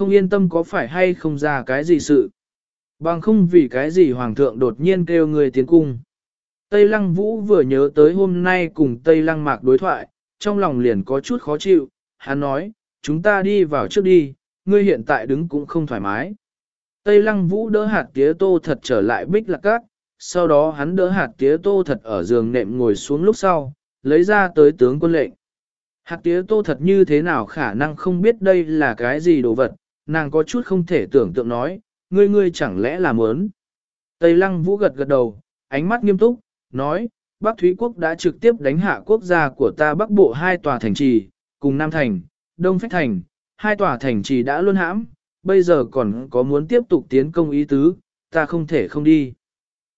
không yên tâm có phải hay không ra cái gì sự. Bằng không vì cái gì hoàng thượng đột nhiên kêu người tiến cung. Tây Lăng Vũ vừa nhớ tới hôm nay cùng Tây Lăng Mạc đối thoại, trong lòng liền có chút khó chịu, hắn nói, chúng ta đi vào trước đi, ngươi hiện tại đứng cũng không thoải mái. Tây Lăng Vũ đỡ hạt tía tô thật trở lại bích lạc cát, sau đó hắn đỡ hạt tía tô thật ở giường nệm ngồi xuống lúc sau, lấy ra tới tướng quân lệnh. Hạt tía tô thật như thế nào khả năng không biết đây là cái gì đồ vật, nàng có chút không thể tưởng tượng nói, ngươi ngươi chẳng lẽ là mớn. Tây Lăng Vũ gật gật đầu, ánh mắt nghiêm túc, nói, Bắc Thúy Quốc đã trực tiếp đánh hạ quốc gia của ta Bắc Bộ hai tòa thành trì, cùng Nam Thành, Đông Phách Thành, hai tòa thành trì đã luôn hãm, bây giờ còn có muốn tiếp tục tiến công ý tứ, ta không thể không đi.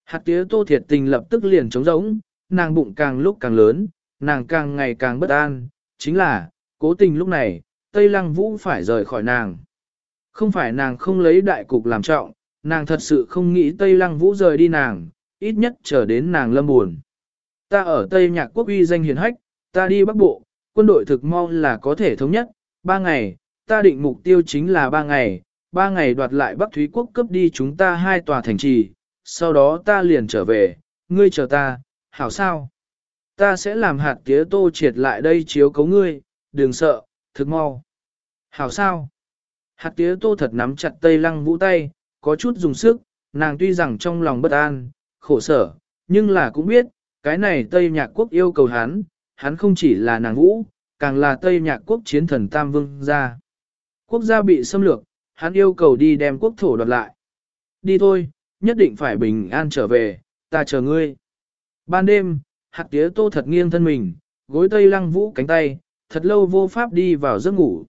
Hạt tía tô thiệt tình lập tức liền trống rỗng, nàng bụng càng lúc càng lớn, nàng càng ngày càng bất an, chính là, cố tình lúc này, Tây Lăng Vũ phải rời khỏi nàng. Không phải nàng không lấy đại cục làm trọng, nàng thật sự không nghĩ Tây Lăng Vũ rời đi nàng, ít nhất chờ đến nàng lâm buồn. Ta ở Tây Nhạc Quốc uy danh hiền hách, ta đi Bắc Bộ, quân đội thực mong là có thể thống nhất, ba ngày, ta định mục tiêu chính là ba ngày, ba ngày đoạt lại Bắc Thúy Quốc cấp đi chúng ta hai tòa thành trì, sau đó ta liền trở về, ngươi chờ ta, hảo sao? Ta sẽ làm hạt tía tô triệt lại đây chiếu cấu ngươi, đừng sợ, thực mau. Hảo sao? Hạt tía tô thật nắm chặt tây lăng vũ tay, có chút dùng sức, nàng tuy rằng trong lòng bất an, khổ sở, nhưng là cũng biết, cái này Tây Nhạc Quốc yêu cầu hắn, hắn không chỉ là nàng vũ, càng là Tây Nhạc Quốc chiến thần Tam Vương gia. Quốc gia bị xâm lược, hắn yêu cầu đi đem quốc thổ đoạt lại. Đi thôi, nhất định phải bình an trở về, ta chờ ngươi. Ban đêm, hạt tía tô thật nghiêng thân mình, gối tây lăng vũ cánh tay, thật lâu vô pháp đi vào giấc ngủ.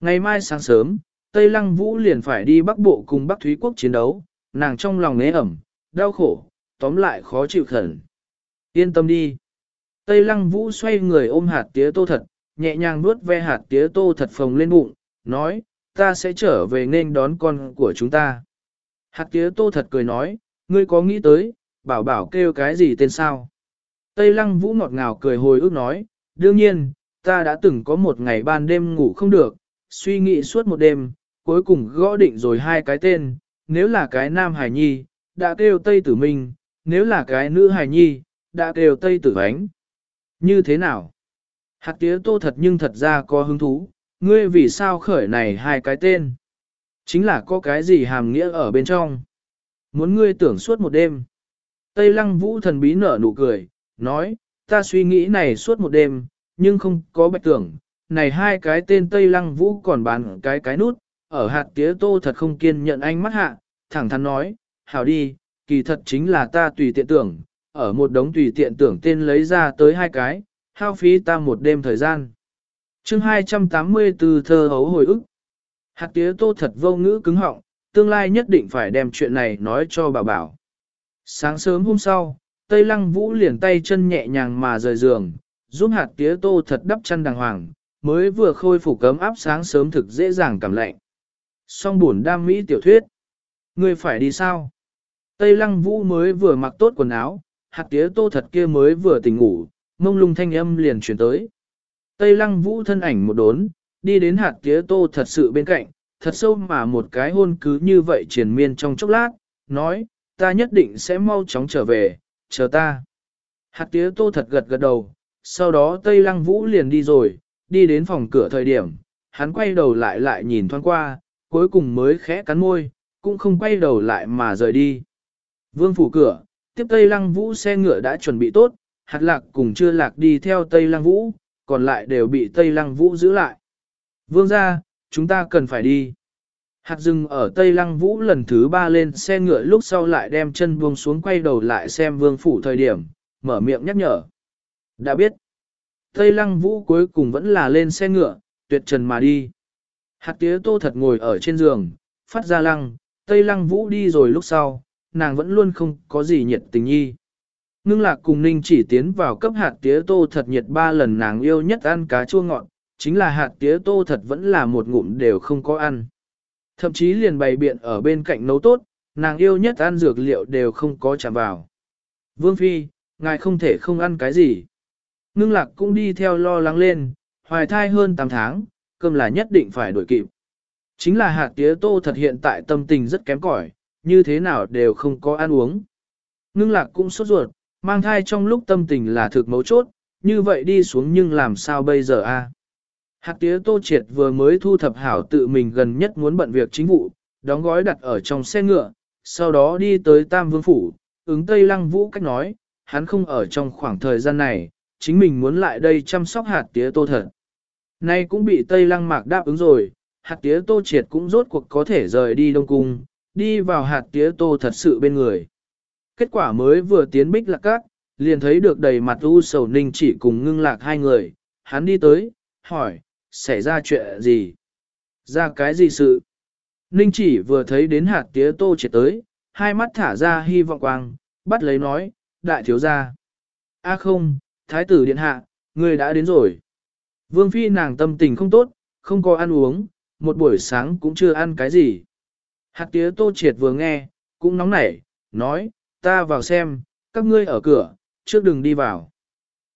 Ngày mai sáng sớm, Tây Lăng Vũ liền phải đi Bắc Bộ cùng Bắc Thúy Quốc chiến đấu, nàng trong lòng nế ẩm, đau khổ, tóm lại khó chịu khẩn. Yên tâm đi. Tây Lăng Vũ xoay người ôm hạt tía tô thật, nhẹ nhàng nuốt ve hạt tía tô thật phồng lên bụng, nói, ta sẽ trở về nên đón con của chúng ta. Hạt tía tô thật cười nói, ngươi có nghĩ tới, bảo bảo kêu cái gì tên sao? Tây Lăng Vũ ngọt ngào cười hồi ức nói, đương nhiên, ta đã từng có một ngày ban đêm ngủ không được, suy nghĩ suốt một đêm, cuối cùng gõ định rồi hai cái tên, nếu là cái nam hải nhi, đã kêu Tây Tử Minh, nếu là cái nữ hải nhi, đã kêu Tây Tử Ánh. Như thế nào? Hạt tía tô thật nhưng thật ra có hứng thú, ngươi vì sao khởi này hai cái tên? Chính là có cái gì hàm nghĩa ở bên trong? Muốn ngươi tưởng suốt một đêm. Tây lăng vũ thần bí nở nụ cười, nói, ta suy nghĩ này suốt một đêm, nhưng không có bạch tưởng, này hai cái tên Tây lăng vũ còn bán cái cái nút, ở hạt tía tô thật không kiên nhận anh mắt hạ, thẳng thắn nói, hảo đi, kỳ thật chính là ta tùy tiện tưởng, ở một đống tùy tiện tưởng tên lấy ra tới hai cái, hao phí ta một đêm thời gian. chương 284 thơ hấu hồi ức. Hạt tía tô thật vô ngữ cứng họng, tương lai nhất định phải đem chuyện này nói cho bà bảo. Sáng sớm hôm sau, Tây Lăng Vũ liền tay chân nhẹ nhàng mà rời giường, giúp hạt tía tô thật đắp chăn đàng hoàng, mới vừa khôi phục cấm áp sáng sớm thực dễ dàng cảm lạnh. Song buồn đam mỹ tiểu thuyết. Ngươi phải đi sao? Tây Lăng Vũ mới vừa mặc tốt quần áo, hạt tía tô thật kia mới vừa tỉnh ngủ, mông lung thanh âm liền chuyển tới. Tây Lăng Vũ thân ảnh một đốn, đi đến hạt tía tô thật sự bên cạnh, thật sâu mà một cái hôn cứ như vậy triển miên trong chốc lát, nói, ta nhất định sẽ mau chóng trở về, chờ ta. Hạt tía tô thật gật gật đầu, sau đó Tây Lăng Vũ liền đi rồi, đi đến phòng cửa thời điểm, hắn quay đầu lại lại nhìn thoáng qua, cuối cùng mới khẽ cắn môi, cũng không quay đầu lại mà rời đi. Vương phủ cửa, tiếp Tây Lăng Vũ xe ngựa đã chuẩn bị tốt, hạt lạc cùng chưa lạc đi theo Tây Lăng Vũ, còn lại đều bị Tây Lăng Vũ giữ lại. Vương ra, chúng ta cần phải đi. Hạt dừng ở Tây Lăng Vũ lần thứ ba lên xe ngựa lúc sau lại đem chân buông xuống quay đầu lại xem vương phủ thời điểm, mở miệng nhắc nhở. Đã biết. Tây Lăng Vũ cuối cùng vẫn là lên xe ngựa, tuyệt trần mà đi. Hạt tía tô thật ngồi ở trên giường, phát ra lăng, Tây Lăng Vũ đi rồi lúc sau, nàng vẫn luôn không có gì nhiệt tình nhi. Ngưng lạc cùng ninh chỉ tiến vào cấp hạt tía tô thật nhiệt ba lần nàng yêu nhất ăn cá chua ngọt, chính là hạt tía tô thật vẫn là một ngụm đều không có ăn. Thậm chí liền bày biện ở bên cạnh nấu tốt, nàng yêu nhất ăn dược liệu đều không có chạm vào. Vương Phi, ngài không thể không ăn cái gì. Ngưng lạc cũng đi theo lo lắng lên, hoài thai hơn 8 tháng, cơm là nhất định phải đổi kịp. Chính là hạt tía tô thật hiện tại tâm tình rất kém cỏi, như thế nào đều không có ăn uống. Ngưng lạc cũng sốt ruột, mang thai trong lúc tâm tình là thực mấu chốt, như vậy đi xuống nhưng làm sao bây giờ a? Hạt tía tô triệt vừa mới thu thập hảo tự mình gần nhất muốn bận việc chính vụ, đóng gói đặt ở trong xe ngựa, sau đó đi tới Tam Vương Phủ, ứng Tây Lăng Vũ cách nói, hắn không ở trong khoảng thời gian này, chính mình muốn lại đây chăm sóc hạt tía tô thật. Nay cũng bị Tây Lăng Mạc đáp ứng rồi, hạt tía tô triệt cũng rốt cuộc có thể rời đi Đông Cung, đi vào hạt tía tô thật sự bên người. Kết quả mới vừa tiến bích lạc cát, liền thấy được đầy mặt u sầu ninh chỉ cùng ngưng lạc hai người, hắn đi tới, hỏi, xảy ra chuyện gì? Ra cái gì sự? Ninh chỉ vừa thấy đến hạt tía tô triệt tới, hai mắt thả ra hy vọng quang, bắt lấy nói, đại thiếu gia. A không, thái tử điện hạ, người đã đến rồi. Vương phi nàng tâm tình không tốt, không có ăn uống, một buổi sáng cũng chưa ăn cái gì. Hạt tía tô triệt vừa nghe, cũng nóng nảy, nói, ta vào xem, các ngươi ở cửa, trước đừng đi vào.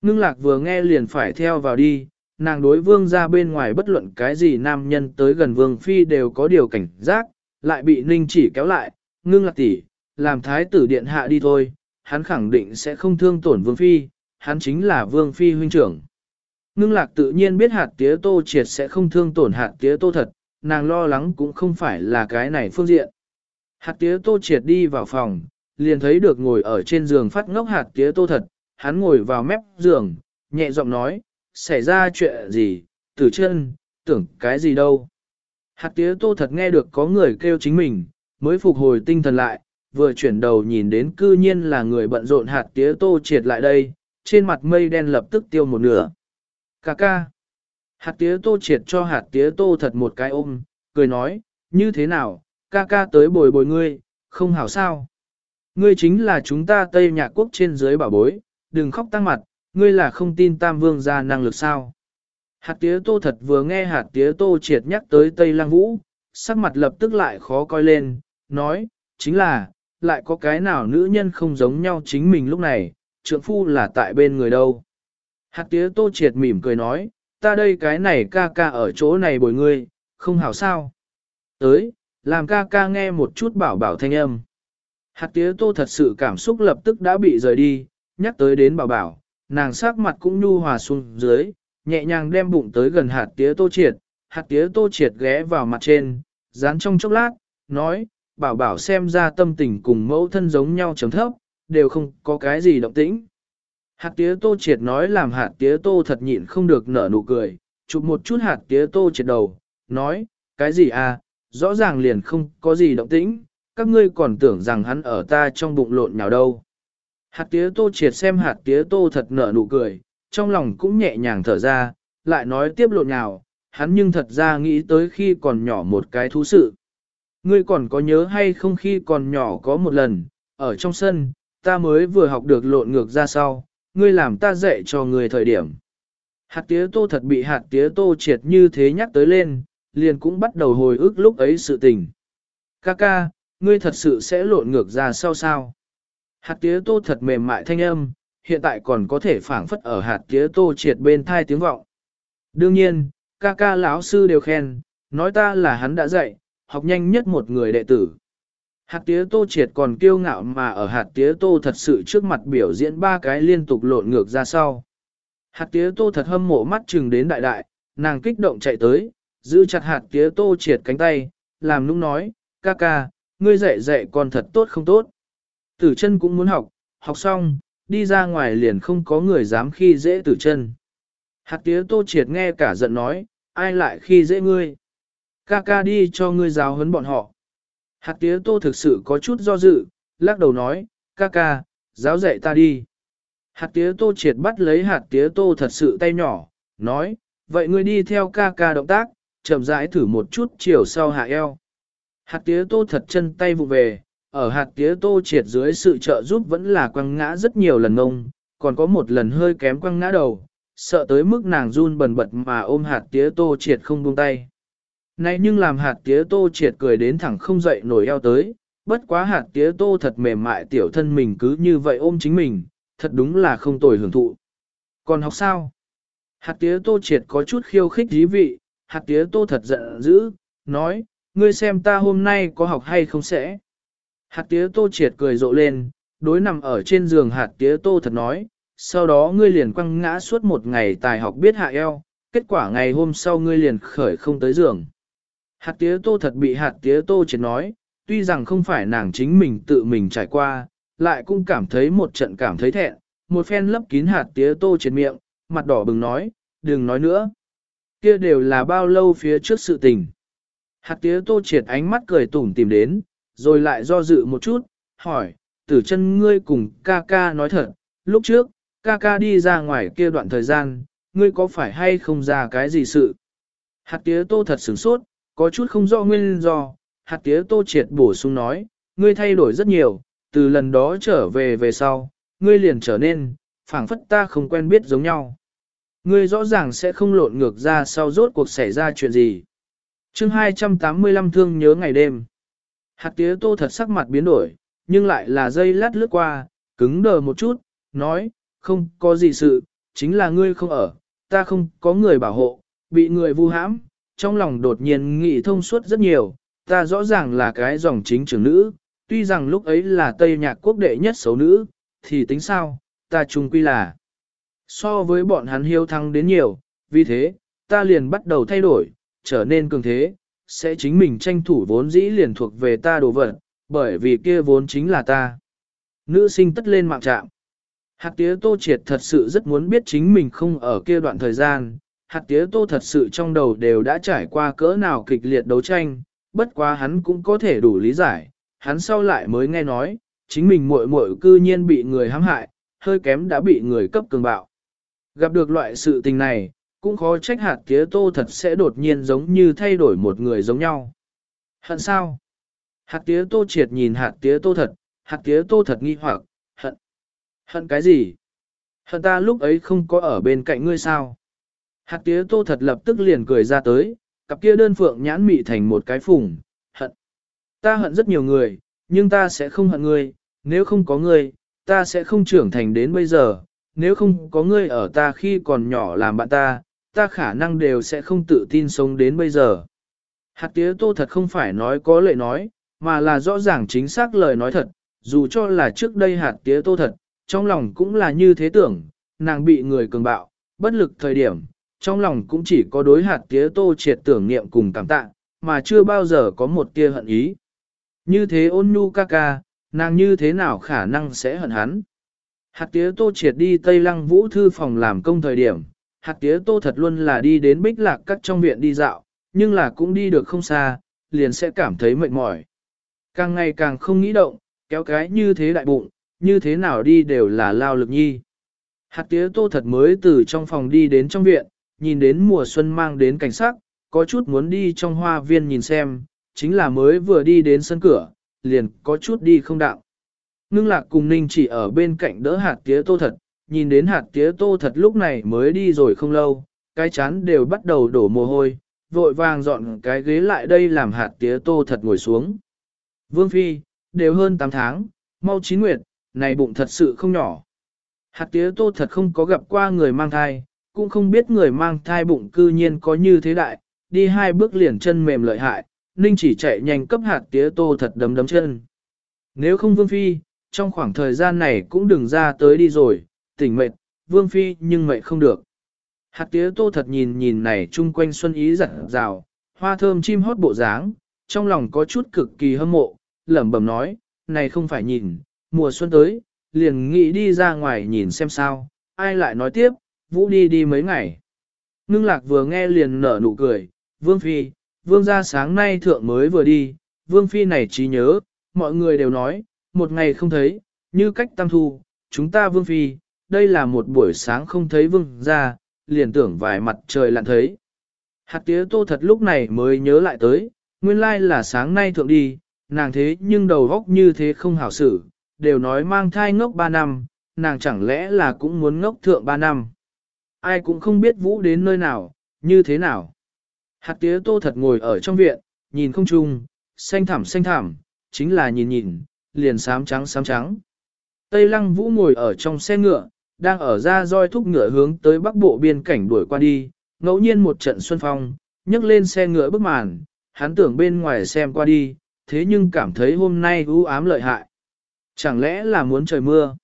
Ngưng lạc vừa nghe liền phải theo vào đi, nàng đối vương ra bên ngoài bất luận cái gì nam nhân tới gần vương phi đều có điều cảnh giác, lại bị ninh chỉ kéo lại, ngưng lạc tỷ, làm thái tử điện hạ đi thôi, hắn khẳng định sẽ không thương tổn vương phi, hắn chính là vương phi huynh trưởng. Ngưng lạc tự nhiên biết hạt tía tô triệt sẽ không thương tổn hạt tía tô thật, nàng lo lắng cũng không phải là cái này phương diện. Hạt tía tô triệt đi vào phòng, liền thấy được ngồi ở trên giường phát ngốc hạt tía tô thật, hắn ngồi vào mép giường, nhẹ giọng nói, xảy ra chuyện gì, tử chân, tưởng cái gì đâu. Hạt tía tô thật nghe được có người kêu chính mình, mới phục hồi tinh thần lại, vừa chuyển đầu nhìn đến cư nhiên là người bận rộn hạt tía tô triệt lại đây, trên mặt mây đen lập tức tiêu một nửa. Cà ca. Hạt tía tô triệt cho hạt tía tô thật một cái ôm, cười nói, như thế nào, ca ca tới bồi bồi ngươi, không hảo sao. Ngươi chính là chúng ta Tây Nhạc Quốc trên dưới bảo bối, đừng khóc tăng mặt, ngươi là không tin Tam Vương ra năng lực sao. Hạt tía tô thật vừa nghe hạt tía tô triệt nhắc tới Tây Lăng Vũ, sắc mặt lập tức lại khó coi lên, nói, chính là, lại có cái nào nữ nhân không giống nhau chính mình lúc này, trượng phu là tại bên người đâu. Hạt tía tô triệt mỉm cười nói, ta đây cái này ca ca ở chỗ này bồi ngươi, không hảo sao. Tới, làm ca ca nghe một chút bảo bảo thanh âm. Hạt tía tô thật sự cảm xúc lập tức đã bị rời đi, nhắc tới đến bảo bảo, nàng sắc mặt cũng nhu hòa xuống dưới, nhẹ nhàng đem bụng tới gần hạt tía tô triệt, hạt tía tô triệt ghé vào mặt trên, dán trong chốc lát, nói, bảo bảo xem ra tâm tình cùng mẫu thân giống nhau chấm thấp, đều không có cái gì động tĩnh. Hạt tía tô triệt nói làm hạt tía tô thật nhịn không được nở nụ cười, chụp một chút hạt tía tô triệt đầu, nói, cái gì à, rõ ràng liền không có gì động tĩnh, các ngươi còn tưởng rằng hắn ở ta trong bụng lộn nào đâu. Hạt tía tô triệt xem hạt tía tô thật nở nụ cười, trong lòng cũng nhẹ nhàng thở ra, lại nói tiếp lộn nào, hắn nhưng thật ra nghĩ tới khi còn nhỏ một cái thú sự. Ngươi còn có nhớ hay không khi còn nhỏ có một lần, ở trong sân, ta mới vừa học được lộn ngược ra sau, ngươi làm ta dạy cho ngươi thời điểm. Hạt tía tô thật bị hạt tía tô triệt như thế nhắc tới lên, liền cũng bắt đầu hồi ức lúc ấy sự tình. Kaka, ngươi thật sự sẽ lộn ngược ra sao sao? Hạt tía tô thật mềm mại thanh âm, hiện tại còn có thể phảng phất ở hạt tía tô triệt bên thai tiếng vọng. Đương nhiên, ca ca lão sư đều khen, nói ta là hắn đã dạy, học nhanh nhất một người đệ tử. Hạt tía tô triệt còn kiêu ngạo mà ở hạt tía tô thật sự trước mặt biểu diễn ba cái liên tục lộn ngược ra sau. Hạt tía tô thật hâm mộ mắt chừng đến đại đại, nàng kích động chạy tới, giữ chặt hạt tía tô triệt cánh tay, làm nũng nói, ca ca, ngươi dạy dạy con thật tốt không tốt. Tử chân cũng muốn học, học xong, đi ra ngoài liền không có người dám khi dễ tử chân. Hạt tía tô triệt nghe cả giận nói, ai lại khi dễ ngươi. Ca ca đi cho ngươi giáo huấn bọn họ. Hạt tía tô thực sự có chút do dự, lắc đầu nói, ca ca, giáo dạy ta đi. Hạt tía tô triệt bắt lấy hạt tía tô thật sự tay nhỏ, nói, vậy ngươi đi theo ca ca động tác, chậm rãi thử một chút chiều sau hạ eo. Hạt tía tô thật chân tay vụ về, ở hạt tía tô triệt dưới sự trợ giúp vẫn là quăng ngã rất nhiều lần ngông, còn có một lần hơi kém quăng ngã đầu, sợ tới mức nàng run bần bật mà ôm hạt tía tô triệt không buông tay. Này nhưng làm hạt tía tô triệt cười đến thẳng không dậy nổi eo tới, bất quá hạt tía tô thật mềm mại tiểu thân mình cứ như vậy ôm chính mình, thật đúng là không tồi hưởng thụ. Còn học sao? Hạt tía tô triệt có chút khiêu khích dí vị, hạt tía tô thật giận dữ, nói, ngươi xem ta hôm nay có học hay không sẽ. Hạt tía tô triệt cười rộ lên, đối nằm ở trên giường hạt tía tô thật nói, sau đó ngươi liền quăng ngã suốt một ngày tài học biết hạ eo, kết quả ngày hôm sau ngươi liền khởi không tới giường. Hạt tía tô thật bị hạt tía tô triệt nói, tuy rằng không phải nàng chính mình tự mình trải qua, lại cũng cảm thấy một trận cảm thấy thẹn, một phen lấp kín hạt tía tô trên miệng, mặt đỏ bừng nói, đừng nói nữa. Kia đều là bao lâu phía trước sự tình. Hạt tía tô triệt ánh mắt cười tủm tìm đến, rồi lại do dự một chút, hỏi, tử chân ngươi cùng ca ca nói thật, lúc trước, ca ca đi ra ngoài kia đoạn thời gian, ngươi có phải hay không ra cái gì sự? Hạt tía tô thật sửng sốt, có chút không rõ nguyên do, hạt tía tô triệt bổ sung nói, ngươi thay đổi rất nhiều, từ lần đó trở về về sau, ngươi liền trở nên, phảng phất ta không quen biết giống nhau. Ngươi rõ ràng sẽ không lộn ngược ra sau rốt cuộc xảy ra chuyện gì. chương 285 thương nhớ ngày đêm. Hạt tía tô thật sắc mặt biến đổi, nhưng lại là dây lát lướt qua, cứng đờ một chút, nói, không có gì sự, chính là ngươi không ở, ta không có người bảo hộ, bị người vu hãm, trong lòng đột nhiên nghĩ thông suốt rất nhiều, ta rõ ràng là cái dòng chính trưởng nữ, tuy rằng lúc ấy là Tây Nhạc quốc đệ nhất xấu nữ, thì tính sao, ta chung quy là. So với bọn hắn hiếu thăng đến nhiều, vì thế, ta liền bắt đầu thay đổi, trở nên cường thế, sẽ chính mình tranh thủ vốn dĩ liền thuộc về ta đồ vật, bởi vì kia vốn chính là ta. Nữ sinh tất lên mạng trạm. Hạt tía tô triệt thật sự rất muốn biết chính mình không ở kia đoạn thời gian, hạt tía tô thật sự trong đầu đều đã trải qua cỡ nào kịch liệt đấu tranh, bất quá hắn cũng có thể đủ lý giải, hắn sau lại mới nghe nói, chính mình muội muội cư nhiên bị người hãm hại, hơi kém đã bị người cấp cường bạo. Gặp được loại sự tình này, cũng khó trách hạt tía tô thật sẽ đột nhiên giống như thay đổi một người giống nhau. Hận sao? Hạt tía tô triệt nhìn hạt tía tô thật, hạt tía tô thật nghi hoặc, hận. Hận cái gì? Hận ta lúc ấy không có ở bên cạnh ngươi sao? Hạt tía tô thật lập tức liền cười ra tới, cặp kia đơn phượng nhãn mị thành một cái phùng, hận. Ta hận rất nhiều người, nhưng ta sẽ không hận ngươi, nếu không có ngươi, ta sẽ không trưởng thành đến bây giờ, nếu không có ngươi ở ta khi còn nhỏ làm bạn ta, ta khả năng đều sẽ không tự tin sống đến bây giờ. Hạt tía tô thật không phải nói có lệ nói, mà là rõ ràng chính xác lời nói thật, dù cho là trước đây hạt tía tô thật, trong lòng cũng là như thế tưởng, nàng bị người cường bạo, bất lực thời điểm, trong lòng cũng chỉ có đối hạt tía tô triệt tưởng niệm cùng cảm tạ, mà chưa bao giờ có một tia hận ý. Như thế ôn nhu ca ca, nàng như thế nào khả năng sẽ hận hắn. Hạt tía tô triệt đi Tây Lăng Vũ thư phòng làm công thời điểm, hạt tía tô thật luôn là đi đến bích lạc các trong viện đi dạo, nhưng là cũng đi được không xa, liền sẽ cảm thấy mệt mỏi. Càng ngày càng không nghĩ động, kéo cái như thế đại bụng, như thế nào đi đều là lao lực nhi. Hạt tía tô thật mới từ trong phòng đi đến trong viện, nhìn đến mùa xuân mang đến cảnh sắc, có chút muốn đi trong hoa viên nhìn xem, chính là mới vừa đi đến sân cửa, liền có chút đi không đạo. Ngưng lạc cùng ninh chỉ ở bên cạnh đỡ hạt tía tô thật, nhìn đến hạt tía tô thật lúc này mới đi rồi không lâu, cái chán đều bắt đầu đổ mồ hôi, vội vàng dọn cái ghế lại đây làm hạt tía tô thật ngồi xuống. Vương Phi, đều hơn 8 tháng, mau chín nguyệt, này bụng thật sự không nhỏ. Hạt tía tô thật không có gặp qua người mang thai, cũng không biết người mang thai bụng cư nhiên có như thế đại, đi hai bước liền chân mềm lợi hại, Ninh chỉ chạy nhanh cấp hạt tía tô thật đấm đấm chân. Nếu không Vương Phi, trong khoảng thời gian này cũng đừng ra tới đi rồi, tỉnh mệt, Vương Phi nhưng mệt không được. Hạt tía tô thật nhìn nhìn này chung quanh xuân ý giật rào, hoa thơm chim hót bộ dáng, trong lòng có chút cực kỳ hâm mộ, lẩm bẩm nói, này không phải nhìn, mùa xuân tới, liền nghĩ đi ra ngoài nhìn xem sao, ai lại nói tiếp, vũ đi đi mấy ngày. Ngưng lạc vừa nghe liền nở nụ cười, Vương Phi, Vương gia sáng nay thượng mới vừa đi, Vương Phi này trí nhớ, mọi người đều nói, một ngày không thấy, như cách tam thu, chúng ta Vương Phi, đây là một buổi sáng không thấy Vương gia, liền tưởng vài mặt trời lặn thấy. Hạt tía tô thật lúc này mới nhớ lại tới, nguyên lai là sáng nay thượng đi, nàng thế nhưng đầu góc như thế không hảo xử, đều nói mang thai ngốc 3 năm, nàng chẳng lẽ là cũng muốn ngốc thượng 3 năm. Ai cũng không biết vũ đến nơi nào, như thế nào. Hạt tía tô thật ngồi ở trong viện, nhìn không chung, xanh thảm xanh thảm, chính là nhìn nhìn, liền xám trắng xám trắng. Tây lăng vũ ngồi ở trong xe ngựa, đang ở ra roi thúc ngựa hướng tới bắc bộ biên cảnh đuổi qua đi, ngẫu nhiên một trận xuân phong, nhấc lên xe ngựa bước màn, hắn tưởng bên ngoài xem qua đi, thế nhưng cảm thấy hôm nay u ám lợi hại. Chẳng lẽ là muốn trời mưa?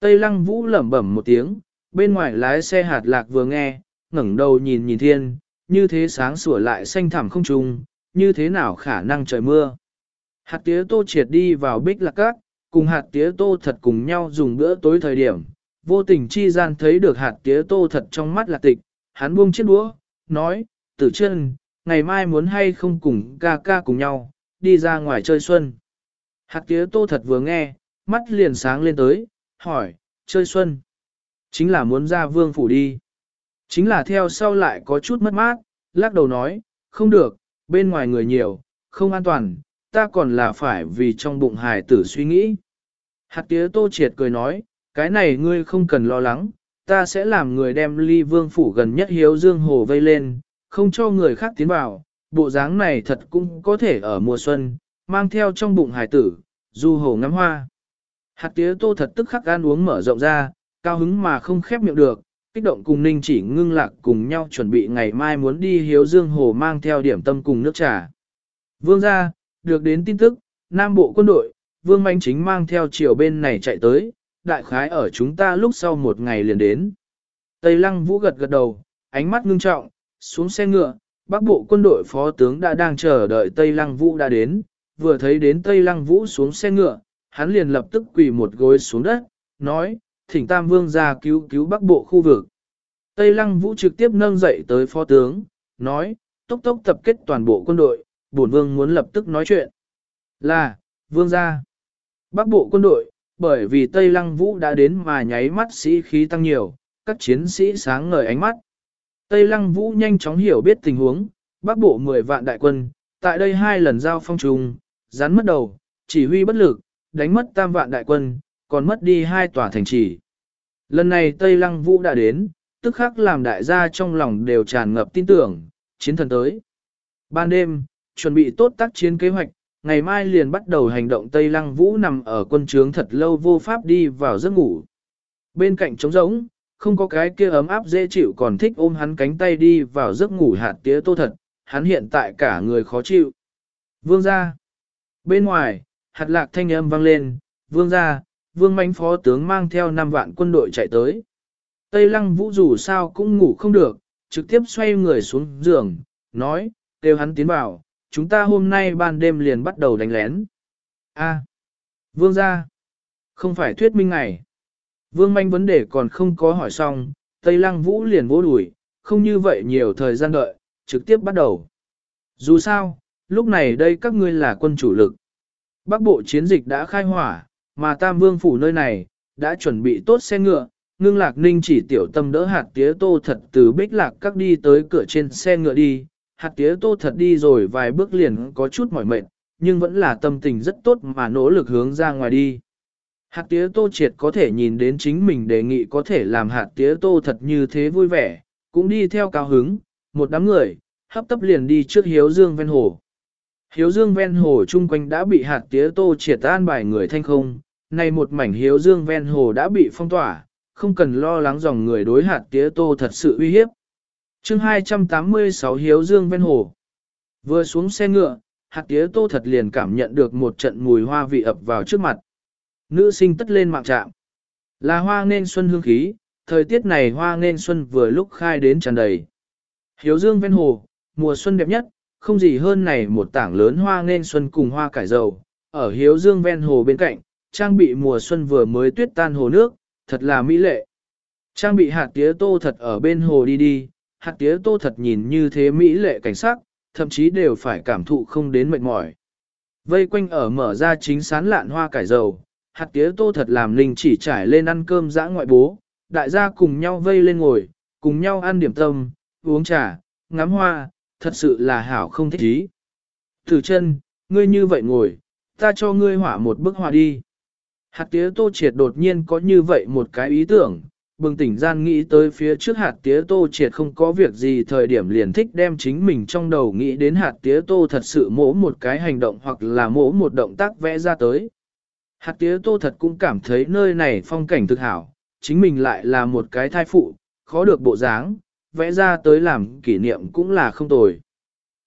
Tây lăng vũ lẩm bẩm một tiếng, bên ngoài lái xe hạt lạc vừa nghe, ngẩng đầu nhìn nhìn thiên, như thế sáng sủa lại xanh thẳm không trùng, như thế nào khả năng trời mưa. Hạt tía tô triệt đi vào bích lạc cát, cùng hạt tía tô thật cùng nhau dùng bữa tối thời điểm, vô tình chi gian thấy được hạt tía tô thật trong mắt lạc tịch, hắn buông chiếc đũa, nói, tử chân, ngày mai muốn hay không cùng ca ca cùng nhau, đi ra ngoài chơi xuân. Hạt tía tô thật vừa nghe, mắt liền sáng lên tới, hỏi, chơi xuân. Chính là muốn ra vương phủ đi. Chính là theo sau lại có chút mất mát, lắc đầu nói, không được, bên ngoài người nhiều, không an toàn, ta còn là phải vì trong bụng hài tử suy nghĩ. Hạt tía tô triệt cười nói, cái này ngươi không cần lo lắng, ta sẽ làm người đem ly vương phủ gần nhất hiếu dương hồ vây lên, không cho người khác tiến vào, bộ dáng này thật cũng có thể ở mùa xuân, mang theo trong bụng hài tử, du hồ ngắm hoa. Hạt tía tô thật tức khắc ăn uống mở rộng ra, cao hứng mà không khép miệng được, kích động cùng ninh chỉ ngưng lạc cùng nhau chuẩn bị ngày mai muốn đi hiếu dương hồ mang theo điểm tâm cùng nước trà. Vương ra, được đến tin tức, Nam Bộ quân đội, Vương Mạnh Chính mang theo chiều bên này chạy tới, đại khái ở chúng ta lúc sau một ngày liền đến. Tây Lăng Vũ gật gật đầu, ánh mắt ngưng trọng, xuống xe ngựa, Bắc Bộ quân đội phó tướng đã đang chờ đợi Tây Lăng Vũ đã đến, vừa thấy đến Tây Lăng Vũ xuống xe ngựa, hắn liền lập tức quỳ một gối xuống đất, nói, thỉnh Tam Vương ra cứu cứu Bắc Bộ khu vực. Tây Lăng Vũ trực tiếp nâng dậy tới phó tướng, nói, tốc tốc tập kết toàn bộ quân đội, bổn vương muốn lập tức nói chuyện. Là, vương gia. Bắc bộ quân đội, bởi vì Tây Lăng Vũ đã đến mà nháy mắt sĩ khí tăng nhiều, các chiến sĩ sáng ngời ánh mắt. Tây Lăng Vũ nhanh chóng hiểu biết tình huống, Bắc bộ 10 vạn đại quân, tại đây hai lần giao phong trùng, rắn mất đầu, chỉ huy bất lực, đánh mất tam vạn đại quân, còn mất đi hai tòa thành trì. Lần này Tây Lăng Vũ đã đến, tức khắc làm đại gia trong lòng đều tràn ngập tin tưởng, chiến thần tới. Ban đêm, chuẩn bị tốt tác chiến kế hoạch, ngày mai liền bắt đầu hành động Tây Lăng Vũ nằm ở quân trướng thật lâu vô pháp đi vào giấc ngủ. Bên cạnh trống rỗng, không có cái kia ấm áp dễ chịu còn thích ôm hắn cánh tay đi vào giấc ngủ hạt tía tô thật, hắn hiện tại cả người khó chịu. Vương ra. Bên ngoài, hạt lạc thanh âm vang lên, vương ra, vương mánh phó tướng mang theo 5 vạn quân đội chạy tới. Tây lăng vũ dù sao cũng ngủ không được, trực tiếp xoay người xuống giường, nói, kêu hắn tiến vào, chúng ta hôm nay ban đêm liền bắt đầu đánh lén. A, vương gia, không phải thuyết minh ngày. Vương manh vấn đề còn không có hỏi xong, Tây Lăng Vũ liền vỗ đùi, không như vậy nhiều thời gian đợi, trực tiếp bắt đầu. Dù sao, lúc này đây các ngươi là quân chủ lực. Bắc bộ chiến dịch đã khai hỏa, mà Tam Vương phủ nơi này, đã chuẩn bị tốt xe ngựa, ngưng lạc ninh chỉ tiểu tâm đỡ hạt tía tô thật từ bích lạc các đi tới cửa trên xe ngựa đi, hạt tía tô thật đi rồi vài bước liền có chút mỏi mệt, nhưng vẫn là tâm tình rất tốt mà nỗ lực hướng ra ngoài đi. Hạt tía tô triệt có thể nhìn đến chính mình đề nghị có thể làm hạt tía tô thật như thế vui vẻ, cũng đi theo cao hứng, một đám người, hấp tấp liền đi trước hiếu dương ven hồ. Hiếu dương ven hồ chung quanh đã bị hạt tía tô triệt an bài người thanh không, nay một mảnh hiếu dương ven hồ đã bị phong tỏa, không cần lo lắng dòng người đối hạt tía tô thật sự uy hiếp chương 286 Hiếu Dương ven hồ. Vừa xuống xe ngựa, hạt tía tô thật liền cảm nhận được một trận mùi hoa vị ập vào trước mặt. Nữ sinh tất lên mạng trạm. Là hoa nên xuân hương khí, thời tiết này hoa nên xuân vừa lúc khai đến tràn đầy. Hiếu Dương ven hồ, mùa xuân đẹp nhất, không gì hơn này một tảng lớn hoa nên xuân cùng hoa cải dầu. Ở Hiếu Dương ven hồ bên cạnh, trang bị mùa xuân vừa mới tuyết tan hồ nước, thật là mỹ lệ. Trang bị hạt tía tô thật ở bên hồ đi đi, hạt tía tô thật nhìn như thế mỹ lệ cảnh sắc, thậm chí đều phải cảm thụ không đến mệt mỏi. Vây quanh ở mở ra chính sán lạn hoa cải dầu, hạt tía tô thật làm linh chỉ trải lên ăn cơm dã ngoại bố, đại gia cùng nhau vây lên ngồi, cùng nhau ăn điểm tâm, uống trà, ngắm hoa, thật sự là hảo không thích ý. Thử chân, ngươi như vậy ngồi, ta cho ngươi hỏa một bức họa đi. Hạt tía tô triệt đột nhiên có như vậy một cái ý tưởng, bừng tỉnh gian nghĩ tới phía trước hạt tía tô triệt không có việc gì thời điểm liền thích đem chính mình trong đầu nghĩ đến hạt tía tô thật sự mỗ một cái hành động hoặc là mỗ một động tác vẽ ra tới. Hạt tía tô thật cũng cảm thấy nơi này phong cảnh thực hảo, chính mình lại là một cái thai phụ, khó được bộ dáng, vẽ ra tới làm kỷ niệm cũng là không tồi.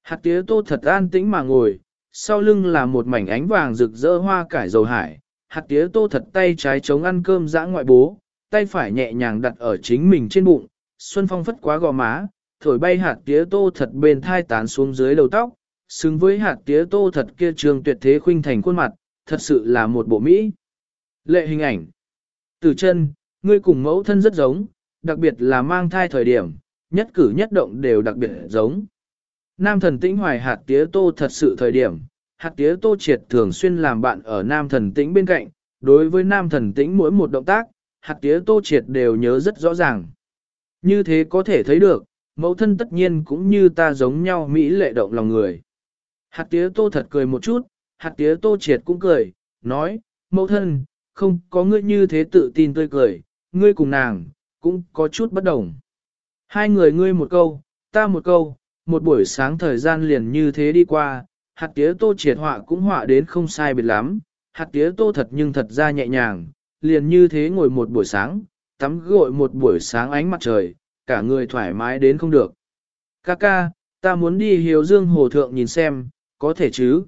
Hạt tía tô thật an tĩnh mà ngồi, sau lưng là một mảnh ánh vàng rực rỡ hoa cải dầu hải. Hạt tía tô thật tay trái chống ăn cơm dã ngoại bố, tay phải nhẹ nhàng đặt ở chính mình trên bụng, xuân phong phất quá gò má, thổi bay hạt tía tô thật bên thai tán xuống dưới đầu tóc, xứng với hạt tía tô thật kia trường tuyệt thế khuynh thành khuôn mặt, thật sự là một bộ Mỹ. Lệ hình ảnh. Từ chân, ngươi cùng mẫu thân rất giống, đặc biệt là mang thai thời điểm, nhất cử nhất động đều đặc biệt giống. Nam thần tĩnh hoài hạt tía tô thật sự thời điểm, hạt tía tô triệt thường xuyên làm bạn ở nam thần tĩnh bên cạnh, đối với nam thần tĩnh mỗi một động tác, hạt tía tô triệt đều nhớ rất rõ ràng. Như thế có thể thấy được, mẫu thân tất nhiên cũng như ta giống nhau Mỹ lệ động lòng người. Hạt tía tô thật cười một chút, hạt tía tô triệt cũng cười, nói, mẫu thân, không có ngươi như thế tự tin tươi cười, ngươi cùng nàng, cũng có chút bất đồng. Hai người ngươi một câu, ta một câu, một buổi sáng thời gian liền như thế đi qua, hạt tía tô triệt họa cũng họa đến không sai biệt lắm, hạt tía tô thật nhưng thật ra nhẹ nhàng, liền như thế ngồi một buổi sáng, tắm gội một buổi sáng ánh mặt trời, cả người thoải mái đến không được. Ca ca, ta muốn đi hiếu dương hồ thượng nhìn xem, có thể chứ?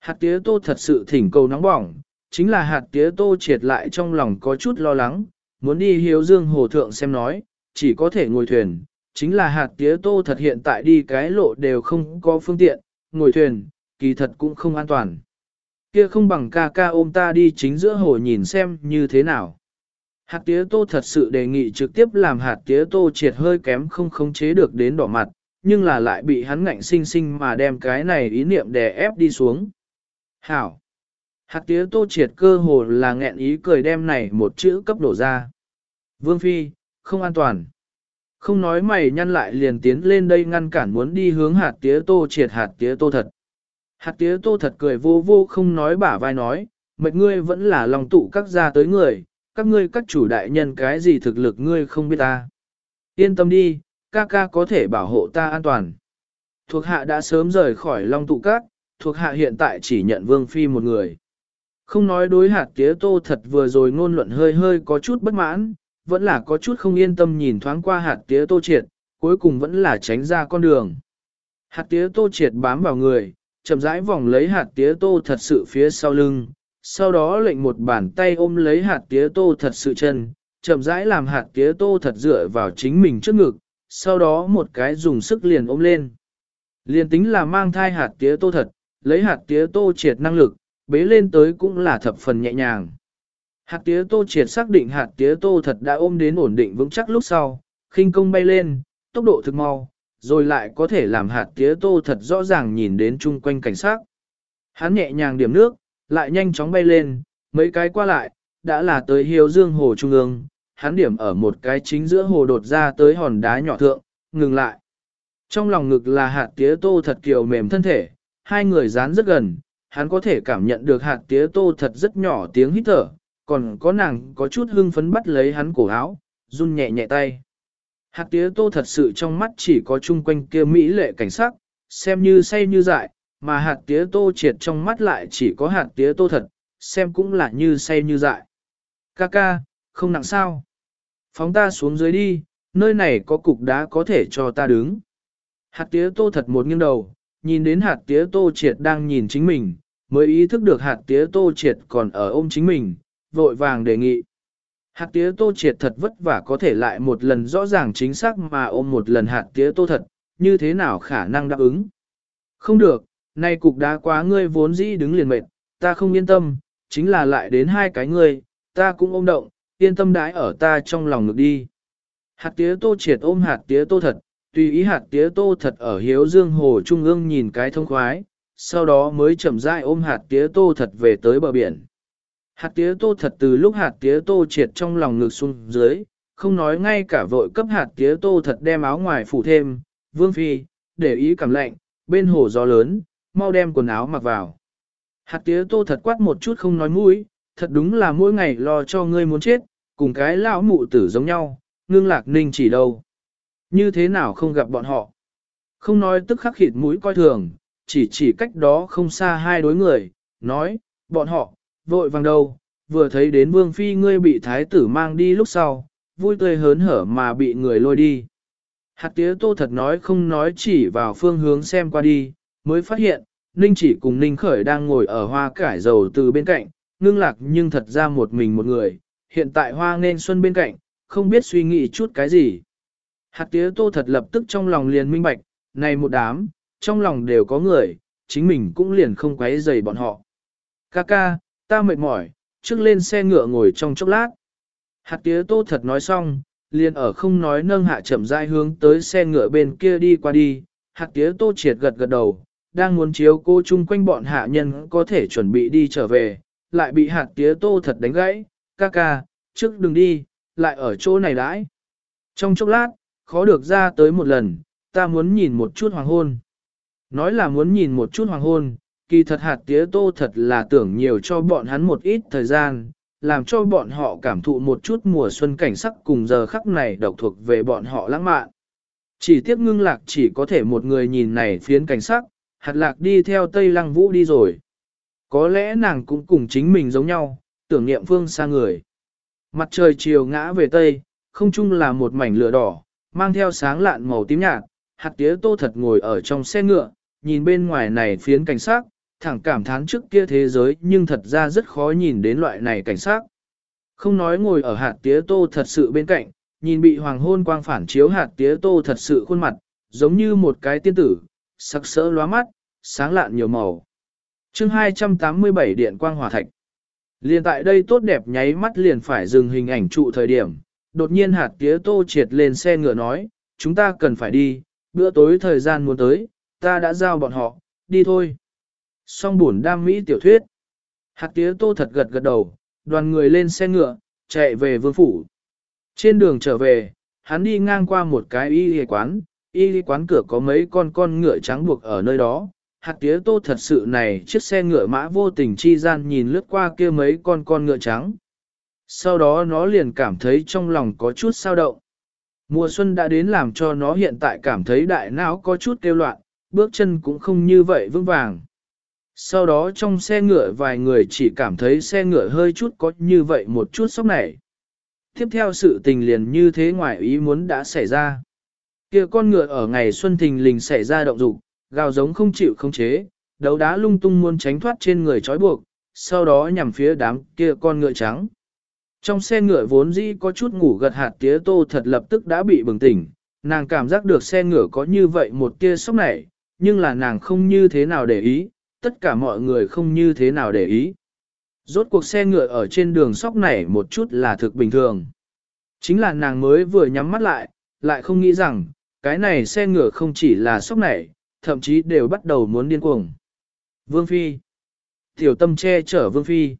Hạt tía tô thật sự thỉnh cầu nóng bỏng, chính là hạt tía tô triệt lại trong lòng có chút lo lắng, muốn đi hiếu dương hồ thượng xem nói, chỉ có thể ngồi thuyền, chính là hạt tía tô thật hiện tại đi cái lộ đều không có phương tiện, ngồi thuyền, kỳ thật cũng không an toàn. Kia không bằng ca ca ôm ta đi chính giữa hồ nhìn xem như thế nào. Hạt tía tô thật sự đề nghị trực tiếp làm hạt tía tô triệt hơi kém không khống chế được đến đỏ mặt, nhưng là lại bị hắn ngạnh sinh sinh mà đem cái này ý niệm đè ép đi xuống. Hảo! Hạt tía tô triệt cơ hồ là nghẹn ý cười đem này một chữ cấp đổ ra. Vương Phi, không an toàn. Không nói mày nhăn lại liền tiến lên đây ngăn cản muốn đi hướng hạt tía tô triệt hạt tía tô thật. Hạt tía tô thật cười vô vô không nói bả vai nói, mệt ngươi vẫn là lòng tụ các gia tới người, các ngươi các chủ đại nhân cái gì thực lực ngươi không biết ta. Yên tâm đi, ca ca có thể bảo hộ ta an toàn. Thuộc hạ đã sớm rời khỏi long tụ các, thuộc hạ hiện tại chỉ nhận vương phi một người. Không nói đối hạt tía tô thật vừa rồi ngôn luận hơi hơi có chút bất mãn, vẫn là có chút không yên tâm nhìn thoáng qua hạt tía tô triệt, cuối cùng vẫn là tránh ra con đường. Hạt tía tô triệt bám vào người, chậm rãi vòng lấy hạt tía tô thật sự phía sau lưng, sau đó lệnh một bàn tay ôm lấy hạt tía tô thật sự chân, chậm rãi làm hạt tía tô thật dựa vào chính mình trước ngực, sau đó một cái dùng sức liền ôm lên. Liền tính là mang thai hạt tía tô thật, lấy hạt tía tô triệt năng lực, bế lên tới cũng là thập phần nhẹ nhàng. Hạt tía tô triệt xác định hạt tía tô thật đã ôm đến ổn định vững chắc lúc sau, khinh công bay lên, tốc độ thực mau, rồi lại có thể làm hạt tía tô thật rõ ràng nhìn đến chung quanh cảnh sát. Hắn nhẹ nhàng điểm nước, lại nhanh chóng bay lên, mấy cái qua lại, đã là tới hiếu dương hồ trung ương, hắn điểm ở một cái chính giữa hồ đột ra tới hòn đá nhỏ thượng, ngừng lại. Trong lòng ngực là hạt tía tô thật kiều mềm thân thể, hai người dán rất gần, hắn có thể cảm nhận được hạt tía tô thật rất nhỏ tiếng hít thở, còn có nàng có chút hưng phấn bắt lấy hắn cổ áo, run nhẹ nhẹ tay. Hạt tía tô thật sự trong mắt chỉ có chung quanh kia mỹ lệ cảnh sắc, xem như say như dại, mà hạt tía tô triệt trong mắt lại chỉ có hạt tía tô thật, xem cũng là như say như dại. Ca ca, không nặng sao? Phóng ta xuống dưới đi, nơi này có cục đá có thể cho ta đứng. Hạt tía tô thật một nghiêng đầu, nhìn đến hạt tía tô triệt đang nhìn chính mình, mới ý thức được hạt tía tô triệt còn ở ôm chính mình, vội vàng đề nghị. Hạt tía tô triệt thật vất vả có thể lại một lần rõ ràng chính xác mà ôm một lần hạt tía tô thật, như thế nào khả năng đáp ứng. Không được, nay cục đá quá ngươi vốn dĩ đứng liền mệt, ta không yên tâm, chính là lại đến hai cái ngươi, ta cũng ôm động, yên tâm đái ở ta trong lòng ngực đi. Hạt tía tô triệt ôm hạt tía tô thật, tùy ý hạt tía tô thật ở hiếu dương hồ trung ương nhìn cái thông khoái, sau đó mới chậm rãi ôm hạt tía tô thật về tới bờ biển. Hạt tía tô thật từ lúc hạt tía tô triệt trong lòng ngực xuống dưới, không nói ngay cả vội cấp hạt tía tô thật đem áo ngoài phủ thêm, vương phi, để ý cảm lạnh, bên hồ gió lớn, mau đem quần áo mặc vào. Hạt tía tô thật quát một chút không nói mũi, thật đúng là mỗi ngày lo cho ngươi muốn chết, cùng cái lão mụ tử giống nhau, ngưng lạc ninh chỉ đâu. Như thế nào không gặp bọn họ? Không nói tức khắc khịt mũi coi thường, chỉ chỉ cách đó không xa hai đối người, nói, bọn họ, vội vàng đâu, vừa thấy đến vương phi ngươi bị thái tử mang đi lúc sau, vui tươi hớn hở mà bị người lôi đi. Hạt tía tô thật nói không nói chỉ vào phương hướng xem qua đi, mới phát hiện, Ninh chỉ cùng Ninh khởi đang ngồi ở hoa cải dầu từ bên cạnh, ngưng lạc nhưng thật ra một mình một người, hiện tại hoa nên xuân bên cạnh, không biết suy nghĩ chút cái gì. Hạt tía tô thật lập tức trong lòng liền minh bạch, này một đám, trong lòng đều có người, chính mình cũng liền không quấy rầy bọn họ. Ca ca, ta mệt mỏi, trước lên xe ngựa ngồi trong chốc lát. Hạt tía tô thật nói xong, liền ở không nói nâng hạ chậm rãi hướng tới xe ngựa bên kia đi qua đi. Hạt tía tô triệt gật gật đầu, đang muốn chiếu cô chung quanh bọn hạ nhân có thể chuẩn bị đi trở về, lại bị hạt tía tô thật đánh gãy. Ca ca, trước đừng đi, lại ở chỗ này đãi. Trong chốc lát, khó được ra tới một lần, ta muốn nhìn một chút hoàng hôn. Nói là muốn nhìn một chút hoàng hôn, kỳ thật hạt tía tô thật là tưởng nhiều cho bọn hắn một ít thời gian, làm cho bọn họ cảm thụ một chút mùa xuân cảnh sắc cùng giờ khắc này độc thuộc về bọn họ lãng mạn. Chỉ tiếc ngưng lạc chỉ có thể một người nhìn này phiến cảnh sắc, hạt lạc đi theo Tây Lăng Vũ đi rồi. Có lẽ nàng cũng cùng chính mình giống nhau, tưởng niệm phương xa người. Mặt trời chiều ngã về Tây, không chung là một mảnh lửa đỏ, mang theo sáng lạn màu tím nhạt, hạt tía tô thật ngồi ở trong xe ngựa, nhìn bên ngoài này phiến cảnh sắc thẳng cảm thán trước kia thế giới nhưng thật ra rất khó nhìn đến loại này cảnh sát. Không nói ngồi ở hạt tía tô thật sự bên cạnh, nhìn bị hoàng hôn quang phản chiếu hạt tía tô thật sự khuôn mặt, giống như một cái tiên tử, sắc sỡ lóa mắt, sáng lạn nhiều màu. chương 287 Điện Quang Hòa Thạch Liên tại đây tốt đẹp nháy mắt liền phải dừng hình ảnh trụ thời điểm, đột nhiên hạt tía tô triệt lên xe ngựa nói, chúng ta cần phải đi, bữa tối thời gian muốn tới, ta đã giao bọn họ, đi thôi. Song buồn đam mỹ tiểu thuyết. Hạt tía tô thật gật gật đầu, đoàn người lên xe ngựa, chạy về vương phủ. Trên đường trở về, hắn đi ngang qua một cái y y quán, y y quán cửa có mấy con con ngựa trắng buộc ở nơi đó. Hạt tía tô thật sự này chiếc xe ngựa mã vô tình chi gian nhìn lướt qua kia mấy con con ngựa trắng. Sau đó nó liền cảm thấy trong lòng có chút sao động. Mùa xuân đã đến làm cho nó hiện tại cảm thấy đại não có chút kêu loạn, bước chân cũng không như vậy vững vàng. Sau đó trong xe ngựa vài người chỉ cảm thấy xe ngựa hơi chút có như vậy một chút sốc nảy. Tiếp theo sự tình liền như thế ngoài ý muốn đã xảy ra. kia con ngựa ở ngày xuân thình lình xảy ra động dục, gào giống không chịu không chế, đấu đá lung tung muốn tránh thoát trên người trói buộc, sau đó nhằm phía đám kia con ngựa trắng. Trong xe ngựa vốn dĩ có chút ngủ gật hạt tía tô thật lập tức đã bị bừng tỉnh, nàng cảm giác được xe ngựa có như vậy một tia sốc nảy, nhưng là nàng không như thế nào để ý, tất cả mọi người không như thế nào để ý. Rốt cuộc xe ngựa ở trên đường sóc nảy một chút là thực bình thường. Chính là nàng mới vừa nhắm mắt lại, lại không nghĩ rằng, cái này xe ngựa không chỉ là sóc nảy, thậm chí đều bắt đầu muốn điên cuồng. Vương Phi Tiểu tâm che chở Vương Phi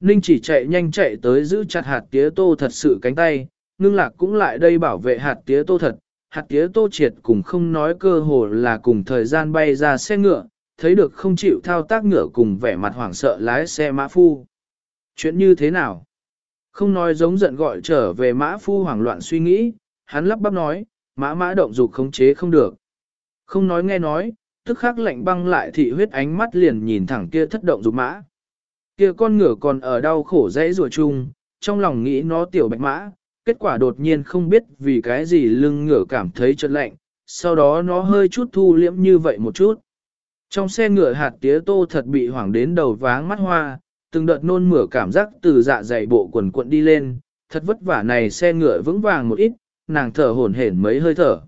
Ninh chỉ chạy nhanh chạy tới giữ chặt hạt tía tô thật sự cánh tay, ngưng lạc cũng lại đây bảo vệ hạt tía tô thật. Hạt tía tô triệt cùng không nói cơ hồ là cùng thời gian bay ra xe ngựa, thấy được không chịu thao tác ngựa cùng vẻ mặt hoảng sợ lái xe mã phu. Chuyện như thế nào? Không nói giống giận gọi trở về mã phu hoảng loạn suy nghĩ, hắn lắp bắp nói, mã mã động dục khống chế không được. Không nói nghe nói, tức khắc lạnh băng lại thị huyết ánh mắt liền nhìn thẳng kia thất động dục mã. Kia con ngựa còn ở đau khổ dãy rùa chung, trong lòng nghĩ nó tiểu bạch mã, kết quả đột nhiên không biết vì cái gì lưng ngựa cảm thấy chợt lạnh, sau đó nó hơi chút thu liễm như vậy một chút. Trong xe ngựa hạt tía tô thật bị hoảng đến đầu váng mắt hoa, từng đợt nôn mửa cảm giác từ dạ dày bộ quần cuộn đi lên, thật vất vả này xe ngựa vững vàng một ít, nàng thở hổn hển mấy hơi thở.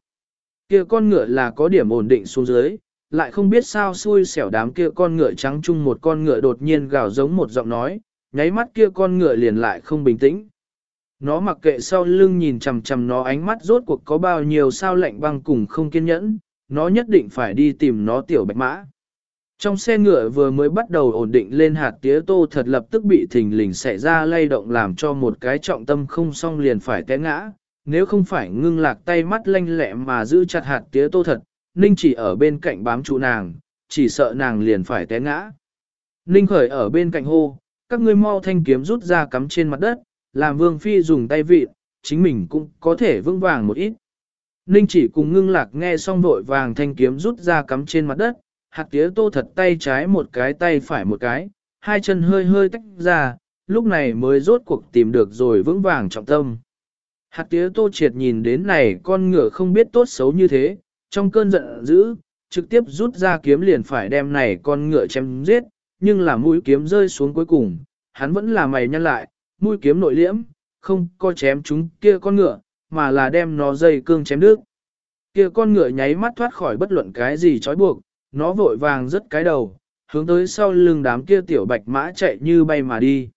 Kia con ngựa là có điểm ổn định xuống dưới, lại không biết sao xui xẻo đám kia con ngựa trắng chung một con ngựa đột nhiên gào giống một giọng nói, nháy mắt kia con ngựa liền lại không bình tĩnh. Nó mặc kệ sau lưng nhìn chằm chằm nó ánh mắt rốt cuộc có bao nhiêu sao lạnh băng cùng không kiên nhẫn, nó nhất định phải đi tìm nó tiểu bạch mã. Trong xe ngựa vừa mới bắt đầu ổn định lên hạt tía tô thật lập tức bị thình lình xảy ra lay động làm cho một cái trọng tâm không xong liền phải té ngã. Nếu không phải ngưng lạc tay mắt lanh lẹ mà giữ chặt hạt tía tô thật, Ninh chỉ ở bên cạnh bám trụ nàng, chỉ sợ nàng liền phải té ngã. Ninh khởi ở bên cạnh hô, các ngươi mau thanh kiếm rút ra cắm trên mặt đất, làm vương phi dùng tay vị, chính mình cũng có thể vững vàng một ít. Ninh chỉ cùng ngưng lạc nghe xong vội vàng thanh kiếm rút ra cắm trên mặt đất, hạt tía tô thật tay trái một cái tay phải một cái, hai chân hơi hơi tách ra, lúc này mới rốt cuộc tìm được rồi vững vàng trọng tâm. Hạt tía tô triệt nhìn đến này con ngựa không biết tốt xấu như thế, trong cơn giận dữ, trực tiếp rút ra kiếm liền phải đem này con ngựa chém giết, nhưng là mũi kiếm rơi xuống cuối cùng, hắn vẫn là mày nhăn lại, mũi kiếm nội liễm, không có chém chúng kia con ngựa, mà là đem nó dây cương chém đứt. Kia con ngựa nháy mắt thoát khỏi bất luận cái gì trói buộc, nó vội vàng rất cái đầu, hướng tới sau lưng đám kia tiểu bạch mã chạy như bay mà đi.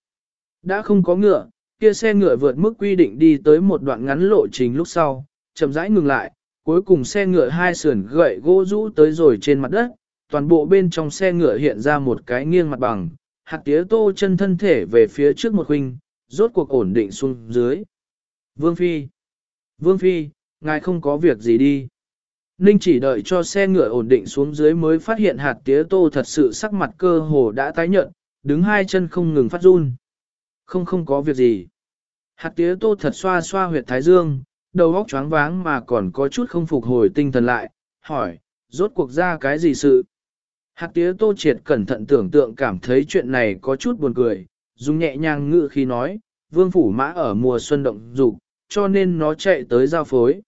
Đã không có ngựa, kia xe ngựa vượt mức quy định đi tới một đoạn ngắn lộ trình lúc sau, chậm rãi ngừng lại, cuối cùng xe ngựa hai sườn gậy gỗ rũ tới rồi trên mặt đất, toàn bộ bên trong xe ngựa hiện ra một cái nghiêng mặt bằng, hạt tía tô chân thân thể về phía trước một huynh, rốt cuộc ổn định xuống dưới. Vương Phi Vương Phi, ngài không có việc gì đi. Ninh chỉ đợi cho xe ngựa ổn định xuống dưới mới phát hiện hạt tía tô thật sự sắc mặt cơ hồ đã tái nhợt, đứng hai chân không ngừng phát run. Không không có việc gì. Hạt tía tô thật xoa xoa huyệt thái dương, đầu óc choáng váng mà còn có chút không phục hồi tinh thần lại, hỏi, rốt cuộc ra cái gì sự? Hạt tía tô triệt cẩn thận tưởng tượng cảm thấy chuyện này có chút buồn cười, dùng nhẹ nhàng ngự khi nói, vương phủ mã ở mùa xuân động dục cho nên nó chạy tới giao phối.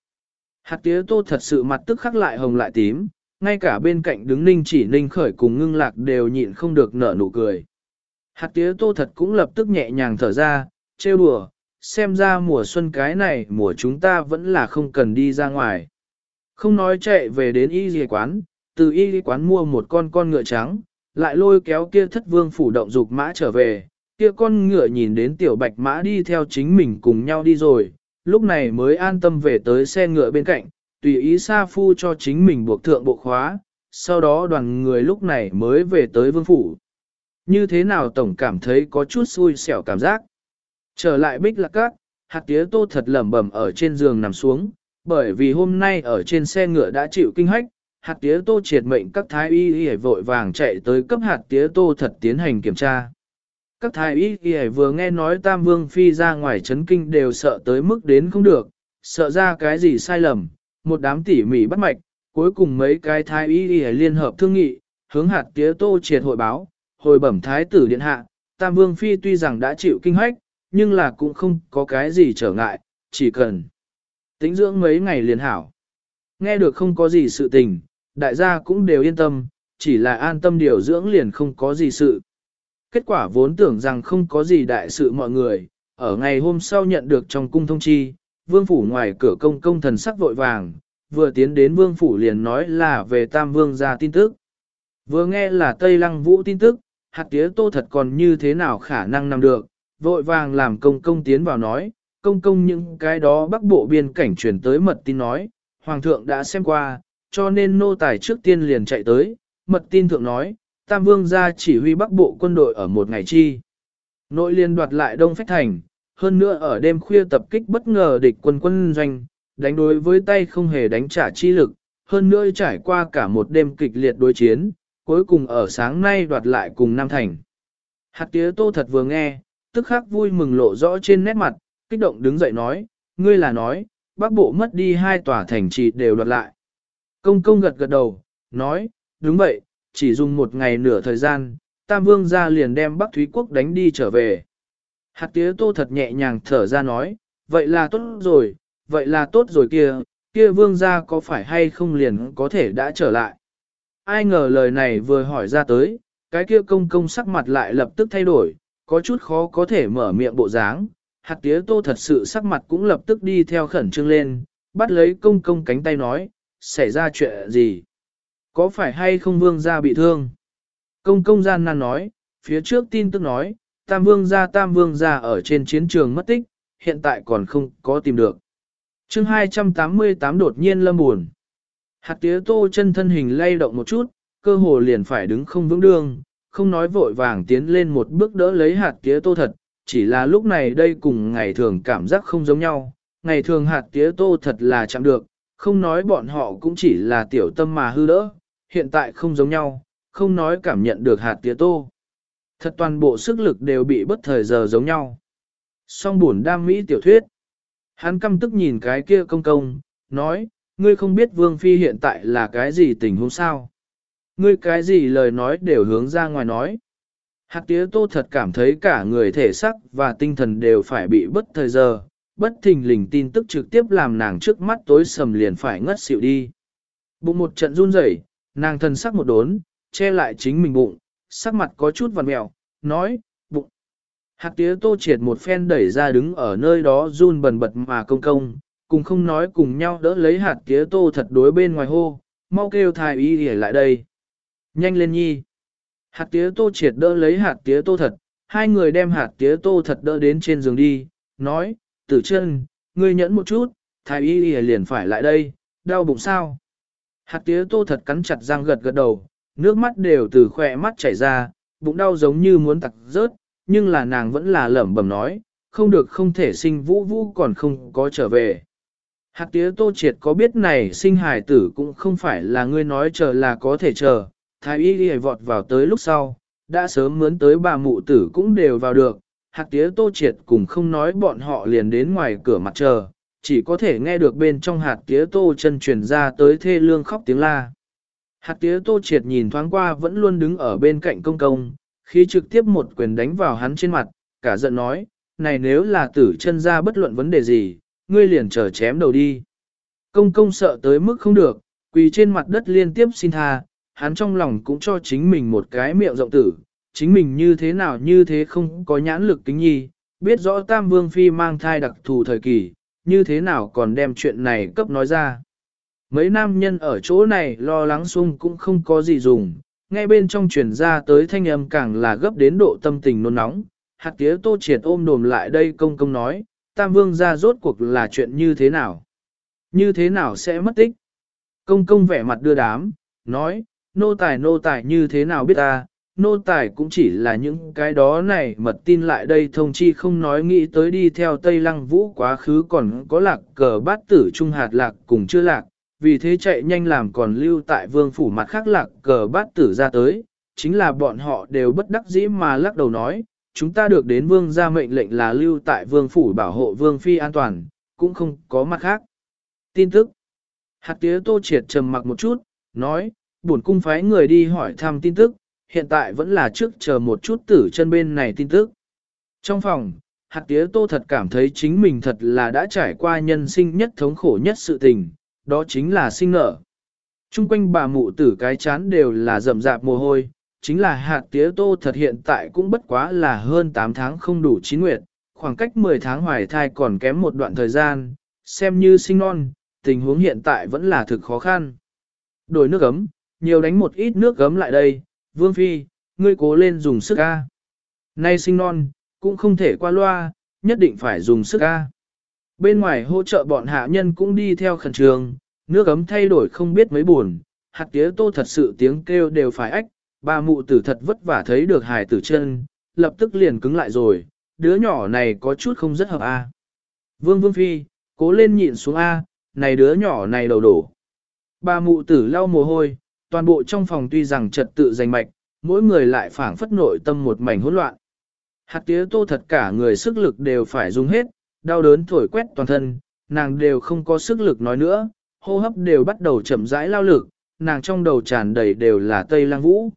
Hạt tía tô thật sự mặt tức khắc lại hồng lại tím, ngay cả bên cạnh đứng ninh chỉ ninh khởi cùng ngưng lạc đều nhịn không được nở nụ cười. Hạt tía tô thật cũng lập tức nhẹ nhàng thở ra, trêu đùa, xem ra mùa xuân cái này mùa chúng ta vẫn là không cần đi ra ngoài. Không nói chạy về đến y dì quán, từ y dì quán mua một con con ngựa trắng, lại lôi kéo kia thất vương phủ động dục mã trở về, kia con ngựa nhìn đến tiểu bạch mã đi theo chính mình cùng nhau đi rồi, lúc này mới an tâm về tới xe ngựa bên cạnh, tùy ý Sa Phu cho chính mình buộc thượng bộ khóa, sau đó đoàn người lúc này mới về tới vương phủ. Như thế nào tổng cảm thấy có chút xui xẻo cảm giác. Trở lại bích lạc cát, hạt tía tô thật lẩm bẩm ở trên giường nằm xuống, bởi vì hôm nay ở trên xe ngựa đã chịu kinh hách, hạt tía tô triệt mệnh các thái y y vội vàng chạy tới cấp hạt tía tô thật tiến hành kiểm tra. Các thái y kìa vừa nghe nói Tam Vương Phi ra ngoài chấn kinh đều sợ tới mức đến không được, sợ ra cái gì sai lầm, một đám tỉ mỉ bắt mạch, cuối cùng mấy cái thái y kìa liên hợp thương nghị, hướng hạt tía tô triệt hội báo, hồi bẩm thái tử điện hạ, Tam Vương Phi tuy rằng đã chịu kinh hoách, nhưng là cũng không có cái gì trở ngại, chỉ cần tĩnh dưỡng mấy ngày liền hảo. Nghe được không có gì sự tình, đại gia cũng đều yên tâm, chỉ là an tâm điều dưỡng liền không có gì sự. Kết quả vốn tưởng rằng không có gì đại sự mọi người, ở ngày hôm sau nhận được trong cung thông chi, vương phủ ngoài cửa công công thần sắc vội vàng, vừa tiến đến vương phủ liền nói là về tam vương ra tin tức. Vừa nghe là Tây Lăng Vũ tin tức, hạt tía tô thật còn như thế nào khả năng nằm được, vội vàng làm công công tiến vào nói, công công những cái đó bắc bộ biên cảnh truyền tới mật tin nói, hoàng thượng đã xem qua, cho nên nô tài trước tiên liền chạy tới, mật tin thượng nói, Tam Vương ra chỉ huy bắc bộ quân đội ở một ngày chi. Nội liên đoạt lại Đông Phách Thành, hơn nữa ở đêm khuya tập kích bất ngờ địch quân quân doanh, đánh đối với tay không hề đánh trả chi lực, hơn nữa trải qua cả một đêm kịch liệt đối chiến, cuối cùng ở sáng nay đoạt lại cùng Nam Thành. Hạt tía tô thật vừa nghe, tức khắc vui mừng lộ rõ trên nét mặt, kích động đứng dậy nói, ngươi là nói, bắc bộ mất đi hai tòa thành trì đều đoạt lại. Công công gật gật đầu, nói, đúng vậy, chỉ dùng một ngày nửa thời gian, Tam Vương ra liền đem Bắc Thúy Quốc đánh đi trở về. Hạt tía tô thật nhẹ nhàng thở ra nói, vậy là tốt rồi, vậy là tốt rồi kia, kia Vương ra có phải hay không liền có thể đã trở lại. Ai ngờ lời này vừa hỏi ra tới, cái kia công công sắc mặt lại lập tức thay đổi, có chút khó có thể mở miệng bộ dáng. Hạt tía tô thật sự sắc mặt cũng lập tức đi theo khẩn trương lên, bắt lấy công công cánh tay nói, xảy ra chuyện gì? Có phải hay không vương gia bị thương? Công công gian nan nói, phía trước tin tức nói, tam vương gia tam vương gia ở trên chiến trường mất tích, hiện tại còn không có tìm được. chương 288 đột nhiên lâm buồn. Hạt tía tô chân thân hình lay động một chút, cơ hồ liền phải đứng không vững đương không nói vội vàng tiến lên một bước đỡ lấy hạt tía tô thật, chỉ là lúc này đây cùng ngày thường cảm giác không giống nhau. Ngày thường hạt tía tô thật là chẳng được, không nói bọn họ cũng chỉ là tiểu tâm mà hư đỡ, hiện tại không giống nhau, không nói cảm nhận được hạt tía tô. Thật toàn bộ sức lực đều bị bất thời giờ giống nhau. Song buồn đam mỹ tiểu thuyết. Hắn căm tức nhìn cái kia công công, nói, ngươi không biết Vương Phi hiện tại là cái gì tình huống sao. Ngươi cái gì lời nói đều hướng ra ngoài nói. Hạt tía tô thật cảm thấy cả người thể sắc và tinh thần đều phải bị bất thời giờ, bất thình lình tin tức trực tiếp làm nàng trước mắt tối sầm liền phải ngất xỉu đi. Bụng một trận run rẩy, nàng thân sắc một đốn, che lại chính mình bụng, sắc mặt có chút vằn mẹo, nói, bụng. Hạt tía tô triệt một phen đẩy ra đứng ở nơi đó run bần bật mà công công, cùng không nói cùng nhau đỡ lấy hạt tía tô thật đối bên ngoài hô, mau kêu thái y để lại đây. Nhanh lên nhi. Hạt tía tô triệt đỡ lấy hạt tía tô thật, hai người đem hạt tía tô thật đỡ đến trên giường đi, nói, tử chân, ngươi nhẫn một chút, thái y liền phải lại đây, đau bụng sao. Hạt tía tô thật cắn chặt răng gật gật đầu, nước mắt đều từ khỏe mắt chảy ra, bụng đau giống như muốn tặc rớt, nhưng là nàng vẫn là lẩm bẩm nói, không được không thể sinh vũ vũ còn không có trở về. Hạt tía tô triệt có biết này sinh hài tử cũng không phải là ngươi nói chờ là có thể chờ, thái y đi vọt vào tới lúc sau, đã sớm mướn tới bà mụ tử cũng đều vào được, hạt tía tô triệt cùng không nói bọn họ liền đến ngoài cửa mặt chờ, chỉ có thể nghe được bên trong hạt tía tô chân truyền ra tới thê lương khóc tiếng la. Hạt tía tô triệt nhìn thoáng qua vẫn luôn đứng ở bên cạnh công công, khi trực tiếp một quyền đánh vào hắn trên mặt, cả giận nói, này nếu là tử chân ra bất luận vấn đề gì, ngươi liền trở chém đầu đi. Công công sợ tới mức không được, quỳ trên mặt đất liên tiếp xin tha, hắn trong lòng cũng cho chính mình một cái miệng rộng tử, chính mình như thế nào như thế không có nhãn lực kính nhi, biết rõ Tam Vương Phi mang thai đặc thù thời kỳ, như thế nào còn đem chuyện này cấp nói ra. Mấy nam nhân ở chỗ này lo lắng xung cũng không có gì dùng, nghe bên trong truyền ra tới thanh âm càng là gấp đến độ tâm tình nôn nóng. Hạt tía tô triệt ôm đồm lại đây công công nói, Tam Vương ra rốt cuộc là chuyện như thế nào? Như thế nào sẽ mất tích? Công công vẻ mặt đưa đám, nói, nô tài nô tài như thế nào biết ta, nô tài cũng chỉ là những cái đó này mật tin lại đây thông chi không nói nghĩ tới đi theo Tây Lăng Vũ quá khứ còn có lạc cờ bát tử trung hạt lạc cùng chưa lạc, vì thế chạy nhanh làm còn lưu tại vương phủ mặt khác lạc cờ bát tử ra tới, chính là bọn họ đều bất đắc dĩ mà lắc đầu nói, chúng ta được đến vương ra mệnh lệnh là lưu tại vương phủ bảo hộ vương phi an toàn, cũng không có mặt khác. Tin tức Hạt tía tô triệt trầm mặc một chút, nói, bổn cung phái người đi hỏi thăm tin tức, hiện tại vẫn là trước chờ một chút tử chân bên này tin tức. Trong phòng, hạt tía tô thật cảm thấy chính mình thật là đã trải qua nhân sinh nhất thống khổ nhất sự tình, đó chính là sinh nở. Trung quanh bà mụ tử cái chán đều là rậm rạp mồ hôi, chính là hạt tía tô thật hiện tại cũng bất quá là hơn 8 tháng không đủ chín nguyệt, khoảng cách 10 tháng hoài thai còn kém một đoạn thời gian, xem như sinh non, tình huống hiện tại vẫn là thực khó khăn. Đổi nước ấm, nhiều đánh một ít nước gấm lại đây, Vương Phi, ngươi cố lên dùng sức A. Nay sinh non, cũng không thể qua loa, nhất định phải dùng sức A. Bên ngoài hỗ trợ bọn hạ nhân cũng đi theo khẩn trường, nước ấm thay đổi không biết mấy buồn, hạt tía tô thật sự tiếng kêu đều phải ách, bà mụ tử thật vất vả thấy được hài tử chân, lập tức liền cứng lại rồi, đứa nhỏ này có chút không rất hợp A. Vương Vương Phi, cố lên nhịn xuống A, này đứa nhỏ này đầu đổ. Bà mụ tử lau mồ hôi, toàn bộ trong phòng tuy rằng trật tự danh mạch, mỗi người lại phảng phất nội tâm một mảnh hỗn loạn. Hạt tía tô thật cả người sức lực đều phải dùng hết, đau đớn thổi quét toàn thân, nàng đều không có sức lực nói nữa, hô hấp đều bắt đầu chậm rãi lao lực, nàng trong đầu tràn đầy đều là Tây Lang Vũ.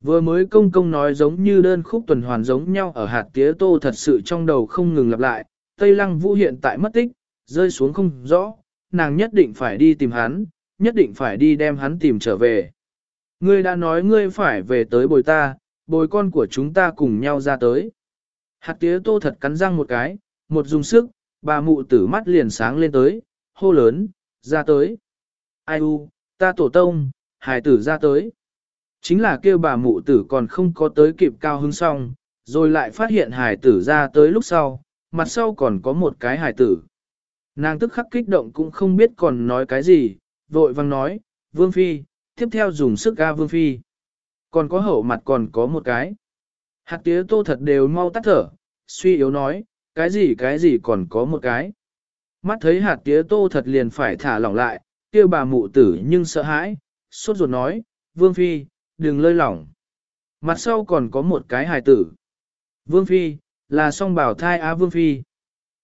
Vừa mới công công nói giống như đơn khúc tuần hoàn giống nhau ở hạt tía tô thật sự trong đầu không ngừng lặp lại, Tây Lăng Vũ hiện tại mất tích, rơi xuống không rõ, nàng nhất định phải đi tìm hắn, nhất định phải đi đem hắn tìm trở về. Ngươi đã nói ngươi phải về tới bồi ta, bồi con của chúng ta cùng nhau ra tới. Hạt tía tô thật cắn răng một cái, một dùng sức, bà mụ tử mắt liền sáng lên tới, hô lớn, ra tới. Ai u, ta tổ tông, hải tử ra tới. Chính là kêu bà mụ tử còn không có tới kịp cao hứng xong, rồi lại phát hiện hải tử ra tới lúc sau, mặt sau còn có một cái hải tử. Nàng tức khắc kích động cũng không biết còn nói cái gì, vội vang nói, Vương Phi, tiếp theo dùng sức ga Vương Phi. Còn có hậu mặt còn có một cái. Hạt tía tô thật đều mau tắt thở, suy yếu nói, cái gì cái gì còn có một cái. Mắt thấy hạt tía tô thật liền phải thả lỏng lại, kêu bà mụ tử nhưng sợ hãi, sốt ruột nói, Vương Phi, đừng lơi lỏng. Mặt sau còn có một cái hài tử. Vương Phi, là song bảo thai á Vương Phi.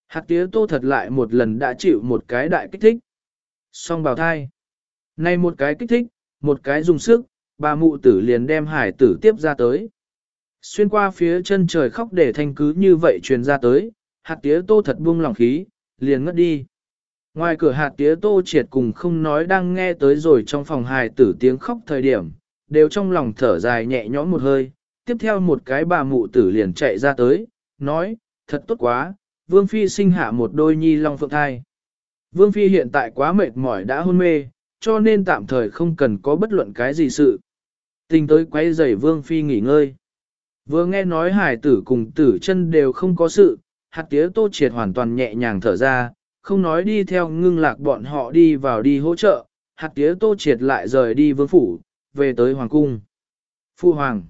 Hạt tía tô thật lại một lần đã chịu một cái đại kích thích. Song bảo thai. Này một cái kích thích, một cái dùng sức, bà mụ tử liền đem hải tử tiếp ra tới. Xuyên qua phía chân trời khóc để thanh cứ như vậy truyền ra tới, hạt tía tô thật buông lòng khí, liền ngất đi. Ngoài cửa hạt tía tô triệt cùng không nói đang nghe tới rồi trong phòng hài tử tiếng khóc thời điểm, đều trong lòng thở dài nhẹ nhõm một hơi, tiếp theo một cái bà mụ tử liền chạy ra tới, nói, thật tốt quá, Vương Phi sinh hạ một đôi nhi long phượng thai. Vương Phi hiện tại quá mệt mỏi đã hôn mê, cho nên tạm thời không cần có bất luận cái gì sự. Tình tới quay giày Vương Phi nghỉ ngơi. Vừa nghe nói hải tử cùng tử chân đều không có sự, hạt tía tô triệt hoàn toàn nhẹ nhàng thở ra, không nói đi theo ngưng lạc bọn họ đi vào đi hỗ trợ, hạt tía tô triệt lại rời đi vương phủ, về tới hoàng cung. Phu hoàng.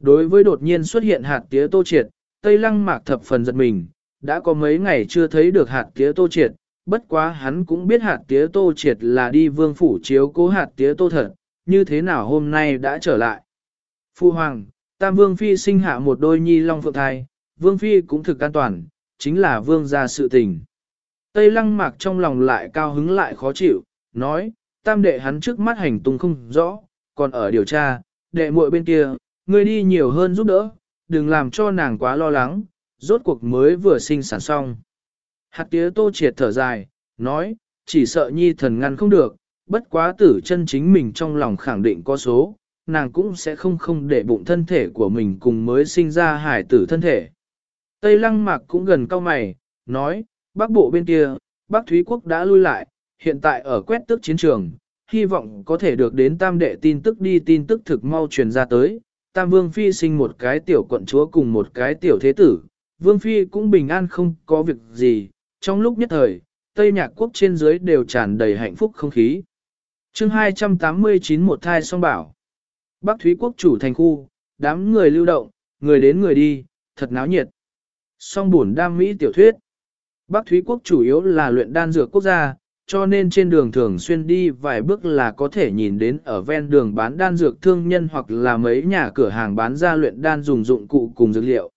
Đối với đột nhiên xuất hiện hạt tía tô triệt, Tây Lăng mạc thập phần giật mình, đã có mấy ngày chưa thấy được hạt tía tô triệt, bất quá hắn cũng biết hạt tía tô triệt là đi vương phủ chiếu cố hạt tía tô thật, như thế nào hôm nay đã trở lại. Phu hoàng, Tam Vương Phi sinh hạ một đôi nhi long phượng thai, Vương Phi cũng thực an toàn, chính là Vương gia sự tình. Tây Lăng Mạc trong lòng lại cao hứng lại khó chịu, nói, tam đệ hắn trước mắt hành tung không rõ, còn ở điều tra, đệ muội bên kia, ngươi đi nhiều hơn giúp đỡ, đừng làm cho nàng quá lo lắng, rốt cuộc mới vừa sinh sản xong. Hạt tía tô triệt thở dài, nói, chỉ sợ nhi thần ngăn không được, bất quá tử chân chính mình trong lòng khẳng định có số, nàng cũng sẽ không không để bụng thân thể của mình cùng mới sinh ra hải tử thân thể. Tây lăng mạc cũng gần cao mày, nói, bắc bộ bên kia, bắc Thúy Quốc đã lui lại, hiện tại ở quét tước chiến trường, hy vọng có thể được đến tam đệ tin tức đi tin tức thực mau truyền ra tới. Tam Vương Phi sinh một cái tiểu quận chúa cùng một cái tiểu thế tử, Vương Phi cũng bình an không có việc gì, trong lúc nhất thời, Tây Nhạc Quốc trên dưới đều tràn đầy hạnh phúc không khí. chương 289 một thai song bảo. Bắc Thúy Quốc chủ thành khu, đám người lưu động, người đến người đi, thật náo nhiệt. Song buồn đam mỹ tiểu thuyết. Bắc Thúy Quốc chủ yếu là luyện đan dược quốc gia, cho nên trên đường thường xuyên đi vài bước là có thể nhìn đến ở ven đường bán đan dược thương nhân hoặc là mấy nhà cửa hàng bán ra luyện đan dùng dụng cụ cùng dược liệu.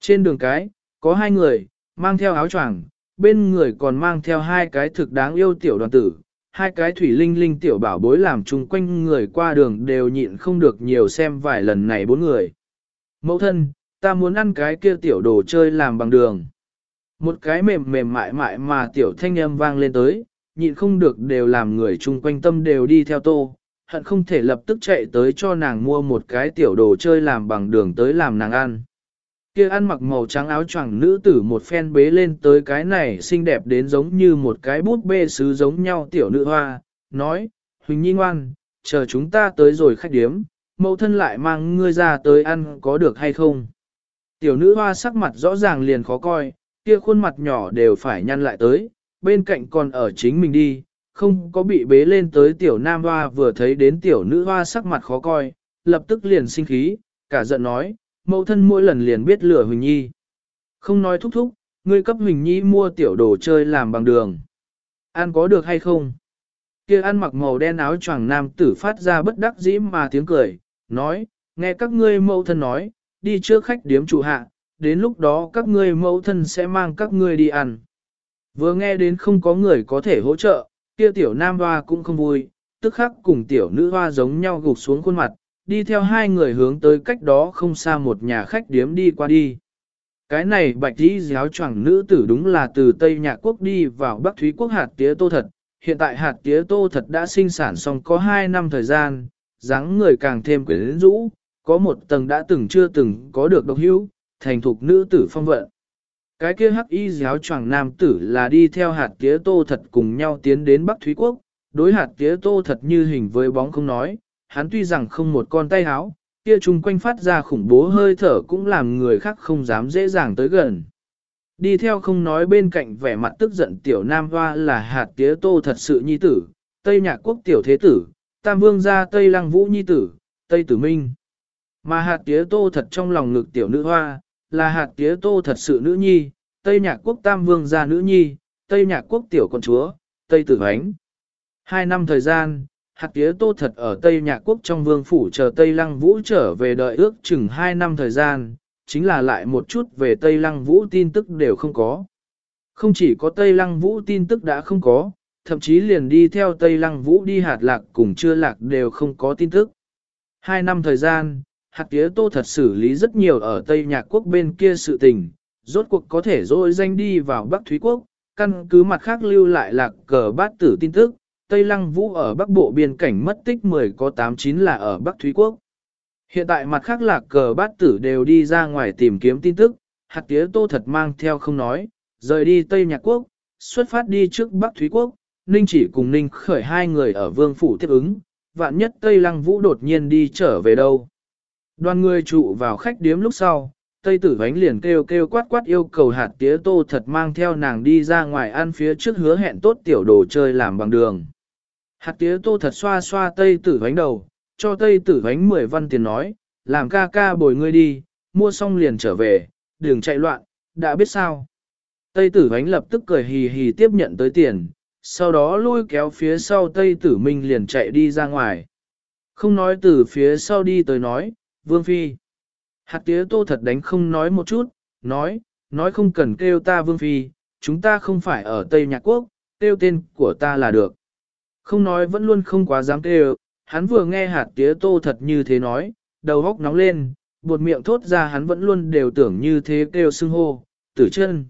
Trên đường cái, có hai người, mang theo áo choàng, bên người còn mang theo hai cái thực đáng yêu tiểu đoàn tử, hai cái thủy linh linh tiểu bảo bối làm chung quanh người qua đường đều nhịn không được nhiều xem vài lần này bốn người. Mẫu thân, ta muốn ăn cái kia tiểu đồ chơi làm bằng đường. Một cái mềm mềm mại mại mà tiểu thanh âm vang lên tới, nhịn không được đều làm người chung quanh tâm đều đi theo tô, hận không thể lập tức chạy tới cho nàng mua một cái tiểu đồ chơi làm bằng đường tới làm nàng ăn. Kia ăn mặc màu trắng áo choàng nữ tử một phen bế lên tới cái này xinh đẹp đến giống như một cái bút bê sứ giống nhau tiểu nữ hoa, nói, Huỳnh Nhi ngoan, chờ chúng ta tới rồi khách điếm, mẫu thân lại mang ngươi ra tới ăn có được hay không. Tiểu nữ hoa sắc mặt rõ ràng liền khó coi, kia khuôn mặt nhỏ đều phải nhăn lại tới, bên cạnh còn ở chính mình đi, không có bị bế lên tới tiểu nam hoa vừa thấy đến tiểu nữ hoa sắc mặt khó coi, lập tức liền sinh khí, cả giận nói, mẫu thân mỗi lần liền biết lửa Huỳnh Nhi. Không nói thúc thúc, ngươi cấp Huỳnh Nhi mua tiểu đồ chơi làm bằng đường. Ăn có được hay không? Kia ăn mặc màu đen áo choàng nam tử phát ra bất đắc dĩ mà tiếng cười, nói, nghe các ngươi mẫu thân nói, đi trước khách điếm chủ hạ, đến lúc đó các ngươi mẫu thân sẽ mang các ngươi đi ăn. Vừa nghe đến không có người có thể hỗ trợ, kia tiểu nam hoa cũng không vui, tức khắc cùng tiểu nữ hoa giống nhau gục xuống khuôn mặt, đi theo hai người hướng tới cách đó không xa một nhà khách điếm đi qua đi. Cái này bạch tí giáo choàng nữ tử đúng là từ Tây Nhạc Quốc đi vào Bắc Thúy Quốc hạt tía tô thật, hiện tại hạt tía tô thật đã sinh sản xong có 2 năm thời gian, dáng người càng thêm quyến rũ, có một tầng đã từng chưa từng có được độc hữu, thành thục nữ tử phong vận. Cái kia hắc y giáo choàng nam tử là đi theo hạt tía tô thật cùng nhau tiến đến Bắc Thúy Quốc, đối hạt tía tô thật như hình với bóng không nói, hắn tuy rằng không một con tay háo, kia chung quanh phát ra khủng bố hơi thở cũng làm người khác không dám dễ dàng tới gần. Đi theo không nói bên cạnh vẻ mặt tức giận tiểu nam hoa là hạt tía tô thật sự nhi tử, Tây Nhạc Quốc tiểu thế tử, Tam Vương gia Tây Lăng Vũ nhi tử, Tây Tử Minh. Mà hạt tía tô thật trong lòng ngực tiểu nữ hoa, là hạt tía tô thật sự nữ nhi, Tây Nhạc Quốc Tam Vương gia nữ nhi, Tây Nhạc Quốc tiểu con chúa, Tây Tử Ánh. Hai năm thời gian, hạt tía tô thật ở Tây Nhạc Quốc trong vương phủ chờ Tây Lăng Vũ trở về đợi ước chừng hai năm thời gian, chính là lại một chút về Tây Lăng Vũ tin tức đều không có. Không chỉ có Tây Lăng Vũ tin tức đã không có, thậm chí liền đi theo Tây Lăng Vũ đi hạt lạc cùng chưa lạc đều không có tin tức. Hai năm thời gian, hạt tía tô thật xử lý rất nhiều ở Tây Nhạc Quốc bên kia sự tình, rốt cuộc có thể dội danh đi vào Bắc Thúy Quốc, căn cứ mặt khác lưu lại lạc cờ bát tử tin tức, Tây Lăng Vũ ở Bắc Bộ biên cảnh mất tích 10 có 89 là ở Bắc Thúy Quốc. Hiện tại mặt khác lạc cờ bát tử đều đi ra ngoài tìm kiếm tin tức, hạt tía tô thật mang theo không nói, rời đi Tây Nhạc Quốc, xuất phát đi trước Bắc Thúy Quốc, Ninh chỉ cùng Ninh khởi hai người ở vương phủ tiếp ứng, vạn nhất Tây Lăng Vũ đột nhiên đi trở về đâu. Đoàn người trụ vào khách điếm lúc sau, Tây tử vánh liền kêu kêu quát quát yêu cầu hạt tía tô thật mang theo nàng đi ra ngoài ăn phía trước hứa hẹn tốt tiểu đồ chơi làm bằng đường. Hạt tía tô thật xoa xoa Tây tử vánh đầu, cho Tây tử vánh 10 văn tiền nói, làm ca ca bồi ngươi đi, mua xong liền trở về, đừng chạy loạn, đã biết sao. Tây tử vánh lập tức cười hì hì tiếp nhận tới tiền, sau đó lôi kéo phía sau Tây tử minh liền chạy đi ra ngoài. Không nói từ phía sau đi tới nói, Vương Phi. Hạt tía tô thật đánh không nói một chút, nói, nói không cần kêu ta Vương Phi, chúng ta không phải ở Tây Nhạc Quốc, kêu tên của ta là được. Không nói vẫn luôn không quá dám kêu, hắn vừa nghe hạt tía tô thật như thế nói, đầu góc nóng lên, buột miệng thốt ra hắn vẫn luôn đều tưởng như thế kêu xưng hô, tử chân.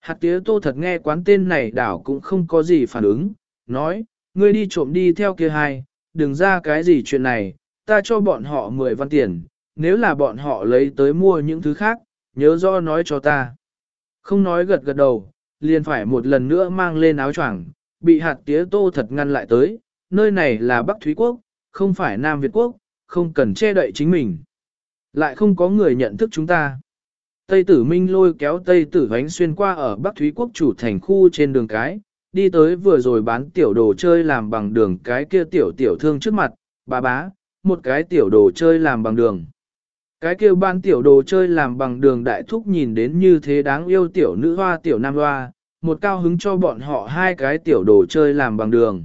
Hạt tía tô thật nghe quán tên này đảo cũng không có gì phản ứng, nói, ngươi đi trộm đi theo kia hai, đừng ra cái gì chuyện này, ta cho bọn họ 10 văn tiền, nếu là bọn họ lấy tới mua những thứ khác, nhớ do nói cho ta. Không nói gật gật đầu, liền phải một lần nữa mang lên áo choàng, bị hạt tía tô thật ngăn lại tới, nơi này là Bắc Thúy Quốc, không phải Nam Việt Quốc, không cần che đậy chính mình. Lại không có người nhận thức chúng ta. Tây tử Minh lôi kéo Tây tử Vánh xuyên qua ở Bắc Thúy Quốc chủ thành khu trên đường cái, đi tới vừa rồi bán tiểu đồ chơi làm bằng đường cái kia tiểu tiểu thương trước mặt, bà bá, một cái tiểu đồ chơi làm bằng đường. Cái kia ban tiểu đồ chơi làm bằng đường đại thúc nhìn đến như thế đáng yêu tiểu nữ hoa tiểu nam hoa, một cao hứng cho bọn họ hai cái tiểu đồ chơi làm bằng đường.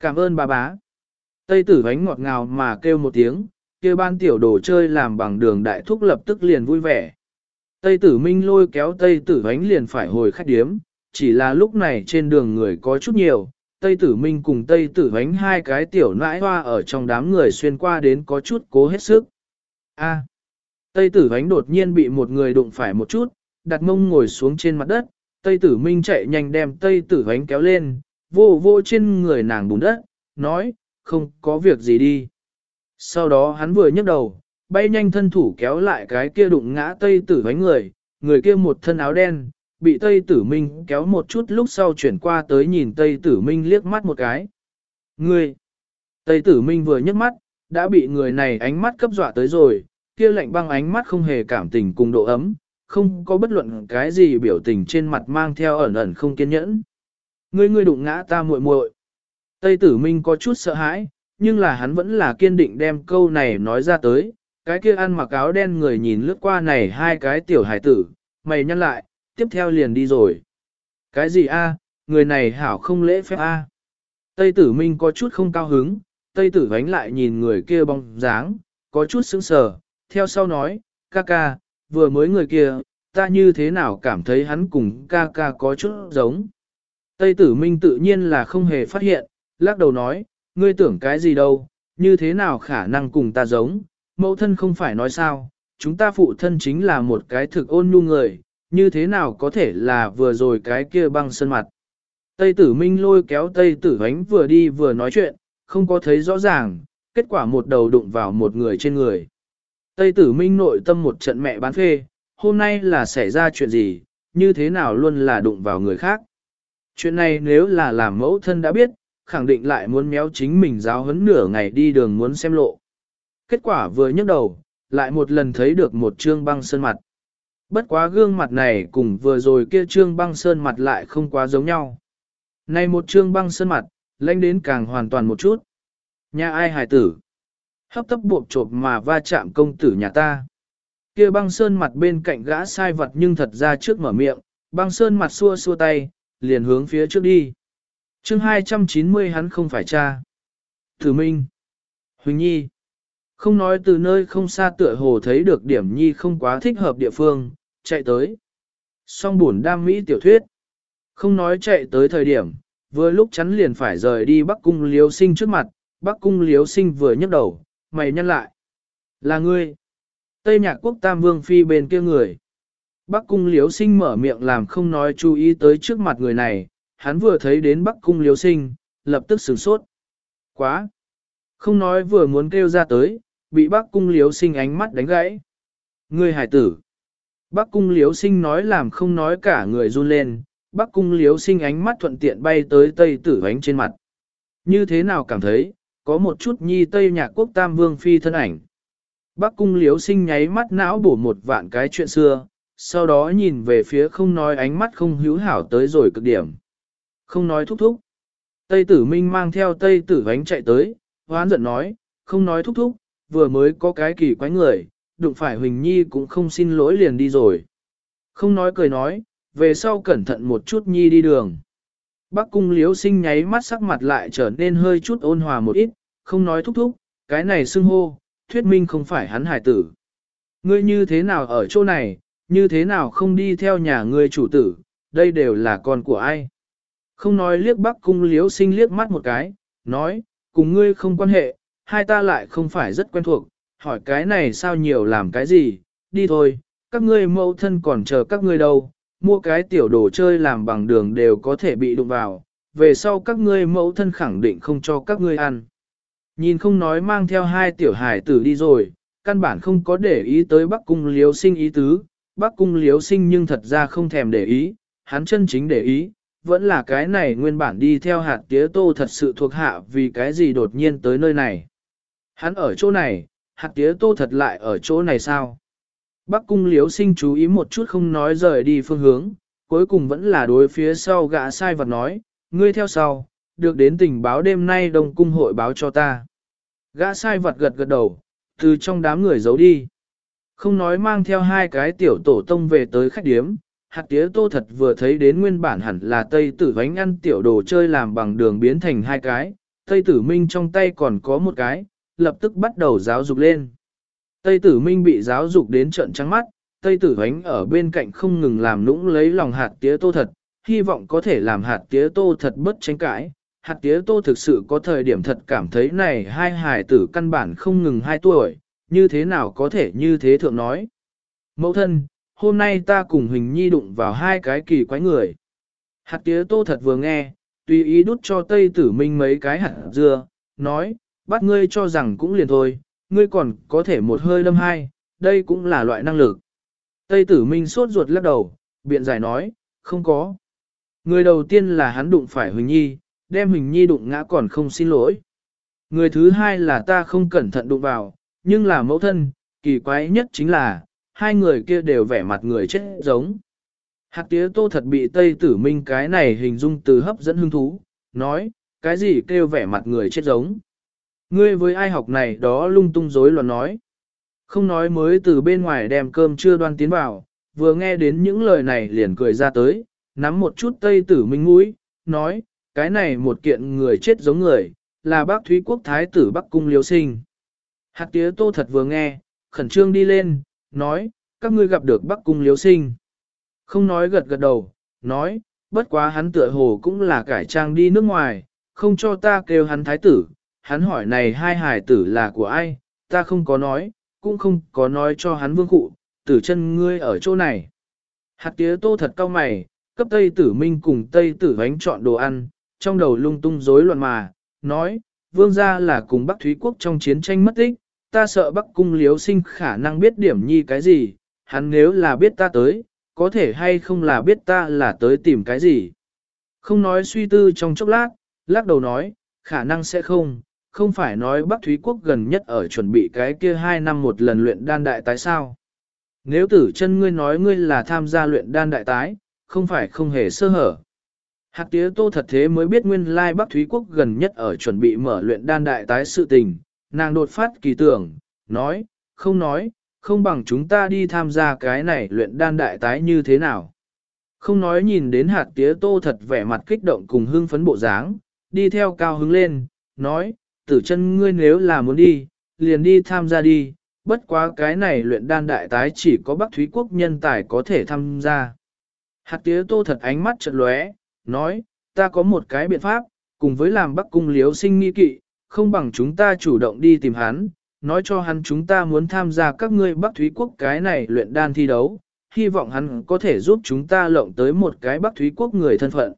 Cảm ơn bà bá. Tây tử bánh ngọt ngào mà kêu một tiếng, kêu ban tiểu đồ chơi làm bằng đường đại thúc lập tức liền vui vẻ. Tây tử minh lôi kéo tây tử bánh liền phải hồi khách điếm, chỉ là lúc này trên đường người có chút nhiều, Tây Tử Minh cùng Tây Tử Hánh hai cái tiểu nãi hoa ở trong đám người xuyên qua đến có chút cố hết sức. A. Tây Tử Hánh đột nhiên bị một người đụng phải một chút, đặt mông ngồi xuống trên mặt đất, Tây Tử Minh chạy nhanh đem Tây Tử Hánh kéo lên, vô vô trên người nàng bùn đất, nói, không có việc gì đi. Sau đó hắn vừa nhấc đầu, bay nhanh thân thủ kéo lại cái kia đụng ngã Tây Tử Hánh người, người kia một thân áo đen, bị Tây Tử Minh kéo một chút lúc sau chuyển qua tới nhìn Tây Tử Minh liếc mắt một cái. Ngươi! Tây Tử Minh vừa nhấc mắt, đã bị người này ánh mắt cấp dọa tới rồi, kia lạnh băng ánh mắt không hề cảm tình cùng độ ấm, không có bất luận cái gì biểu tình trên mặt mang theo ẩn ẩn không kiên nhẫn. Ngươi ngươi đụng ngã ta muội muội. Tây Tử Minh có chút sợ hãi, nhưng là hắn vẫn là kiên định đem câu này nói ra tới. Cái kia ăn mặc áo đen người nhìn lướt qua này hai cái tiểu hải tử, mày nhăn lại, tiếp theo liền đi rồi. Cái gì a? người này hảo không lễ phép a. Tây tử minh có chút không cao hứng, tây tử vánh lại nhìn người kia bóng dáng, có chút sững sờ, theo sau nói, ca ca, vừa mới người kia, ta như thế nào cảm thấy hắn cùng ca ca có chút giống. Tây tử minh tự nhiên là không hề phát hiện, lắc đầu nói, ngươi tưởng cái gì đâu, như thế nào khả năng cùng ta giống, mẫu thân không phải nói sao, chúng ta phụ thân chính là một cái thực ôn nhu người, như thế nào có thể là vừa rồi cái kia băng sân mặt. Tây tử minh lôi kéo tây tử ánh vừa đi vừa nói chuyện, không có thấy rõ ràng, kết quả một đầu đụng vào một người trên người. Tây tử minh nội tâm một trận mẹ bán phê, hôm nay là xảy ra chuyện gì, như thế nào luôn là đụng vào người khác. Chuyện này nếu là làm mẫu thân đã biết, khẳng định lại muốn méo chính mình giáo huấn nửa ngày đi đường muốn xem lộ. Kết quả vừa nhấc đầu, lại một lần thấy được một trương băng sơn mặt. Bất quá gương mặt này cùng vừa rồi kia trương băng sơn mặt lại không quá giống nhau. Này một trương băng sơn mặt, lãnh đến càng hoàn toàn một chút. Nhà ai hải tử? Hấp tấp buộc chộp mà va chạm công tử nhà ta. Kia băng sơn mặt bên cạnh gã sai vật nhưng thật ra trước mở miệng, băng sơn mặt xua xua tay, liền hướng phía trước đi. chương 290 hắn không phải cha. Thử Minh. Huỳnh Nhi. Không nói từ nơi không xa tựa hồ thấy được điểm Nhi không quá thích hợp địa phương, chạy tới. Song buồn đam mỹ tiểu thuyết. Không nói chạy tới thời điểm, vừa lúc chắn liền phải rời đi Bắc Cung Liếu Sinh trước mặt, Bắc Cung Liếu Sinh vừa nhấc đầu, mày nhăn lại. Là ngươi. Tây Nhạc Quốc Tam Vương Phi bên kia người. Bắc cung liếu sinh mở miệng làm không nói chú ý tới trước mặt người này, hắn vừa thấy đến Bắc cung liếu sinh, lập tức sửng sốt. Quá! Không nói vừa muốn kêu ra tới, bị Bắc cung liếu sinh ánh mắt đánh gãy. Người hải tử! Bắc cung liếu sinh nói làm không nói cả người run lên, Bắc cung liếu sinh ánh mắt thuận tiện bay tới tây tử ánh trên mặt. Như thế nào cảm thấy, có một chút nhi tây nhạc quốc tam vương phi thân ảnh. Bắc cung liếu sinh nháy mắt não bổ một vạn cái chuyện xưa, sau đó nhìn về phía không nói ánh mắt không hữu hảo tới rồi cực điểm. Không nói thúc thúc. Tây tử minh mang theo tây tử vánh chạy tới, hoán giận nói, không nói thúc thúc, vừa mới có cái kỳ quái người, đụng phải Huỳnh Nhi cũng không xin lỗi liền đi rồi. Không nói cười nói, về sau cẩn thận một chút Nhi đi đường. Bác cung liếu sinh nháy mắt sắc mặt lại trở nên hơi chút ôn hòa một ít, không nói thúc thúc, cái này xưng hô, thuyết minh không phải hắn hải tử. Ngươi như thế nào ở chỗ này, như thế nào không đi theo nhà ngươi chủ tử, đây đều là con của ai. Không nói liếc bác cung liếu sinh liếc mắt một cái, nói, cùng ngươi không quan hệ, hai ta lại không phải rất quen thuộc, hỏi cái này sao nhiều làm cái gì, đi thôi, các ngươi mẫu thân còn chờ các ngươi đâu, mua cái tiểu đồ chơi làm bằng đường đều có thể bị đụng vào, về sau các ngươi mẫu thân khẳng định không cho các ngươi ăn. Nhìn không nói mang theo hai tiểu hải tử đi rồi, căn bản không có để ý tới Bắc Cung Liếu Sinh ý tứ, Bắc Cung Liếu Sinh nhưng thật ra không thèm để ý, hắn chân chính để ý, vẫn là cái này nguyên bản đi theo hạt tía tô thật sự thuộc hạ vì cái gì đột nhiên tới nơi này. Hắn ở chỗ này, hạt tía tô thật lại ở chỗ này sao? Bắc cung liếu sinh chú ý một chút không nói rời đi phương hướng, cuối cùng vẫn là đối phía sau gã sai vật nói, ngươi theo sau, được đến tình báo đêm nay đông cung hội báo cho ta. Gã sai vật gật gật đầu, từ trong đám người giấu đi. Không nói mang theo hai cái tiểu tổ tông về tới khách điếm, hạt tía tô thật vừa thấy đến nguyên bản hẳn là tây tử bánh ăn tiểu đồ chơi làm bằng đường biến thành hai cái, tây tử minh trong tay còn có một cái, lập tức bắt đầu giáo dục lên. Tây tử minh bị giáo dục đến trận trắng mắt, Tây tử ánh ở bên cạnh không ngừng làm nũng lấy lòng hạt tía tô thật, hy vọng có thể làm hạt tía tô thật bất tranh cãi. Hạt tía tô thực sự có thời điểm thật cảm thấy này hai hài tử căn bản không ngừng hai tuổi, như thế nào có thể như thế thượng nói. Mẫu thân, hôm nay ta cùng Huỳnh Nhi đụng vào hai cái kỳ quái người. Hạt tía tô thật vừa nghe, tùy ý đút cho Tây tử minh mấy cái hạt dưa, nói, bắt ngươi cho rằng cũng liền thôi, ngươi còn có thể một hơi đâm hai, đây cũng là loại năng lực. Tây tử minh sốt ruột lắc đầu, biện giải nói, không có. Người đầu tiên là hắn đụng phải Huỳnh Nhi, đem Huỳnh Nhi đụng ngã còn không xin lỗi. Người thứ hai là ta không cẩn thận đụng vào, nhưng là mẫu thân, kỳ quái nhất chính là, hai người kia đều vẻ mặt người chết giống. Hạt tía tô thật bị Tây tử minh cái này hình dung từ hấp dẫn hứng thú, nói, cái gì kêu vẻ mặt người chết giống. Ngươi với ai học này đó lung tung rối loạn nói. Không nói mới từ bên ngoài đem cơm chưa đoan tiến vào, vừa nghe đến những lời này liền cười ra tới, nắm một chút tây tử minh mũi, nói, cái này một kiện người chết giống người, là bác Thúy Quốc Thái tử Bắc Cung Liêu Sinh. Hạt tía tô thật vừa nghe, khẩn trương đi lên, nói, các ngươi gặp được Bắc Cung Liêu Sinh. Không nói gật gật đầu, nói, bất quá hắn tựa hồ cũng là cải trang đi nước ngoài, không cho ta kêu hắn thái tử, hắn hỏi này hai hài tử là của ai, ta không có nói, cũng không có nói cho hắn vương cụ, tử chân ngươi ở chỗ này. Hạt tía tô thật cao mày, cấp tây tử minh cùng tây tử bánh chọn đồ ăn, trong đầu lung tung rối loạn mà, nói, vương gia là cùng Bắc Thúy Quốc trong chiến tranh mất tích, ta sợ Bắc Cung liếu sinh khả năng biết điểm nhi cái gì, hắn nếu là biết ta tới, có thể hay không là biết ta là tới tìm cái gì. Không nói suy tư trong chốc lát, lắc đầu nói, khả năng sẽ không, không phải nói Bắc Thúy Quốc gần nhất ở chuẩn bị cái kia hai năm một lần luyện đan đại tái sao. Nếu tử chân ngươi nói ngươi là tham gia luyện đan đại tái, không phải không hề sơ hở. Hạc tía tô thật thế mới biết nguyên lai Bắc Thúy Quốc gần nhất ở chuẩn bị mở luyện đan đại tái sự tình, nàng đột phát kỳ tưởng, nói, không nói, không bằng chúng ta đi tham gia cái này luyện đan đại tái như thế nào. Không nói nhìn đến hạt tía tô thật vẻ mặt kích động cùng hưng phấn bộ dáng, đi theo cao hứng lên, nói, tử chân ngươi nếu là muốn đi, liền đi tham gia đi, bất quá cái này luyện đan đại tái chỉ có Bắc Thúy Quốc nhân tài có thể tham gia. Hạt tía tô thật ánh mắt chợt lóe, nói, ta có một cái biện pháp, cùng với làm Bắc Cung liếu sinh nghi kỵ, không bằng chúng ta chủ động đi tìm hắn, nói cho hắn chúng ta muốn tham gia các ngươi Bắc Thúy Quốc cái này luyện đan thi đấu, hy vọng hắn có thể giúp chúng ta lộng tới một cái Bắc Thúy Quốc người thân phận.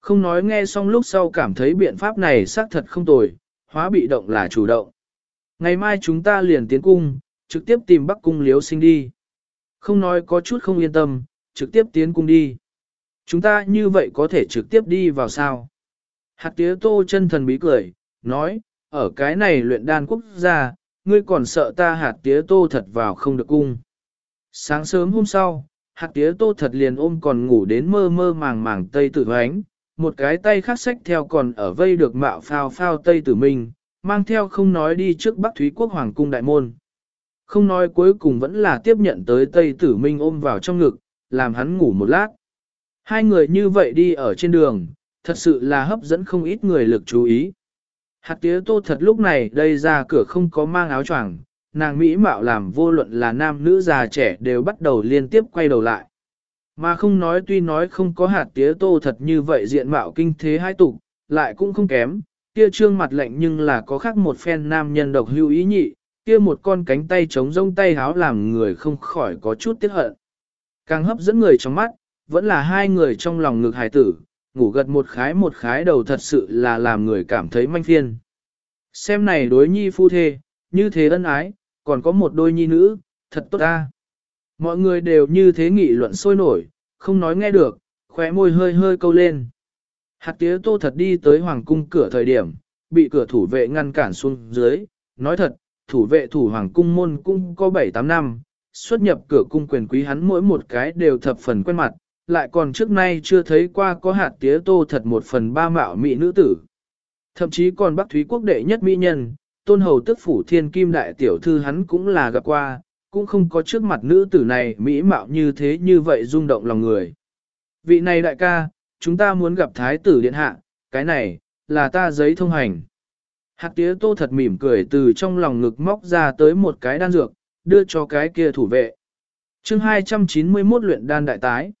Không nói nghe xong lúc sau cảm thấy biện pháp này xác thật không tồi, hóa bị động là chủ động. Ngày mai chúng ta liền tiến cung, trực tiếp tìm Bắc Cung Liếu sinh đi. Không nói có chút không yên tâm, trực tiếp tiến cung đi. Chúng ta như vậy có thể trực tiếp đi vào sao? Hạt tía tô chân thần bí cười, nói, ở cái này luyện đan quốc gia, ngươi còn sợ ta hạt tía tô thật vào không được cung. Sáng sớm hôm sau, hạt tía tô thật liền ôm còn ngủ đến mơ mơ màng màng tây tử hoánh, một cái tay khác sách theo còn ở vây được mạo phao phao tây tử minh, mang theo không nói đi trước Bắc Thúy Quốc Hoàng cung đại môn. Không nói cuối cùng vẫn là tiếp nhận tới tây tử minh ôm vào trong ngực, làm hắn ngủ một lát. Hai người như vậy đi ở trên đường, thật sự là hấp dẫn không ít người lực chú ý. Hạt tía tô thật lúc này đây ra cửa không có mang áo choàng, nàng Mỹ mạo làm vô luận là nam nữ già trẻ đều bắt đầu liên tiếp quay đầu lại. Mà không nói tuy nói không có hạt tía tô thật như vậy diện mạo kinh thế hai tục, lại cũng không kém, kia trương mặt lạnh nhưng là có khác một phen nam nhân độc hưu ý nhị, kia một con cánh tay chống rông tay háo làm người không khỏi có chút tiếc hận. Càng hấp dẫn người trong mắt, vẫn là hai người trong lòng ngực hài tử, ngủ gật một khái một khái đầu thật sự là làm người cảm thấy manh phiên. Xem này đối nhi phu thê, như thế ân ái, còn có một đôi nhi nữ, thật tốt ta. Mọi người đều như thế nghị luận sôi nổi, không nói nghe được, khóe môi hơi hơi câu lên. Hạt tía tô thật đi tới hoàng cung cửa thời điểm, bị cửa thủ vệ ngăn cản xuống dưới, nói thật, thủ vệ thủ hoàng cung môn cung có 7-8 năm, xuất nhập cửa cung quyền quý hắn mỗi một cái đều thập phần quen mặt, lại còn trước nay chưa thấy qua có hạt tía tô thật một phần ba mạo mỹ nữ tử. Thậm chí còn Bắc Thúy quốc đệ nhất mỹ nhân, tôn hầu tức phủ thiên kim đại tiểu thư hắn cũng là gặp qua, cũng không có trước mặt nữ tử này mỹ mạo như thế như vậy rung động lòng người. Vị này đại ca, chúng ta muốn gặp thái tử điện hạ, cái này, là ta giấy thông hành. Hạt tía tô thật mỉm cười từ trong lòng ngực móc ra tới một cái đan dược, đưa cho cái kia thủ vệ. chương 291 luyện đan đại tái.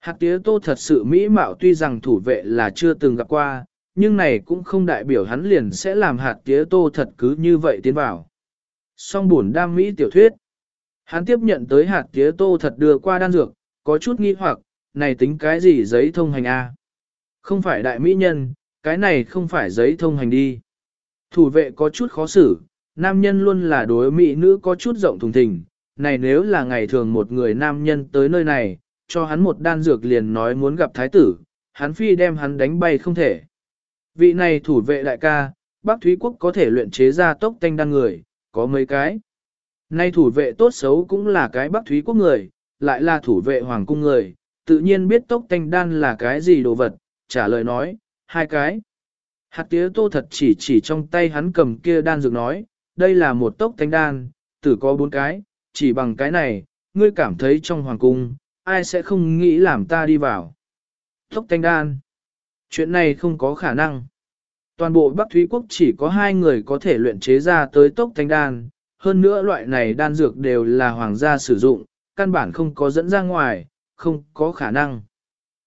Hạt tía tô thật sự mỹ mạo tuy rằng thủ vệ là chưa từng gặp qua, nhưng này cũng không đại biểu hắn liền sẽ làm hạt tía tô thật cứ như vậy tiến vào. Song buồn đam mỹ tiểu thuyết. Hắn tiếp nhận tới hạt tía tô thật đưa qua đan dược, có chút nghi hoặc, này tính cái gì giấy thông hành A. Không phải đại mỹ nhân, cái này không phải giấy thông hành đi. Thủ vệ có chút khó xử, nam nhân luôn là đối mỹ nữ có chút rộng thùng thình, này nếu là ngày thường một người nam nhân tới nơi này, cho hắn một đan dược liền nói muốn gặp thái tử, hắn phi đem hắn đánh bay không thể. Vị này thủ vệ đại ca, Bắc Thúy Quốc có thể luyện chế ra tốc tanh đan người, có mấy cái. Nay thủ vệ tốt xấu cũng là cái Bắc Thúy Quốc người, lại là thủ vệ Hoàng Cung người, tự nhiên biết tốc tanh đan là cái gì đồ vật, trả lời nói, hai cái. Hạt tía tô thật chỉ chỉ trong tay hắn cầm kia đan dược nói, đây là một tốc tanh đan, tử có bốn cái, chỉ bằng cái này, ngươi cảm thấy trong Hoàng Cung, ai sẽ không nghĩ làm ta đi vào. Tốc tanh đan. Chuyện này không có khả năng. Toàn bộ Bắc Thúy Quốc chỉ có hai người có thể luyện chế ra tới tốc thanh đan, hơn nữa loại này đan dược đều là hoàng gia sử dụng, căn bản không có dẫn ra ngoài, không có khả năng.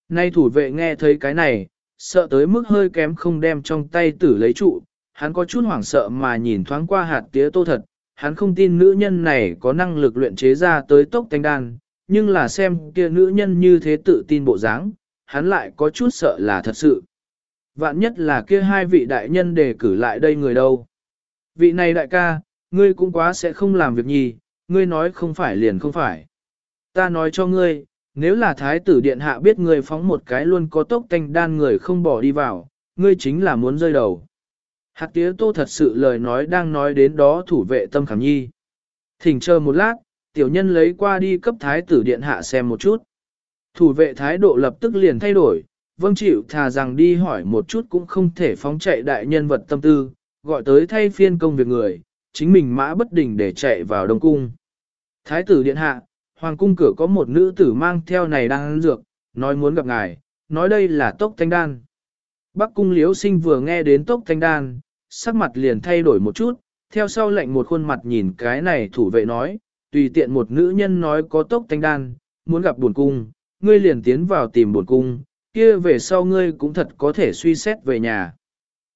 Nay thủ vệ nghe thấy cái này, sợ tới mức hơi kém không đem trong tay tử lấy trụ, hắn có chút hoảng sợ mà nhìn thoáng qua hạt tía tô thật, hắn không tin nữ nhân này có năng lực luyện chế ra tới tốc thanh đan, nhưng là xem kia nữ nhân như thế tự tin bộ dáng, hắn lại có chút sợ là thật sự. Vạn nhất là kia hai vị đại nhân đề cử lại đây người đâu. Vị này đại ca, ngươi cũng quá sẽ không làm việc nhì, ngươi nói không phải liền không phải. Ta nói cho ngươi, nếu là thái tử điện hạ biết ngươi phóng một cái luôn có tốc tanh đan người không bỏ đi vào, ngươi chính là muốn rơi đầu. Hạt tía tô thật sự lời nói đang nói đến đó thủ vệ tâm khảm nhi. Thỉnh chờ một lát, tiểu nhân lấy qua đi cấp thái tử điện hạ xem một chút. Thủ vệ thái độ lập tức liền thay đổi, vâng chịu thà rằng đi hỏi một chút cũng không thể phóng chạy đại nhân vật tâm tư, gọi tới thay phiên công việc người, chính mình mã bất đình để chạy vào đông cung. Thái tử điện hạ, hoàng cung cửa có một nữ tử mang theo này đang ăn dược, nói muốn gặp ngài, nói đây là tốc thanh đan. Bắc cung liếu sinh vừa nghe đến tốc thanh đan, sắc mặt liền thay đổi một chút, theo sau lệnh một khuôn mặt nhìn cái này thủ vệ nói, tùy tiện một nữ nhân nói có tốc thanh đan, muốn gặp buồn cung, ngươi liền tiến vào tìm buồn cung, kia về sau ngươi cũng thật có thể suy xét về nhà.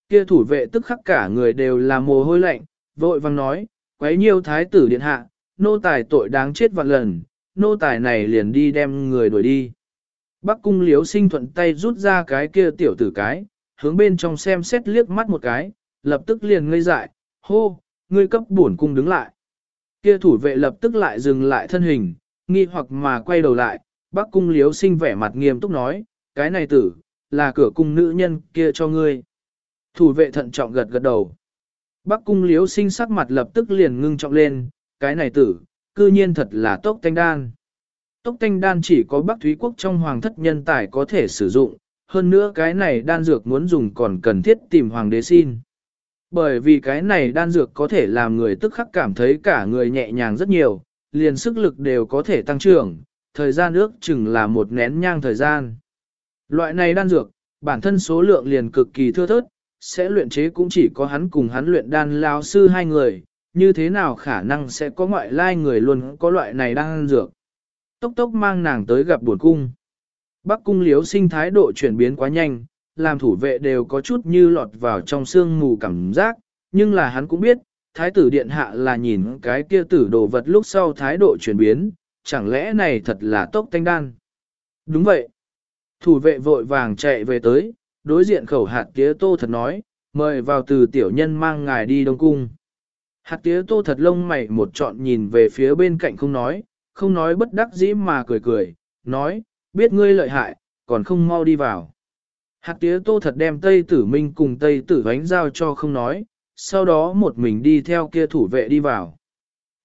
Kia thủ vệ tức khắc cả người đều là mồ hôi lạnh, vội vang nói, quấy nhiêu thái tử điện hạ, nô tài tội đáng chết vạn lần, nô tài này liền đi đem người đuổi đi. Bắc cung liếu sinh thuận tay rút ra cái kia tiểu tử cái, hướng bên trong xem xét liếc mắt một cái, lập tức liền ngây dại, hô, ngươi cấp bổn cung đứng lại. Kia thủ vệ lập tức lại dừng lại thân hình, nghi hoặc mà quay đầu lại, Bắc cung liếu sinh vẻ mặt nghiêm túc nói, cái này tử, là cửa cung nữ nhân kia cho ngươi. Thủ vệ thận trọng gật gật đầu. Bắc cung liếu sinh sắc mặt lập tức liền ngưng trọng lên, cái này tử, cư nhiên thật là tốc thanh đan. Tốc thanh đan chỉ có Bắc Thúy Quốc trong hoàng thất nhân tài có thể sử dụng, hơn nữa cái này đan dược muốn dùng còn cần thiết tìm hoàng đế xin. Bởi vì cái này đan dược có thể làm người tức khắc cảm thấy cả người nhẹ nhàng rất nhiều, liền sức lực đều có thể tăng trưởng, thời gian ước chừng là một nén nhang thời gian. Loại này đan dược, bản thân số lượng liền cực kỳ thưa thớt, sẽ luyện chế cũng chỉ có hắn cùng hắn luyện đan lao sư hai người, như thế nào khả năng sẽ có ngoại lai người luôn có loại này đang ăn dược. Tốc tốc mang nàng tới gặp buồn cung. Bắc cung liếu sinh thái độ chuyển biến quá nhanh, làm thủ vệ đều có chút như lọt vào trong sương mù cảm giác, nhưng là hắn cũng biết, thái tử điện hạ là nhìn cái kia tử đồ vật lúc sau thái độ chuyển biến, chẳng lẽ này thật là tốc thanh đan. Đúng vậy. Thủ vệ vội vàng chạy về tới, đối diện khẩu hạt tía tô thật nói, mời vào từ tiểu nhân mang ngài đi đông cung. Hạt tía tô thật lông mày một trọn nhìn về phía bên cạnh không nói, không nói bất đắc dĩ mà cười cười, nói, biết ngươi lợi hại, còn không mau đi vào. Hạt tía tô thật đem Tây Tử Minh cùng Tây Tử Vánh giao cho không nói, sau đó một mình đi theo kia thủ vệ đi vào.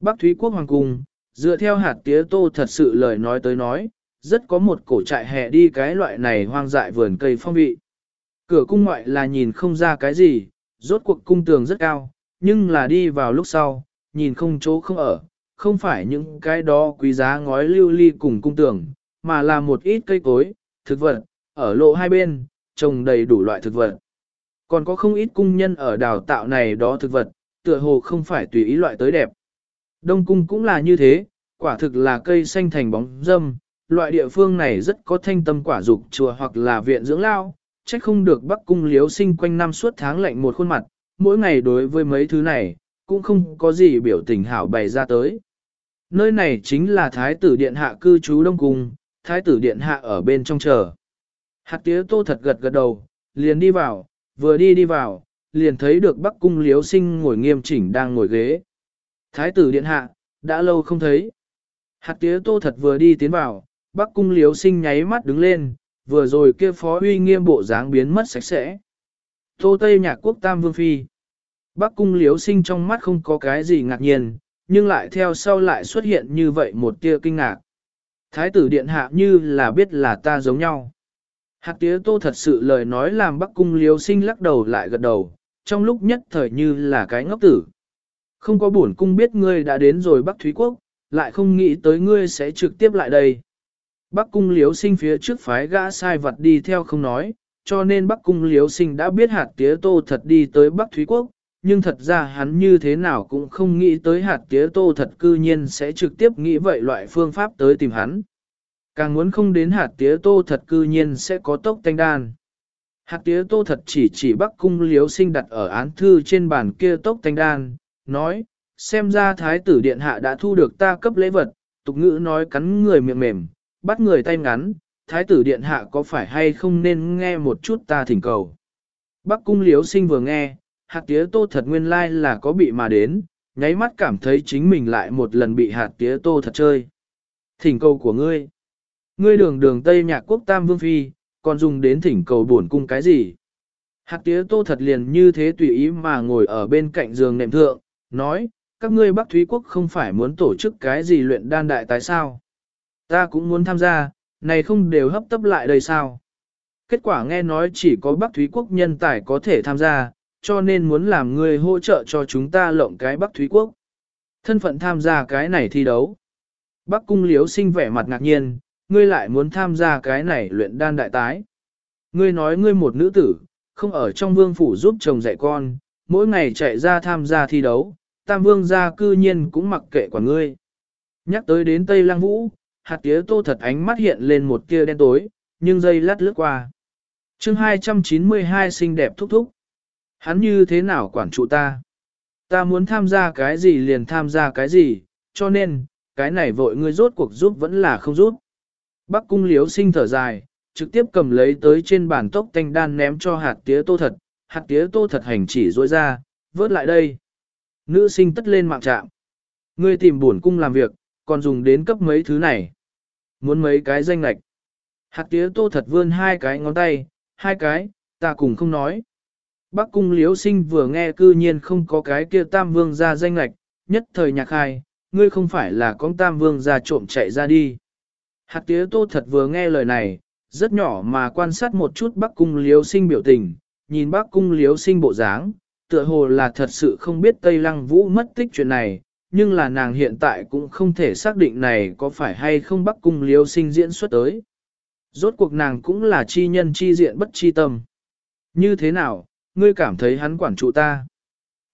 Bắc Thúy Quốc Hoàng Cung, dựa theo hạt tía tô thật sự lời nói tới nói, rất có một cổ trại hè đi cái loại này hoang dại vườn cây phong vị. Cửa cung ngoại là nhìn không ra cái gì, rốt cuộc cung tường rất cao, nhưng là đi vào lúc sau, nhìn không chỗ không ở, không phải những cái đó quý giá ngói lưu ly cùng cung tường, mà là một ít cây cối, thực vật, ở lộ hai bên, trồng đầy đủ loại thực vật. Còn có không ít cung nhân ở đào tạo này đó thực vật, tựa hồ không phải tùy ý loại tới đẹp. Đông cung cũng là như thế, quả thực là cây xanh thành bóng dâm, loại địa phương này rất có thanh tâm quả dục chùa hoặc là viện dưỡng lao, trách không được Bắc cung liếu sinh quanh năm suốt tháng lạnh một khuôn mặt, mỗi ngày đối với mấy thứ này, cũng không có gì biểu tình hảo bày ra tới. Nơi này chính là Thái tử Điện Hạ cư trú Đông Cung, Thái tử Điện Hạ ở bên trong chờ. Hạt tía tô thật gật gật đầu, liền đi vào, vừa đi đi vào, liền thấy được Bắc cung liếu sinh ngồi nghiêm chỉnh đang ngồi ghế. Thái tử Điện Hạ, đã lâu không thấy. Hạt tía tô thật vừa đi tiến vào, Bắc cung liếu sinh nháy mắt đứng lên, vừa rồi kia phó uy nghiêm bộ dáng biến mất sạch sẽ. Tô Tây Nhạc Quốc Tam Vương Phi Bắc cung liếu sinh trong mắt không có cái gì ngạc nhiên, nhưng lại theo sau lại xuất hiện như vậy một tia kinh ngạc. Thái tử điện hạ như là biết là ta giống nhau. Hạt tía tô thật sự lời nói làm bắc cung liếu sinh lắc đầu lại gật đầu, trong lúc nhất thời như là cái ngốc tử. Không có bổn cung biết ngươi đã đến rồi bắc Thúy Quốc, lại không nghĩ tới ngươi sẽ trực tiếp lại đây. Bắc cung liếu sinh phía trước phái gã sai vật đi theo không nói, cho nên Bắc cung liếu sinh đã biết hạt tía tô thật đi tới Bắc Thúy Quốc, nhưng thật ra hắn như thế nào cũng không nghĩ tới hạt tía tô thật cư nhiên sẽ trực tiếp nghĩ vậy loại phương pháp tới tìm hắn. Càng muốn không đến hạt tía tô thật cư nhiên sẽ có tốc tanh đan. Hạt tía tô thật chỉ chỉ Bắc cung liếu sinh đặt ở án thư trên bàn kia tốc tanh đan, nói, xem ra thái tử điện hạ đã thu được ta cấp lễ vật, tục ngữ nói cắn người miệng mềm, bắt người tay ngắn, thái tử điện hạ có phải hay không nên nghe một chút ta thỉnh cầu. Bắc cung liếu sinh vừa nghe, hạt tía tô thật nguyên lai là có bị mà đến, nháy mắt cảm thấy chính mình lại một lần bị hạt tía tô thật chơi. Thỉnh cầu của ngươi. Ngươi đường đường Tây Nhạc Quốc Tam Vương Phi, còn dùng đến thỉnh cầu buồn cung cái gì? Hạt tía tô thật liền như thế tùy ý mà ngồi ở bên cạnh giường nệm thượng, nói, các ngươi Bắc Thúy Quốc không phải muốn tổ chức cái gì luyện đan đại tại sao? Ta cũng muốn tham gia, này không đều hấp tấp lại đây sao? Kết quả nghe nói chỉ có Bắc Thúy Quốc nhân tài có thể tham gia, cho nên muốn làm người hỗ trợ cho chúng ta lộng cái Bắc Thúy Quốc. Thân phận tham gia cái này thi đấu. Bắc Cung Liếu sinh vẻ mặt ngạc nhiên, ngươi lại muốn tham gia cái này luyện đan đại tái. Ngươi nói ngươi một nữ tử, không ở trong vương phủ giúp chồng dạy con, mỗi ngày chạy ra tham gia thi đấu, tam vương gia cư nhiên cũng mặc kệ quả ngươi. Nhắc tới đến Tây Lăng Vũ, hạt tía tô thật ánh mắt hiện lên một tia đen tối, nhưng dây lát lướt qua. chương 292 xinh đẹp thúc thúc. Hắn như thế nào quản trụ ta? Ta muốn tham gia cái gì liền tham gia cái gì, cho nên, cái này vội ngươi rốt cuộc giúp vẫn là không giúp. Bắc cung liếu sinh thở dài, trực tiếp cầm lấy tới trên bàn tốc tanh đan ném cho hạt tía tô thật, hạt tía tô thật hành chỉ rối ra, vớt lại đây. Nữ sinh tất lên mạng trạm. Ngươi tìm buồn cung làm việc, còn dùng đến cấp mấy thứ này. Muốn mấy cái danh lạch. Hạt tía tô thật vươn hai cái ngón tay, hai cái, ta cùng không nói. Bắc cung liếu sinh vừa nghe cư nhiên không có cái kia tam vương ra danh lạch, nhất thời nhạc hai, ngươi không phải là con tam vương ra trộm chạy ra đi. Hạt tía tô thật vừa nghe lời này, rất nhỏ mà quan sát một chút bắc cung liếu sinh biểu tình, nhìn bắc cung liếu sinh bộ dáng, tựa hồ là thật sự không biết Tây Lăng Vũ mất tích chuyện này, nhưng là nàng hiện tại cũng không thể xác định này có phải hay không bắc cung Liêu sinh diễn xuất tới. Rốt cuộc nàng cũng là chi nhân chi diện bất chi tâm. Như thế nào, ngươi cảm thấy hắn quản trụ ta?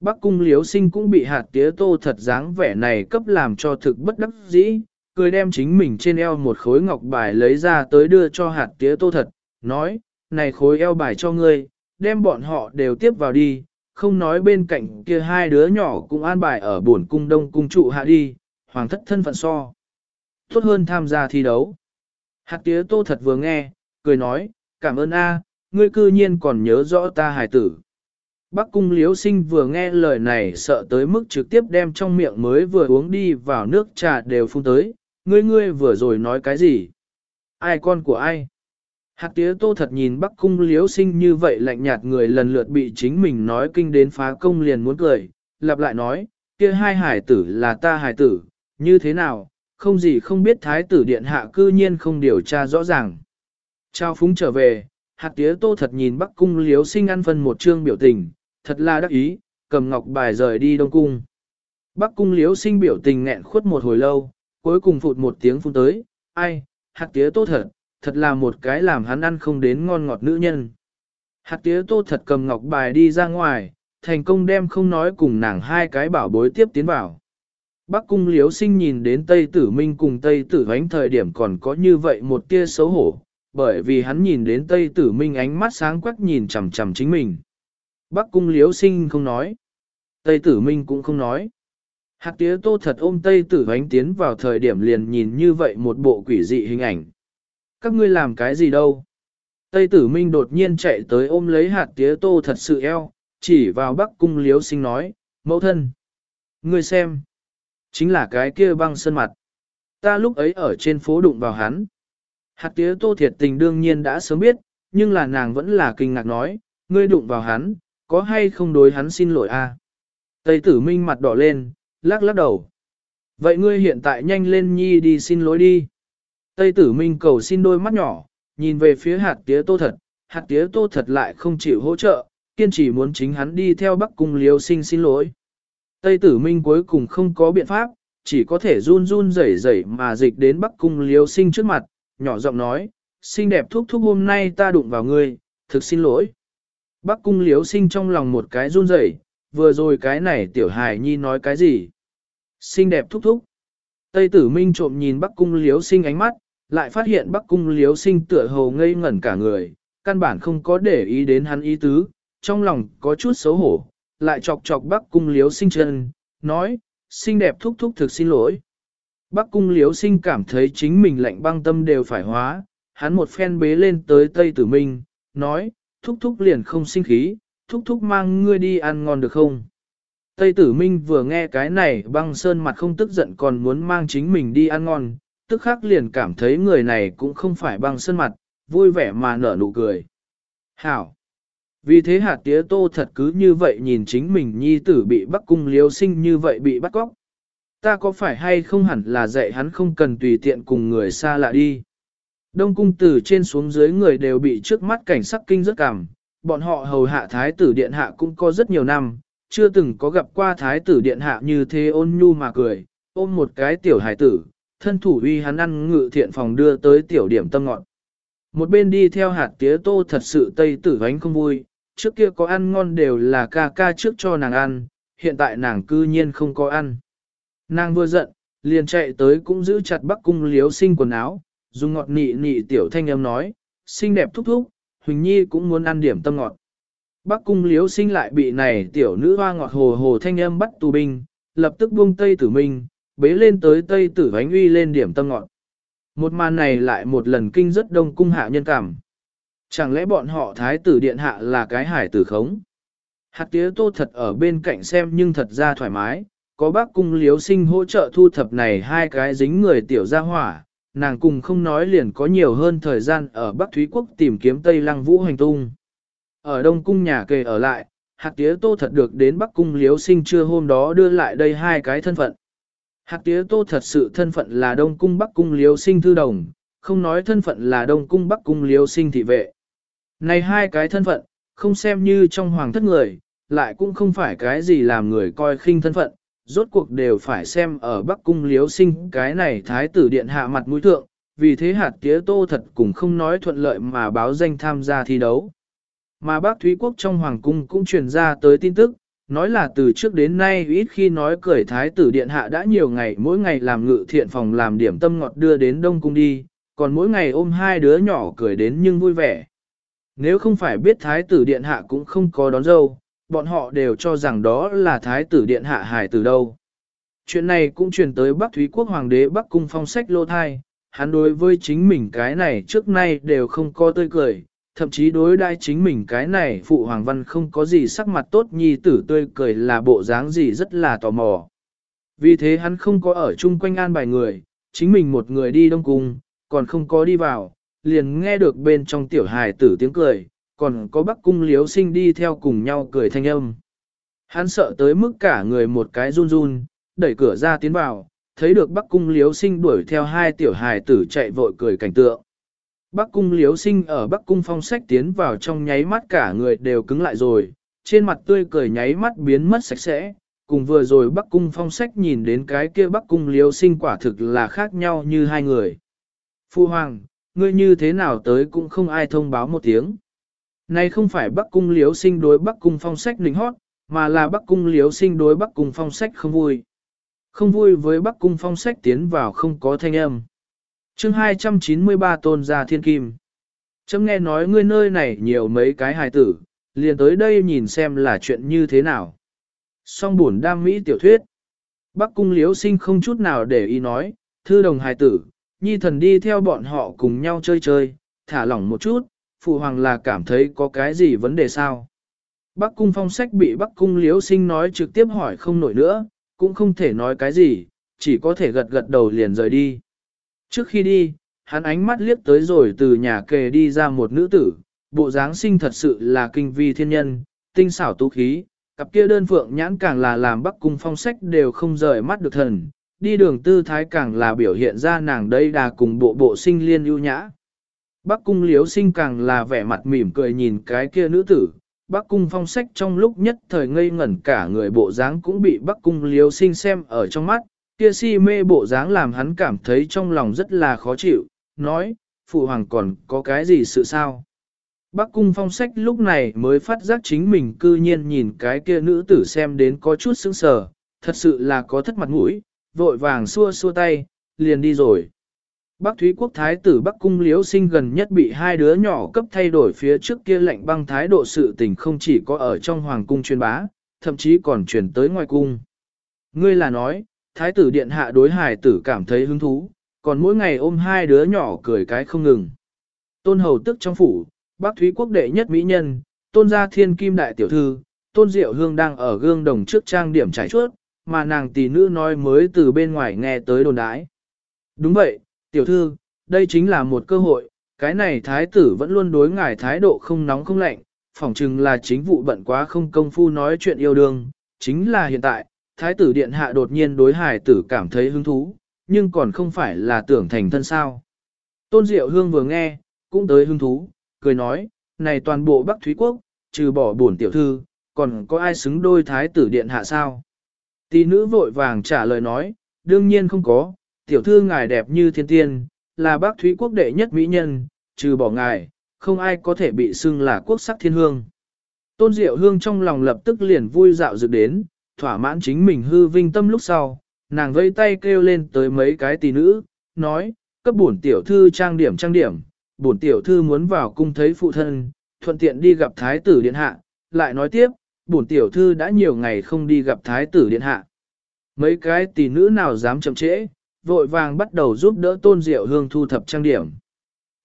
Bắc cung liếu sinh cũng bị hạt tía tô thật dáng vẻ này cấp làm cho thực bất đắc dĩ, cười đem chính mình trên eo một khối ngọc bài lấy ra tới đưa cho hạt tía tô thật, nói, này khối eo bài cho ngươi, đem bọn họ đều tiếp vào đi, không nói bên cạnh kia hai đứa nhỏ cũng an bài ở buồn cung đông cung trụ hạ đi, hoàng thất thân phận so. Tốt hơn tham gia thi đấu. Hạt tía tô thật vừa nghe, cười nói, cảm ơn a, ngươi cư nhiên còn nhớ rõ ta hài tử. Bắc cung liếu sinh vừa nghe lời này sợ tới mức trực tiếp đem trong miệng mới vừa uống đi vào nước trà đều phun tới, ngươi ngươi vừa rồi nói cái gì? Ai con của ai? Hạc tía tô thật nhìn bắc cung liếu sinh như vậy lạnh nhạt người lần lượt bị chính mình nói kinh đến phá công liền muốn cười, lặp lại nói, kia hai hải tử là ta hải tử, như thế nào, không gì không biết thái tử điện hạ cư nhiên không điều tra rõ ràng. Trao phúng trở về, hạt tía tô thật nhìn bắc cung liếu sinh ăn phân một chương biểu tình, thật là đắc ý, cầm ngọc bài rời đi đông cung. Bắc cung liếu sinh biểu tình nghẹn khuất một hồi lâu, cuối cùng phụt một tiếng phun tới, ai, hạt tía tô thật, thật là một cái làm hắn ăn không đến ngon ngọt nữ nhân. Hạt tía tô thật cầm ngọc bài đi ra ngoài, thành công đem không nói cùng nàng hai cái bảo bối tiếp tiến vào. Bắc cung liếu sinh nhìn đến Tây Tử Minh cùng Tây Tử Hoánh thời điểm còn có như vậy một tia xấu hổ, bởi vì hắn nhìn đến Tây Tử Minh ánh mắt sáng quắc nhìn chằm chằm chính mình. Bắc cung liếu sinh không nói. Tây Tử Minh cũng không nói. Hạt tía tô thật ôm Tây Tử Hoánh tiến vào thời điểm liền nhìn như vậy một bộ quỷ dị hình ảnh. Các ngươi làm cái gì đâu? Tây Tử Minh đột nhiên chạy tới ôm lấy hạt tía tô thật sự eo, chỉ vào Bắc cung liếu sinh nói, mẫu thân. Ngươi xem. Chính là cái kia băng sơn mặt. Ta lúc ấy ở trên phố đụng vào hắn. Hạt tía tô thiệt tình đương nhiên đã sớm biết, nhưng là nàng vẫn là kinh ngạc nói, ngươi đụng vào hắn, có hay không đối hắn xin lỗi a? Tây tử minh mặt đỏ lên, lắc lắc đầu. Vậy ngươi hiện tại nhanh lên nhi đi xin lỗi đi. Tây tử minh cầu xin đôi mắt nhỏ, nhìn về phía hạt tía tô thật, hạt tía tô thật lại không chịu hỗ trợ, kiên trì muốn chính hắn đi theo bắc cung liêu sinh xin lỗi. Tây tử minh cuối cùng không có biện pháp, chỉ có thể run run rẩy rẩy mà dịch đến bắc cung liêu sinh trước mặt, nhỏ giọng nói, xinh đẹp thúc thúc hôm nay ta đụng vào ngươi, thực xin lỗi. Bắc cung liêu sinh trong lòng một cái run rẩy, vừa rồi cái này tiểu hài nhi nói cái gì? Xinh đẹp thúc thúc. Tây tử minh trộm nhìn bắc cung liêu sinh ánh mắt, lại phát hiện bắc cung liếu sinh tựa hồ ngây ngẩn cả người, căn bản không có để ý đến hắn ý tứ, trong lòng có chút xấu hổ, lại chọc chọc bắc cung liếu sinh chân, nói, xinh đẹp thúc thúc thực xin lỗi. Bắc cung liếu sinh cảm thấy chính mình lạnh băng tâm đều phải hóa, hắn một phen bế lên tới Tây Tử Minh, nói, thúc thúc liền không sinh khí, thúc thúc mang ngươi đi ăn ngon được không? Tây Tử Minh vừa nghe cái này băng sơn mặt không tức giận còn muốn mang chính mình đi ăn ngon, tức khắc liền cảm thấy người này cũng không phải băng sơn mặt, vui vẻ mà nở nụ cười. Hảo! Vì thế hạt tía tô thật cứ như vậy nhìn chính mình nhi tử bị bắc cung liếu sinh như vậy bị bắt cóc. Ta có phải hay không hẳn là dạy hắn không cần tùy tiện cùng người xa lạ đi. Đông cung từ trên xuống dưới người đều bị trước mắt cảnh sắc kinh rất cảm, bọn họ hầu hạ thái tử điện hạ cũng có rất nhiều năm, chưa từng có gặp qua thái tử điện hạ như thế ôn nhu mà cười, ôm một cái tiểu hải tử, thân thủ uy hắn ăn ngự thiện phòng đưa tới tiểu điểm tâm ngọn. Một bên đi theo hạt tía tô thật sự tây tử vánh không vui, trước kia có ăn ngon đều là ca ca trước cho nàng ăn, hiện tại nàng cư nhiên không có ăn. Nàng vừa giận, liền chạy tới cũng giữ chặt bắc cung liếu sinh quần áo, dùng ngọt nị nị tiểu thanh âm nói, xinh đẹp thúc thúc, Huỳnh Nhi cũng muốn ăn điểm tâm ngọt. Bắc cung liếu sinh lại bị này tiểu nữ hoa ngọt hồ hồ thanh âm bắt tù binh, lập tức buông tây tử mình bế lên tới tây tử vánh uy lên điểm tâm ngọn. Một màn này lại một lần kinh rất đông cung hạ nhân cảm. Chẳng lẽ bọn họ thái tử điện hạ là cái hải tử khống? Hạt tía tô thật ở bên cạnh xem nhưng thật ra thoải mái, có bác cung liếu sinh hỗ trợ thu thập này hai cái dính người tiểu gia hỏa, nàng cùng không nói liền có nhiều hơn thời gian ở Bắc Thúy Quốc tìm kiếm Tây Lăng Vũ hành tung. Ở Đông Cung nhà kề ở lại, hạt tía tô thật được đến Bắc Cung liếu sinh trưa hôm đó đưa lại đây hai cái thân phận. Hạt tía tô thật sự thân phận là Đông Cung Bắc Cung liếu sinh thư đồng, không nói thân phận là Đông Cung Bắc Cung liếu sinh thị vệ. Này hai cái thân phận, không xem như trong hoàng thất người, lại cũng không phải cái gì làm người coi khinh thân phận, rốt cuộc đều phải xem ở Bắc Cung liếu sinh cái này thái tử điện hạ mặt mũi thượng, vì thế hạt tía tô thật cũng không nói thuận lợi mà báo danh tham gia thi đấu. Mà bác Thúy Quốc trong Hoàng Cung cũng truyền ra tới tin tức, nói là từ trước đến nay ít khi nói cười thái tử điện hạ đã nhiều ngày mỗi ngày làm ngự thiện phòng làm điểm tâm ngọt đưa đến Đông Cung đi, còn mỗi ngày ôm hai đứa nhỏ cười đến nhưng vui vẻ. Nếu không phải biết thái tử điện hạ cũng không có đón dâu, bọn họ đều cho rằng đó là thái tử điện hạ hài từ đâu. Chuyện này cũng truyền tới Bắc Thúy Quốc Hoàng đế Bắc Cung phong sách lô thai, hắn đối với chính mình cái này trước nay đều không có tươi cười, thậm chí đối đai chính mình cái này phụ Hoàng Văn không có gì sắc mặt tốt nhi tử tươi cười là bộ dáng gì rất là tò mò. Vì thế hắn không có ở chung quanh an bài người, chính mình một người đi đông cung, còn không có đi vào, liền nghe được bên trong tiểu hài tử tiếng cười, còn có bắc cung liếu sinh đi theo cùng nhau cười thanh âm. Hắn sợ tới mức cả người một cái run run, đẩy cửa ra tiến vào, thấy được bắc cung liếu sinh đuổi theo hai tiểu hài tử chạy vội cười cảnh tượng. Bắc cung liếu sinh ở bắc cung phong sách tiến vào trong nháy mắt cả người đều cứng lại rồi, trên mặt tươi cười nháy mắt biến mất sạch sẽ, cùng vừa rồi bắc cung phong sách nhìn đến cái kia bắc cung liếu sinh quả thực là khác nhau như hai người. Phu Hoàng, ngươi như thế nào tới cũng không ai thông báo một tiếng. Này không phải Bắc Cung Liếu Sinh đối Bắc Cung Phong Sách lính hót, mà là Bắc Cung Liếu Sinh đối Bắc Cung Phong Sách không vui. Không vui với Bắc Cung Phong Sách tiến vào không có thanh âm chương 293 tôn gia thiên kim. Chấm nghe nói ngươi nơi này nhiều mấy cái hài tử, liền tới đây nhìn xem là chuyện như thế nào. Song buồn đam mỹ tiểu thuyết. Bắc Cung Liếu Sinh không chút nào để ý nói, thư đồng hài tử, nhi thần đi theo bọn họ cùng nhau chơi chơi, thả lỏng một chút, phụ hoàng là cảm thấy có cái gì vấn đề sao. Bắc cung phong sách bị Bắc cung liếu sinh nói trực tiếp hỏi không nổi nữa, cũng không thể nói cái gì, chỉ có thể gật gật đầu liền rời đi. Trước khi đi, hắn ánh mắt liếc tới rồi từ nhà kề đi ra một nữ tử, bộ dáng sinh thật sự là kinh vi thiên nhân, tinh xảo tú khí, cặp kia đơn phượng nhãn càng là làm Bắc cung phong sách đều không rời mắt được thần, đi đường tư thái càng là biểu hiện ra nàng đây đà cùng bộ bộ sinh liên ưu nhã. Bắc cung liếu sinh càng là vẻ mặt mỉm cười nhìn cái kia nữ tử, Bắc cung phong sách trong lúc nhất thời ngây ngẩn cả người bộ dáng cũng bị Bắc cung liếu sinh xem ở trong mắt, kia si mê bộ dáng làm hắn cảm thấy trong lòng rất là khó chịu, nói, phụ hoàng còn có cái gì sự sao? Bắc cung phong sách lúc này mới phát giác chính mình cư nhiên nhìn cái kia nữ tử xem đến có chút sững sờ, thật sự là có thất mặt mũi, vội vàng xua xua tay, liền đi rồi. Bắc Thúy Quốc Thái tử Bắc Cung Liễu sinh gần nhất bị hai đứa nhỏ cấp thay đổi phía trước kia lệnh băng thái độ sự tình không chỉ có ở trong Hoàng Cung truyền bá, thậm chí còn truyền tới ngoài cung. Ngươi là nói, Thái tử Điện Hạ đối hài tử cảm thấy hứng thú, còn mỗi ngày ôm hai đứa nhỏ cười cái không ngừng. Tôn Hầu tức trong phủ, Bắc Thúy Quốc đệ nhất mỹ nhân, Tôn gia thiên kim đại tiểu thư, Tôn Diệu Hương đang ở gương đồng trước trang điểm trải chuốt, mà nàng tỷ nữ nói mới từ bên ngoài nghe tới đồn đái. Đúng vậy, tiểu thư, đây chính là một cơ hội, cái này thái tử vẫn luôn đối ngài thái độ không nóng không lạnh, phỏng chừng là chính vụ bận quá không công phu nói chuyện yêu đương, chính là hiện tại, thái tử điện hạ đột nhiên đối hải tử cảm thấy hứng thú, nhưng còn không phải là tưởng thành thân sao. Tôn Diệu Hương vừa nghe, cũng tới hứng thú, cười nói, này toàn bộ Bắc Thúy Quốc, trừ bỏ bổn tiểu thư, còn có ai xứng đôi thái tử điện hạ sao? Tỷ nữ vội vàng trả lời nói, đương nhiên không có, tiểu thư ngài đẹp như thiên tiên, là bác thúy quốc đệ nhất mỹ nhân, trừ bỏ ngài, không ai có thể bị xưng là quốc sắc thiên hương. Tôn Diệu Hương trong lòng lập tức liền vui dạo dự đến, thỏa mãn chính mình hư vinh tâm lúc sau, nàng vây tay kêu lên tới mấy cái tỷ nữ, nói, cấp bổn tiểu thư trang điểm trang điểm, bổn tiểu thư muốn vào cung thấy phụ thân, thuận tiện đi gặp thái tử điện hạ, lại nói tiếp, bổn tiểu thư đã nhiều ngày không đi gặp thái tử điện hạ. Mấy cái tỷ nữ nào dám chậm trễ, vội vàng bắt đầu giúp đỡ tôn diệu hương thu thập trang điểm.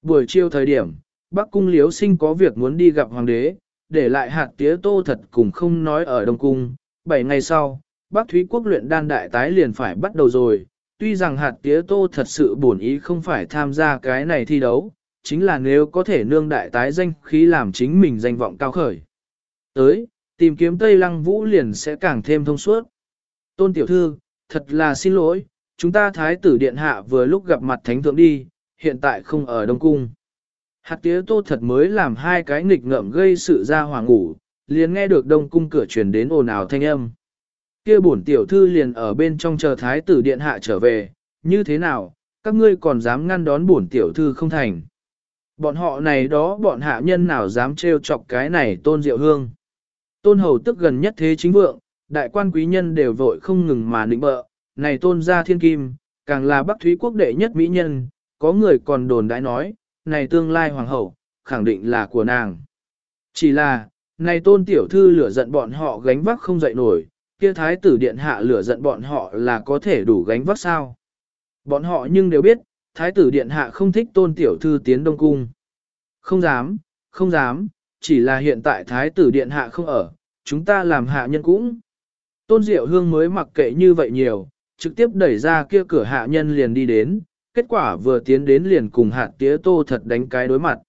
Buổi chiều thời điểm, Bắc Cung Liếu Sinh có việc muốn đi gặp Hoàng đế, để lại hạt tía tô thật cùng không nói ở Đông Cung. Bảy ngày sau, Bắc Thúy Quốc luyện đan đại tái liền phải bắt đầu rồi, tuy rằng hạt tía tô thật sự bổn ý không phải tham gia cái này thi đấu, chính là nếu có thể nương đại tái danh khí làm chính mình danh vọng cao khởi. Tới, tìm kiếm Tây Lăng Vũ liền sẽ càng thêm thông suốt. Tôn Tiểu Thư, thật là xin lỗi, chúng ta Thái tử Điện Hạ vừa lúc gặp mặt Thánh Thượng đi, hiện tại không ở Đông Cung. Hạt tía tô thật mới làm hai cái nghịch ngợm gây sự ra hoàng ngủ, liền nghe được Đông Cung cửa truyền đến ồn ào thanh âm. kia bổn tiểu thư liền ở bên trong chờ Thái tử Điện Hạ trở về, như thế nào, các ngươi còn dám ngăn đón bổn tiểu thư không thành. Bọn họ này đó bọn hạ nhân nào dám trêu chọc cái này tôn diệu hương. Tôn hầu tức gần nhất thế chính vượng, đại quan quý nhân đều vội không ngừng mà nịnh bợ, này tôn gia thiên kim, càng là bắc thúy quốc đệ nhất mỹ nhân, có người còn đồn đãi nói, này tương lai hoàng hậu, khẳng định là của nàng. Chỉ là, này tôn tiểu thư lửa giận bọn họ gánh vác không dậy nổi, kia thái tử điện hạ lửa giận bọn họ là có thể đủ gánh vác sao. Bọn họ nhưng đều biết, thái tử điện hạ không thích tôn tiểu thư tiến đông cung. Không dám, không dám, chỉ là hiện tại thái tử điện hạ không ở, chúng ta làm hạ nhân cũng. Tôn diệu hương mới mặc kệ như vậy nhiều, trực tiếp đẩy ra kia cửa hạ nhân liền đi đến, kết quả vừa tiến đến liền cùng hạt tía tô thật đánh cái đối mặt.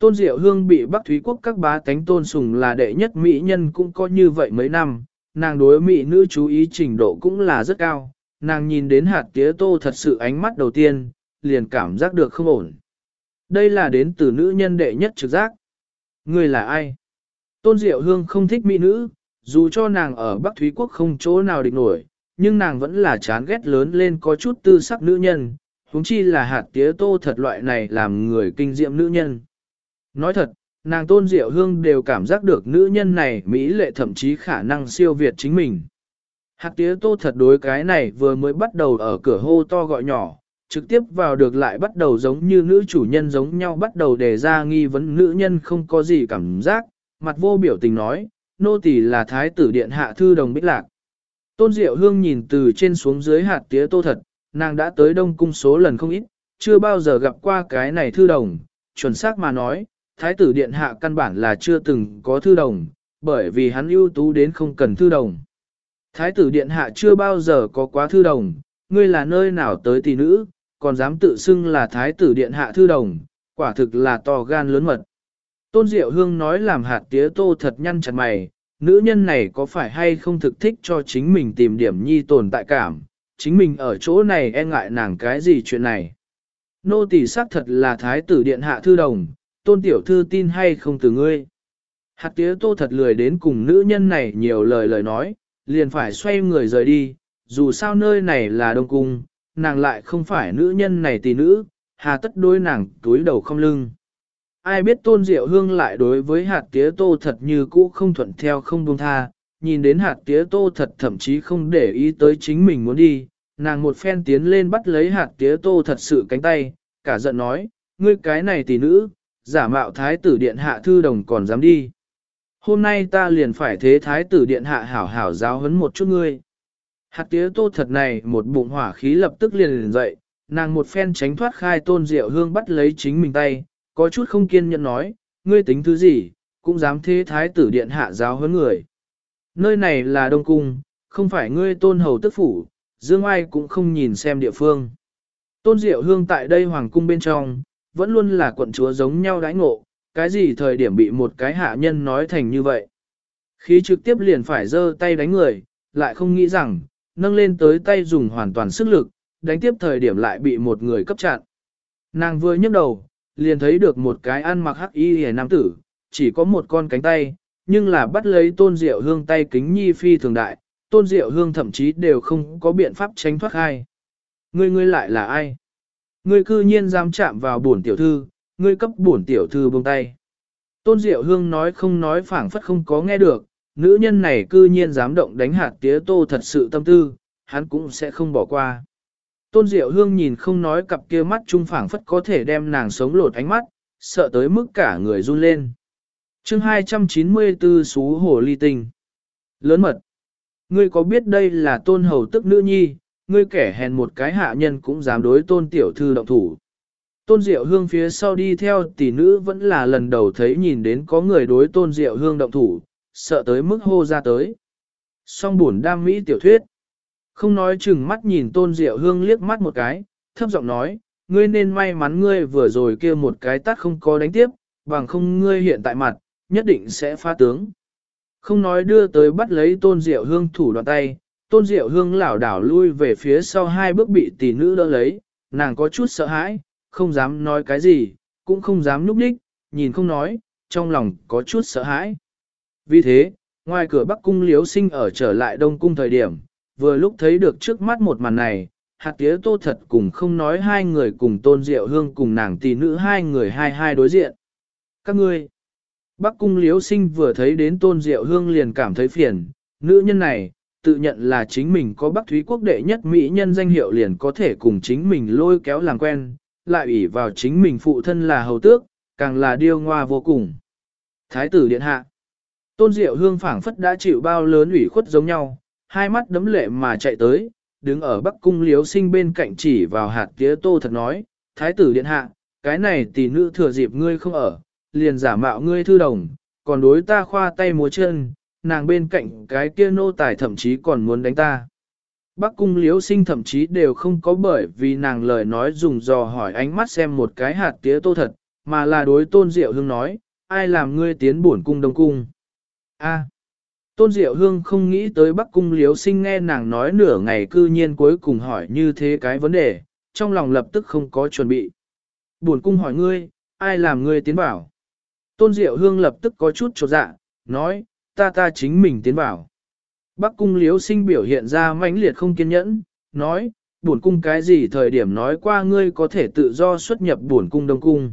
Tôn Diệu Hương bị Bắc Thúy Quốc các bá tánh tôn sùng là đệ nhất mỹ nhân cũng có như vậy mấy năm, nàng đối mỹ nữ chú ý trình độ cũng là rất cao, nàng nhìn đến hạt tía tô thật sự ánh mắt đầu tiên, liền cảm giác được không ổn. Đây là đến từ nữ nhân đệ nhất trực giác. Người là ai? Tôn Diệu Hương không thích mỹ nữ, dù cho nàng ở Bắc Thúy Quốc không chỗ nào địch nổi, nhưng nàng vẫn là chán ghét lớn lên có chút tư sắc nữ nhân, huống chi là hạt tía tô thật loại này làm người kinh diệm nữ nhân. Nói thật, nàng tôn diệu hương đều cảm giác được nữ nhân này mỹ lệ thậm chí khả năng siêu việt chính mình. Hạt tía tô thật đối cái này vừa mới bắt đầu ở cửa hô to gọi nhỏ, trực tiếp vào được lại bắt đầu giống như nữ chủ nhân giống nhau bắt đầu đề ra nghi vấn nữ nhân không có gì cảm giác, mặt vô biểu tình nói, nô tỳ là thái tử điện hạ thư đồng bích lạc. Tôn Diệu Hương nhìn từ trên xuống dưới hạt tía tô thật, nàng đã tới Đông Cung số lần không ít, chưa bao giờ gặp qua cái này thư đồng, chuẩn xác mà nói, Thái tử Điện Hạ căn bản là chưa từng có thư đồng, bởi vì hắn ưu tú đến không cần thư đồng. Thái tử Điện Hạ chưa bao giờ có quá thư đồng, ngươi là nơi nào tới tỷ nữ, còn dám tự xưng là Thái tử Điện Hạ thư đồng, quả thực là to gan lớn mật. Tôn Diệu Hương nói làm hạt tía tô thật nhăn chặt mày, nữ nhân này có phải hay không thực thích cho chính mình tìm điểm nhi tồn tại cảm, chính mình ở chỗ này e ngại nàng cái gì chuyện này. Nô tỳ xác thật là thái tử điện hạ thư đồng, tôn tiểu thư tin hay không từ ngươi. Hạt tía tô thật lười đến cùng nữ nhân này nhiều lời lời nói, liền phải xoay người rời đi, dù sao nơi này là đông cung, nàng lại không phải nữ nhân này tỷ nữ, hà tất đối nàng túi đầu không lưng. Ai biết tôn diệu hương lại đối với hạt tía tô thật như cũ không thuận theo không buông tha, nhìn đến hạt tía tô thật thậm chí không để ý tới chính mình muốn đi, nàng một phen tiến lên bắt lấy hạt tía tô thật sự cánh tay, cả giận nói, ngươi cái này tỷ nữ, giả mạo thái tử điện hạ thư đồng còn dám đi. Hôm nay ta liền phải thế thái tử điện hạ hảo hảo giáo huấn một chút ngươi. Hạt tía tô thật này một bụng hỏa khí lập tức liền liền dậy, nàng một phen tránh thoát khai tôn diệu hương bắt lấy chính mình tay, có chút không kiên nhẫn nói, ngươi tính thứ gì, cũng dám thế thái tử điện hạ giáo huấn người. Nơi này là Đông Cung, không phải ngươi tôn hầu tức phủ, Dương Ai cũng không nhìn xem địa phương. Tôn Diệu Hương tại đây Hoàng Cung bên trong, vẫn luôn là quận chúa giống nhau đãi ngộ, cái gì thời điểm bị một cái hạ nhân nói thành như vậy. Khí trực tiếp liền phải giơ tay đánh người, lại không nghĩ rằng, nâng lên tới tay dùng hoàn toàn sức lực, đánh tiếp thời điểm lại bị một người cấp chặn. Nàng vừa nhấc đầu, liền thấy được một cái ăn mặc hắc y hề nam tử, chỉ có một con cánh tay, nhưng là bắt lấy tôn diệu hương tay kính nhi phi thường đại, tôn diệu hương thậm chí đều không có biện pháp tránh thoát ai Ngươi ngươi lại là ai? Ngươi cư nhiên dám chạm vào bổn tiểu thư, ngươi cấp bổn tiểu thư buông tay. Tôn diệu hương nói không nói phảng phất không có nghe được, nữ nhân này cư nhiên dám động đánh hạt tía tô thật sự tâm tư, hắn cũng sẽ không bỏ qua. Tôn Diệu Hương nhìn không nói cặp kia mắt trung phảng phất có thể đem nàng sống lột ánh mắt, sợ tới mức cả người run lên chương 294 xú hổ ly tinh. Lớn mật. Ngươi có biết đây là tôn hầu tức nữ nhi, ngươi kẻ hèn một cái hạ nhân cũng dám đối tôn tiểu thư động thủ. Tôn Diệu Hương phía sau đi theo tỷ nữ vẫn là lần đầu thấy nhìn đến có người đối Tôn Diệu Hương động thủ, sợ tới mức hô ra tới. Song buồn đam mỹ tiểu thuyết. Không nói chừng mắt nhìn Tôn Diệu Hương liếc mắt một cái, thấp giọng nói, ngươi nên may mắn ngươi vừa rồi kia một cái tát không có đánh tiếp, bằng không ngươi hiện tại mặt, nhất định sẽ phá tướng. Không nói đưa tới bắt lấy Tôn Diệu Hương thủ đoạn tay, Tôn Diệu Hương lảo đảo lui về phía sau hai bước bị tỷ nữ đỡ lấy, nàng có chút sợ hãi, không dám nói cái gì, cũng không dám núp đích, nhìn không nói, trong lòng có chút sợ hãi. Vì thế, ngoài cửa Bắc Cung Liếu Sinh ở trở lại Đông Cung thời điểm, vừa lúc thấy được trước mắt một màn này, hạt tía tô thật cùng không nói hai người cùng tôn diệu hương cùng nàng tỷ nữ hai người hai hai đối diện. Các ngươi, Bắc Cung Liếu Sinh vừa thấy đến tôn diệu hương liền cảm thấy phiền, nữ nhân này, tự nhận là chính mình có Bắc Thúy Quốc đệ nhất mỹ nhân danh hiệu liền có thể cùng chính mình lôi kéo làm quen, lại ủy vào chính mình phụ thân là hầu tước, càng là điêu ngoa vô cùng. Thái tử điện hạ. Tôn Diệu Hương phảng phất đã chịu bao lớn ủy khuất giống nhau, hai mắt đấm lệ mà chạy tới, đứng ở Bắc cung liếu sinh bên cạnh chỉ vào hạt tía tô thật nói, Thái tử điện hạ, cái này tỷ nữ thừa dịp ngươi không ở, liền giả mạo ngươi thư đồng, còn đối ta khoa tay múa chân, nàng bên cạnh cái kia nô tài thậm chí còn muốn đánh ta. Bắc cung liếu sinh thậm chí đều không có bởi vì nàng lời nói dùng dò hỏi ánh mắt xem một cái hạt tía tô thật, mà là đối tôn diệu hương nói, ai làm ngươi tiến bổn cung đông cung. A. tôn diệu hương không nghĩ tới Bắc cung liếu sinh nghe nàng nói nửa ngày cư nhiên cuối cùng hỏi như thế cái vấn đề, trong lòng lập tức không có chuẩn bị. Bổn cung hỏi ngươi, ai làm ngươi tiến bảo? Tôn diệu hương lập tức có chút trột dạ, nói, ta ta chính mình tiến vào. Bắc cung liếu sinh biểu hiện ra mãnh liệt không kiên nhẫn, nói, buồn cung cái gì thời điểm nói qua ngươi có thể tự do xuất nhập buồn cung đông cung.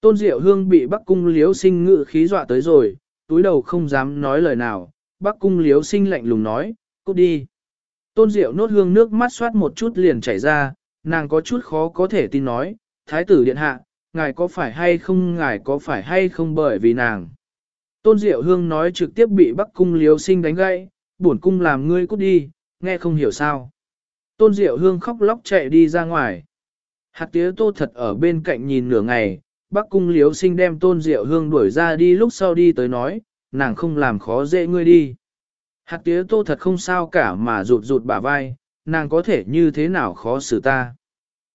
Tôn Diệu Hương bị Bắc cung liếu sinh ngự khí dọa tới rồi, túi đầu không dám nói lời nào, Bắc cung liếu sinh lạnh lùng nói, cút đi. Tôn Diệu nốt hương nước mắt xoát một chút liền chảy ra, nàng có chút khó có thể tin nói, Thái tử điện hạ, ngài có phải hay không ngài có phải hay không bởi vì nàng. Tôn Diệu Hương nói trực tiếp bị Bắc cung liếu sinh đánh gãy, bổn cung làm ngươi cút đi, nghe không hiểu sao. Tôn Diệu Hương khóc lóc chạy đi ra ngoài. Hạt tía tô thật ở bên cạnh nhìn nửa ngày, Bắc cung liếu sinh đem Tôn Diệu Hương đuổi ra đi lúc sau đi tới nói, nàng không làm khó dễ ngươi đi. Hạt tía tô thật không sao cả mà rụt rụt bả vai, nàng có thể như thế nào khó xử ta.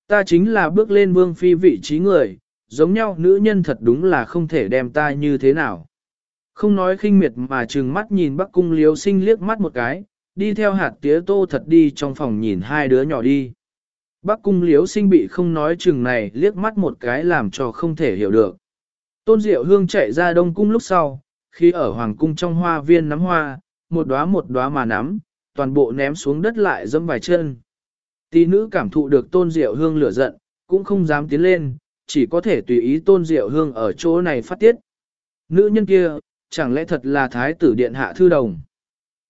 Ta chính là bước lên vương phi vị trí người, giống nhau nữ nhân thật đúng là không thể đem ta như thế nào. Không nói khinh miệt mà trừng mắt nhìn Bắc Cung Liếu Sinh liếc mắt một cái, đi theo hạt tía tô thật đi trong phòng nhìn hai đứa nhỏ đi. Bắc Cung Liếu Sinh bị không nói chừng này liếc mắt một cái làm cho không thể hiểu được. Tôn Diệu Hương chạy ra Đông Cung lúc sau, khi ở Hoàng Cung trong hoa viên nắm hoa, một đóa một đóa mà nắm, toàn bộ ném xuống đất lại dâm vài chân. Tỷ nữ cảm thụ được Tôn Diệu Hương lửa giận, cũng không dám tiến lên, chỉ có thể tùy ý Tôn Diệu Hương ở chỗ này phát tiết. Nữ nhân kia, chẳng lẽ thật là thái tử điện hạ thư đồng?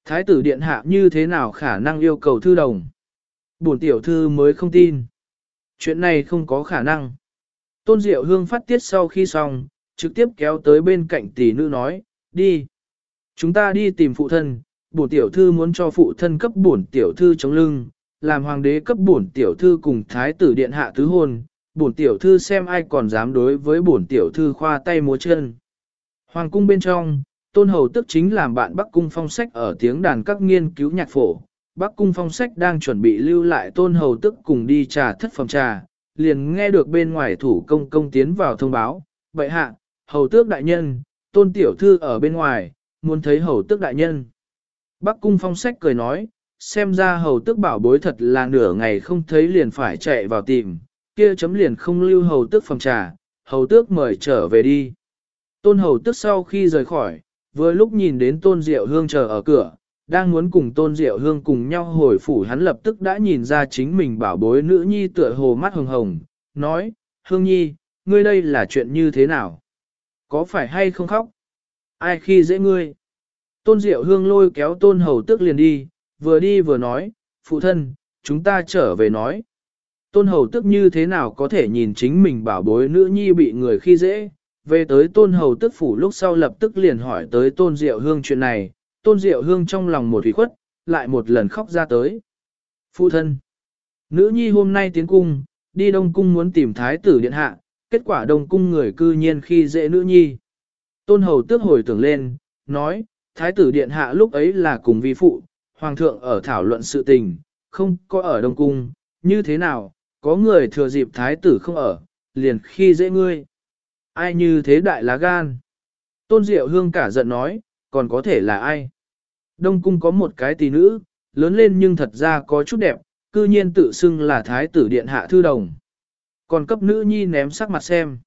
Thái tử điện hạ như thế nào khả năng yêu cầu thư đồng? Bổn tiểu thư mới không tin. Chuyện này không có khả năng. Tôn Diệu Hương phát tiết sau khi xong, trực tiếp kéo tới bên cạnh tỷ nữ nói, đi. Chúng ta đi tìm phụ thân, bổn tiểu thư muốn cho phụ thân cấp bổn tiểu thư chống lưng, làm hoàng đế cấp bổn tiểu thư cùng thái tử điện hạ tứ hôn, bổn tiểu thư xem ai còn dám đối với bổn tiểu thư khoa tay múa chân. Hoàng cung bên trong, tôn hầu tức chính làm bạn Bắc cung phong sách ở tiếng đàn các nghiên cứu nhạc phổ. Bắc cung phong sách đang chuẩn bị lưu lại tôn hầu tức cùng đi trà thất phòng trà, liền nghe được bên ngoài thủ công công tiến vào thông báo. Vậy hạ, hầu tước đại nhân, tôn tiểu thư ở bên ngoài, muốn thấy hầu tước đại nhân. Bắc cung phong sách cười nói, xem ra hầu tước bảo bối thật là nửa ngày không thấy liền phải chạy vào tìm, kia chấm liền không lưu hầu tước phòng trà, hầu tước mời trở về đi. Tôn hầu tức sau khi rời khỏi, vừa lúc nhìn đến tôn diệu hương chờ ở cửa, đang muốn cùng tôn diệu hương cùng nhau hồi phủ hắn lập tức đã nhìn ra chính mình bảo bối nữ nhi tựa hồ mắt hồng hồng, nói, hương nhi, ngươi đây là chuyện như thế nào? Có phải hay không khóc? Ai khi dễ ngươi? Tôn diệu hương lôi kéo tôn hầu tức liền đi, vừa đi vừa nói, phụ thân, chúng ta trở về nói. Tôn hầu tức như thế nào có thể nhìn chính mình bảo bối nữ nhi bị người khi dễ, về tới tôn hầu tức phủ lúc sau lập tức liền hỏi tới tôn diệu hương chuyện này, tôn diệu hương trong lòng một thủy khuất, lại một lần khóc ra tới. Phụ thân, nữ nhi hôm nay tiến cung, đi đông cung muốn tìm thái tử điện hạ, kết quả đông cung người cư nhiên khi dễ nữ nhi. Tôn hầu tước hồi tưởng lên, nói, thái tử điện hạ lúc ấy là cùng vi phụ, hoàng thượng ở thảo luận sự tình, không có ở đông cung, như thế nào, có người thừa dịp thái tử không ở, liền khi dễ ngươi. Ai như thế đại lá gan? Tôn Diệu Hương cả giận nói, còn có thể là ai? Đông cung có một cái tỷ nữ, lớn lên nhưng thật ra có chút đẹp, cư nhiên tự xưng là thái tử điện hạ thư đồng. Còn cấp nữ nhi ném sắc mặt xem.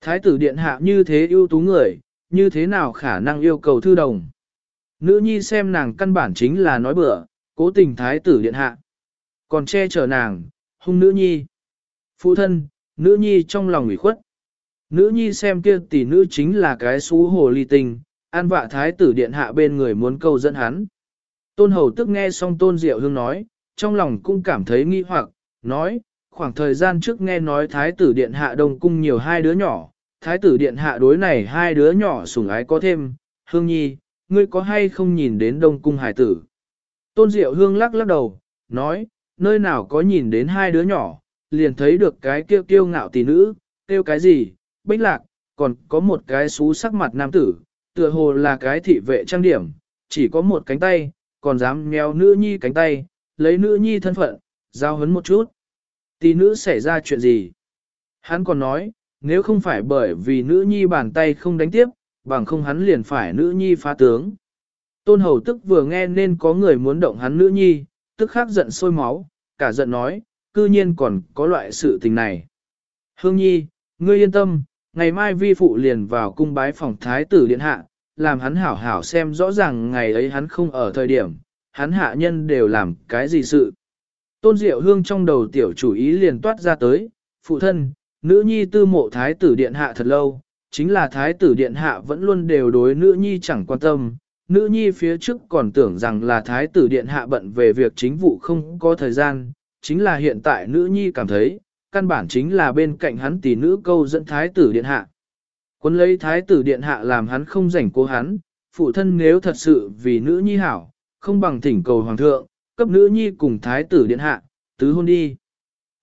Thái tử điện hạ như thế ưu tú người, như thế nào khả năng yêu cầu thư đồng. Nữ nhi xem nàng căn bản chính là nói bừa, cố tình thái tử điện hạ. Còn che chở nàng, hung nữ nhi. Phụ thân, nữ nhi trong lòng ủy khuất. Nữ nhi xem kia tỷ nữ chính là cái xú hồ ly tinh, an vạ thái tử điện hạ bên người muốn câu dẫn hắn. Tôn hầu tức nghe xong tôn diệu hương nói, trong lòng cũng cảm thấy nghi hoặc, nói, khoảng thời gian trước nghe nói thái tử điện hạ đông cung nhiều hai đứa nhỏ, thái tử điện hạ đối này hai đứa nhỏ sủng ái có thêm, hương nhi, ngươi có hay không nhìn đến đông cung hải tử. Tôn diệu hương lắc lắc đầu, nói, nơi nào có nhìn đến hai đứa nhỏ, liền thấy được cái kêu kiêu ngạo tỷ nữ, kêu cái gì, bích lạc, còn có một cái xú sắc mặt nam tử, tựa hồ là cái thị vệ trang điểm, chỉ có một cánh tay, còn dám nheo nữ nhi cánh tay, lấy nữ nhi thân phận, giao hấn một chút. Tỷ nữ xảy ra chuyện gì? Hắn còn nói, nếu không phải bởi vì nữ nhi bàn tay không đánh tiếp, bằng không hắn liền phải nữ nhi phá tướng. Tôn hầu tức vừa nghe nên có người muốn động hắn nữ nhi, tức khắc giận sôi máu, cả giận nói, cư nhiên còn có loại sự tình này. Hương nhi, ngươi yên tâm, ngày mai vi phụ liền vào cung bái phòng thái tử điện hạ, làm hắn hảo hảo xem rõ ràng ngày ấy hắn không ở thời điểm, hắn hạ nhân đều làm cái gì sự. Tôn Diệu Hương trong đầu tiểu chủ ý liền toát ra tới, phụ thân, nữ nhi tư mộ thái tử điện hạ thật lâu, chính là thái tử điện hạ vẫn luôn đều đối nữ nhi chẳng quan tâm. Nữ nhi phía trước còn tưởng rằng là thái tử điện hạ bận về việc chính vụ không có thời gian, chính là hiện tại nữ nhi cảm thấy, căn bản chính là bên cạnh hắn tỷ nữ câu dẫn thái tử điện hạ. Quân lấy thái tử điện hạ làm hắn không rảnh cố hắn, phụ thân nếu thật sự vì nữ nhi hảo, không bằng thỉnh cầu hoàng thượng, cấp nữ nhi cùng thái tử điện hạ, tứ hôn đi.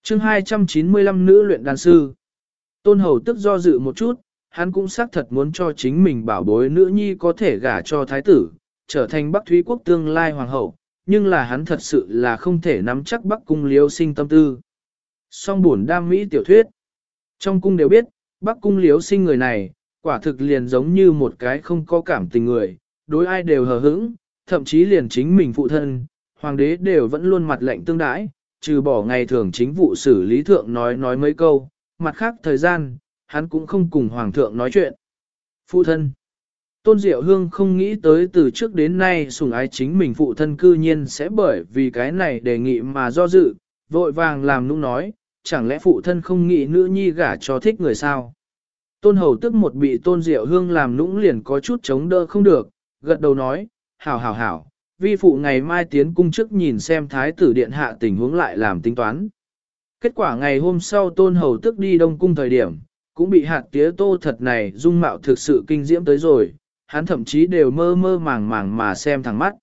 chương 295 nữ luyện đàn sư. Tôn hầu tức do dự một chút, hắn cũng xác thật muốn cho chính mình bảo bối nữ nhi có thể gả cho thái tử, trở thành Bắc Thúy quốc tương lai hoàng hậu, nhưng là hắn thật sự là không thể nắm chắc Bắc cung liêu sinh tâm tư. Song buồn đam mỹ tiểu thuyết. Trong cung đều biết, Bắc cung liếu sinh người này, quả thực liền giống như một cái không có cảm tình người, đối ai đều hờ hững, thậm chí liền chính mình phụ thân, hoàng đế đều vẫn luôn mặt lệnh tương đãi, trừ bỏ ngày thường chính vụ xử lý thượng nói nói mấy câu, mặt khác thời gian, hắn cũng không cùng hoàng thượng nói chuyện. Phụ thân Tôn Diệu Hương không nghĩ tới từ trước đến nay sùng ái chính mình phụ thân cư nhiên sẽ bởi vì cái này đề nghị mà do dự, vội vàng làm nũng nói, chẳng lẽ phụ thân không nghĩ nữ nhi gả cho thích người sao? Tôn hầu tức một bị tôn diệu hương làm nũng liền có chút chống đỡ không được, gật đầu nói, hảo hảo hảo, vi phụ ngày mai tiến cung trước nhìn xem thái tử điện hạ tình huống lại làm tính toán. Kết quả ngày hôm sau tôn hầu tức đi đông cung thời điểm, cũng bị hạt tía tô thật này dung mạo thực sự kinh diễm tới rồi, hắn thậm chí đều mơ mơ màng màng mà xem thẳng mắt.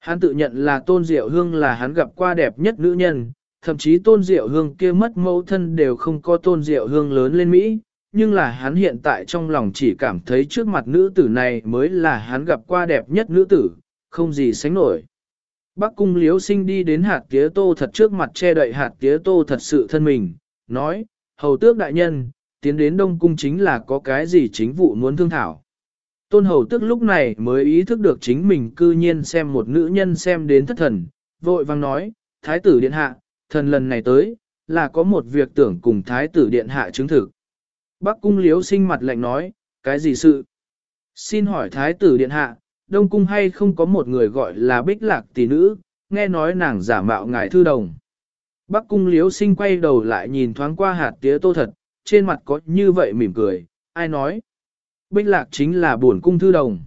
Hắn tự nhận là tôn diệu hương là hắn gặp qua đẹp nhất nữ nhân, thậm chí tôn diệu hương kia mất mẫu thân đều không có tôn diệu hương lớn lên Mỹ, nhưng là hắn hiện tại trong lòng chỉ cảm thấy trước mặt nữ tử này mới là hắn gặp qua đẹp nhất nữ tử, không gì sánh nổi. Bắc cung liếu sinh đi đến hạt tía tô thật trước mặt che đậy hạt tía tô thật sự thân mình, nói, hầu tước đại nhân, tiến đến đông cung chính là có cái gì chính vụ muốn thương thảo. Tôn hầu tước lúc này mới ý thức được chính mình cư nhiên xem một nữ nhân xem đến thất thần, vội vang nói, thái tử điện hạ, thần lần này tới, là có một việc tưởng cùng thái tử điện hạ chứng thực. Bắc cung liếu sinh mặt lạnh nói, cái gì sự? Xin hỏi thái tử điện hạ, đông cung hay không có một người gọi là bích lạc tỷ nữ, nghe nói nàng giả mạo ngài thư đồng. Bắc cung liếu sinh quay đầu lại nhìn thoáng qua hạt tía tô thật, trên mặt có như vậy mỉm cười, ai nói? Bích lạc chính là buồn cung thư đồng.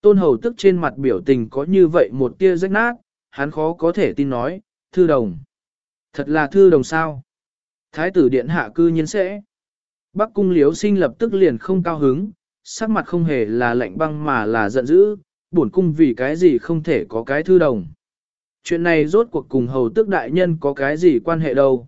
Tôn hầu tức trên mặt biểu tình có như vậy một tia rách nát, hắn khó có thể tin nói, thư đồng. Thật là thư đồng sao. Thái tử điện hạ cư nhiên sẽ. Bắc cung liếu sinh lập tức liền không cao hứng, sắc mặt không hề là lạnh băng mà là giận dữ, bổn cung vì cái gì không thể có cái thư đồng. Chuyện này rốt cuộc cùng hầu tước đại nhân có cái gì quan hệ đâu.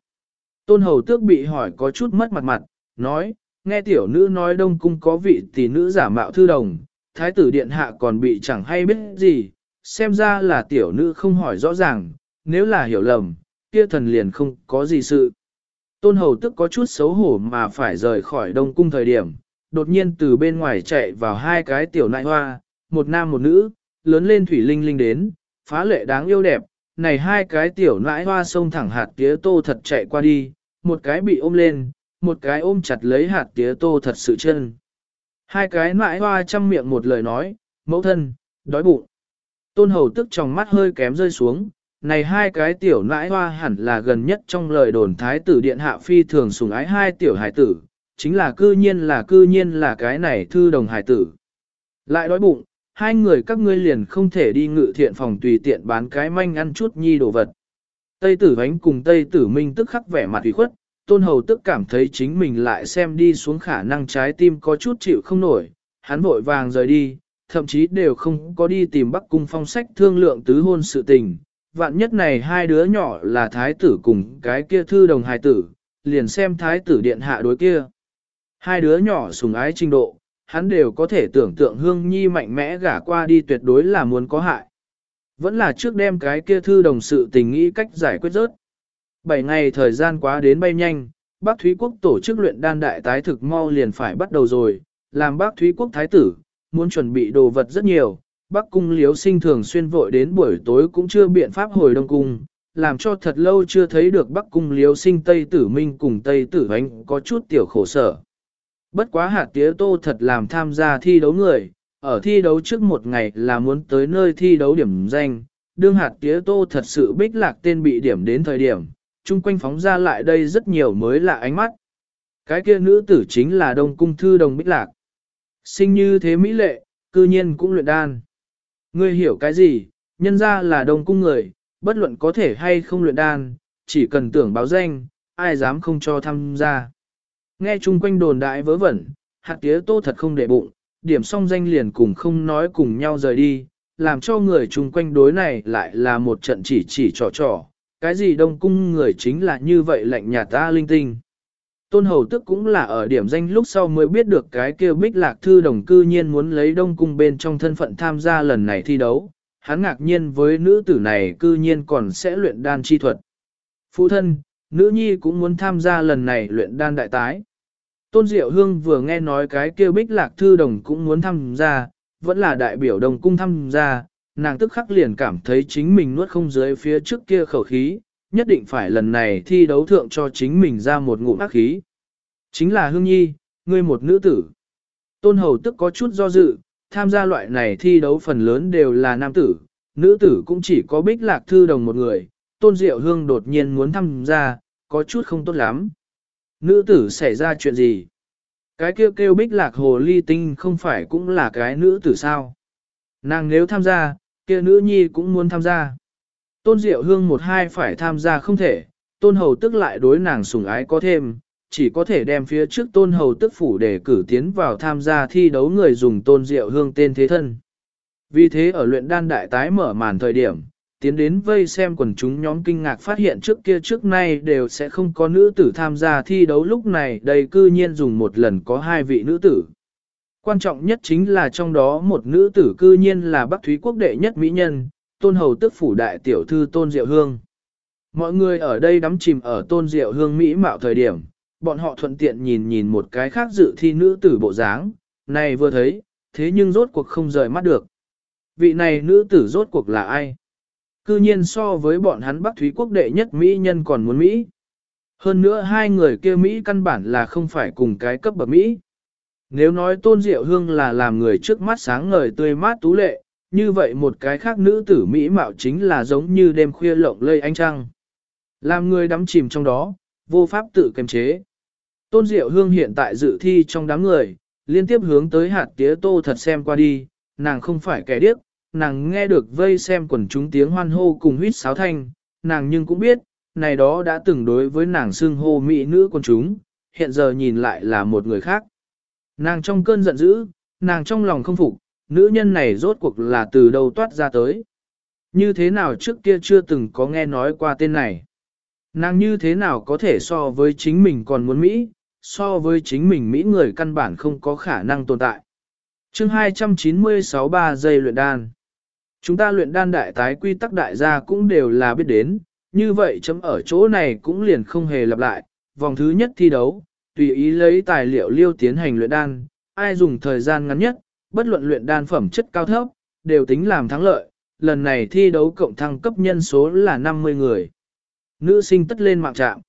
Tôn hầu tước bị hỏi có chút mất mặt mặt, nói, nghe tiểu nữ nói đông cung có vị tỷ nữ giả mạo thư đồng, thái tử điện hạ còn bị chẳng hay biết gì, xem ra là tiểu nữ không hỏi rõ ràng, nếu là hiểu lầm, kia thần liền không có gì sự. Tôn hầu tức có chút xấu hổ mà phải rời khỏi đông cung thời điểm, đột nhiên từ bên ngoài chạy vào hai cái tiểu nại hoa, một nam một nữ, lớn lên thủy linh linh đến, phá lệ đáng yêu đẹp, này hai cái tiểu nãi hoa sông thẳng hạt tía tô thật chạy qua đi, một cái bị ôm lên, một cái ôm chặt lấy hạt tía tô thật sự chân. Hai cái nãi hoa chăm miệng một lời nói, mẫu thân, đói bụng. Tôn hầu tức trong mắt hơi kém rơi xuống, này hai cái tiểu nãi hoa hẳn là gần nhất trong lời đồn thái tử điện hạ phi thường sủng ái hai tiểu hải tử, chính là cư nhiên là cư nhiên là cái này thư đồng hải tử. Lại đói bụng, hai người các ngươi liền không thể đi ngự thiện phòng tùy tiện bán cái manh ăn chút nhi đồ vật. Tây tử bánh cùng Tây tử minh tức khắc vẻ mặt ủy khuất, tôn hầu tức cảm thấy chính mình lại xem đi xuống khả năng trái tim có chút chịu không nổi, hắn vội vàng rời đi, thậm chí đều không có đi tìm Bắc Cung phong sách thương lượng tứ hôn sự tình. Vạn nhất này hai đứa nhỏ là thái tử cùng cái kia thư đồng hài tử, liền xem thái tử điện hạ đối kia. Hai đứa nhỏ sùng ái trình độ, hắn đều có thể tưởng tượng hương nhi mạnh mẽ gả qua đi tuyệt đối là muốn có hại. Vẫn là trước đem cái kia thư đồng sự tình nghĩ cách giải quyết rớt. Bảy ngày thời gian quá đến bay nhanh, Bác Thúy Quốc tổ chức luyện đan đại tái thực mau liền phải bắt đầu rồi, làm Bác Thúy Quốc thái tử, muốn chuẩn bị đồ vật rất nhiều, Bắc Cung Liếu Sinh thường xuyên vội đến buổi tối cũng chưa biện pháp hồi Đông Cung, làm cho thật lâu chưa thấy được Bắc Cung Liếu Sinh Tây Tử Minh cùng Tây Tử Ánh có chút tiểu khổ sở. Bất quá hạt tía tô thật làm tham gia thi đấu người, ở thi đấu trước một ngày là muốn tới nơi thi đấu điểm danh, đương hạt tía tô thật sự bích lạc tên bị điểm đến thời điểm, chung quanh phóng ra lại đây rất nhiều mới lạ ánh mắt. Cái kia nữ tử chính là đông cung thư đồng bích lạc. Sinh như thế mỹ lệ, cư nhiên cũng luyện đan. Ngươi hiểu cái gì, nhân ra là đông cung người, bất luận có thể hay không luyện đan, chỉ cần tưởng báo danh, ai dám không cho tham gia. Nghe chung quanh đồn đại vớ vẩn, hạt tía tô thật không để bụng, điểm xong danh liền cùng không nói cùng nhau rời đi, làm cho người chung quanh đối này lại là một trận chỉ chỉ trò trò, cái gì đông cung người chính là như vậy lạnh nhà ta linh tinh. Tôn hầu tức cũng là ở điểm danh lúc sau mới biết được cái kia bích lạc thư đồng cư nhiên muốn lấy đông cung bên trong thân phận tham gia lần này thi đấu, hắn ngạc nhiên với nữ tử này cư nhiên còn sẽ luyện đan chi thuật. Phụ thân, nữ nhi cũng muốn tham gia lần này luyện đan đại tái. Tôn Diệu Hương vừa nghe nói cái kia bích lạc thư đồng cũng muốn tham gia, vẫn là đại biểu đồng cung tham gia, nàng tức khắc liền cảm thấy chính mình nuốt không dưới phía trước kia khẩu khí, nhất định phải lần này thi đấu thượng cho chính mình ra một ngụm ác khí. Chính là Hương Nhi, ngươi một nữ tử. Tôn Hầu tức có chút do dự, tham gia loại này thi đấu phần lớn đều là nam tử, nữ tử cũng chỉ có bích lạc thư đồng một người, Tôn Diệu Hương đột nhiên muốn tham gia, có chút không tốt lắm. Nữ tử xảy ra chuyện gì? Cái kêu kêu bích lạc hồ ly tinh không phải cũng là cái nữ tử sao? Nàng nếu tham gia, kia nữ nhi cũng muốn tham gia. Tôn Diệu Hương một hai phải tham gia không thể, tôn hầu tức lại đối nàng sủng ái có thêm, chỉ có thể đem phía trước tôn hầu tức phủ để cử tiến vào tham gia thi đấu người dùng tôn Diệu Hương tên thế thân. Vì thế ở luyện đan đại tái mở màn thời điểm, tiến đến vây xem quần chúng nhóm kinh ngạc phát hiện trước kia trước nay đều sẽ không có nữ tử tham gia thi đấu lúc này đây cư nhiên dùng một lần có hai vị nữ tử. Quan trọng nhất chính là trong đó một nữ tử cư nhiên là Bắc Thúy quốc đệ nhất mỹ nhân, tôn hầu tức phủ đại tiểu thư tôn diệu hương. Mọi người ở đây đắm chìm ở tôn diệu hương mỹ mạo thời điểm, bọn họ thuận tiện nhìn nhìn một cái khác dự thi nữ tử bộ dáng, này vừa thấy, thế nhưng rốt cuộc không rời mắt được. Vị này nữ tử rốt cuộc là ai? Cư nhiên so với bọn hắn Bắc Thúy quốc đệ nhất Mỹ nhân còn muốn Mỹ. Hơn nữa hai người kia Mỹ căn bản là không phải cùng cái cấp bậc Mỹ. Nếu nói tôn diệu hương là làm người trước mắt sáng ngời tươi mát tú lệ, như vậy một cái khác nữ tử Mỹ mạo chính là giống như đêm khuya lộng lây ánh trăng. Làm người đắm chìm trong đó, vô pháp tự kiềm chế. Tôn diệu hương hiện tại dự thi trong đám người, liên tiếp hướng tới hạt tía tô thật xem qua đi, nàng không phải kẻ điếc, nàng nghe được vây xem quần chúng tiếng hoan hô cùng huýt sáo thanh, nàng nhưng cũng biết, này đó đã từng đối với nàng xưng hô mỹ nữ quần chúng, hiện giờ nhìn lại là một người khác. Nàng trong cơn giận dữ, nàng trong lòng không phục, nữ nhân này rốt cuộc là từ đâu toát ra tới. như thế nào trước kia chưa từng có nghe nói qua tên này. Nàng như thế nào có thể so với chính mình còn muốn Mỹ, so với chính mình Mỹ người căn bản không có khả năng tồn tại. chương 296 3 giây luyện đan. Chúng ta luyện đan đại tái quy tắc đại gia cũng đều là biết đến, như vậy chấm ở chỗ này cũng liền không hề lặp lại. Vòng thứ nhất thi đấu, tùy ý lấy tài liệu liêu tiến hành luyện đan, ai dùng thời gian ngắn nhất, bất luận luyện đan phẩm chất cao thấp, đều tính làm thắng lợi. Lần này thi đấu cộng thăng cấp nhân số là 50 người. Nữ sinh tất lên mạng trạm.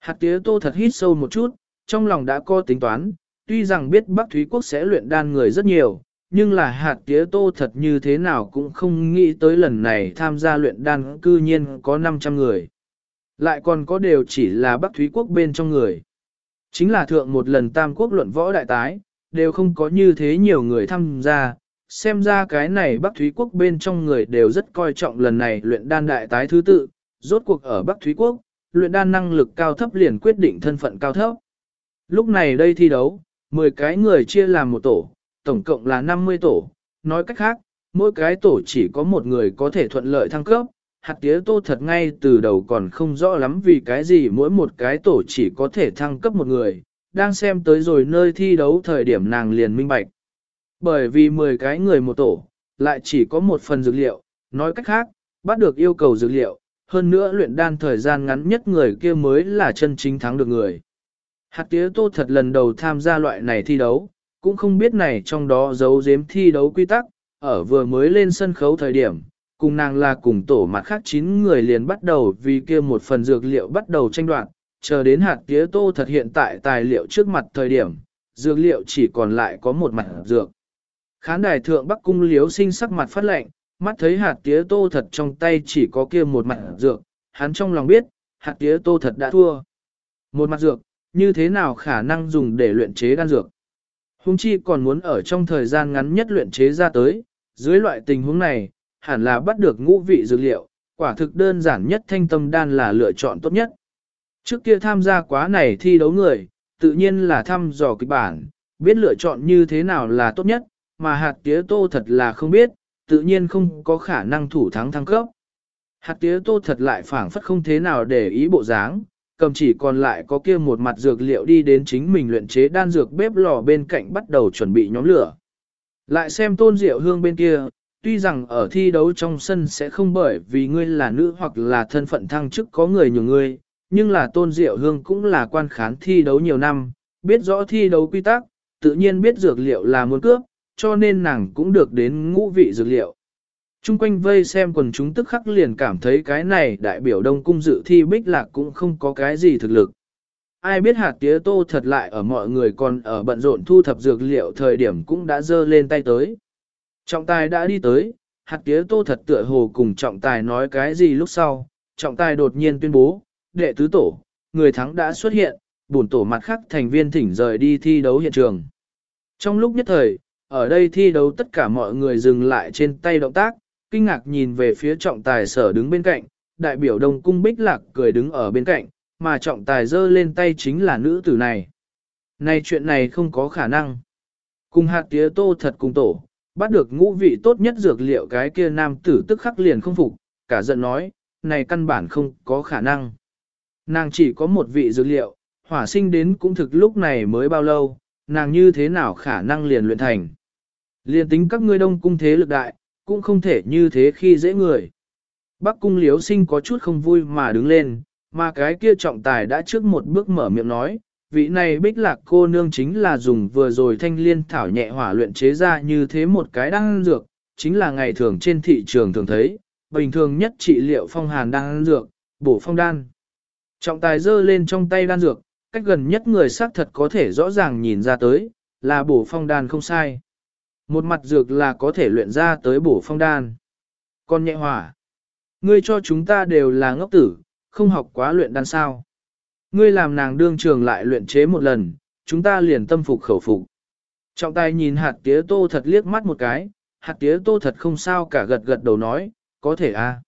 Hạt tía tô thật hít sâu một chút, trong lòng đã có tính toán, tuy rằng biết Bắc Thúy Quốc sẽ luyện đan người rất nhiều, nhưng là hạt tía tô thật như thế nào cũng không nghĩ tới lần này tham gia luyện đan cư nhiên có 500 người. Lại còn có đều chỉ là Bắc Thúy Quốc bên trong người. Chính là thượng một lần tam quốc luận võ đại tái, đều không có như thế nhiều người tham gia, xem ra cái này Bắc Thúy Quốc bên trong người đều rất coi trọng lần này luyện đan đại tái thứ tự, rốt cuộc ở Bắc Thúy Quốc, luyện đan năng lực cao thấp liền quyết định thân phận cao thấp. Lúc này đây thi đấu, 10 cái người chia làm một tổ, tổng cộng là 50 tổ, nói cách khác, mỗi cái tổ chỉ có một người có thể thuận lợi thăng cấp. Hạt tía tô thật ngay từ đầu còn không rõ lắm vì cái gì mỗi một cái tổ chỉ có thể thăng cấp một người, đang xem tới rồi nơi thi đấu thời điểm nàng liền minh bạch. Bởi vì 10 cái người một tổ, lại chỉ có một phần dược liệu, nói cách khác, bắt được yêu cầu dược liệu, hơn nữa luyện đan thời gian ngắn nhất người kia mới là chân chính thắng được người. Hạt tía tô thật lần đầu tham gia loại này thi đấu, cũng không biết này trong đó giấu giếm thi đấu quy tắc, ở vừa mới lên sân khấu thời điểm, cùng nàng là cùng tổ mặt khác 9 người liền bắt đầu vì kia một phần dược liệu bắt đầu tranh đoạt, chờ đến hạt tía tô thật hiện tại tài liệu trước mặt thời điểm, dược liệu chỉ còn lại có một mặt dược. Khán đài thượng Bắc Cung liếu sinh sắc mặt phát lệnh, mắt thấy hạt tía tô thật trong tay chỉ có kia một mặt dược, hắn trong lòng biết, hạt tía tô thật đã thua. Một mặt dược, như thế nào khả năng dùng để luyện chế đan dược? Hùng chi còn muốn ở trong thời gian ngắn nhất luyện chế ra tới, dưới loại tình huống này, hẳn là bắt được ngũ vị dược liệu, quả thực đơn giản nhất thanh tâm đan là lựa chọn tốt nhất. Trước kia tham gia quá này thi đấu người, tự nhiên là thăm dò kịch bản, biết lựa chọn như thế nào là tốt nhất, mà hạt tía tô thật là không biết, tự nhiên không có khả năng thủ thắng thăng cấp. Hạt tía tô thật lại phảng phất không thế nào để ý bộ dáng, cầm chỉ còn lại có kia một mặt dược liệu đi đến chính mình luyện chế đan dược bếp lò bên cạnh bắt đầu chuẩn bị nhóm lửa. Lại xem tôn diệu hương bên kia, tuy rằng ở thi đấu trong sân sẽ không bởi vì ngươi là nữ hoặc là thân phận thăng chức có người nhiều ngươi, nhưng là tôn diệu hương cũng là quan khán thi đấu nhiều năm, biết rõ thi đấu quy tắc, tự nhiên biết dược liệu là muốn cướp, cho nên nàng cũng được đến ngũ vị dược liệu. Trung quanh vây xem quần chúng tức khắc liền cảm thấy cái này đại biểu đông cung dự thi bích lạc cũng không có cái gì thực lực. Ai biết hạt tía tô thật lại ở mọi người còn ở bận rộn thu thập dược liệu thời điểm cũng đã dơ lên tay tới. Trọng tài đã đi tới, hạt tía tô thật tựa hồ cùng trọng tài nói cái gì lúc sau, trọng tài đột nhiên tuyên bố, đệ tứ tổ, người thắng đã xuất hiện, bổn tổ mặt khác thành viên thỉnh rời đi thi đấu hiện trường. Trong lúc nhất thời, ở đây thi đấu tất cả mọi người dừng lại trên tay động tác, kinh ngạc nhìn về phía trọng tài sở đứng bên cạnh, đại biểu đông cung bích lạc cười đứng ở bên cạnh, mà trọng tài giơ lên tay chính là nữ tử này. Này chuyện này không có khả năng. Cùng hạt tía tô thật cùng tổ, bắt được ngũ vị tốt nhất dược liệu cái kia nam tử tức khắc liền không phục, cả giận nói, này căn bản không có khả năng. Nàng chỉ có một vị dược liệu, hỏa sinh đến cũng thực lúc này mới bao lâu, nàng như thế nào khả năng liền luyện thành. Liền tính các ngươi đông cung thế lực đại, cũng không thể như thế khi dễ người. Bắc cung liếu sinh có chút không vui mà đứng lên, mà cái kia trọng tài đã trước một bước mở miệng nói, vị này bích lạc cô nương chính là dùng vừa rồi thanh liên thảo nhẹ hỏa luyện chế ra như thế một cái đan dược, chính là ngày thường trên thị trường thường thấy, bình thường nhất trị liệu phong hàn đan dược, bổ phong đan. Trọng tài giơ lên trong tay đan dược, cách gần nhất người xác thật có thể rõ ràng nhìn ra tới, là bổ phong đan không sai. Một mặt dược là có thể luyện ra tới bổ phong đan. Còn nhẹ hỏa. Ngươi cho chúng ta đều là ngốc tử, không học quá luyện đan sao. Ngươi làm nàng đương trường lại luyện chế một lần, chúng ta liền tâm phục khẩu phục. Trọng tài nhìn hạt tía tô thật liếc mắt một cái, hạt tía tô thật không sao cả gật gật đầu nói, có thể a. À.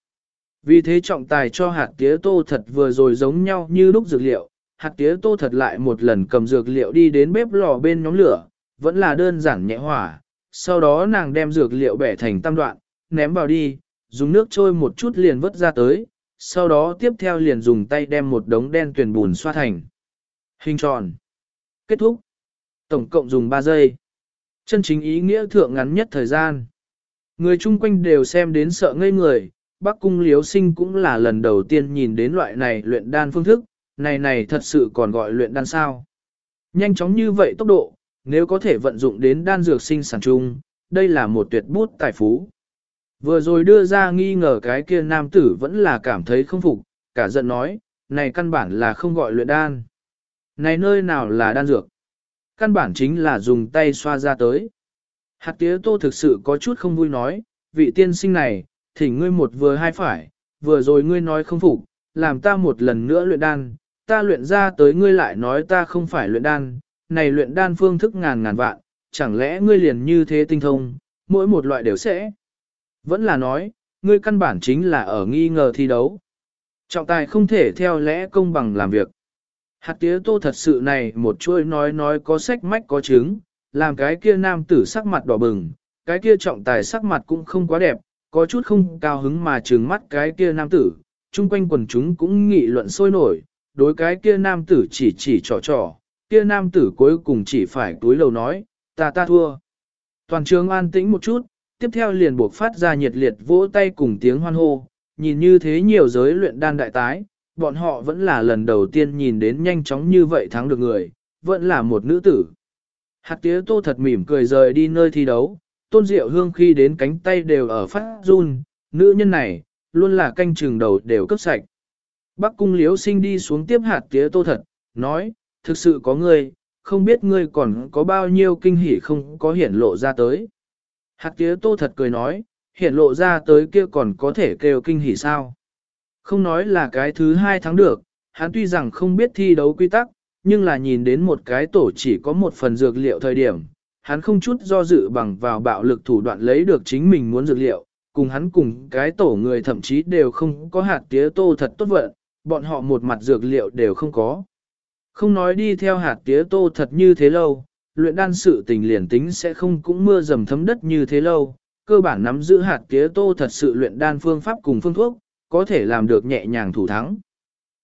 Vì thế trọng tài cho hạt tía tô thật vừa rồi giống nhau như lúc dược liệu, hạt tía tô thật lại một lần cầm dược liệu đi đến bếp lò bên nhóm lửa, vẫn là đơn giản nhẹ hỏa, sau đó nàng đem dược liệu bẻ thành tam đoạn, ném vào đi, dùng nước trôi một chút liền vớt ra tới, sau đó tiếp theo liền dùng tay đem một đống đen tuyển bùn xoa thành. Hình tròn. Kết thúc. Tổng cộng dùng 3 giây. Chân chính ý nghĩa thượng ngắn nhất thời gian. Người chung quanh đều xem đến sợ ngây người, Bắc Cung Liếu Sinh cũng là lần đầu tiên nhìn đến loại này luyện đan phương thức, này này thật sự còn gọi luyện đan sao. Nhanh chóng như vậy tốc độ, nếu có thể vận dụng đến đan dược sinh sản chung, đây là một tuyệt bút tài phú. Vừa rồi đưa ra nghi ngờ cái kia nam tử vẫn là cảm thấy không phục, cả giận nói, này căn bản là không gọi luyện đan. Này nơi nào là đan dược? Căn bản chính là dùng tay xoa ra tới. Hạt tía tô thực sự có chút không vui nói, vị tiên sinh này, thỉnh ngươi một vừa hai phải, vừa rồi ngươi nói không phục, làm ta một lần nữa luyện đan, ta luyện ra tới ngươi lại nói ta không phải luyện đan, này luyện đan phương thức ngàn ngàn vạn, chẳng lẽ ngươi liền như thế tinh thông, mỗi một loại đều sẽ. Vẫn là nói, ngươi căn bản chính là ở nghi ngờ thi đấu. Trọng tài không thể theo lẽ công bằng làm việc. Hạt tía tô thật sự này một chuỗi nói nói có sách mách có chứng, làm cái kia nam tử sắc mặt đỏ bừng, cái kia trọng tài sắc mặt cũng không quá đẹp, có chút không cao hứng mà trừng mắt cái kia nam tử, chung quanh quần chúng cũng nghị luận sôi nổi, đối cái kia nam tử chỉ chỉ trò trò, kia nam tử cuối cùng chỉ phải túi lầu nói, ta ta thua. Toàn trường an tĩnh một chút, tiếp theo liền buộc phát ra nhiệt liệt vỗ tay cùng tiếng hoan hô, nhìn như thế nhiều giới luyện đan đại tái, bọn họ vẫn là lần đầu tiên nhìn đến nhanh chóng như vậy thắng được người, vẫn là một nữ tử. Hạt tía tô thật mỉm cười rời đi nơi thi đấu, tôn diệu hương khi đến cánh tay đều ở phát run, nữ nhân này, luôn là canh trường đầu đều cấp sạch. Bắc cung liếu sinh đi xuống tiếp hạt tía tô thật, nói, thực sự có ngươi, không biết ngươi còn có bao nhiêu kinh hỉ không có hiển lộ ra tới. Hạt tía tô thật cười nói, hiển lộ ra tới kia còn có thể kêu kinh hỉ sao. Không nói là cái thứ hai tháng được, hắn tuy rằng không biết thi đấu quy tắc, nhưng là nhìn đến một cái tổ chỉ có một phần dược liệu thời điểm, hắn không chút do dự bằng vào bạo lực thủ đoạn lấy được chính mình muốn dược liệu, cùng hắn cùng cái tổ người thậm chí đều không có hạt tía tô thật tốt vận, bọn họ một mặt dược liệu đều không có. Không nói đi theo hạt tía tô thật như thế lâu, luyện đan sự tình liền tính sẽ không cũng mưa dầm thấm đất như thế lâu, cơ bản nắm giữ hạt tía tô thật sự luyện đan phương pháp cùng phương thuốc, có thể làm được nhẹ nhàng thủ thắng.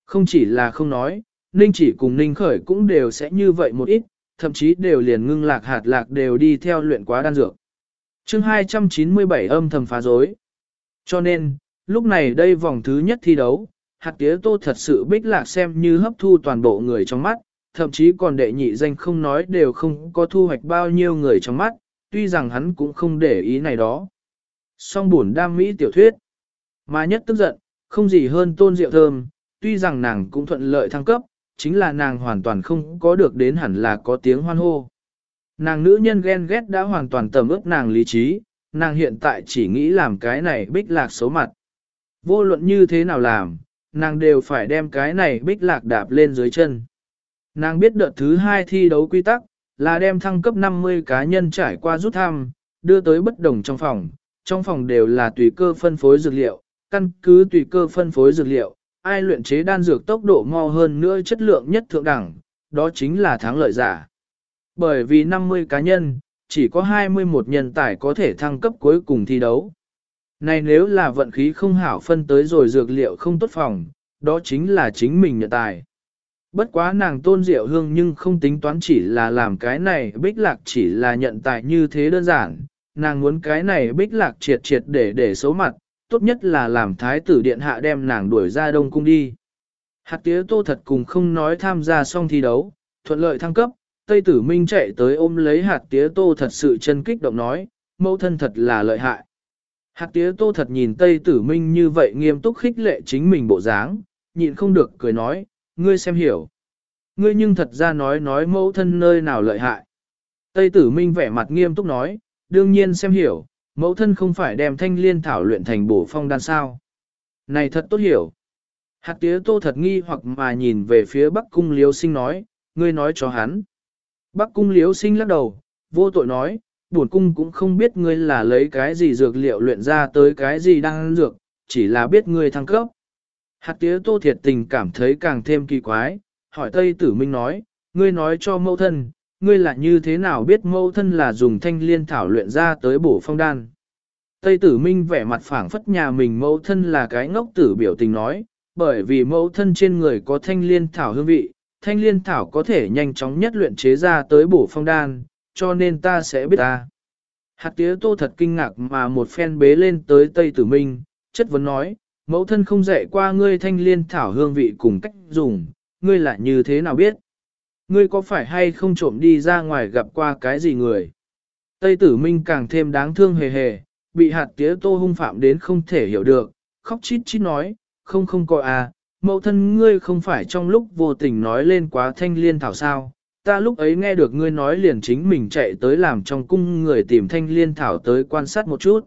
Không chỉ là không nói, Ninh chỉ cùng Ninh khởi cũng đều sẽ như vậy một ít, thậm chí đều liền ngưng lạc hạt lạc đều đi theo luyện quá đan dược. chương 297 âm thầm phá dối. Cho nên, lúc này đây vòng thứ nhất thi đấu, hạt tía tô thật sự bích lạc xem như hấp thu toàn bộ người trong mắt, thậm chí còn đệ nhị danh không nói đều không có thu hoạch bao nhiêu người trong mắt, tuy rằng hắn cũng không để ý này đó. Song buồn đam mỹ tiểu thuyết, mà nhất tức giận, không gì hơn tôn diệu thơm, tuy rằng nàng cũng thuận lợi thăng cấp, chính là nàng hoàn toàn không có được đến hẳn là có tiếng hoan hô. Nàng nữ nhân ghen ghét đã hoàn toàn tầm ướp nàng lý trí, nàng hiện tại chỉ nghĩ làm cái này bích lạc xấu mặt. Vô luận như thế nào làm, nàng đều phải đem cái này bích lạc đạp lên dưới chân. Nàng biết đợt thứ hai thi đấu quy tắc, là đem thăng cấp 50 cá nhân trải qua rút thăm, đưa tới bất đồng trong phòng, trong phòng đều là tùy cơ phân phối dược liệu, căn cứ tùy cơ phân phối dược liệu, ai luyện chế đan dược tốc độ mau hơn nữa chất lượng nhất thượng đẳng, đó chính là thắng lợi giả. Bởi vì 50 cá nhân, chỉ có 21 nhân tài có thể thăng cấp cuối cùng thi đấu. Này nếu là vận khí không hảo phân tới rồi dược liệu không tốt phòng, đó chính là chính mình nhận tài. Bất quá nàng tôn diệu hương nhưng không tính toán chỉ là làm cái này bích lạc chỉ là nhận tài như thế đơn giản, nàng muốn cái này bích lạc triệt triệt để để xấu mặt, tốt nhất là làm thái tử điện hạ đem nàng đuổi ra đông cung đi. Hạt tía tô thật cùng không nói tham gia xong thi đấu, thuận lợi thăng cấp, Tây tử minh chạy tới ôm lấy hạt tía tô thật sự chân kích động nói, mẫu thân thật là lợi hại. Hạt tía tô thật nhìn Tây tử minh như vậy nghiêm túc khích lệ chính mình bộ dáng, nhịn không được cười nói, ngươi xem hiểu. Ngươi nhưng thật ra nói nói mẫu thân nơi nào lợi hại. Tây tử minh vẻ mặt nghiêm túc nói, đương nhiên xem hiểu, mẫu thân không phải đem thanh liên thảo luyện thành bổ phong đan sao. Này thật tốt hiểu. Hạt tía tô thật nghi hoặc mà nhìn về phía Bắc Cung Liếu Sinh nói, ngươi nói cho hắn. Bắc Cung Liếu Sinh lắc đầu, vô tội nói, buồn cung cũng không biết ngươi là lấy cái gì dược liệu luyện ra tới cái gì đang dược, chỉ là biết ngươi thăng cấp. Hạt tía tô thiệt tình cảm thấy càng thêm kỳ quái, hỏi Tây Tử Minh nói, ngươi nói cho mẫu thân, ngươi là như thế nào biết mẫu thân là dùng thanh liên thảo luyện ra tới bổ phong đan. Tây tử minh vẻ mặt phảng phất nhà mình mẫu thân là cái ngốc tử biểu tình nói, bởi vì mẫu thân trên người có thanh liên thảo hương vị, thanh liên thảo có thể nhanh chóng nhất luyện chế ra tới bổ phong đan, cho nên ta sẽ biết ta. Hạt tía tô thật kinh ngạc mà một phen bế lên tới Tây Tử Minh, chất vấn nói, mẫu thân không dạy qua ngươi thanh liên thảo hương vị cùng cách dùng, ngươi lại như thế nào biết? Ngươi có phải hay không trộm đi ra ngoài gặp qua cái gì người? Tây Tử Minh càng thêm đáng thương hề hề, bị hạt tía tô hung phạm đến không thể hiểu được, khóc chít chít nói, không không có à, mẫu thân ngươi không phải trong lúc vô tình nói lên quá thanh liên thảo sao, ta lúc ấy nghe được ngươi nói liền chính mình chạy tới làm trong cung người tìm thanh liên thảo tới quan sát một chút.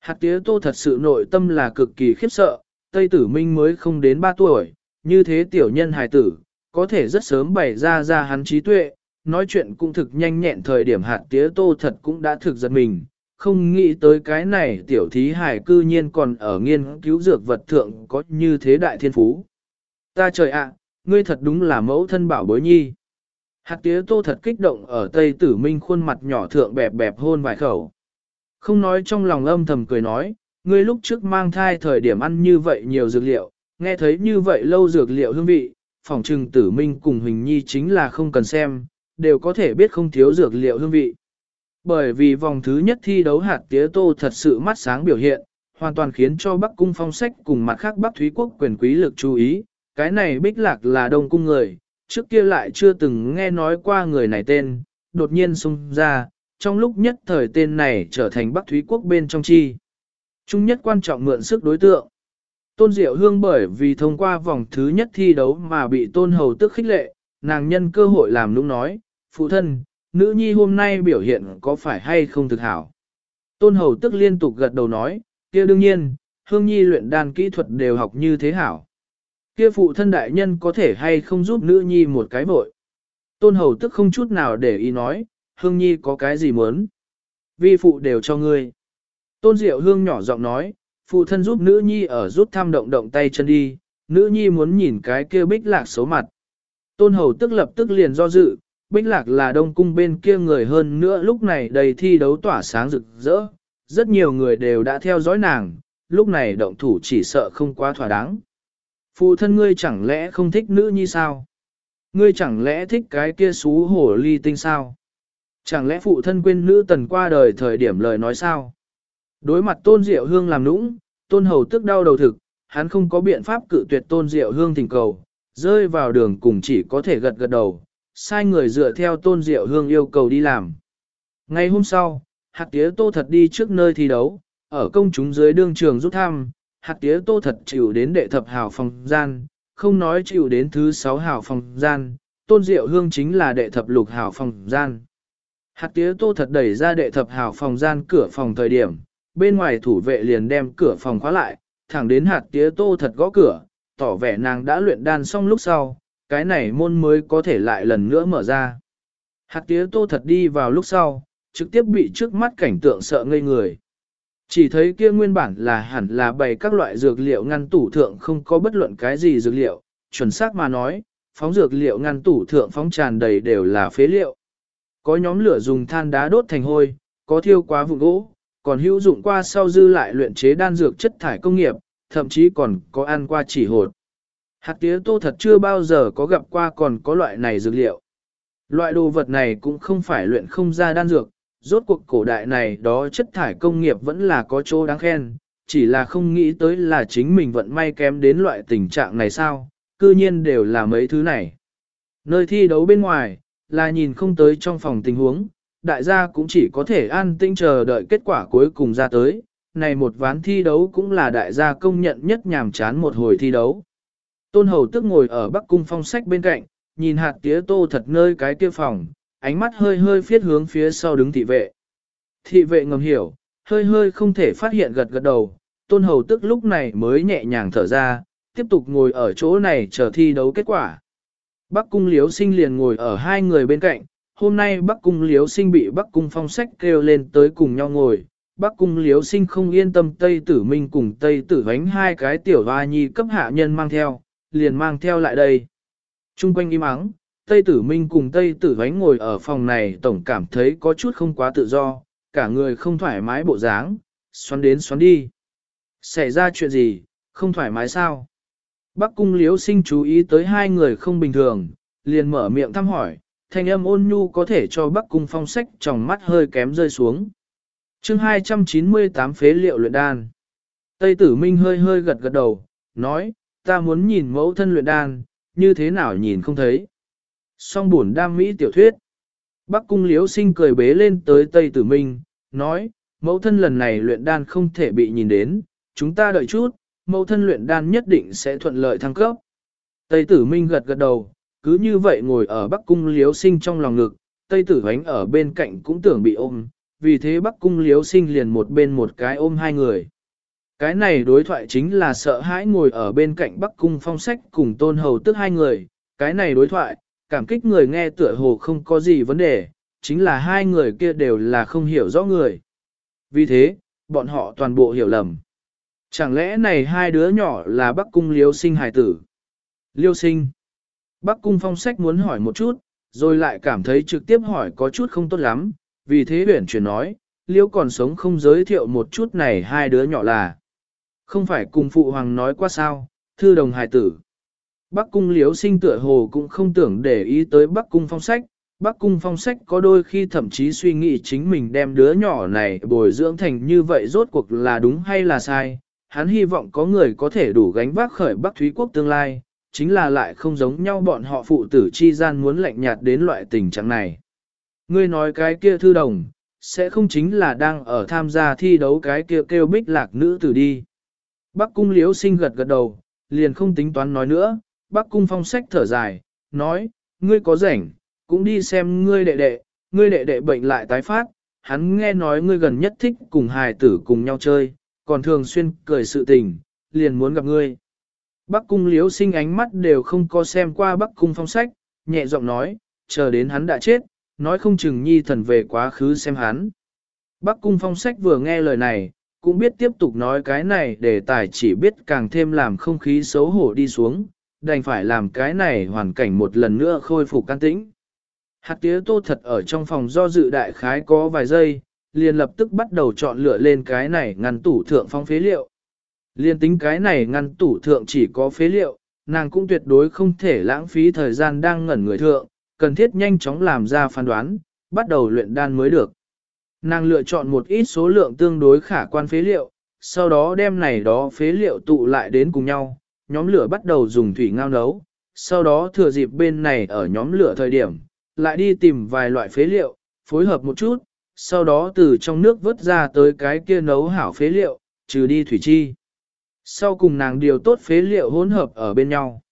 Hạt tía tô thật sự nội tâm là cực kỳ khiếp sợ, Tây Tử Minh mới không đến 3 tuổi, như thế tiểu nhân hài tử, có thể rất sớm bày ra ra hắn trí tuệ, nói chuyện cũng thực nhanh nhẹn thời điểm hạt tía tô thật cũng đã thực giật mình, không nghĩ tới cái này tiểu thí hải cư nhiên còn ở nghiên cứu dược vật thượng có như thế đại thiên phú. Ta trời ạ, ngươi thật đúng là mẫu thân bảo bối nhi. Hạt tía tô thật kích động ở Tây Tử Minh khuôn mặt nhỏ thượng bẹp bẹp hôn vài khẩu. Không nói trong lòng âm thầm cười nói, ngươi lúc trước mang thai thời điểm ăn như vậy nhiều dược liệu, nghe thấy như vậy lâu dược liệu hương vị, phòng trừng tử minh cùng Huỳnh Nhi chính là không cần xem, đều có thể biết không thiếu dược liệu hương vị. Bởi vì vòng thứ nhất thi đấu hạt tía tô thật sự mắt sáng biểu hiện, hoàn toàn khiến cho Bắc Cung phong sách cùng mặt khác Bắc Thúy Quốc quyền quý lực chú ý, cái này bích lạc là đông cung người, trước kia lại chưa từng nghe nói qua người này tên, đột nhiên xung ra, trong lúc nhất thời tên này trở thành Bắc Thúy Quốc bên trong chi. Trung nhất quan trọng mượn sức đối tượng. Tôn Diệu Hương bởi vì thông qua vòng thứ nhất thi đấu mà bị Tôn Hầu tức khích lệ, nàng nhân cơ hội làm lúc nói, phụ thân, nữ nhi hôm nay biểu hiện có phải hay không thực hảo. Tôn Hầu tức liên tục gật đầu nói, kia đương nhiên, Hương Nhi luyện đàn kỹ thuật đều học như thế hảo. Kia phụ thân đại nhân có thể hay không giúp nữ nhi một cái vội. Tôn Hầu tức không chút nào để ý nói, Hương Nhi có cái gì muốn. Vi phụ đều cho ngươi. Tôn Diệu Hương nhỏ giọng nói, phụ thân giúp nữ nhi ở rút thăm động động tay chân đi, nữ nhi muốn nhìn cái kia bích lạc xấu mặt. Tôn hầu tức lập tức liền do dự, bích lạc là đông cung bên kia người hơn nữa lúc này đầy thi đấu tỏa sáng rực rỡ, rất nhiều người đều đã theo dõi nàng, lúc này động thủ chỉ sợ không quá thỏa đáng. Phụ thân ngươi chẳng lẽ không thích nữ nhi sao? Ngươi chẳng lẽ thích cái kia xú hổ ly tinh sao? Chẳng lẽ phụ thân quên nữ tần qua đời thời điểm lời nói sao? Đối mặt tôn diệu hương làm nũng, tôn hầu tức đau đầu thực, hắn không có biện pháp cự tuyệt tôn diệu hương thỉnh cầu, rơi vào đường cùng chỉ có thể gật gật đầu, sai người dựa theo tôn diệu hương yêu cầu đi làm. Ngày hôm sau, hạt tía tô thật đi trước nơi thi đấu, ở công chúng dưới đương trường rút thăm, hạt tía tô thật chịu đến đệ thập hào phòng gian, không nói chịu đến thứ sáu hào phòng gian, tôn diệu hương chính là đệ thập lục hào phòng gian. Hạt tía tô thật đẩy ra đệ thập hào phòng gian cửa phòng thời điểm, bên ngoài thủ vệ liền đem cửa phòng khóa lại, thẳng đến hạt tía tô thật gõ cửa, tỏ vẻ nàng đã luyện đan xong lúc sau, cái này môn mới có thể lại lần nữa mở ra. Hạt tía tô thật đi vào lúc sau, trực tiếp bị trước mắt cảnh tượng sợ ngây người. Chỉ thấy kia nguyên bản là hẳn là bày các loại dược liệu ngăn tủ thượng không có bất luận cái gì dược liệu, chuẩn xác mà nói, phóng dược liệu ngăn tủ thượng phóng tràn đầy đều là phế liệu. Có nhóm lửa dùng than đá đốt thành hôi, có thiêu quá vụ gỗ, còn hữu dụng qua sau dư lại luyện chế đan dược chất thải công nghiệp, thậm chí còn có ăn qua chỉ hột. Hạt tía tô thật chưa bao giờ có gặp qua còn có loại này dược liệu. Loại đồ vật này cũng không phải luyện không ra đan dược, rốt cuộc cổ đại này đó chất thải công nghiệp vẫn là có chỗ đáng khen, chỉ là không nghĩ tới là chính mình vận may kém đến loại tình trạng này sao, cư nhiên đều là mấy thứ này. Nơi thi đấu bên ngoài, là nhìn không tới trong phòng tình huống, đại gia cũng chỉ có thể an tinh chờ đợi kết quả cuối cùng ra tới. Này một ván thi đấu cũng là đại gia công nhận nhất nhàm chán một hồi thi đấu. Tôn hầu tức ngồi ở bắc cung phong sách bên cạnh, nhìn hạt tía tô thật nơi cái kia phòng, ánh mắt hơi hơi phiết hướng phía sau đứng thị vệ. Thị vệ ngầm hiểu, hơi hơi không thể phát hiện gật gật đầu, tôn hầu tức lúc này mới nhẹ nhàng thở ra, tiếp tục ngồi ở chỗ này chờ thi đấu kết quả. Bắc cung liếu sinh liền ngồi ở hai người bên cạnh, hôm nay Bắc Cung Liếu Sinh bị Bắc Cung Phong Sách kêu lên tới cùng nhau ngồi. Bắc Cung Liếu Sinh không yên tâm Tây Tử Minh cùng Tây Tử Vánh hai cái tiểu hoa nhi cấp hạ nhân mang theo, liền mang theo lại đây. Trung quanh im ắng, Tây Tử Minh cùng Tây Tử Vánh ngồi ở phòng này tổng cảm thấy có chút không quá tự do, cả người không thoải mái bộ dáng, xoắn đến xoắn đi. Xảy ra chuyện gì, không thoải mái sao? Bắc cung liếu sinh chú ý tới hai người không bình thường, liền mở miệng thăm hỏi, thanh âm ôn nhu có thể cho Bắc cung phong sách trong mắt hơi kém rơi xuống. chương 298 phế liệu luyện đan. Tây tử minh hơi hơi gật gật đầu, nói, ta muốn nhìn mẫu thân luyện đan, như thế nào nhìn không thấy. Song buồn đam mỹ tiểu thuyết. Bắc cung liếu sinh cười bế lên tới Tây tử minh, nói, mẫu thân lần này luyện đan không thể bị nhìn đến, chúng ta đợi chút, mẫu thân luyện đan nhất định sẽ thuận lợi thăng cấp. Tây tử minh gật gật đầu, cứ như vậy ngồi ở Bắc cung liếu sinh trong lòng ngực, Tây tử Hoánh ở bên cạnh cũng tưởng bị ôm, vì thế Bắc cung liếu sinh liền một bên một cái ôm hai người. Cái này đối thoại chính là sợ hãi ngồi ở bên cạnh Bắc cung phong sách cùng tôn hầu tức hai người, cái này đối thoại, cảm kích người nghe tựa hồ không có gì vấn đề, chính là hai người kia đều là không hiểu rõ người. Vì thế, bọn họ toàn bộ hiểu lầm. Chẳng lẽ này hai đứa nhỏ là Bắc Cung Liêu Sinh hài tử? Liêu Sinh. Bắc Cung Phong Sách muốn hỏi một chút, rồi lại cảm thấy trực tiếp hỏi có chút không tốt lắm, vì thế huyển chuyển nói, Liêu còn sống không giới thiệu một chút này hai đứa nhỏ là. Không phải cùng Phụ Hoàng nói qua sao, thư đồng hài tử. Bắc Cung Liễu Sinh tựa hồ cũng không tưởng để ý tới Bắc Cung Phong Sách, Bắc cung phong sách có đôi khi thậm chí suy nghĩ chính mình đem đứa nhỏ này bồi dưỡng thành như vậy rốt cuộc là đúng hay là sai. Hắn hy vọng có người có thể đủ gánh vác khởi Bắc Thúy Quốc tương lai, chính là lại không giống nhau bọn họ phụ tử chi gian muốn lạnh nhạt đến loại tình trạng này. Ngươi nói cái kia thư đồng, sẽ không chính là đang ở tham gia thi đấu cái kia kêu bích lạc nữ tử đi. Bắc cung liễu sinh gật gật đầu, liền không tính toán nói nữa, Bắc cung phong sách thở dài, nói, ngươi có rảnh, cũng đi xem ngươi đệ đệ, ngươi đệ đệ bệnh lại tái phát, hắn nghe nói ngươi gần nhất thích cùng hài tử cùng nhau chơi, còn thường xuyên cười sự tình, liền muốn gặp ngươi. Bắc cung liếu sinh ánh mắt đều không có xem qua bắc cung phong sách, nhẹ giọng nói, chờ đến hắn đã chết, nói không chừng nhi thần về quá khứ xem hắn. Bắc cung phong sách vừa nghe lời này, cũng biết tiếp tục nói cái này để tài chỉ biết càng thêm làm không khí xấu hổ đi xuống, đành phải làm cái này hoàn cảnh một lần nữa khôi phục can tĩnh. Hạt tía tô thật ở trong phòng do dự đại khái có vài giây, liền lập tức bắt đầu chọn lựa lên cái này ngăn tủ thượng phong phế liệu. Liên tính cái này ngăn tủ thượng chỉ có phế liệu, nàng cũng tuyệt đối không thể lãng phí thời gian đang ngẩn người thượng, cần thiết nhanh chóng làm ra phán đoán, bắt đầu luyện đan mới được. Nàng lựa chọn một ít số lượng tương đối khả quan phế liệu, sau đó đem này đó phế liệu tụ lại đến cùng nhau, nhóm lửa bắt đầu dùng thủy ngao nấu, sau đó thừa dịp bên này ở nhóm lửa thời điểm, lại đi tìm vài loại phế liệu, phối hợp một chút, sau đó từ trong nước vớt ra tới cái kia nấu hảo phế liệu, trừ đi thủy chi. Sau cùng nàng điều tốt phế liệu hỗn hợp ở bên nhau.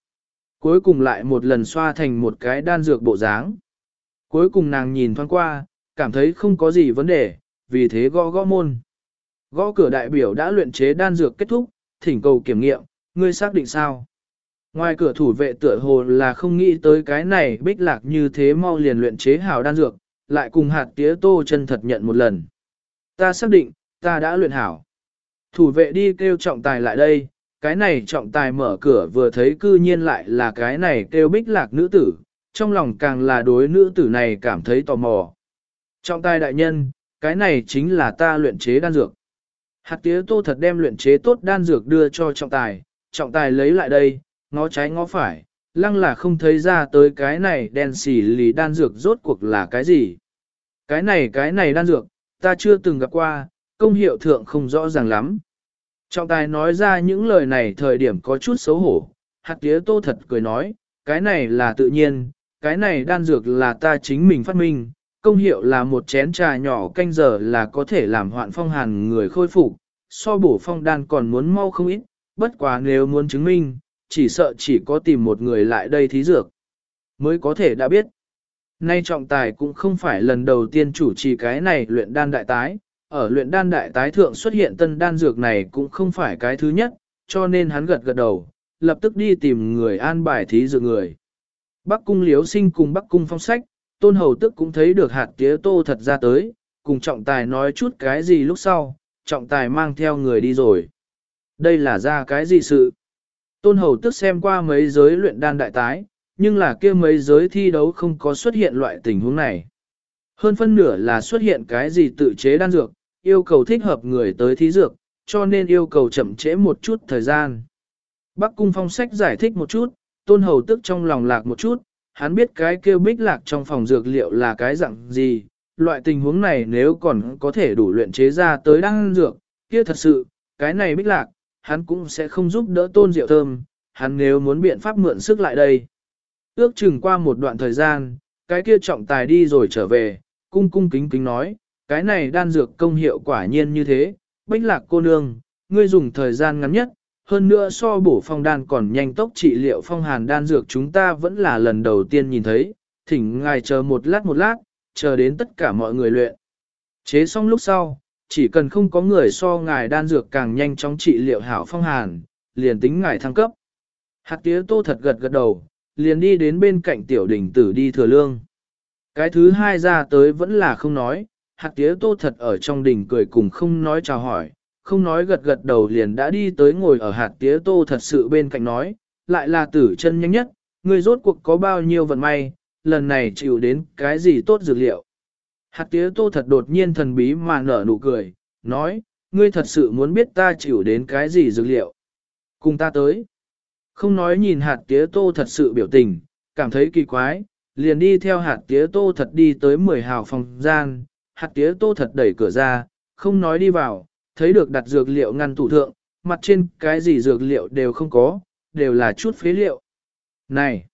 Cuối cùng lại một lần xoa thành một cái đan dược bộ dáng. Cuối cùng nàng nhìn thoáng qua, cảm thấy không có gì vấn đề, vì thế gõ gõ môn. Gõ cửa đại biểu đã luyện chế đan dược kết thúc, thỉnh cầu kiểm nghiệm, ngươi xác định sao? Ngoài cửa thủ vệ tựa hồ là không nghĩ tới cái này bích lạc như thế mau liền luyện chế hảo đan dược, lại cùng hạt tía tô chân thật nhận một lần. Ta xác định, ta đã luyện hảo. Thủ vệ đi kêu trọng tài lại đây, cái này trọng tài mở cửa vừa thấy cư nhiên lại là cái này kêu bích lạc nữ tử, trong lòng càng là đối nữ tử này cảm thấy tò mò. Trọng tài đại nhân, cái này chính là ta luyện chế đan dược. Hạt tía tô thật đem luyện chế tốt đan dược đưa cho trọng tài, trọng tài lấy lại đây, ngó trái ngó phải, lăng là không thấy ra tới cái này đen xỉ lì đan dược rốt cuộc là cái gì. Cái này cái này đan dược, ta chưa từng gặp qua, công hiệu thượng không rõ ràng lắm. Trọng tài nói ra những lời này thời điểm có chút xấu hổ, hạt tía tô thật cười nói, cái này là tự nhiên, cái này đan dược là ta chính mình phát minh, công hiệu là một chén trà nhỏ canh giờ là có thể làm hoạn phong hàn người khôi phục, so bổ phong đan còn muốn mau không ít, bất quá nếu muốn chứng minh, chỉ sợ chỉ có tìm một người lại đây thí dược, mới có thể đã biết. Nay trọng tài cũng không phải lần đầu tiên chủ trì cái này luyện đan đại tái, ở luyện đan đại tái thượng xuất hiện tân đan dược này cũng không phải cái thứ nhất, cho nên hắn gật gật đầu, lập tức đi tìm người an bài thí dược người. Bắc cung liếu sinh cùng Bắc cung phong sách, tôn hầu tức cũng thấy được hạt tía tô thật ra tới, cùng trọng tài nói chút cái gì lúc sau, trọng tài mang theo người đi rồi. Đây là ra cái gì sự? Tôn hầu tức xem qua mấy giới luyện đan đại tái, nhưng là kia mấy giới thi đấu không có xuất hiện loại tình huống này. Hơn phân nửa là xuất hiện cái gì tự chế đan dược, yêu cầu thích hợp người tới thí dược, cho nên yêu cầu chậm trễ một chút thời gian. Bắc cung phong sách giải thích một chút, tôn hầu tức trong lòng lạc một chút, hắn biết cái kêu bích lạc trong phòng dược liệu là cái dạng gì, loại tình huống này nếu còn có thể đủ luyện chế ra tới đăng dược, kia thật sự, cái này bích lạc, hắn cũng sẽ không giúp đỡ tôn diệu thơm, hắn nếu muốn biện pháp mượn sức lại đây. Ước chừng qua một đoạn thời gian, cái kia trọng tài đi rồi trở về, cung cung kính kính nói, cái này đan dược công hiệu quả nhiên như thế, bách lạc cô nương, ngươi dùng thời gian ngắn nhất, hơn nữa so bổ phong đan còn nhanh tốc trị liệu phong hàn đan dược chúng ta vẫn là lần đầu tiên nhìn thấy, thỉnh ngài chờ một lát một lát, chờ đến tất cả mọi người luyện. Chế xong lúc sau, chỉ cần không có người so ngài đan dược càng nhanh chóng trị liệu hảo phong hàn, liền tính ngài thăng cấp. Hạt tía tô thật gật gật đầu, liền đi đến bên cạnh tiểu đỉnh tử đi thừa lương. Cái thứ hai ra tới vẫn là không nói, hạt tía tô thật ở trong đỉnh cười cùng không nói chào hỏi, không nói gật gật đầu liền đã đi tới ngồi ở hạt tía tô thật sự bên cạnh nói, lại là tử chân nhanh nhất, người rốt cuộc có bao nhiêu vận may, lần này chịu đến cái gì tốt dược liệu. Hạt tía tô thật đột nhiên thần bí mà nở nụ cười, nói, ngươi thật sự muốn biết ta chịu đến cái gì dược liệu. Cùng ta tới. Không nói nhìn hạt tía tô thật sự biểu tình, cảm thấy kỳ quái, liền đi theo hạt tía tô thật đi tới 10 hào phòng gian, hạt tía tô thật đẩy cửa ra, không nói đi vào, thấy được đặt dược liệu ngăn tủ thượng, mặt trên cái gì dược liệu đều không có, đều là chút phế liệu. Này!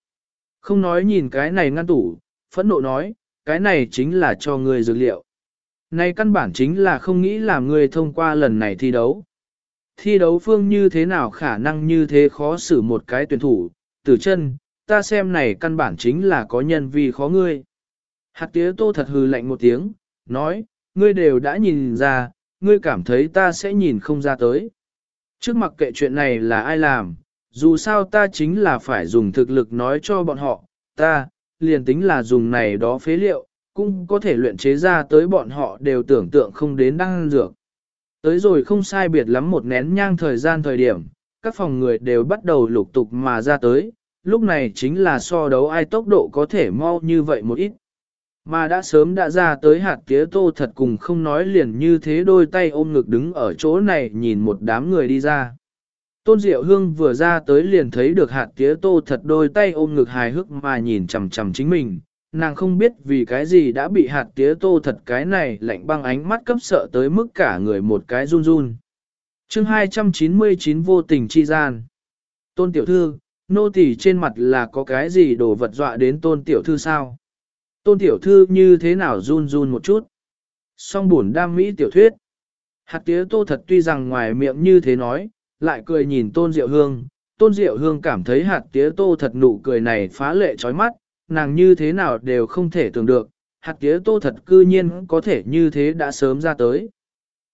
Không nói nhìn cái này ngăn tủ, phẫn nộ nói, cái này chính là cho người dược liệu. Này căn bản chính là không nghĩ làm người thông qua lần này thi đấu. Thi đấu phương như thế nào khả năng như thế khó xử một cái tuyển thủ, tử chân, ta xem này căn bản chính là có nhân vì khó ngươi. Hạt tía tô thật hừ lạnh một tiếng, nói, ngươi đều đã nhìn ra, ngươi cảm thấy ta sẽ nhìn không ra tới. Trước mặc kệ chuyện này là ai làm, dù sao ta chính là phải dùng thực lực nói cho bọn họ, ta, liền tính là dùng này đó phế liệu, cũng có thể luyện chế ra tới bọn họ đều tưởng tượng không đến đăng dược. Tới rồi không sai biệt lắm một nén nhang thời gian thời điểm, các phòng người đều bắt đầu lục tục mà ra tới, lúc này chính là so đấu ai tốc độ có thể mau như vậy một ít. Mà đã sớm đã ra tới hạt tía tô thật cùng không nói liền như thế đôi tay ôm ngực đứng ở chỗ này nhìn một đám người đi ra. Tôn Diệu Hương vừa ra tới liền thấy được hạt tía tô thật đôi tay ôm ngực hài hước mà nhìn chằm chằm chính mình. Nàng không biết vì cái gì đã bị hạt tía tô thật cái này lạnh băng ánh mắt cấp sợ tới mức cả người một cái run run. chương 299 vô tình chi gian. Tôn Tiểu Thư, nô tỳ trên mặt là có cái gì đồ vật dọa đến Tôn Tiểu Thư sao? Tôn Tiểu Thư như thế nào run run một chút? Song buồn đam mỹ tiểu thuyết. Hạt tía tô thật tuy rằng ngoài miệng như thế nói, lại cười nhìn Tôn Diệu Hương. Tôn Diệu Hương cảm thấy hạt tía tô thật nụ cười này phá lệ trói mắt, nàng như thế nào đều không thể tưởng được, hạt tía tô thật cư nhiên có thể như thế đã sớm ra tới.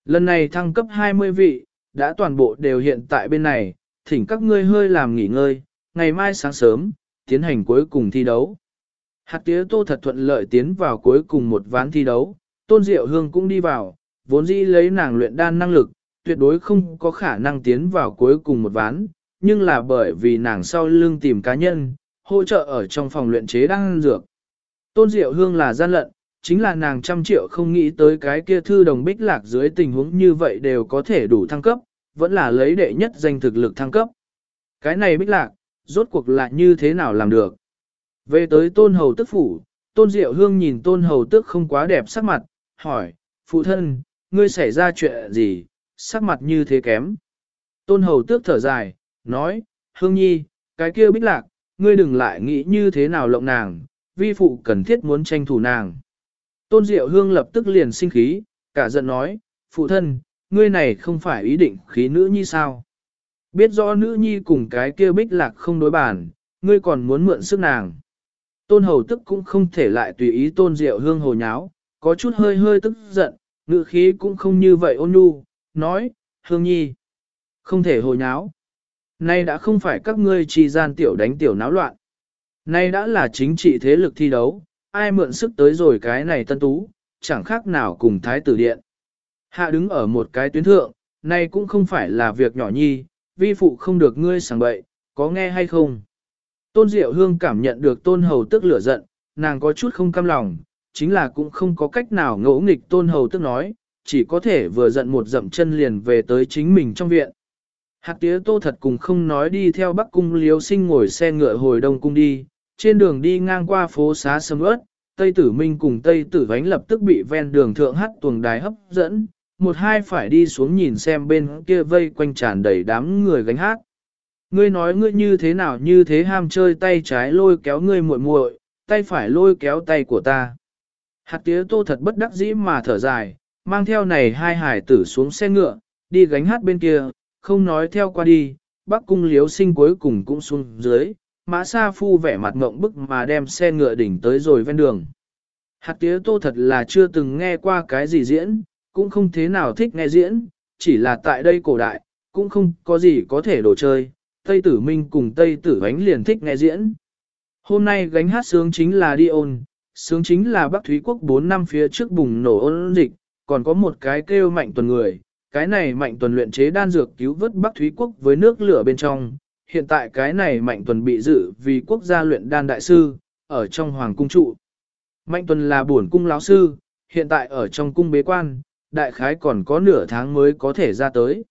Lần này thăng cấp 20 vị, đã toàn bộ đều hiện tại bên này, thỉnh các ngươi hơi làm nghỉ ngơi, ngày mai sáng sớm, tiến hành cuối cùng thi đấu. Hạt tía tô thật thuận lợi tiến vào cuối cùng một ván thi đấu, tôn diệu hương cũng đi vào, vốn dĩ lấy nàng luyện đan năng lực, tuyệt đối không có khả năng tiến vào cuối cùng một ván, nhưng là bởi vì nàng sau lưng tìm cá nhân, hỗ trợ ở trong phòng luyện chế đan dược. Tôn Diệu Hương là gian lận, chính là nàng trăm triệu không nghĩ tới cái kia thư đồng bích lạc dưới tình huống như vậy đều có thể đủ thăng cấp, vẫn là lấy đệ nhất danh thực lực thăng cấp. Cái này bích lạc, rốt cuộc là như thế nào làm được? Về tới tôn hầu tức phủ, tôn diệu hương nhìn tôn hầu tức không quá đẹp sắc mặt, hỏi, phụ thân, ngươi xảy ra chuyện gì, sắc mặt như thế kém. Tôn hầu tước thở dài, nói, hương nhi, cái kia bích lạc, ngươi đừng lại nghĩ như thế nào lộng nàng, vi phụ cần thiết muốn tranh thủ nàng. Tôn diệu hương lập tức liền sinh khí, cả giận nói, phụ thân, ngươi này không phải ý định khí nữ nhi sao. Biết rõ nữ nhi cùng cái kia bích lạc không đối bản, ngươi còn muốn mượn sức nàng. Tôn hầu tức cũng không thể lại tùy ý tôn diệu hương hồ nháo, có chút hơi hơi tức giận, ngự khí cũng không như vậy ôn nhu, nói, hương nhi, không thể hồ nháo. Nay đã không phải các ngươi trì gian tiểu đánh tiểu náo loạn. Nay đã là chính trị thế lực thi đấu, ai mượn sức tới rồi cái này tân tú, chẳng khác nào cùng thái tử điện. Hạ đứng ở một cái tuyến thượng, nay cũng không phải là việc nhỏ nhi, vi phụ không được ngươi sảng bậy, có nghe hay không? Tôn Diệu Hương cảm nhận được tôn hầu tức lửa giận, nàng có chút không cam lòng, chính là cũng không có cách nào ngỗ nghịch tôn hầu tức nói, chỉ có thể vừa giận một dậm chân liền về tới chính mình trong viện. Hạc tía tô thật cùng không nói đi theo bắc cung liếu sinh ngồi xe ngựa hồi đông cung đi, trên đường đi ngang qua phố xá sầm ớt, Tây Tử Minh cùng Tây Tử Vánh lập tức bị ven đường thượng hát tuồng đài hấp dẫn, một hai phải đi xuống nhìn xem bên kia vây quanh tràn đầy đám người gánh hát. Ngươi nói ngươi như thế nào như thế ham chơi tay trái lôi kéo ngươi muội muội, tay phải lôi kéo tay của ta. Hạt tía tô thật bất đắc dĩ mà thở dài, mang theo này hai hải tử xuống xe ngựa, đi gánh hát bên kia, không nói theo qua đi, bác cung liếu sinh cuối cùng cũng xuống dưới, mã sa phu vẻ mặt ngộng bức mà đem xe ngựa đỉnh tới rồi ven đường. Hạt tía tô thật là chưa từng nghe qua cái gì diễn, cũng không thế nào thích nghe diễn, chỉ là tại đây cổ đại, cũng không có gì có thể đồ chơi, Tây Tử Minh cùng Tây Tử Ánh liền thích nghe diễn. Hôm nay gánh hát sướng chính là đi ôn, sướng chính là Bắc Thúy Quốc 4 năm phía trước bùng nổ ôn dịch, còn có một cái kêu mạnh tuần người, cái này mạnh tuần luyện chế đan dược cứu vớt Bắc Thúy Quốc với nước lửa bên trong. Hiện tại cái này mạnh tuần bị dự vì quốc gia luyện đan đại sư, ở trong hoàng cung trụ. Mạnh tuần là bổn cung lão sư, hiện tại ở trong cung bế quan, đại khái còn có nửa tháng mới có thể ra tới.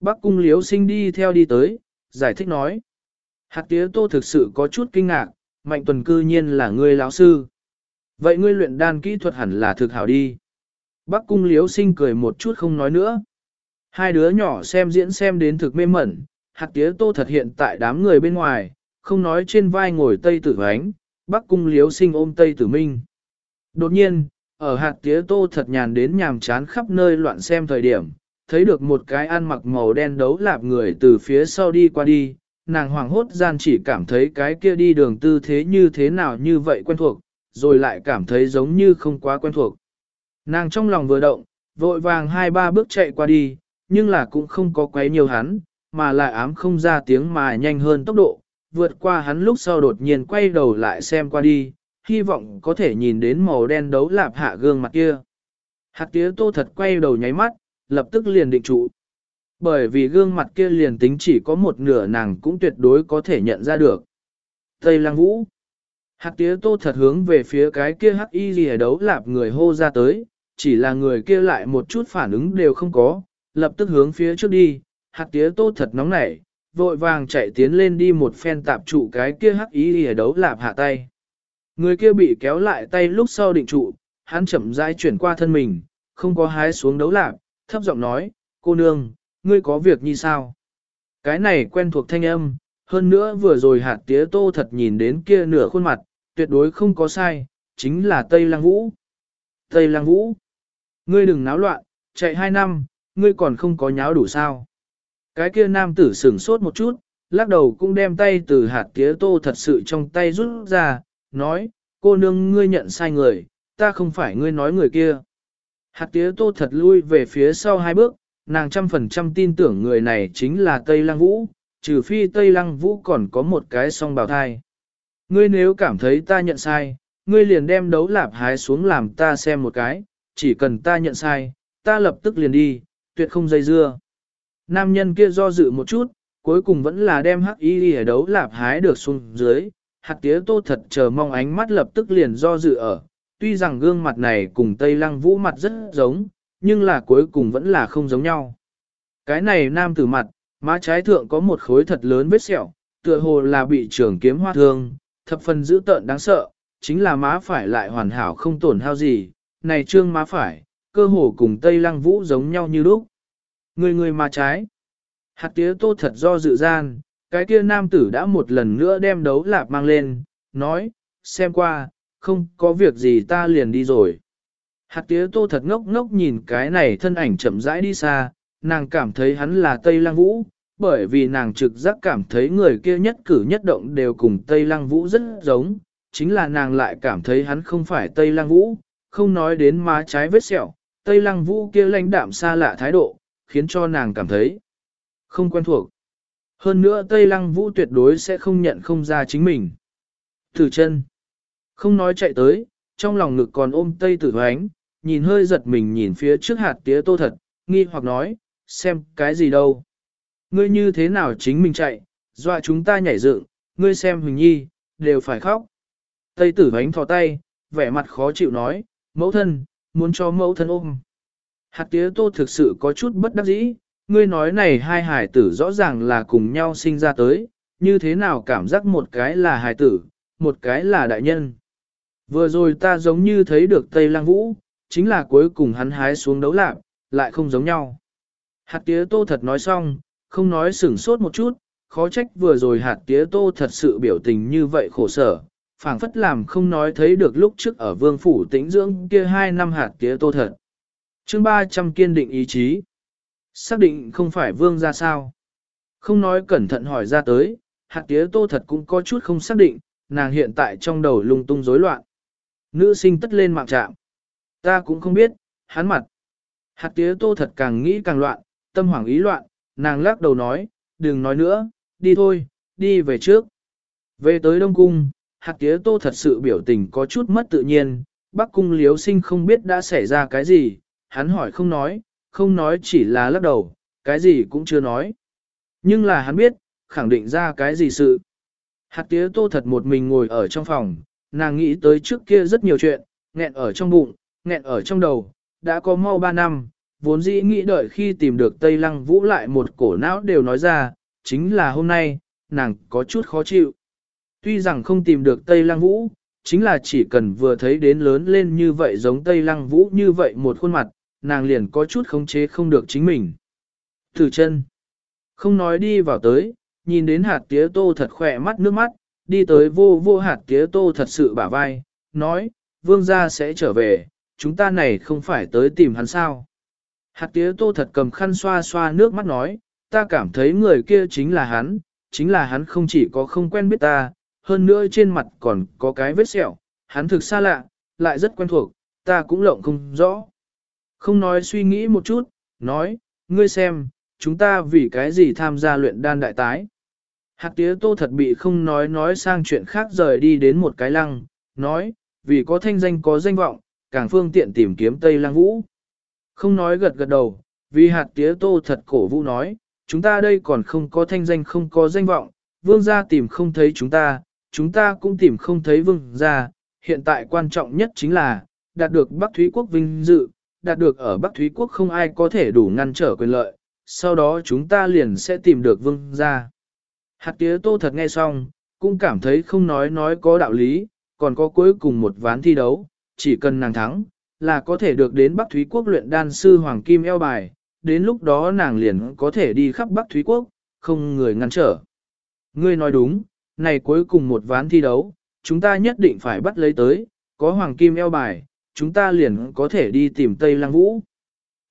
Bắc cung liếu sinh đi theo đi tới, giải thích nói. Hạt tía tô thực sự có chút kinh ngạc, mạnh tuần cư nhiên là ngươi lão sư. Vậy ngươi luyện đan kỹ thuật hẳn là thực hảo đi. Bắc cung liếu sinh cười một chút không nói nữa. Hai đứa nhỏ xem diễn xem đến thực mê mẩn, hạt tía tô thật hiện tại đám người bên ngoài, không nói trên vai ngồi Tây Tử Ánh, Bắc cung liếu sinh ôm Tây Tử Minh. Đột nhiên, ở hạt tía tô thật nhàn đến nhàm chán khắp nơi loạn xem thời điểm, thấy được một cái ăn mặc màu đen đấu lạp người từ phía sau đi qua đi, nàng hoàng hốt gian chỉ cảm thấy cái kia đi đường tư thế như thế nào như vậy quen thuộc, rồi lại cảm thấy giống như không quá quen thuộc. Nàng trong lòng vừa động, vội vàng hai ba bước chạy qua đi, nhưng là cũng không có quấy nhiều hắn, mà lại ám không ra tiếng mà nhanh hơn tốc độ, vượt qua hắn lúc sau đột nhiên quay đầu lại xem qua đi, hy vọng có thể nhìn đến màu đen đấu lạp hạ gương mặt kia. Hạt tía tô thật quay đầu nháy mắt, lập tức liền định trụ. Bởi vì gương mặt kia liền tính chỉ có một nửa nàng cũng tuyệt đối có thể nhận ra được. Tây Lăng Vũ Hạt tía tô thật hướng về phía cái kia hắc y gì đấu lạp người hô ra tới, chỉ là người kia lại một chút phản ứng đều không có, lập tức hướng phía trước đi, hạt tía tô thật nóng nảy, vội vàng chạy tiến lên đi một phen tạp trụ cái kia hắc y gì đấu lạp hạ tay. Người kia bị kéo lại tay lúc sau định trụ, hắn chậm rãi chuyển qua thân mình, không có hái xuống đấu lạp, thấp giọng nói, cô nương, ngươi có việc như sao? Cái này quen thuộc thanh âm, hơn nữa vừa rồi hạt tía tô thật nhìn đến kia nửa khuôn mặt, tuyệt đối không có sai, chính là Tây Lăng Vũ. Tây Lăng Vũ, ngươi đừng náo loạn, chạy hai năm, ngươi còn không có nháo đủ sao. Cái kia nam tử sửng sốt một chút, lắc đầu cũng đem tay từ hạt tía tô thật sự trong tay rút ra, nói, cô nương ngươi nhận sai người, ta không phải ngươi nói người kia. Hạt tía tô thật lui về phía sau hai bước, nàng trăm phần trăm tin tưởng người này chính là Tây Lăng Vũ, trừ phi Tây Lăng Vũ còn có một cái song bào thai. Ngươi nếu cảm thấy ta nhận sai, ngươi liền đem đấu lạp hái xuống làm ta xem một cái, chỉ cần ta nhận sai, ta lập tức liền đi, tuyệt không dây dưa. Nam nhân kia do dự một chút, cuối cùng vẫn là đem hắc y đi đấu lạp hái được xuống dưới, hạt tía tô thật chờ mong ánh mắt lập tức liền do dự ở, tuy rằng gương mặt này cùng Tây Lăng Vũ mặt rất giống, nhưng là cuối cùng vẫn là không giống nhau. Cái này nam tử mặt, má trái thượng có một khối thật lớn vết sẹo, tựa hồ là bị trường kiếm hoa thương, thập phần dữ tợn đáng sợ, chính là má phải lại hoàn hảo không tổn hao gì, này trương má phải, cơ hồ cùng Tây Lăng Vũ giống nhau như lúc. Người người má trái. Hạt tía tô thật do dự gian, cái kia nam tử đã một lần nữa đem đấu lạp mang lên, nói, xem qua, không có việc gì ta liền đi rồi. Hạt tía tô thật ngốc ngốc nhìn cái này thân ảnh chậm rãi đi xa, nàng cảm thấy hắn là Tây Lăng Vũ, bởi vì nàng trực giác cảm thấy người kia nhất cử nhất động đều cùng Tây Lăng Vũ rất giống, chính là nàng lại cảm thấy hắn không phải Tây Lăng Vũ, không nói đến má trái vết sẹo, Tây Lăng Vũ kia lãnh đạm xa lạ thái độ, khiến cho nàng cảm thấy không quen thuộc. Hơn nữa Tây Lăng Vũ tuyệt đối sẽ không nhận không ra chính mình. Thử chân. Không nói chạy tới, trong lòng ngực còn ôm Tây Tử Hoánh, nhìn hơi giật mình nhìn phía trước hạt tía tô thật, nghi hoặc nói, xem cái gì đâu. Ngươi như thế nào chính mình chạy, dọa chúng ta nhảy dựng, ngươi xem Huỳnh Nhi, đều phải khóc. Tây Tử Hoánh thò tay, vẻ mặt khó chịu nói, mẫu thân, muốn cho mẫu thân ôm. Hạt tía tô thực sự có chút bất đắc dĩ, ngươi nói này hai hải tử rõ ràng là cùng nhau sinh ra tới, như thế nào cảm giác một cái là hải tử, một cái là đại nhân. Vừa rồi ta giống như thấy được Tây Lang Vũ, chính là cuối cùng hắn hái xuống đấu lạc, lại không giống nhau. Hạt tía tô thật nói xong, không nói sửng sốt một chút, khó trách vừa rồi hạt tía tô thật sự biểu tình như vậy khổ sở, phảng phất làm không nói thấy được lúc trước ở vương phủ tĩnh dưỡng kia hai năm hạt tía tô thật. chương 300 kiên định ý chí. Xác định không phải vương ra sao. Không nói cẩn thận hỏi ra tới, hạt tía tô thật cũng có chút không xác định, nàng hiện tại trong đầu lung tung rối loạn. Nữ sinh tất lên mạng trạm. Ta cũng không biết, hắn mặt. Hạt tía tô thật càng nghĩ càng loạn, tâm hoảng ý loạn, nàng lắc đầu nói, đừng nói nữa, đi thôi, đi về trước. Về tới Đông Cung, hạt tía tô thật sự biểu tình có chút mất tự nhiên, Bắc Cung liếu sinh không biết đã xảy ra cái gì, hắn hỏi không nói, không nói chỉ là lắc đầu, cái gì cũng chưa nói. Nhưng là hắn biết, khẳng định ra cái gì sự. Hạt tía tô thật một mình ngồi ở trong phòng, nàng nghĩ tới trước kia rất nhiều chuyện, nghẹn ở trong bụng, nghẹn ở trong đầu, đã có mau 3 năm, vốn dĩ nghĩ đợi khi tìm được Tây Lăng Vũ lại một cổ não đều nói ra, chính là hôm nay, nàng có chút khó chịu. Tuy rằng không tìm được Tây Lăng Vũ, chính là chỉ cần vừa thấy đến lớn lên như vậy giống Tây Lăng Vũ như vậy một khuôn mặt, nàng liền có chút khống chế không được chính mình. Thử chân, không nói đi vào tới, nhìn đến hạt tía tô thật khỏe mắt nước mắt, đi tới vô vô hạt tía tô thật sự bả vai, nói, vương gia sẽ trở về, chúng ta này không phải tới tìm hắn sao. Hạt tía tô thật cầm khăn xoa xoa nước mắt nói, ta cảm thấy người kia chính là hắn, chính là hắn không chỉ có không quen biết ta, hơn nữa trên mặt còn có cái vết sẹo, hắn thực xa lạ, lại rất quen thuộc, ta cũng lộng không rõ. Không nói suy nghĩ một chút, nói, ngươi xem, chúng ta vì cái gì tham gia luyện đan đại tái. Hạt tía tô thật bị không nói nói sang chuyện khác rời đi đến một cái lăng, nói, vì có thanh danh có danh vọng, càng phương tiện tìm kiếm Tây Lăng Vũ. Không nói gật gật đầu, vì hạt tía tô thật cổ vũ nói, chúng ta đây còn không có thanh danh không có danh vọng, vương gia tìm không thấy chúng ta, chúng ta cũng tìm không thấy vương gia, hiện tại quan trọng nhất chính là, đạt được Bắc Thúy Quốc vinh dự, đạt được ở Bắc Thúy Quốc không ai có thể đủ ngăn trở quyền lợi, sau đó chúng ta liền sẽ tìm được vương gia. Hạt tía tô thật nghe xong, cũng cảm thấy không nói nói có đạo lý, còn có cuối cùng một ván thi đấu, chỉ cần nàng thắng, là có thể được đến Bắc Thúy Quốc luyện đan sư Hoàng Kim eo bài, đến lúc đó nàng liền có thể đi khắp Bắc Thúy Quốc, không người ngăn trở. Ngươi nói đúng, này cuối cùng một ván thi đấu, chúng ta nhất định phải bắt lấy tới, có Hoàng Kim eo bài, chúng ta liền có thể đi tìm Tây Lăng Vũ.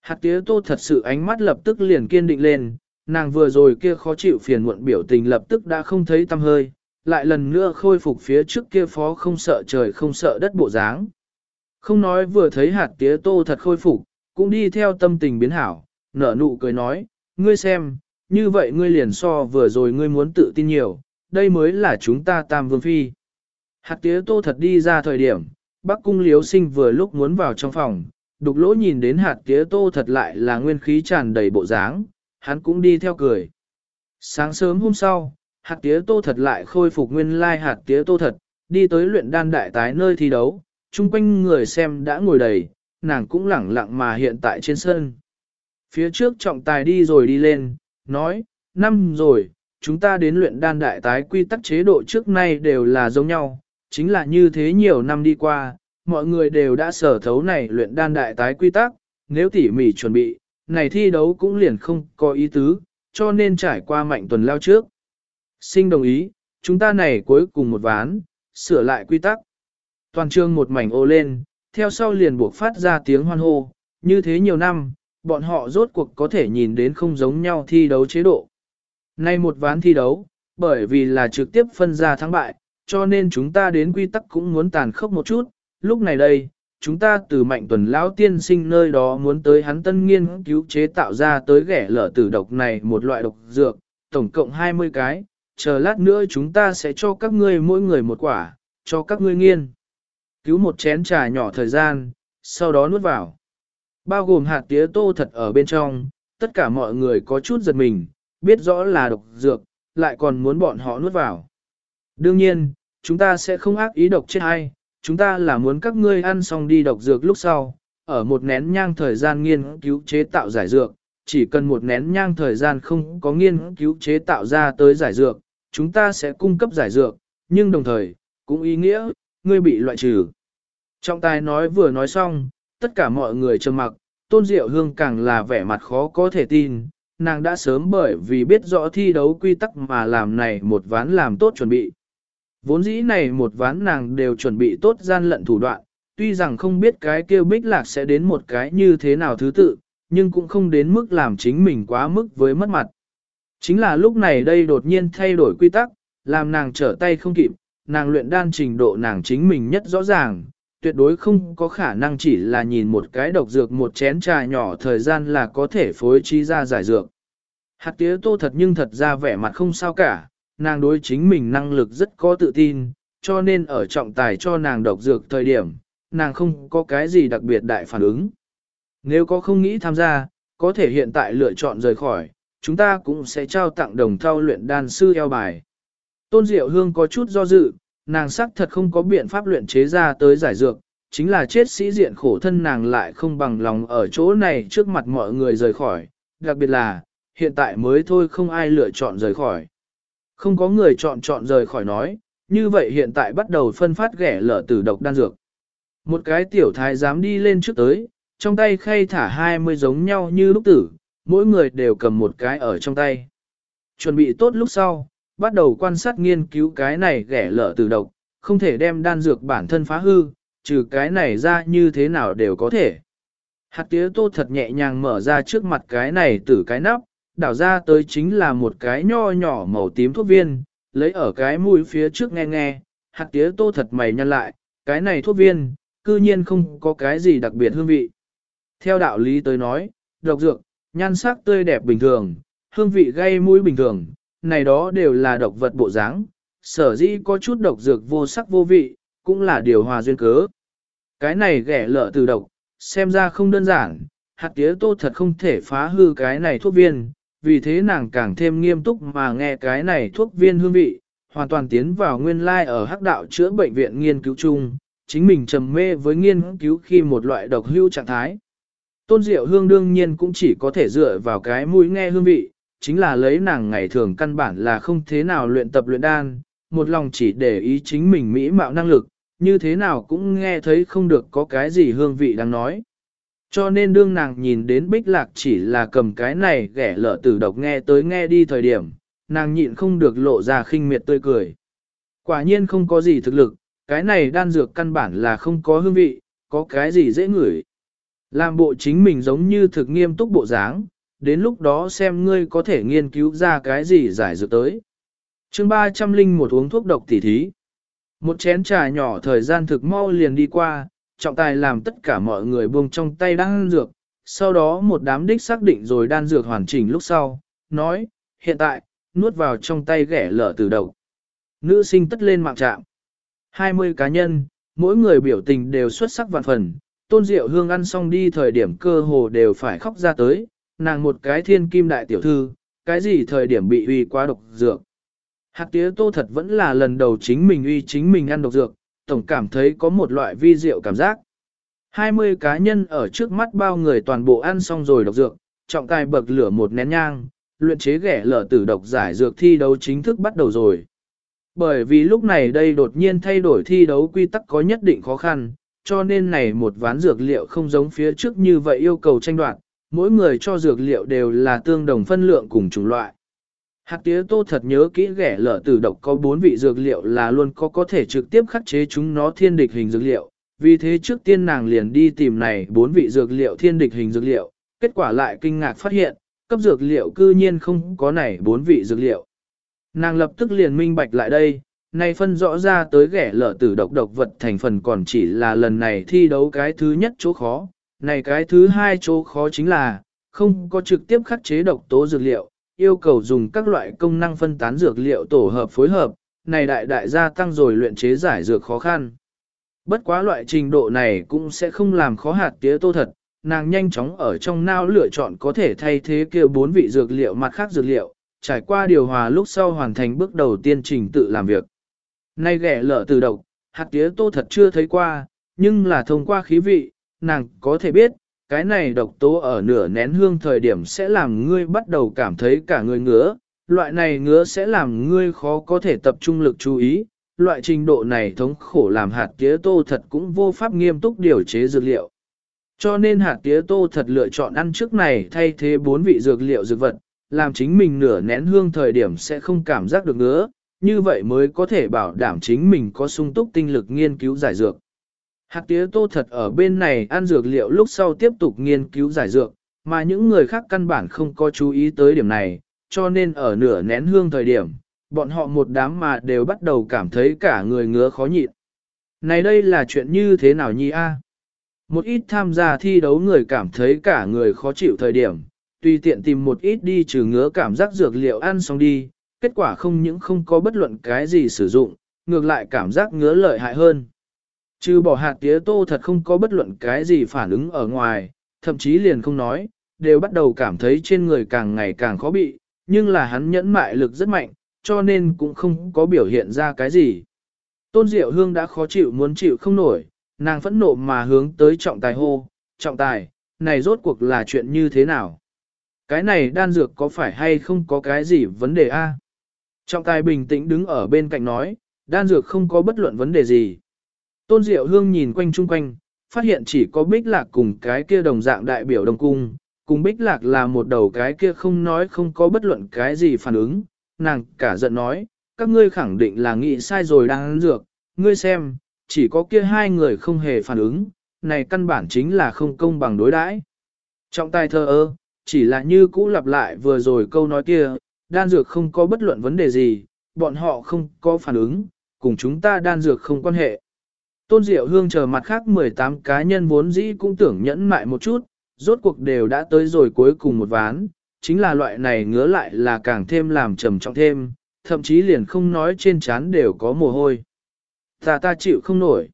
Hạt tía tô thật sự ánh mắt lập tức liền kiên định lên, nàng vừa rồi kia khó chịu phiền muộn biểu tình lập tức đã không thấy tâm hơi, lại lần nữa khôi phục phía trước kia phó không sợ trời không sợ đất bộ dáng. Không nói vừa thấy hạt tía tô thật khôi phục, cũng đi theo tâm tình biến hảo, nở nụ cười nói, ngươi xem, như vậy ngươi liền so vừa rồi ngươi muốn tự tin nhiều, đây mới là chúng ta tam vương phi. Hạt tía tô thật đi ra thời điểm, bác cung liếu sinh vừa lúc muốn vào trong phòng, đục lỗ nhìn đến hạt tía tô thật lại là nguyên khí tràn đầy bộ dáng, hắn cũng đi theo cười. Sáng sớm hôm sau, hạt tía tô thật lại khôi phục nguyên lai hạt tía tô thật, đi tới luyện đan đại tái nơi thi đấu, chung quanh người xem đã ngồi đầy, nàng cũng lẳng lặng mà hiện tại trên sân. Phía trước trọng tài đi rồi đi lên, nói, năm rồi, chúng ta đến luyện đan đại tái quy tắc chế độ trước nay đều là giống nhau, chính là như thế nhiều năm đi qua, mọi người đều đã sở thấu này luyện đan đại tái quy tắc, nếu tỉ mỉ chuẩn bị, này thi đấu cũng liền không có ý tứ, cho nên trải qua mạnh tuần lao trước. Sinh đồng ý, chúng ta này cuối cùng một ván, sửa lại quy tắc. Toàn trường một mảnh ô lên, theo sau liền buộc phát ra tiếng hoan hô, như thế nhiều năm, bọn họ rốt cuộc có thể nhìn đến không giống nhau thi đấu chế độ. Nay một ván thi đấu, bởi vì là trực tiếp phân ra thắng bại, cho nên chúng ta đến quy tắc cũng muốn tàn khốc một chút, lúc này đây, chúng ta từ mạnh tuần lão tiên sinh nơi đó muốn tới hắn tân nghiên cứu chế tạo ra tới ghẻ lở tử độc này một loại độc dược, tổng cộng 20 cái, chờ lát nữa chúng ta sẽ cho các ngươi mỗi người một quả, cho các ngươi nghiên. Cứu một chén trà nhỏ thời gian, sau đó nuốt vào. Bao gồm hạt tía tô thật ở bên trong, tất cả mọi người có chút giật mình, biết rõ là độc dược, lại còn muốn bọn họ nuốt vào. Đương nhiên, chúng ta sẽ không ác ý độc chết ai, chúng ta là muốn các ngươi ăn xong đi độc dược lúc sau, ở một nén nhang thời gian nghiên cứu chế tạo giải dược, chỉ cần một nén nhang thời gian không có nghiên cứu chế tạo ra tới giải dược, chúng ta sẽ cung cấp giải dược, nhưng đồng thời, cũng ý nghĩa, ngươi bị loại trừ. Trọng tài nói vừa nói xong, tất cả mọi người trầm mặc, tôn diệu hương càng là vẻ mặt khó có thể tin, nàng đã sớm bởi vì biết rõ thi đấu quy tắc mà làm này một ván làm tốt chuẩn bị. Vốn dĩ này một ván nàng đều chuẩn bị tốt gian lận thủ đoạn, tuy rằng không biết cái kêu bích lạc sẽ đến một cái như thế nào thứ tự, nhưng cũng không đến mức làm chính mình quá mức với mất mặt. Chính là lúc này đây đột nhiên thay đổi quy tắc, làm nàng trở tay không kịp, nàng luyện đan trình độ nàng chính mình nhất rõ ràng, tuyệt đối không có khả năng chỉ là nhìn một cái độc dược một chén trà nhỏ thời gian là có thể phối trí ra giải dược. Hạt tía tô thật nhưng thật ra vẻ mặt không sao cả, nàng đối chính mình năng lực rất có tự tin, cho nên ở trọng tài cho nàng độc dược thời điểm, nàng không có cái gì đặc biệt đại phản ứng. Nếu có không nghĩ tham gia, có thể hiện tại lựa chọn rời khỏi, chúng ta cũng sẽ trao tặng đồng thau luyện đan sư eo bài. Tôn Diệu Hương có chút do dự, nàng sắc thật không có biện pháp luyện chế ra tới giải dược, chính là chết sĩ diện khổ thân nàng lại không bằng lòng ở chỗ này trước mặt mọi người rời khỏi, đặc biệt là, hiện tại mới thôi không ai lựa chọn rời khỏi. Không có người chọn chọn rời khỏi nói, như vậy hiện tại bắt đầu phân phát ghẻ lở tử độc đan dược. Một cái tiểu thái dám đi lên trước tới, trong tay khay thả 20 giống nhau như lúc tử, mỗi người đều cầm một cái ở trong tay. Chuẩn bị tốt lúc sau, bắt đầu quan sát nghiên cứu cái này ghẻ lở tử độc, không thể đem đan dược bản thân phá hư, trừ cái này ra như thế nào đều có thể. Hạt tía tô thật nhẹ nhàng mở ra trước mặt cái này từ cái nắp, đảo ra tới chính là một cái nho nhỏ màu tím thuốc viên, lấy ở cái mũi phía trước nghe nghe, hạt tía tô thật mày nhăn lại, cái này thuốc viên, cư nhiên không có cái gì đặc biệt hương vị. Theo đạo lý tới nói, độc dược, nhan sắc tươi đẹp bình thường, hương vị gây mũi bình thường, này đó đều là độc vật bộ dáng, sở dĩ có chút độc dược vô sắc vô vị, cũng là điều hòa duyên cớ. Cái này ghẻ lợ từ độc, xem ra không đơn giản, hạt tía tô thật không thể phá hư cái này thuốc viên, vì thế nàng càng thêm nghiêm túc mà nghe cái này thuốc viên hương vị, hoàn toàn tiến vào nguyên lai ở hắc đạo chữa bệnh viện nghiên cứu chung, chính mình trầm mê với nghiên cứu khi một loại độc hưu trạng thái. Tôn Diệu Hương đương nhiên cũng chỉ có thể dựa vào cái mũi nghe hương vị, chính là lấy nàng ngày thường căn bản là không thế nào luyện tập luyện đan, một lòng chỉ để ý chính mình mỹ mạo năng lực, như thế nào cũng nghe thấy không được có cái gì hương vị đang nói. Cho nên đương nàng nhìn đến bích lạc chỉ là cầm cái này ghẻ lở tử độc nghe tới nghe đi thời điểm, nàng nhịn không được lộ ra khinh miệt tươi cười. Quả nhiên không có gì thực lực, cái này đan dược căn bản là không có hương vị, có cái gì dễ ngửi. Làm bộ chính mình giống như thực nghiêm túc bộ dáng, đến lúc đó xem ngươi có thể nghiên cứu ra cái gì giải dược tới. chương 300 linh một uống thuốc độc tỉ thí. Một chén trà nhỏ thời gian thực mau liền đi qua, trọng tài làm tất cả mọi người buông trong tay đan dược, sau đó một đám đích xác định rồi đan dược hoàn chỉnh lúc sau, nói, hiện tại, nuốt vào trong tay ghẻ lở từ đầu. Nữ sinh tất lên mạng trạm. 20 cá nhân, mỗi người biểu tình đều xuất sắc vạn phần, tôn diệu hương ăn xong đi thời điểm cơ hồ đều phải khóc ra tới, nàng một cái thiên kim đại tiểu thư, cái gì thời điểm bị uy quá độc dược. Hạt tía tô thật vẫn là lần đầu chính mình uy chính mình ăn độc dược, tổng cảm thấy có một loại vi diệu cảm giác. 20 cá nhân ở trước mắt bao người toàn bộ ăn xong rồi độc dược, trọng tài bậc lửa một nén nhang, luyện chế ghẻ lở tử độc giải dược thi đấu chính thức bắt đầu rồi. Bởi vì lúc này đây đột nhiên thay đổi thi đấu quy tắc có nhất định khó khăn, cho nên này một ván dược liệu không giống phía trước như vậy yêu cầu tranh đoạt, mỗi người cho dược liệu đều là tương đồng phân lượng cùng chủng loại. Hạt tía tô thật nhớ kỹ ghẻ lở tử độc có bốn vị dược liệu là luôn có có thể trực tiếp khắc chế chúng nó thiên địch hình dược liệu, vì thế trước tiên nàng liền đi tìm này bốn vị dược liệu thiên địch hình dược liệu, kết quả lại kinh ngạc phát hiện, cấp dược liệu cư nhiên không có này bốn vị dược liệu. Nàng lập tức liền minh bạch lại đây, nay phân rõ ra tới ghẻ lở tử độc độc vật thành phần còn chỉ là lần này thi đấu cái thứ nhất chỗ khó, này cái thứ hai chỗ khó chính là, không có trực tiếp khắc chế độc tố dược liệu, yêu cầu dùng các loại công năng phân tán dược liệu tổ hợp phối hợp, này đại đại gia tăng rồi luyện chế giải dược khó khăn. Bất quá loại trình độ này cũng sẽ không làm khó hạt tía tô thật, nàng nhanh chóng ở trong não lựa chọn có thể thay thế kia bốn vị dược liệu mặt khác dược liệu, trải qua điều hòa lúc sau hoàn thành bước đầu tiên trình tự làm việc. Nay ghẻ lở từ độc, hạt tía tô thật chưa thấy qua, nhưng là thông qua khí vị, nàng có thể biết, cái này độc tố ở nửa nén hương thời điểm sẽ làm ngươi bắt đầu cảm thấy cả người ngứa, loại này ngứa sẽ làm ngươi khó có thể tập trung lực chú ý, loại trình độ này thống khổ làm hạt tía tô thật cũng vô pháp nghiêm túc điều chế dược liệu. Cho nên hạt tía tô thật lựa chọn ăn trước này thay thế bốn vị dược liệu dược vật, làm chính mình nửa nén hương thời điểm sẽ không cảm giác được ngứa, như vậy mới có thể bảo đảm chính mình có sung túc tinh lực nghiên cứu giải dược. Hạt tía tô thật ở bên này ăn dược liệu lúc sau tiếp tục nghiên cứu giải dược, mà những người khác căn bản không có chú ý tới điểm này, cho nên ở nửa nén hương thời điểm, bọn họ một đám mà đều bắt đầu cảm thấy cả người ngứa khó nhịn. Này đây là chuyện như thế nào nhi a? Một ít tham gia thi đấu người cảm thấy cả người khó chịu thời điểm, tùy tiện tìm một ít đi trừ ngứa cảm giác dược liệu ăn xong đi, kết quả không những không có bất luận cái gì sử dụng, ngược lại cảm giác ngứa lợi hại hơn. Trừ bỏ hạt tía tô thật không có bất luận cái gì phản ứng ở ngoài, thậm chí liền không nói, đều bắt đầu cảm thấy trên người càng ngày càng khó bị, nhưng là hắn nhẫn mại lực rất mạnh, cho nên cũng không có biểu hiện ra cái gì. Tôn Diệu Hương đã khó chịu muốn chịu không nổi, nàng phẫn nộ mà hướng tới trọng tài hô, trọng tài, này rốt cuộc là chuyện như thế nào? Cái này đan dược có phải hay không có cái gì vấn đề a? Trọng tài bình tĩnh đứng ở bên cạnh nói, đan dược không có bất luận vấn đề gì. Tôn Diệu Hương nhìn quanh chung quanh, phát hiện chỉ có bích lạc cùng cái kia đồng dạng đại biểu đồng cung, cùng bích lạc là một đầu cái kia không nói không có bất luận cái gì phản ứng, nàng cả giận nói, các ngươi khẳng định là nghĩ sai rồi đang ăn dược, ngươi xem, chỉ có kia hai người không hề phản ứng, này căn bản chính là không công bằng đối đãi. Trọng tài thơ ơ, chỉ là như cũ lặp lại vừa rồi câu nói kia, đan dược không có bất luận vấn đề gì, bọn họ không có phản ứng, cùng chúng ta đan dược không quan hệ. Tôn Diệu Hương chờ mặt khác 18 cá nhân vốn dĩ cũng tưởng nhẫn mại một chút, rốt cuộc đều đã tới rồi cuối cùng một ván, chính là loại này ngứa lại là càng thêm làm trầm trọng thêm, thậm chí liền không nói trên trán đều có mồ hôi. Ta ta chịu không nổi.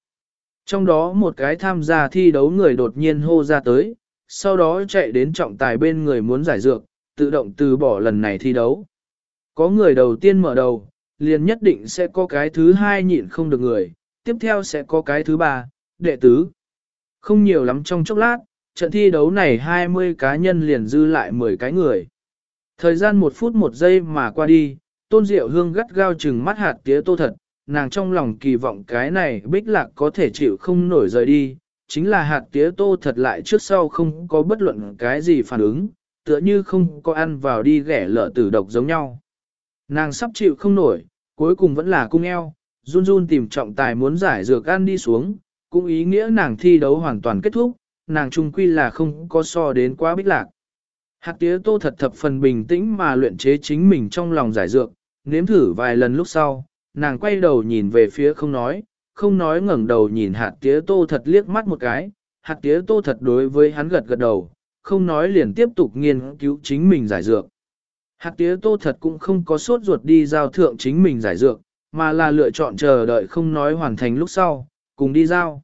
Trong đó một cái tham gia thi đấu người đột nhiên hô ra tới, sau đó chạy đến trọng tài bên người muốn giải dược, tự động từ bỏ lần này thi đấu. Có người đầu tiên mở đầu, liền nhất định sẽ có cái thứ hai nhịn không được người, tiếp theo sẽ có cái thứ ba, đệ tứ. Không nhiều lắm trong chốc lát, trận thi đấu này 20 cá nhân liền dư lại 10 cái người. Thời gian một phút một giây mà qua đi, tôn diệu hương gắt gao chừng mắt hạt tía tô thật, nàng trong lòng kỳ vọng cái này bích lạc có thể chịu không nổi rời đi, chính là hạt tía tô thật lại trước sau không có bất luận cái gì phản ứng, tựa như không có ăn vào đi ghẻ lở tử độc giống nhau. Nàng sắp chịu không nổi, cuối cùng vẫn là cung eo, run run tìm trọng tài muốn giải dược ăn đi xuống, cũng ý nghĩa nàng thi đấu hoàn toàn kết thúc, nàng trung quy là không có so đến quá bích lạc. Hạt tía tô thật thập phần bình tĩnh mà luyện chế chính mình trong lòng giải dược, nếm thử vài lần lúc sau, nàng quay đầu nhìn về phía không nói, không nói ngẩng đầu nhìn hạt tía tô thật liếc mắt một cái, hạt tía tô thật đối với hắn gật gật đầu, không nói liền tiếp tục nghiên cứu chính mình giải dược. Hạt tía tô thật cũng không có sốt ruột đi giao thượng chính mình giải dược, mà là lựa chọn chờ đợi không nói hoàn thành lúc sau, cùng đi giao.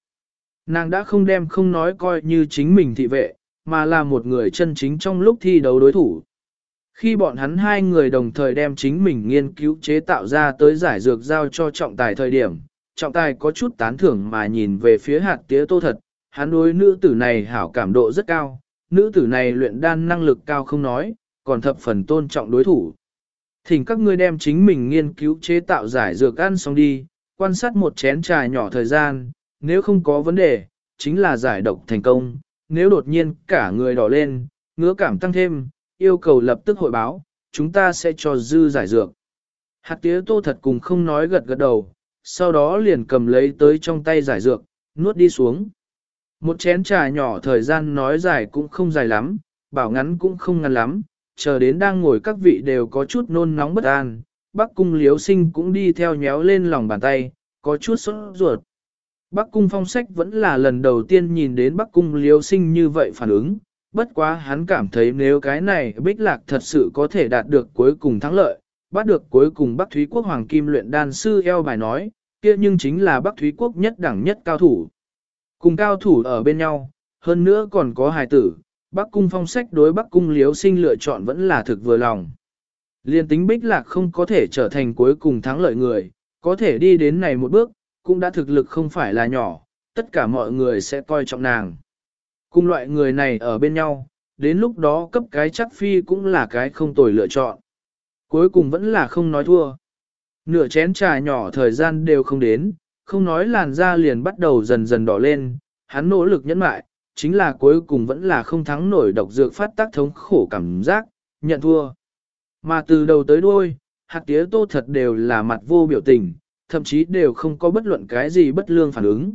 Nàng đã không đem không nói coi như chính mình thị vệ, mà là một người chân chính trong lúc thi đấu đối thủ. Khi bọn hắn hai người đồng thời đem chính mình nghiên cứu chế tạo ra tới giải dược giao cho trọng tài thời điểm, trọng tài có chút tán thưởng mà nhìn về phía hạt tía tô thật, hắn đối nữ tử này hảo cảm độ rất cao, nữ tử này luyện đan năng lực cao không nói, còn thập phần tôn trọng đối thủ. Thỉnh các ngươi đem chính mình nghiên cứu chế tạo giải dược ăn xong đi, quan sát một chén trà nhỏ thời gian, nếu không có vấn đề, chính là giải độc thành công, nếu đột nhiên cả người đỏ lên, ngứa cảm tăng thêm, yêu cầu lập tức hội báo, chúng ta sẽ cho dư giải dược. Hạt tía tô thật cùng không nói gật gật đầu, sau đó liền cầm lấy tới trong tay giải dược, nuốt đi xuống. Một chén trà nhỏ thời gian nói dài cũng không dài lắm, bảo ngắn cũng không ngắn lắm, chờ đến đang ngồi các vị đều có chút nôn nóng bất an, bác cung liếu sinh cũng đi theo nhéo lên lòng bàn tay, có chút sốt ruột. Bắc cung phong sách vẫn là lần đầu tiên nhìn đến Bắc cung liếu sinh như vậy phản ứng, bất quá hắn cảm thấy nếu cái này bích lạc thật sự có thể đạt được cuối cùng thắng lợi, bắt được cuối cùng Bắc Thúy Quốc Hoàng Kim luyện đan sư eo bài nói, kia nhưng chính là Bắc Thúy Quốc nhất đẳng nhất cao thủ. Cùng cao thủ ở bên nhau, hơn nữa còn có hài tử, Bắc Cung phong sách đối Bắc Cung liếu sinh lựa chọn vẫn là thực vừa lòng. Liên tính bích lạc không có thể trở thành cuối cùng thắng lợi người, có thể đi đến này một bước, cũng đã thực lực không phải là nhỏ, tất cả mọi người sẽ coi trọng nàng. Cùng loại người này ở bên nhau, đến lúc đó cấp cái chắc phi cũng là cái không tồi lựa chọn. Cuối cùng vẫn là không nói thua. Nửa chén trà nhỏ thời gian đều không đến, không nói làn da liền bắt đầu dần dần đỏ lên, hắn nỗ lực nhẫn mại, chính là cuối cùng vẫn là không thắng nổi độc dược phát tác thống khổ cảm giác, nhận thua. Mà từ đầu tới đuôi, hạt tía tô thật đều là mặt vô biểu tình, thậm chí đều không có bất luận cái gì bất lương phản ứng.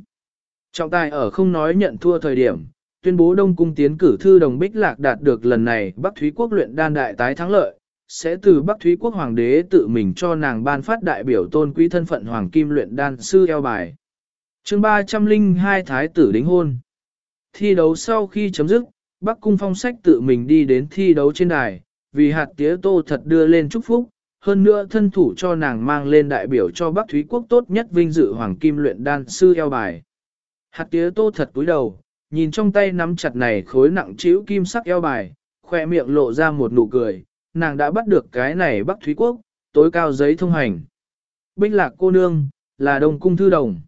Trọng tài ở không nói nhận thua thời điểm, tuyên bố Đông Cung tiến cử thư đồng Bích Lạc đạt được lần này Bắc Thúy Quốc luyện đan đại tái thắng lợi, sẽ từ Bắc Thúy Quốc Hoàng đế tự mình cho nàng ban phát đại biểu tôn quý thân phận Hoàng Kim luyện đan sư eo bài. chương 302 Thái tử đính hôn. Thi đấu sau khi chấm dứt, Bắc Cung phong sách tự mình đi đến thi đấu trên đài, vì hạt tía tô thật đưa lên chúc phúc, hơn nữa thân thủ cho nàng mang lên đại biểu cho Bắc Thúy Quốc tốt nhất vinh dự Hoàng Kim luyện đan sư eo bài. Hạt tía tô thật cúi đầu, nhìn trong tay nắm chặt này khối nặng chiếu kim sắc eo bài, khoe miệng lộ ra một nụ cười, nàng đã bắt được cái này Bắc Thúy Quốc, tối cao giấy thông hành. Binh lạc cô nương, là đông cung thư đồng.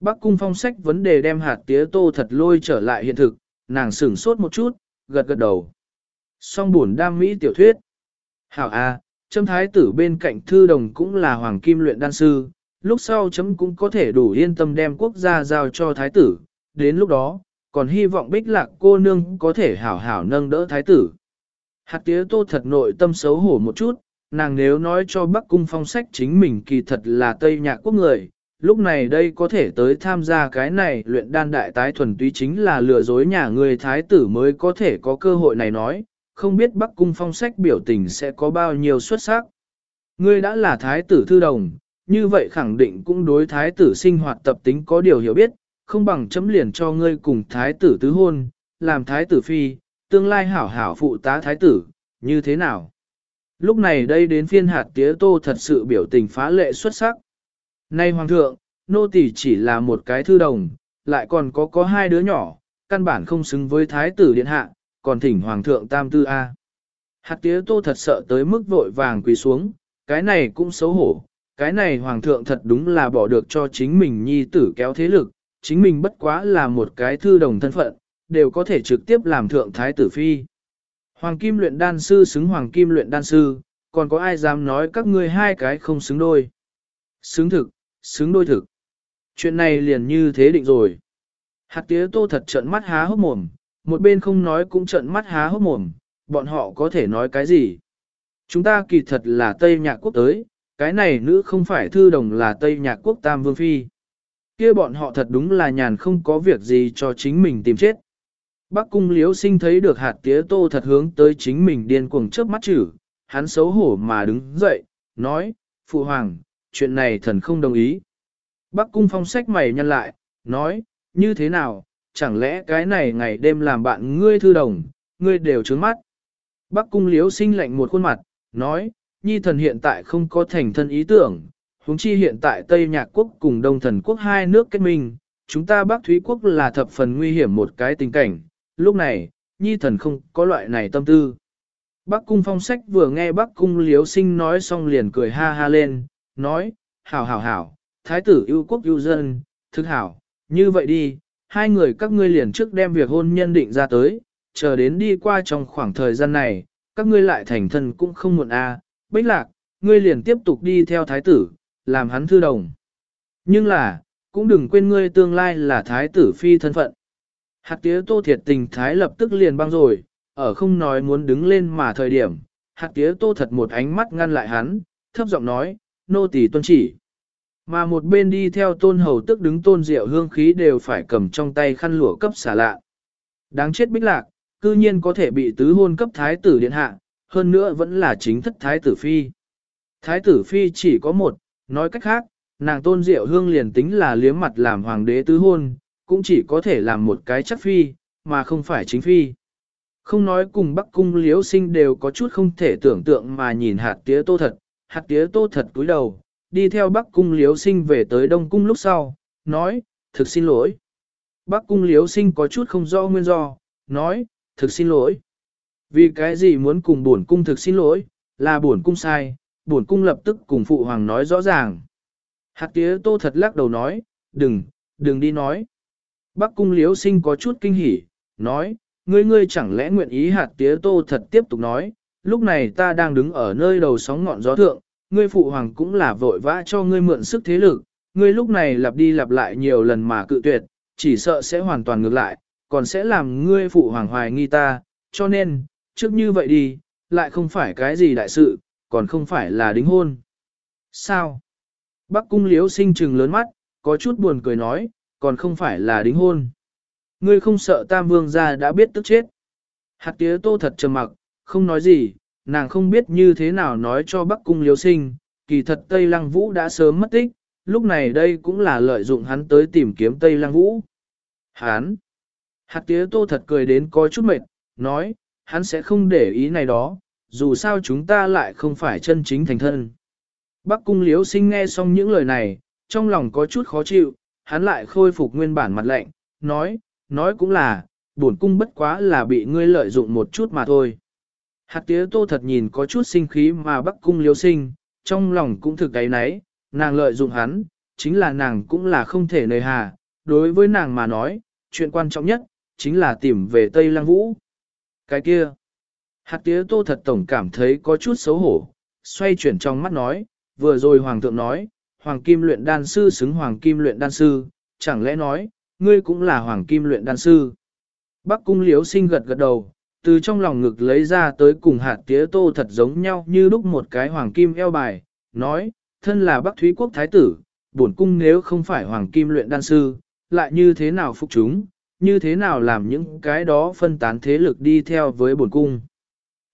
Bắc cung phong sách vấn đề đem hạt tía tô thật lôi trở lại hiện thực, nàng sửng sốt một chút, gật gật đầu. Song buồn đam mỹ tiểu thuyết. Hảo A, châm thái tử bên cạnh thư đồng cũng là hoàng kim luyện đan sư, lúc sau chấm cũng có thể đủ yên tâm đem quốc gia giao cho thái tử, đến lúc đó, còn hy vọng bích lạc cô nương có thể hảo hảo nâng đỡ thái tử. Hạt tía tô thật nội tâm xấu hổ một chút, nàng nếu nói cho Bắc Cung phong sách chính mình kỳ thật là Tây Nhạc quốc người, lúc này đây có thể tới tham gia cái này luyện đan đại tái thuần túy chính là lừa dối nhà người thái tử mới có thể có cơ hội này nói, không biết Bắc Cung phong sách biểu tình sẽ có bao nhiêu xuất sắc. Ngươi đã là thái tử thư đồng, như vậy khẳng định cũng đối thái tử sinh hoạt tập tính có điều hiểu biết, không bằng chấm liền cho ngươi cùng thái tử tứ hôn, làm thái tử phi, tương lai hảo hảo phụ tá thái tử, như thế nào? Lúc này đây đến phiên hạt tía tô thật sự biểu tình phá lệ xuất sắc. Nay hoàng thượng, nô tỳ chỉ là một cái thư đồng, lại còn có có hai đứa nhỏ, căn bản không xứng với thái tử điện hạ, còn thỉnh hoàng thượng tam tư A. Hạt tía tô thật sợ tới mức vội vàng quỳ xuống, cái này cũng xấu hổ, cái này hoàng thượng thật đúng là bỏ được cho chính mình nhi tử kéo thế lực, chính mình bất quá là một cái thư đồng thân phận, đều có thể trực tiếp làm thượng thái tử phi. Hoàng kim luyện đan sư xứng hoàng kim luyện đan sư, còn có ai dám nói các ngươi hai cái không xứng đôi. Xứng thực, xứng đôi thực. Chuyện này liền như thế định rồi. Hạt tía tô thật trận mắt há hốc mồm, một bên không nói cũng trận mắt há hốc mồm, bọn họ có thể nói cái gì. Chúng ta kỳ thật là Tây Nhạc Quốc tới, cái này nữ không phải thư đồng là Tây Nhạc Quốc Tam Vương Phi. kia bọn họ thật đúng là nhàn không có việc gì cho chính mình tìm chết. Bắc cung liếu sinh thấy được hạt tía tô thật hướng tới chính mình điên cuồng trước mắt chử, hắn xấu hổ mà đứng dậy, nói, Phụ Hoàng, chuyện này thần không đồng ý. Bắc cung phong sách mày nhăn lại, nói, như thế nào, chẳng lẽ cái này ngày đêm làm bạn ngươi thư đồng, ngươi đều trướng mắt. Bắc cung liếu sinh lạnh một khuôn mặt, nói, nhi thần hiện tại không có thành thân ý tưởng, huống chi hiện tại Tây Nhạc Quốc cùng Đông Thần Quốc hai nước kết minh, chúng ta Bắc Thúy Quốc là thập phần nguy hiểm một cái tình cảnh, lúc này, nhi thần không có loại này tâm tư. Bắc cung phong sách vừa nghe Bắc cung liếu sinh nói xong liền cười ha ha lên, nói, hảo hảo hảo, thái tử yêu quốc yêu dân, thức hảo, như vậy đi, hai người các ngươi liền trước đem việc hôn nhân định ra tới, chờ đến đi qua trong khoảng thời gian này, các ngươi lại thành thân cũng không muộn a. À. Bích lạc, ngươi liền tiếp tục đi theo thái tử, làm hắn thư đồng. Nhưng là, cũng đừng quên ngươi tương lai là thái tử phi thân phận. Hạt tía tô thiệt tình thái lập tức liền băng rồi, ở không nói muốn đứng lên mà thời điểm, hạt tía tô thật một ánh mắt ngăn lại hắn, thấp giọng nói, nô tỳ tuân chỉ. Mà một bên đi theo tôn hầu tức đứng tôn rượu hương khí đều phải cầm trong tay khăn lụa cấp xả lạ. Đáng chết bích lạc, cư nhiên có thể bị tứ hôn cấp thái tử điện hạ, hơn nữa vẫn là chính thất thái tử phi. Thái tử phi chỉ có một, nói cách khác, nàng tôn diệu hương liền tính là liếm mặt làm hoàng đế tứ hôn, cũng chỉ có thể làm một cái chắc phi, mà không phải chính phi. Không nói cùng Bắc Cung Liễu Sinh đều có chút không thể tưởng tượng mà nhìn hạt tía tô thật, hạt tía tô thật cúi đầu, đi theo Bắc Cung Liếu Sinh về tới Đông Cung lúc sau, nói, thực xin lỗi. Bắc Cung Liếu Sinh có chút không rõ nguyên do, nói, thực xin lỗi. Vì cái gì muốn cùng bổn cung thực xin lỗi, là bổn cung sai, bổn cung lập tức cùng phụ hoàng nói rõ ràng. Hạt tía tô thật lắc đầu nói, đừng, đừng đi nói. Bắc cung liếu sinh có chút kinh hỉ, nói, ngươi ngươi chẳng lẽ nguyện ý hạt tía tô thật tiếp tục nói, lúc này ta đang đứng ở nơi đầu sóng ngọn gió thượng, ngươi phụ hoàng cũng là vội vã cho ngươi mượn sức thế lực, ngươi lúc này lặp đi lặp lại nhiều lần mà cự tuyệt, chỉ sợ sẽ hoàn toàn ngược lại, còn sẽ làm ngươi phụ hoàng hoài nghi ta, cho nên, trước như vậy đi, lại không phải cái gì đại sự, còn không phải là đính hôn. Sao? Bắc cung liếu sinh trừng lớn mắt, có chút buồn cười nói, còn không phải là đính hôn. Ngươi không sợ tam vương gia đã biết tức chết. Hạt tía tô thật trầm mặc, không nói gì, nàng không biết như thế nào nói cho Bắc cung Liêu sinh, kỳ thật Tây Lăng Vũ đã sớm mất tích, lúc này đây cũng là lợi dụng hắn tới tìm kiếm Tây Lăng Vũ. Hán, Hạt tía tô thật cười đến có chút mệt, nói, hắn sẽ không để ý này đó, dù sao chúng ta lại không phải chân chính thành thân. Bắc cung Liêu sinh nghe xong những lời này, trong lòng có chút khó chịu, hắn lại khôi phục nguyên bản mặt lạnh, nói, nói cũng là, bổn cung bất quá là bị ngươi lợi dụng một chút mà thôi. Hạt tía tô thật nhìn có chút sinh khí mà bắc cung liếu sinh, trong lòng cũng thực cái nấy, nàng lợi dụng hắn, chính là nàng cũng là không thể nơi hà, đối với nàng mà nói, chuyện quan trọng nhất, chính là tìm về Tây Lăng Vũ. Cái kia, hạt tía tô thật tổng cảm thấy có chút xấu hổ, xoay chuyển trong mắt nói, vừa rồi Hoàng thượng nói, Hoàng Kim luyện đan sư xứng Hoàng Kim luyện đan sư, chẳng lẽ nói, ngươi cũng là Hoàng Kim luyện đan sư. Bắc cung liếu sinh gật gật đầu, từ trong lòng ngực lấy ra tới cùng hạt tía tô thật giống nhau như lúc một cái Hoàng Kim eo bài, nói, thân là Bắc Thúy Quốc Thái tử, bổn cung nếu không phải Hoàng Kim luyện đan sư, lại như thế nào phục chúng, như thế nào làm những cái đó phân tán thế lực đi theo với bổn cung.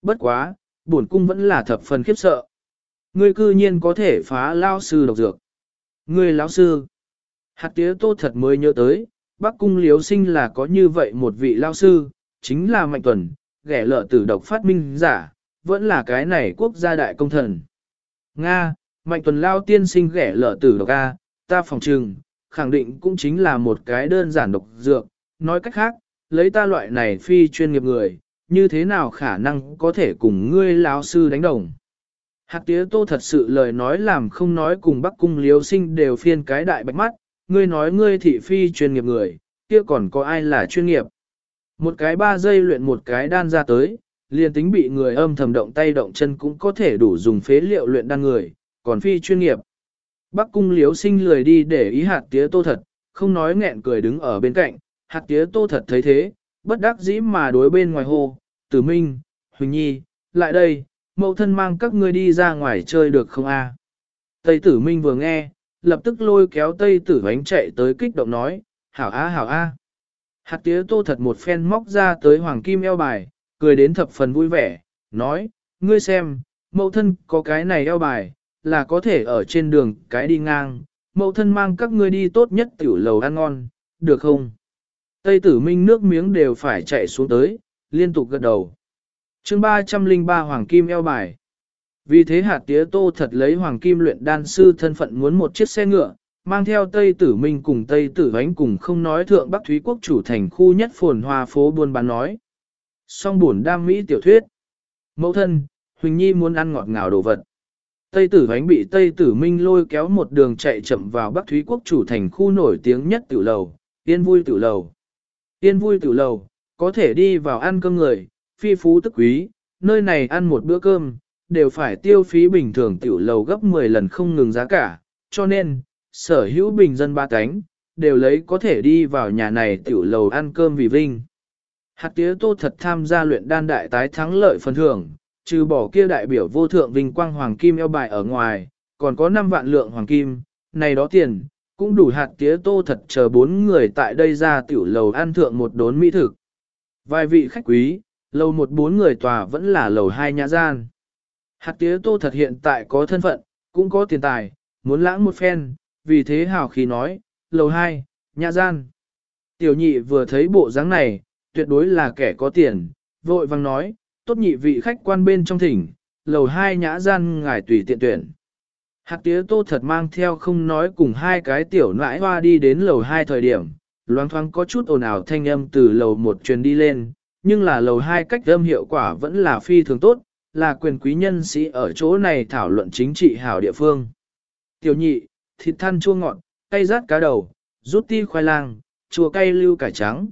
Bất quá, bổn cung vẫn là thập phần khiếp sợ. Ngươi cư nhiên có thể phá lao sư độc dược. Ngươi lão sư. Hạt tía tô thật mới nhớ tới, Bắc cung liếu sinh là có như vậy một vị lao sư, chính là Mạnh Tuần, ghẻ lợ tử độc phát minh giả, vẫn là cái này quốc gia đại công thần. Nga, Mạnh Tuần lao tiên sinh ghẻ lợ tử độc A, ta phòng trừng, khẳng định cũng chính là một cái đơn giản độc dược, nói cách khác, lấy ta loại này phi chuyên nghiệp người, như thế nào khả năng có thể cùng ngươi lão sư đánh đồng. hạc tía tô thật sự lời nói làm không nói cùng bắc cung liếu sinh đều phiên cái đại bạch mắt, ngươi nói ngươi thị phi chuyên nghiệp người, kia còn có ai là chuyên nghiệp. Một cái ba giây luyện một cái đan ra tới, liền tính bị người âm thầm động tay động chân cũng có thể đủ dùng phế liệu luyện đan người, còn phi chuyên nghiệp. Bắc cung liếu sinh lười đi để ý hạt tía tô thật, không nói nghẹn cười đứng ở bên cạnh, hạt tía tô thật thấy thế, bất đắc dĩ mà đối bên ngoài hồ, tử minh, huỳnh nhi, lại đây, mẫu thân mang các ngươi đi ra ngoài chơi được không a? Tây tử minh vừa nghe, lập tức lôi kéo tây tử bánh chạy tới kích động nói, hảo a hảo a. Hạt tía tô thật một phen móc ra tới hoàng kim eo bài, cười đến thập phần vui vẻ, nói, ngươi xem, mẫu thân có cái này eo bài, là có thể ở trên đường cái đi ngang, mẫu thân mang các ngươi đi tốt nhất tiểu lầu ăn ngon, được không? Tây tử minh nước miếng đều phải chạy xuống tới, liên tục gật đầu. chương 303 Hoàng Kim eo bài. Vì thế hạt tía tô thật lấy Hoàng Kim luyện đan sư thân phận muốn một chiếc xe ngựa, mang theo Tây tử minh cùng Tây tử Vánh cùng không nói thượng Bắc Thúy Quốc chủ thành khu nhất phồn hoa phố buôn bán nói. Song buồn đam mỹ tiểu thuyết. Mẫu thân, Huỳnh Nhi muốn ăn ngọt ngào đồ vật. Tây tử Vánh bị Tây tử minh lôi kéo một đường chạy chậm vào Bắc Thúy Quốc chủ thành khu nổi tiếng nhất tiểu lầu, yên vui tiểu lầu. Yên vui tiểu lầu, có thể đi vào ăn cơm người, phi phú tức quý, nơi này ăn một bữa cơm, đều phải tiêu phí bình thường tiểu lầu gấp 10 lần không ngừng giá cả, cho nên, sở hữu bình dân ba cánh, đều lấy có thể đi vào nhà này tiểu lầu ăn cơm vì vinh. Hạt tía tô thật tham gia luyện đan đại tái thắng lợi phần thưởng, trừ bỏ kia đại biểu vô thượng vinh quang hoàng kim eo bài ở ngoài, còn có 5 vạn lượng hoàng kim, này đó tiền, cũng đủ hạt tía tô thật chờ bốn người tại đây ra tiểu lầu ăn thượng một đốn mỹ thực. Vài vị khách quý, lầu một bốn người tòa vẫn là lầu hai nhà gian. Hạt tía tô thật hiện tại có thân phận, cũng có tiền tài, muốn lãng một phen, vì thế hào khí nói, lầu hai, nhã gian. Tiểu nhị vừa thấy bộ dáng này, tuyệt đối là kẻ có tiền, vội vang nói, tốt nhị vị khách quan bên trong thỉnh, lầu hai nhã gian ngài tùy tiện tuyển. Hạt tía tô thật mang theo không nói cùng hai cái tiểu nãi hoa đi đến lầu hai thời điểm, loang thoáng có chút ồn ào thanh âm từ lầu một truyền đi lên, nhưng là lầu hai cách âm hiệu quả vẫn là phi thường tốt, là quyền quý nhân sĩ ở chỗ này thảo luận chính trị hảo địa phương. Tiểu nhị, thịt than chua ngọt, cay rát cá đầu, rút ti khoai lang, chua cay lưu cải trắng.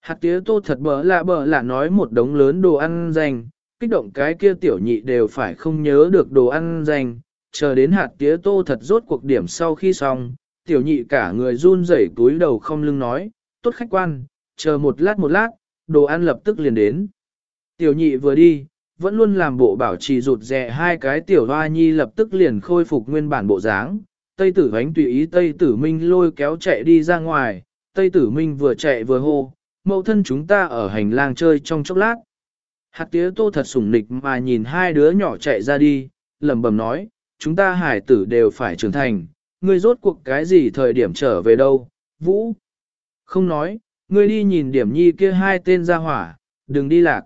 Hạt tía tô thật bỡ lạ bỡ lạ nói một đống lớn đồ ăn dành, kích động cái kia tiểu nhị đều phải không nhớ được đồ ăn dành, chờ đến hạt tía tô thật rốt cuộc điểm sau khi xong, tiểu nhị cả người run rẩy túi đầu không lưng nói, tốt khách quan, chờ một lát một lát, đồ ăn lập tức liền đến. Tiểu nhị vừa đi, vẫn luôn làm bộ bảo trì rụt rè hai cái tiểu hoa nhi lập tức liền khôi phục nguyên bản bộ dáng. Tây tử vánh tùy ý Tây tử Minh lôi kéo chạy đi ra ngoài, Tây tử Minh vừa chạy vừa hô, mẫu thân chúng ta ở hành lang chơi trong chốc lát. Hạt tía tô thật sủng nịch mà nhìn hai đứa nhỏ chạy ra đi, lẩm bẩm nói, chúng ta hải tử đều phải trưởng thành, ngươi rốt cuộc cái gì thời điểm trở về đâu, Vũ. Không nói, ngươi đi nhìn điểm nhi kia hai tên ra hỏa, đừng đi lạc.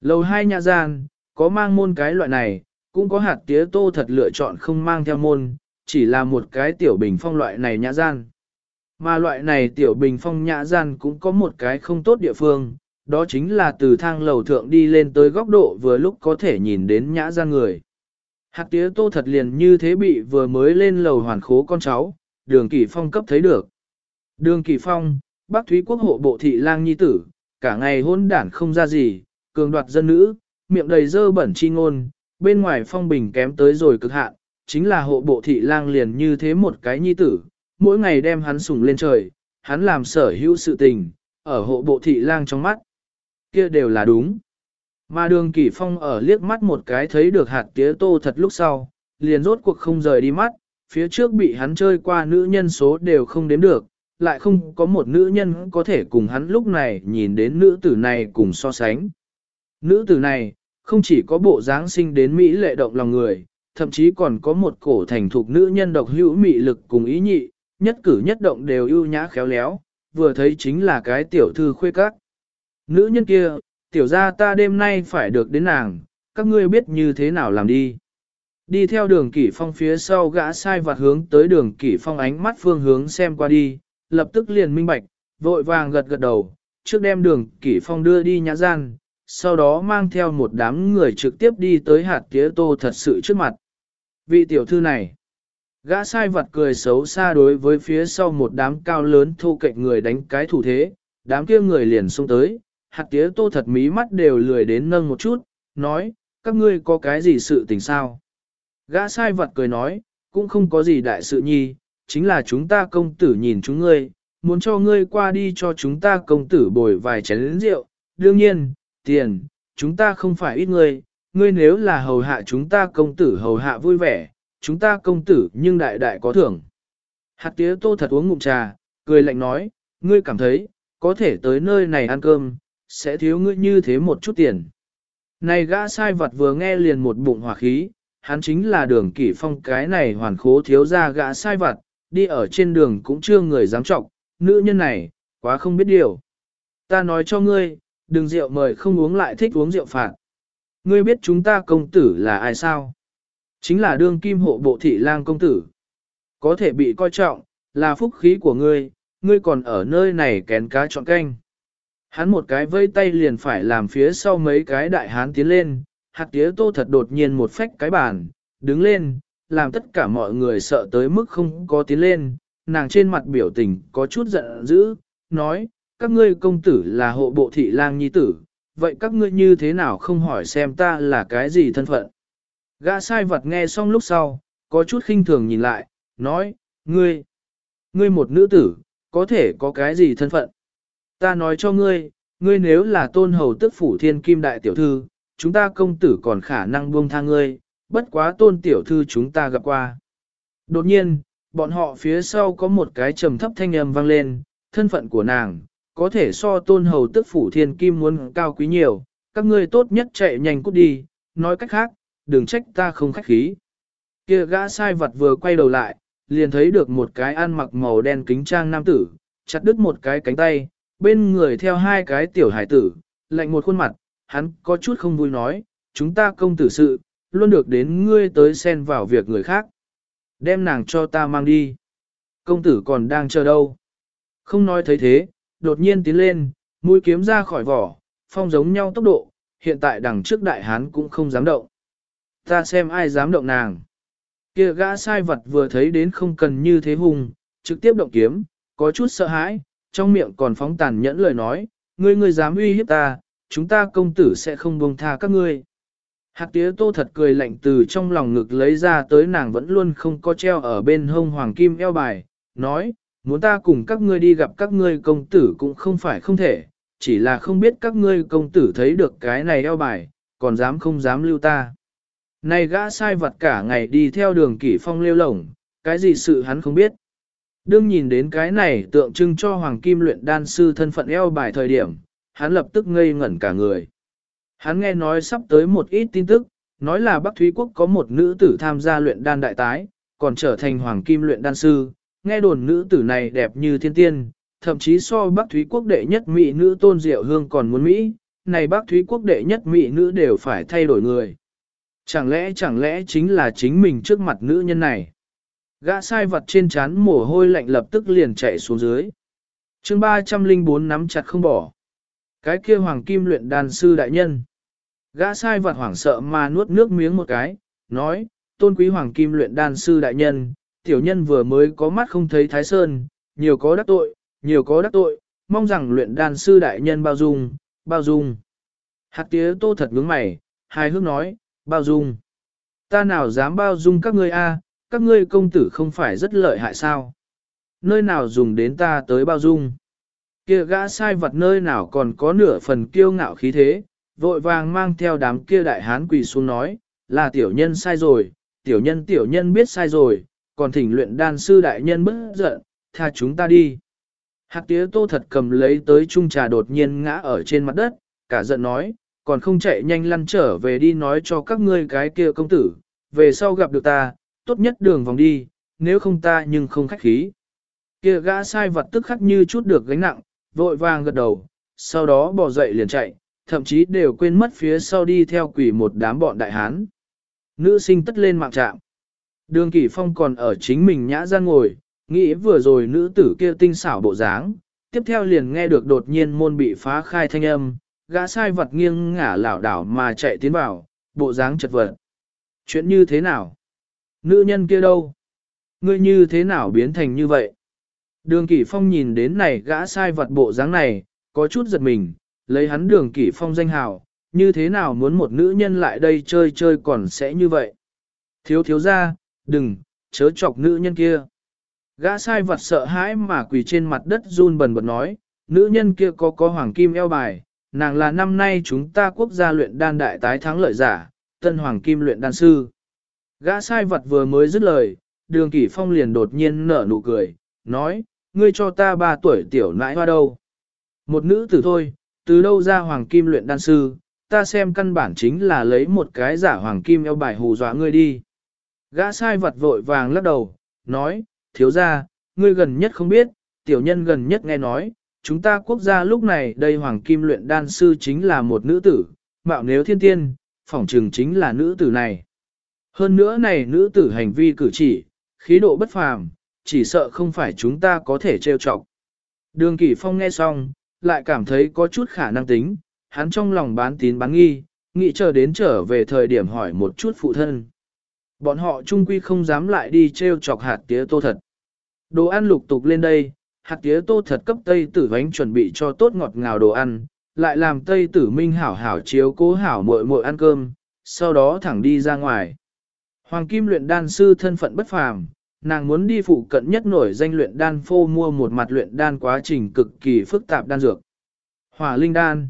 Lầu hai nhà gian, có mang môn cái loại này, cũng có hạt tía tô thật lựa chọn không mang theo môn, chỉ là một cái tiểu bình phong loại này nhã gian. Mà loại này tiểu bình phong nhã gian cũng có một cái không tốt địa phương, đó chính là từ thang lầu thượng đi lên tới góc độ vừa lúc có thể nhìn đến nhã gian người. Hạt tía tô thật liền như thế bị vừa mới lên lầu hoàn khố con cháu, đường kỳ phong cấp thấy được. Đường kỳ phong, bác thúy quốc hộ bộ thị lang nhi tử, cả ngày hôn đản không ra gì, cường đoạt dân nữ, miệng đầy dơ bẩn chi ngôn, bên ngoài phong bình kém tới rồi cực hạn, chính là hộ bộ thị lang liền như thế một cái nhi tử, mỗi ngày đem hắn sủng lên trời, hắn làm sở hữu sự tình, ở hộ bộ thị lang trong mắt. kia đều là đúng. Mà đường kỷ phong ở liếc mắt một cái thấy được hạt tía tô thật lúc sau, liền rốt cuộc không rời đi mắt, phía trước bị hắn chơi qua nữ nhân số đều không đếm được, lại không có một nữ nhân có thể cùng hắn lúc này nhìn đến nữ tử này cùng so sánh. Nữ tử này, không chỉ có bộ dáng sinh đến Mỹ lệ động lòng người, thậm chí còn có một cổ thành thục nữ nhân độc hữu mị lực cùng ý nhị, nhất cử nhất động đều ưu nhã khéo léo, vừa thấy chính là cái tiểu thư khuê các. Nữ nhân kia, tiểu ra ta đêm nay phải được đến nàng, các ngươi biết như thế nào làm đi. Đi theo đường kỷ phong phía sau gã sai vặt hướng tới đường kỷ phong ánh mắt phương hướng xem qua đi, lập tức liền minh bạch, vội vàng gật gật đầu, trước đem đường kỷ phong đưa đi nhã gian, sau đó mang theo một đám người trực tiếp đi tới hạt tía tô thật sự trước mặt. Vị tiểu thư này, gã sai vật cười xấu xa đối với phía sau một đám cao lớn thô cạnh người đánh cái thủ thế, đám kia người liền xông tới, hạt tía tô thật mí mắt đều lười đến nâng một chút, nói, các ngươi có cái gì sự tình sao? Gã sai vật cười nói, cũng không có gì đại sự nhi, chính là chúng ta công tử nhìn chúng ngươi, muốn cho ngươi qua đi cho chúng ta công tử bồi vài chén rượu. Đương nhiên, tiền, chúng ta không phải ít ngươi, ngươi nếu là hầu hạ chúng ta công tử hầu hạ vui vẻ, chúng ta công tử nhưng đại đại có thưởng. Hạt tía tô thật uống ngụm trà, cười lạnh nói, ngươi cảm thấy, có thể tới nơi này ăn cơm, sẽ thiếu ngươi như thế một chút tiền. Này gã sai vật vừa nghe liền một bụng hỏa khí, hắn chính là đường kỷ phong cái này hoàn khố thiếu ra gã sai vật, đi ở trên đường cũng chưa người dám trọng, nữ nhân này, quá không biết điều. Ta nói cho ngươi, đừng rượu mời không uống lại thích uống rượu phạt. Ngươi biết chúng ta công tử là ai sao? Chính là đương kim hộ bộ thị lang công tử. Có thể bị coi trọng, là phúc khí của ngươi, ngươi còn ở nơi này kén cá chọn canh. Hắn một cái vây tay liền phải làm phía sau mấy cái đại hán tiến lên, hạt tía tô thật đột nhiên một phách cái bàn, đứng lên, làm tất cả mọi người sợ tới mức không có tiến lên, nàng trên mặt biểu tình có chút giận dữ, nói, các ngươi công tử là hộ bộ thị lang nhi tử, vậy các ngươi như thế nào không hỏi xem ta là cái gì thân phận. Gã sai vật nghe xong lúc sau, có chút khinh thường nhìn lại, nói, ngươi, ngươi một nữ tử, có thể có cái gì thân phận. Ta nói cho ngươi, ngươi nếu là tôn hầu tức phủ thiên kim đại tiểu thư, chúng ta công tử còn khả năng buông tha ngươi, bất quá tôn tiểu thư chúng ta gặp qua. Đột nhiên, bọn họ phía sau có một cái trầm thấp thanh âm vang lên, thân phận của nàng, có thể so tôn hầu tức phủ thiên kim muốn cao quý nhiều, các ngươi tốt nhất chạy nhanh cút đi, nói cách khác, đừng trách ta không khách khí. Kia gã sai vật vừa quay đầu lại, liền thấy được một cái ăn mặc màu đen kính trang nam tử, chặt đứt một cái cánh tay, bên người theo hai cái tiểu hải tử, lạnh một khuôn mặt, hắn có chút không vui nói, chúng ta công tử sự, luôn được đến ngươi tới xen vào việc người khác. Đem nàng cho ta mang đi. Công tử còn đang chờ đâu. Không nói thấy thế, đột nhiên tiến lên, mũi kiếm ra khỏi vỏ, phong giống nhau tốc độ, hiện tại đằng trước đại hán cũng không dám động. Ta xem ai dám động nàng. Kia gã sai vật vừa thấy đến không cần như thế hùng, trực tiếp động kiếm, có chút sợ hãi, trong miệng còn phóng tàn nhẫn lời nói, ngươi ngươi dám uy hiếp ta, chúng ta công tử sẽ không buông tha các ngươi. Hạt tía tô thật cười lạnh từ trong lòng ngực lấy ra tới nàng vẫn luôn không có treo ở bên hông hoàng kim eo bài, nói, muốn ta cùng các ngươi đi gặp các ngươi công tử cũng không phải không thể, chỉ là không biết các ngươi công tử thấy được cái này eo bài, còn dám không dám lưu ta. Này gã sai vật cả ngày đi theo đường kỷ phong lêu lổng, cái gì sự hắn không biết. Đương nhìn đến cái này tượng trưng cho hoàng kim luyện đan sư thân phận eo bài thời điểm, hắn lập tức ngây ngẩn cả người. Hắn nghe nói sắp tới một ít tin tức, nói là Bắc Thúy Quốc có một nữ tử tham gia luyện đan đại tái, còn trở thành hoàng kim luyện đan sư, nghe đồn nữ tử này đẹp như thiên tiên, thậm chí so Bắc Thúy Quốc đệ nhất mỹ nữ tôn diệu hương còn muốn Mỹ, này Bắc Thúy Quốc đệ nhất mỹ nữ đều phải thay đổi người. Chẳng lẽ chẳng lẽ chính là chính mình trước mặt nữ nhân này? Gã sai vật trên chán mồ hôi lạnh lập tức liền chạy xuống dưới. chương 304 nắm chặt không bỏ. Cái kia hoàng kim luyện đàn sư đại nhân. Gã sai vật hoảng sợ mà nuốt nước miếng một cái, nói, tôn quý hoàng kim luyện đan sư đại nhân, tiểu nhân vừa mới có mắt không thấy thái sơn, nhiều có đắc tội, nhiều có đắc tội, mong rằng luyện đan sư đại nhân bao dung, bao dung. Hạt tía tô thật ngưỡng mày, hài hước nói, bao dung. Ta nào dám bao dung các ngươi a? các ngươi công tử không phải rất lợi hại sao? Nơi nào dùng đến ta tới bao dung? Kia gã sai vật nơi nào còn có nửa phần kiêu ngạo khí thế, vội vàng mang theo đám kia đại hán quỳ xuống nói, là tiểu nhân sai rồi, tiểu nhân tiểu nhân biết sai rồi, còn thỉnh luyện đan sư đại nhân bất giận, tha chúng ta đi. Hạt tía tô thật cầm lấy tới chung trà đột nhiên ngã ở trên mặt đất, cả giận nói, còn không chạy nhanh lăn trở về đi nói cho các ngươi cái kia công tử, về sau gặp được ta, tốt nhất đường vòng đi, nếu không ta nhưng không khách khí. Kia gã sai vật tức khắc như chút được gánh nặng, vội vàng gật đầu, sau đó bỏ dậy liền chạy, thậm chí đều quên mất phía sau đi theo quỷ một đám bọn đại hán. Nữ sinh tất lên mạng trạm. Đường kỷ phong còn ở chính mình nhã ra ngồi, nghĩ vừa rồi nữ tử kia tinh xảo bộ dáng, tiếp theo liền nghe được đột nhiên môn bị phá khai thanh âm, gã sai vật nghiêng ngả lảo đảo mà chạy tiến vào, bộ dáng chật vật. Chuyện như thế nào? Nữ nhân kia đâu? Ngươi như thế nào biến thành như vậy? Đường kỷ phong nhìn đến này gã sai vật bộ dáng này, có chút giật mình, lấy hắn đường kỷ phong danh hào, như thế nào muốn một nữ nhân lại đây chơi chơi còn sẽ như vậy? Thiếu thiếu ra, đừng, chớ chọc nữ nhân kia. Gã sai vật sợ hãi mà quỳ trên mặt đất run bần bật nói, nữ nhân kia có có hoàng kim eo bài, nàng là năm nay chúng ta quốc gia luyện đan đại tái thắng lợi giả, tân hoàng kim luyện đan sư. Gã sai vật vừa mới dứt lời, đường kỷ phong liền đột nhiên nở nụ cười, nói, ngươi cho ta ba tuổi tiểu nãi hoa đâu. Một nữ tử thôi, từ đâu ra hoàng kim luyện đan sư, ta xem căn bản chính là lấy một cái giả hoàng kim eo bài hù dọa ngươi đi. Gã sai vật vội vàng lắc đầu, nói, thiếu ra, ngươi gần nhất không biết, tiểu nhân gần nhất nghe nói, chúng ta quốc gia lúc này đây hoàng kim luyện đan sư chính là một nữ tử, mạo nếu thiên tiên, phỏng trừng chính là nữ tử này. Hơn nữa này nữ tử hành vi cử chỉ, khí độ bất phàm, chỉ sợ không phải chúng ta có thể trêu chọc. Đường Kỷ Phong nghe xong, lại cảm thấy có chút khả năng tính, hắn trong lòng bán tín bán nghi, nghĩ chờ đến trở về thời điểm hỏi một chút phụ thân. Bọn họ trung quy không dám lại đi trêu chọc hạt tía tô thật. Đồ ăn lục tục lên đây, hạt tía tô thật cấp tây tử bánh chuẩn bị cho tốt ngọt ngào đồ ăn, lại làm tây tử minh hảo hảo chiếu cố hảo muội muội ăn cơm, sau đó thẳng đi ra ngoài. Hoàng kim luyện đan sư thân phận bất phàm, nàng muốn đi phụ cận nhất nổi danh luyện đan phô mua một mặt luyện đan quá trình cực kỳ phức tạp đan dược. Hỏa linh đan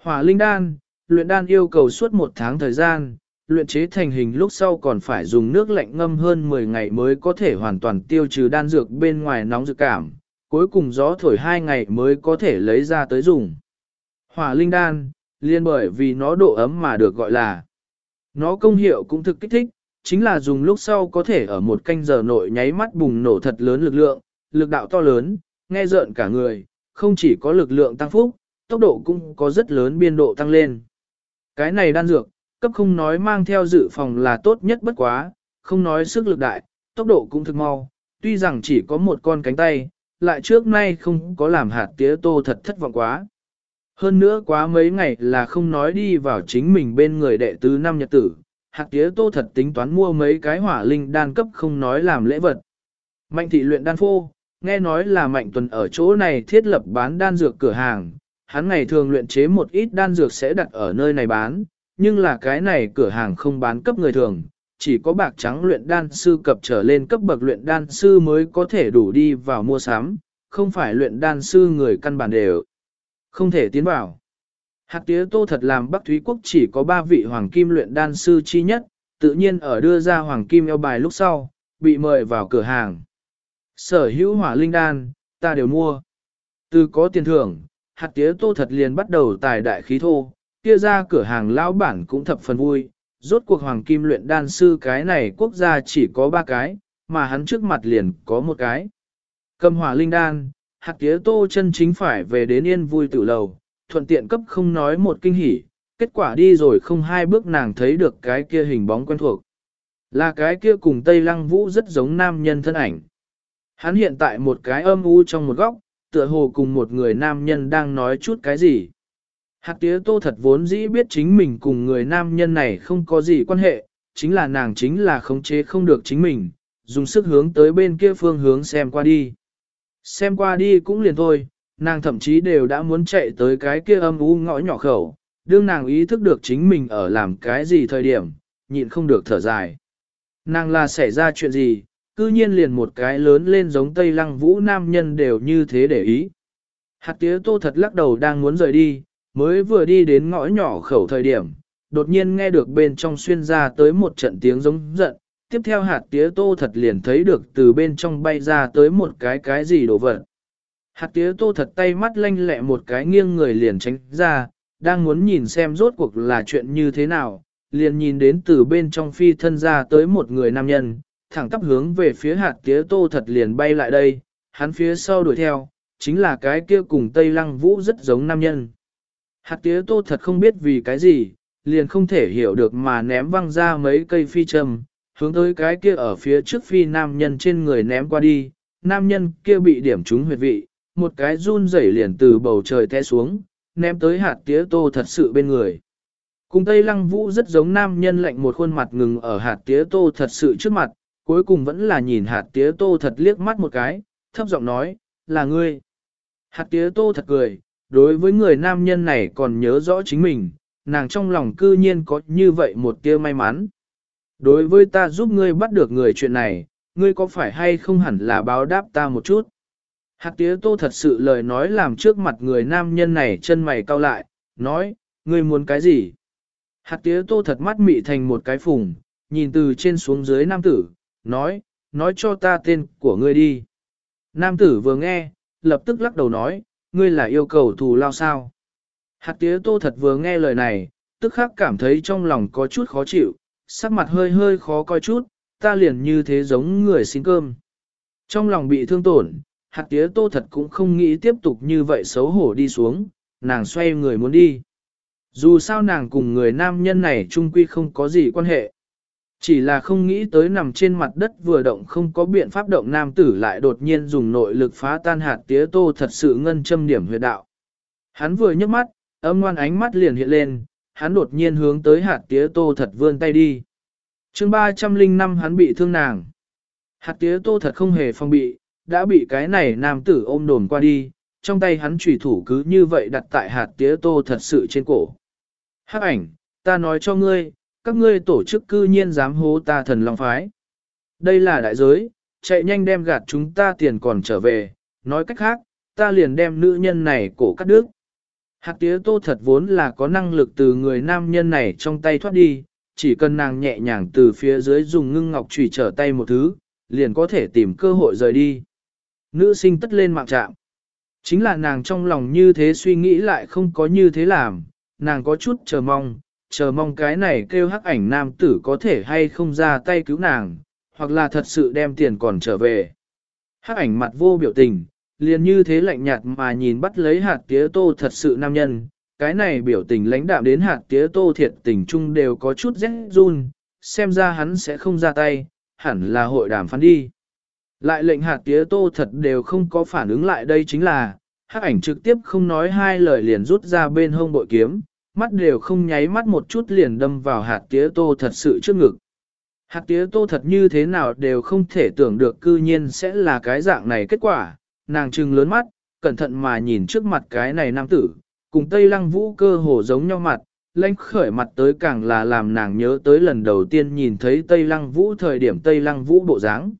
Hỏa linh đan, luyện đan yêu cầu suốt một tháng thời gian, luyện chế thành hình lúc sau còn phải dùng nước lạnh ngâm hơn 10 ngày mới có thể hoàn toàn tiêu trừ đan dược bên ngoài nóng dược cảm, cuối cùng gió thổi 2 ngày mới có thể lấy ra tới dùng. Hỏa linh đan, liên bởi vì nó độ ấm mà được gọi là. Nó công hiệu cũng thực kích thích, chính là dùng lúc sau có thể ở một canh giờ nội nháy mắt bùng nổ thật lớn lực lượng, lực đạo to lớn, nghe rợn cả người, không chỉ có lực lượng tăng phúc, tốc độ cũng có rất lớn biên độ tăng lên. Cái này đan dược, cấp không nói mang theo dự phòng là tốt nhất bất quá, không nói sức lực đại, tốc độ cũng thực mau, tuy rằng chỉ có một con cánh tay, lại trước nay không có làm hạt tía tô thật thất vọng quá. Hơn nữa quá mấy ngày là không nói đi vào chính mình bên người đệ tứ năm nhật tử, hạt tía tô thật tính toán mua mấy cái hỏa linh đan cấp không nói làm lễ vật. Mạnh thị luyện đan phô, nghe nói là mạnh tuần ở chỗ này thiết lập bán đan dược cửa hàng, hắn ngày thường luyện chế một ít đan dược sẽ đặt ở nơi này bán, nhưng là cái này cửa hàng không bán cấp người thường, chỉ có bạc trắng luyện đan sư cập trở lên cấp bậc luyện đan sư mới có thể đủ đi vào mua sắm, không phải luyện đan sư người căn bản đều không thể tiến vào. Hạt tía tô thật làm Bắc Thúy Quốc chỉ có 3 vị hoàng kim luyện đan sư chi nhất, tự nhiên ở đưa ra hoàng kim eo bài lúc sau, bị mời vào cửa hàng. Sở hữu hỏa linh đan, ta đều mua. Từ có tiền thưởng, hạt tía tô thật liền bắt đầu tài đại khí thô, kia ra cửa hàng lão bản cũng thập phần vui. Rốt cuộc hoàng kim luyện đan sư cái này quốc gia chỉ có ba cái, mà hắn trước mặt liền có một cái. Cầm hỏa linh đan, hạt tía tô chân chính phải về đến yên vui tử lầu, thuận tiện cấp không nói một kinh hỉ, kết quả đi rồi không hai bước nàng thấy được cái kia hình bóng quen thuộc. Là cái kia cùng Tây Lăng Vũ rất giống nam nhân thân ảnh. Hắn hiện tại một cái âm u trong một góc, tựa hồ cùng một người nam nhân đang nói chút cái gì. Hạt tía tô thật vốn dĩ biết chính mình cùng người nam nhân này không có gì quan hệ, chính là nàng chính là khống chế không được chính mình, dùng sức hướng tới bên kia phương hướng xem qua đi. Xem qua đi cũng liền thôi, nàng thậm chí đều đã muốn chạy tới cái kia âm u ngõ nhỏ khẩu, đương nàng ý thức được chính mình ở làm cái gì thời điểm, nhịn không được thở dài. Nàng là xảy ra chuyện gì, cư nhiên liền một cái lớn lên giống Tây Lăng Vũ nam nhân đều như thế để ý. Hạt tía tô thật lắc đầu đang muốn rời đi, mới vừa đi đến ngõ nhỏ khẩu thời điểm, đột nhiên nghe được bên trong xuyên ra tới một trận tiếng giống giận, tiếp theo hạt tía tô thật liền thấy được từ bên trong bay ra tới một cái cái gì đổ vật. Hạt tía tô thật tay mắt lanh lẹ một cái nghiêng người liền tránh ra, đang muốn nhìn xem rốt cuộc là chuyện như thế nào, liền nhìn đến từ bên trong phi thân ra tới một người nam nhân, thẳng tắp hướng về phía hạt tía tô thật liền bay lại đây, hắn phía sau đuổi theo, chính là cái kia cùng Tây Lăng Vũ rất giống nam nhân. Hạt tía tô thật không biết vì cái gì, liền không thể hiểu được mà ném văng ra mấy cây phi châm, hướng tới cái kia ở phía trước phi nam nhân trên người ném qua đi, nam nhân kia bị điểm trúng huyệt vị, một cái run rẩy liền từ bầu trời té xuống, ném tới hạt tía tô thật sự bên người. Cùng Tây Lăng Vũ rất giống nam nhân lạnh một khuôn mặt ngừng ở hạt tía tô thật sự trước mặt, cuối cùng vẫn là nhìn hạt tía tô thật liếc mắt một cái, thấp giọng nói, là ngươi. Hạt tía tô thật cười, đối với người nam nhân này còn nhớ rõ chính mình, nàng trong lòng cư nhiên có như vậy một tia may mắn. Đối với ta giúp ngươi bắt được người chuyện này, ngươi có phải hay không hẳn là báo đáp ta một chút. Hạt tía tô thật sự lời nói làm trước mặt người nam nhân này chân mày cau lại, nói, ngươi muốn cái gì? Hạt tía tô thật mắt mị thành một cái phùng, nhìn từ trên xuống dưới nam tử, nói, nói cho ta tên của ngươi đi. Nam tử vừa nghe, lập tức lắc đầu nói, ngươi là yêu cầu thù lao sao. Hạt tía tô thật vừa nghe lời này, tức khắc cảm thấy trong lòng có chút khó chịu, sắc mặt hơi hơi khó coi chút, ta liền như thế giống người xin cơm. Trong lòng bị thương tổn, hạt tía tô thật cũng không nghĩ tiếp tục như vậy xấu hổ đi xuống, nàng xoay người muốn đi. Dù sao nàng cùng người nam nhân này chung quy không có gì quan hệ. Chỉ là không nghĩ tới nằm trên mặt đất vừa động không có biện pháp động nam tử lại đột nhiên dùng nội lực phá tan hạt tía tô thật sự ngân châm điểm huyệt đạo. Hắn vừa nhấc mắt, âm ngoan ánh mắt liền hiện lên, hắn đột nhiên hướng tới hạt tía tô thật vươn tay đi. chương 305 hắn bị thương nàng. Hạt tía tô thật không hề phong bị, đã bị cái này nam tử ôm đồn qua đi, trong tay hắn trùy thủ cứ như vậy đặt tại hạt tía tô thật sự trên cổ. Hắc ảnh, ta nói cho ngươi, các ngươi tổ chức cư nhiên dám hố ta thần long phái. Đây là đại giới, chạy nhanh đem gạt chúng ta tiền còn trở về, nói cách khác, ta liền đem nữ nhân này cổ cắt đứt. Hạt tía tô thật vốn là có năng lực từ người nam nhân này trong tay thoát đi, chỉ cần nàng nhẹ nhàng từ phía dưới dùng ngưng ngọc trùy trở tay một thứ, liền có thể tìm cơ hội rời đi. Nữ sinh tất lên mạng trạm. Chính là nàng trong lòng như thế suy nghĩ lại không có như thế làm, nàng có chút chờ mong, chờ mong cái này kêu hắc ảnh nam tử có thể hay không ra tay cứu nàng, hoặc là thật sự đem tiền còn trở về. Hắc ảnh mặt vô biểu tình, liền như thế lạnh nhạt mà nhìn bắt lấy hạt tía tô thật sự nam nhân, cái này biểu tình lãnh đạm đến hạt tía tô thiệt tình chung đều có chút rét run, xem ra hắn sẽ không ra tay, hẳn là hội đàm phán đi. Lại lệnh hạt tía tô thật đều không có phản ứng lại đây chính là, hắc ảnh trực tiếp không nói hai lời liền rút ra bên hông bội kiếm, mắt đều không nháy mắt một chút liền đâm vào hạt tía tô thật sự trước ngực. Hạt tía tô thật như thế nào đều không thể tưởng được cư nhiên sẽ là cái dạng này kết quả, nàng trừng lớn mắt, cẩn thận mà nhìn trước mặt cái này nam tử, cùng Tây Lăng Vũ cơ hồ giống nhau mặt, lãnh khởi mặt tới càng là làm nàng nhớ tới lần đầu tiên nhìn thấy Tây Lăng Vũ thời điểm Tây Lăng Vũ bộ dáng.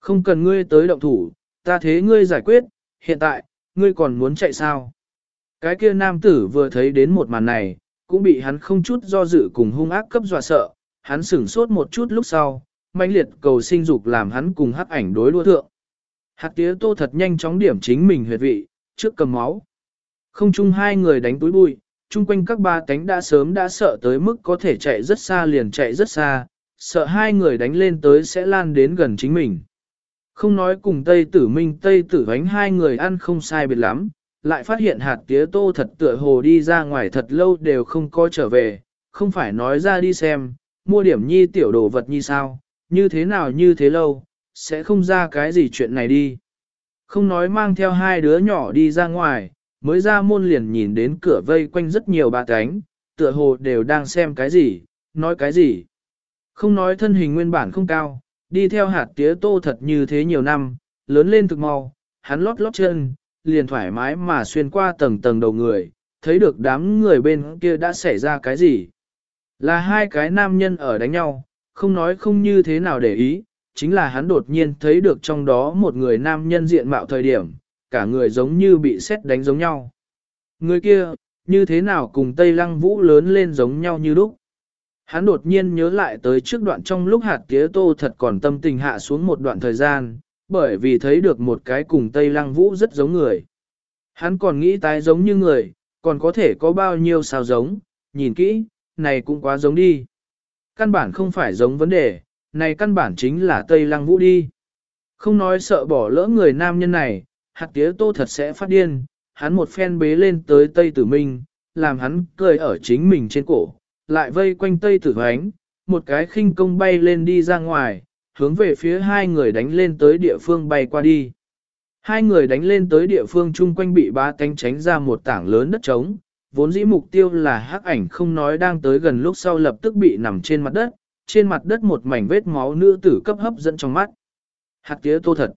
Không cần ngươi tới động thủ, ta thế ngươi giải quyết, hiện tại, ngươi còn muốn chạy sao? Cái kia nam tử vừa thấy đến một màn này, cũng bị hắn không chút do dự cùng hung ác cấp dọa sợ, hắn sửng sốt một chút lúc sau, mãnh liệt cầu sinh dục làm hắn cùng hắc ảnh đối đua thượng. Hạt tía tô thật nhanh chóng điểm chính mình huyệt vị, trước cầm máu. Không chung hai người đánh túi bụi, chung quanh các ba cánh đã sớm đã sợ tới mức có thể chạy rất xa liền chạy rất xa, sợ hai người đánh lên tới sẽ lan đến gần chính mình. Không nói cùng Tây Tử Minh Tây Tử Vánh hai người ăn không sai biệt lắm, lại phát hiện hạt tía tô thật tựa hồ đi ra ngoài thật lâu đều không có trở về, không phải nói ra đi xem, mua điểm nhi tiểu đồ vật nhi sao, như thế nào như thế lâu, sẽ không ra cái gì chuyện này đi. Không nói mang theo hai đứa nhỏ đi ra ngoài, mới ra môn liền nhìn đến cửa vây quanh rất nhiều bà cánh, tựa hồ đều đang xem cái gì, nói cái gì. Không nói thân hình nguyên bản không cao, đi theo hạt tía tô thật như thế nhiều năm, lớn lên thực mau, hắn lót lót chân, liền thoải mái mà xuyên qua tầng tầng đầu người, thấy được đám người bên kia đã xảy ra cái gì. Là hai cái nam nhân ở đánh nhau, không nói không như thế nào để ý, chính là hắn đột nhiên thấy được trong đó một người nam nhân diện mạo thời điểm, cả người giống như bị xét đánh giống nhau. Người kia, như thế nào cùng Tây Lăng Vũ lớn lên giống nhau như lúc. Hắn đột nhiên nhớ lại tới trước đoạn trong lúc hạt tía tô thật còn tâm tình hạ xuống một đoạn thời gian, bởi vì thấy được một cái cùng Tây Lăng Vũ rất giống người. Hắn còn nghĩ tái giống như người, còn có thể có bao nhiêu sao giống, nhìn kỹ, này cũng quá giống đi. Căn bản không phải giống vấn đề, này căn bản chính là Tây Lăng Vũ đi. Không nói sợ bỏ lỡ người nam nhân này, hạt tía tô thật sẽ phát điên, hắn một phen bế lên tới Tây Tử Minh, làm hắn cười ở chính mình trên cổ, lại vây quanh Tây Tử Hoánh, một cái khinh công bay lên đi ra ngoài, hướng về phía hai người đánh lên tới địa phương bay qua đi. Hai người đánh lên tới địa phương chung quanh bị ba cánh tránh ra một tảng lớn đất trống, vốn dĩ mục tiêu là hắc ảnh không nói đang tới gần lúc sau lập tức bị nằm trên mặt đất, trên mặt đất một mảnh vết máu nữ tử cấp hấp dẫn trong mắt. Hạt tía tô thật.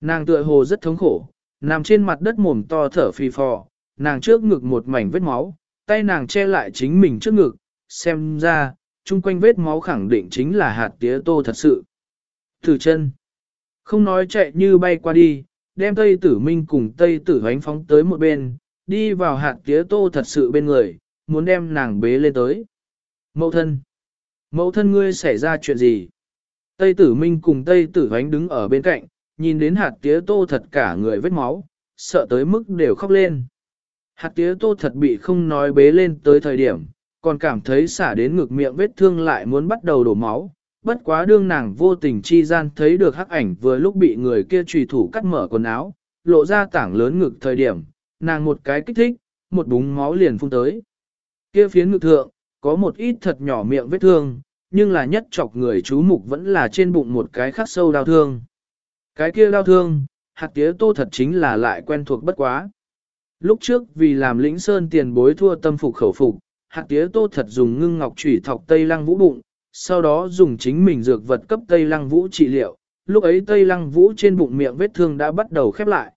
Nàng tựa hồ rất thống khổ, nằm trên mặt đất mồm to thở phì phò, nàng trước ngực một mảnh vết máu, tay nàng che lại chính mình trước ngực, xem ra, chung quanh vết máu khẳng định chính là hạt tía tô thật sự. Từ chân, không nói chạy như bay qua đi, đem Tây Tử Minh cùng Tây Tử Hoánh phóng tới một bên, đi vào hạt tía tô thật sự bên người, muốn đem nàng bế lên tới. mẫu thân, mẫu thân ngươi xảy ra chuyện gì? Tây Tử Minh cùng Tây Tử Hoánh đứng ở bên cạnh, nhìn đến hạt tía tô thật cả người vết máu, sợ tới mức đều khóc lên. Hạt tía tô thật bị không nói bế lên tới thời điểm, còn cảm thấy xả đến ngực miệng vết thương lại muốn bắt đầu đổ máu. Bất quá đương nàng vô tình chi gian thấy được hắc ảnh vừa lúc bị người kia trùy thủ cắt mở quần áo, lộ ra tảng lớn ngực thời điểm, nàng một cái kích thích, một búng máu liền phun tới. Kia phía ngực thượng, có một ít thật nhỏ miệng vết thương, nhưng là nhất chọc người chú mục vẫn là trên bụng một cái khắc sâu đau thương. Cái kia đau thương, hạt tía tô thật chính là lại quen thuộc bất quá. Lúc trước vì làm lĩnh sơn tiền bối thua tâm phục khẩu phục, hạt tía tô thật dùng ngưng ngọc trủy thọc Tây Lăng Vũ bụng, sau đó dùng chính mình dược vật cấp Tây Lăng Vũ trị liệu, lúc ấy Tây Lăng Vũ trên bụng miệng vết thương đã bắt đầu khép lại.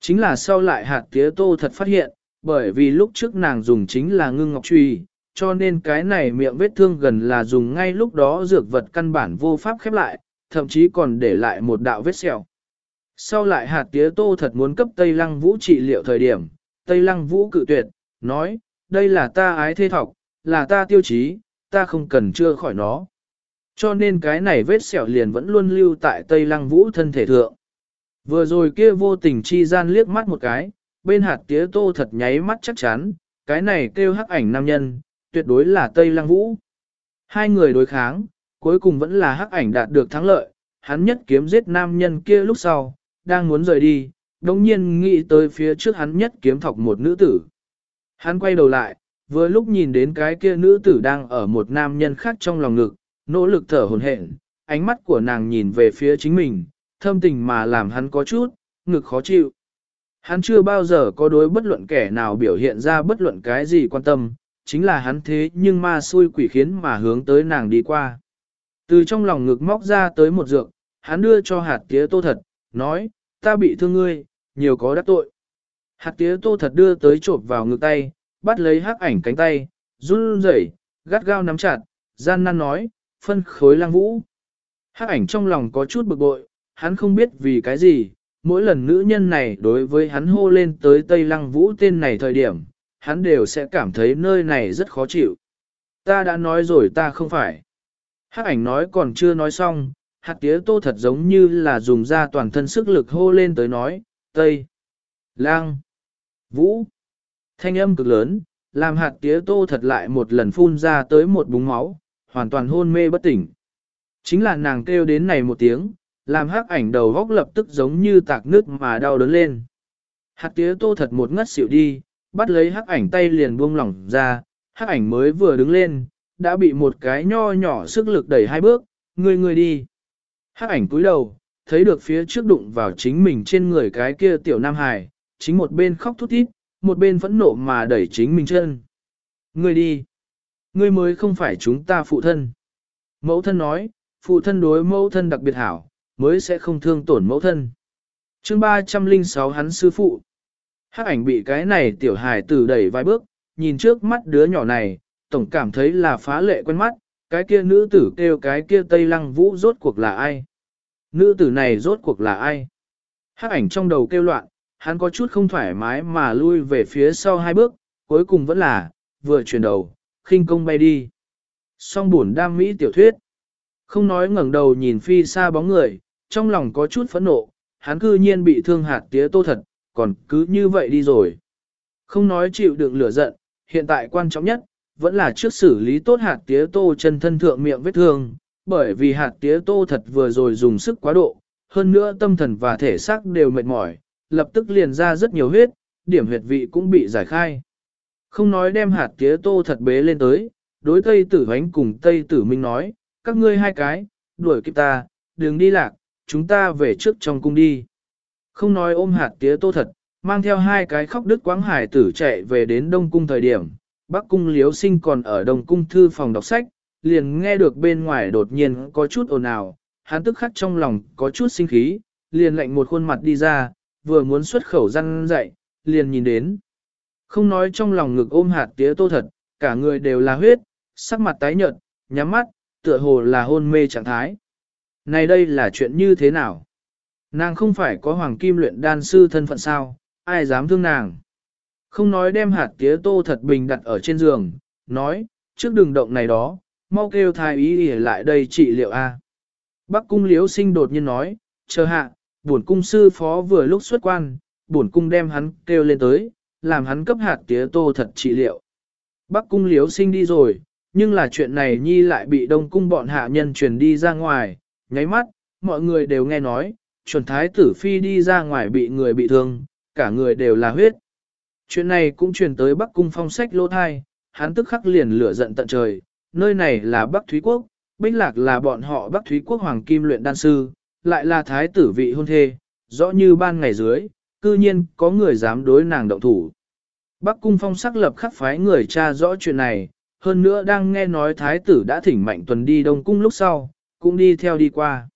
Chính là sau lại hạt tía tô thật phát hiện, bởi vì lúc trước nàng dùng chính là ngưng ngọc trùy, cho nên cái này miệng vết thương gần là dùng ngay lúc đó dược vật căn bản vô pháp khép lại, thậm chí còn để lại một đạo vết sẹo. Sau lại hạt tía tô thật muốn cấp Tây Lăng Vũ trị liệu thời điểm, Tây Lăng Vũ cự tuyệt, nói, đây là ta ái thê thọc, là ta tiêu chí, ta không cần chưa khỏi nó. Cho nên cái này vết sẹo liền vẫn luôn lưu tại Tây Lăng Vũ thân thể thượng. Vừa rồi kia vô tình chi gian liếc mắt một cái, bên hạt tía tô thật nháy mắt chắc chắn, cái này kêu hắc ảnh nam nhân, tuyệt đối là Tây Lăng Vũ. Hai người đối kháng, cuối cùng vẫn là hắc ảnh đạt được thắng lợi, hắn nhất kiếm giết nam nhân kia lúc sau, đang muốn rời đi, đồng nhiên nghĩ tới phía trước hắn nhất kiếm thọc một nữ tử. Hắn quay đầu lại, vừa lúc nhìn đến cái kia nữ tử đang ở một nam nhân khác trong lòng ngực, nỗ lực thở hồn hển, ánh mắt của nàng nhìn về phía chính mình, thâm tình mà làm hắn có chút, ngực khó chịu. Hắn chưa bao giờ có đối bất luận kẻ nào biểu hiện ra bất luận cái gì quan tâm, chính là hắn thế nhưng ma xui quỷ khiến mà hướng tới nàng đi qua. Từ trong lòng ngực móc ra tới một dược, hắn đưa cho hạt tía tô thật, nói, ta bị thương ngươi, nhiều có đắc tội. Hạt tía tô thật đưa tới trộp vào ngực tay, bắt lấy hắc ảnh cánh tay, run rẩy, gắt gao nắm chặt, gian nan nói, phân khối lang vũ. Hắc ảnh trong lòng có chút bực bội, hắn không biết vì cái gì, mỗi lần nữ nhân này đối với hắn hô lên tới Tây Lăng Vũ tên này thời điểm, hắn đều sẽ cảm thấy nơi này rất khó chịu. Ta đã nói rồi ta không phải. Hắc ảnh nói còn chưa nói xong, hạt tía tô thật giống như là dùng ra toàn thân sức lực hô lên tới nói, Tây, Lang, Vũ. Thanh âm cực lớn, làm hạt tía tô thật lại một lần phun ra tới một búng máu, hoàn toàn hôn mê bất tỉnh. Chính là nàng kêu đến này một tiếng, làm hắc ảnh đầu góc lập tức giống như tạc nước mà đau đớn lên. Hạt tía tô thật một ngất xỉu đi, bắt lấy hắc ảnh tay liền buông lỏng ra, hắc ảnh mới vừa đứng lên, đã bị một cái nho nhỏ sức lực đẩy hai bước, người người đi. Hắc ảnh cúi đầu, thấy được phía trước đụng vào chính mình trên người cái kia tiểu nam hài, chính một bên khóc thút thít, một bên phẫn nộ mà đẩy chính mình chân. ngươi đi. Ngươi mới không phải chúng ta phụ thân. Mẫu thân nói, phụ thân đối mẫu thân đặc biệt hảo, mới sẽ không thương tổn mẫu thân. chương 306 hắn sư phụ. Hắc ảnh bị cái này tiểu hài tử đẩy vài bước, nhìn trước mắt đứa nhỏ này, tổng cảm thấy là phá lệ quen mắt, cái kia nữ tử kêu cái kia Tây Lăng Vũ rốt cuộc là ai? Nữ tử này rốt cuộc là ai? Hắc ảnh trong đầu kêu loạn, hắn có chút không thoải mái mà lui về phía sau hai bước, cuối cùng vẫn là, vừa chuyển đầu, khinh công bay đi. Song buồn đam mỹ tiểu thuyết. Không nói ngẩng đầu nhìn phi xa bóng người, trong lòng có chút phẫn nộ, hắn cư nhiên bị thương hạt tía tô thật, còn cứ như vậy đi rồi. Không nói chịu đựng lửa giận, hiện tại quan trọng nhất, vẫn là trước xử lý tốt hạt tía tô chân thân thượng miệng vết thương, bởi vì hạt tía tô thật vừa rồi dùng sức quá độ, hơn nữa tâm thần và thể xác đều mệt mỏi, lập tức liền ra rất nhiều huyết, điểm huyệt vị cũng bị giải khai. Không nói đem hạt tía tô thật bế lên tới, đối Tây Tử Hánh cùng Tây Tử Minh nói, các ngươi hai cái, đuổi kịp ta, đừng đi lạc, chúng ta về trước trong cung đi. Không nói ôm hạt tía tô thật, mang theo hai cái khóc đứt quáng hải tử chạy về đến Đông Cung thời điểm, Bắc Cung Liếu Sinh còn ở Đông Cung thư phòng đọc sách, liền nghe được bên ngoài đột nhiên có chút ồn ào, hắn tức khắc trong lòng có chút sinh khí, liền lệnh một khuôn mặt đi ra, vừa muốn xuất khẩu răn dậy, liền nhìn đến. Không nói trong lòng ngực ôm hạt tía tô thật, cả người đều là huyết, sắc mặt tái nhợt, nhắm mắt, tựa hồ là hôn mê trạng thái. Này đây là chuyện như thế nào? Nàng không phải có hoàng kim luyện đan sư thân phận sao, ai dám thương nàng? Không nói đem hạt tía tô thật bình đặt ở trên giường, nói, trước đường động này đó, mau kêu thái ý để lại đây trị liệu A. Bắc cung liếu sinh đột nhiên nói, chờ hạ, bổn cung sư phó vừa lúc xuất quan, bổn cung đem hắn kêu lên tới, làm hắn cấp hạt tía tô thật trị liệu. Bắc cung liếu sinh đi rồi, nhưng là chuyện này nhi lại bị đông cung bọn hạ nhân truyền đi ra ngoài, nháy mắt, mọi người đều nghe nói, chuẩn thái tử phi đi ra ngoài bị người bị thương, cả người đều là huyết. Chuyện này cũng truyền tới Bắc cung phong sách lô thai, hắn tức khắc liền lửa giận tận trời, nơi này là Bắc Thúy Quốc, Bích Lạc là bọn họ Bắc Thúy Quốc Hoàng Kim luyện đan sư, lại là thái tử vị hôn thê, rõ như ban ngày dưới, cư nhiên có người dám đối nàng động thủ. Bắc cung phong sắc lập khắc phái người tra rõ chuyện này, hơn nữa đang nghe nói thái tử đã thỉnh mạnh tuần đi đông cung lúc sau, cũng đi theo đi qua.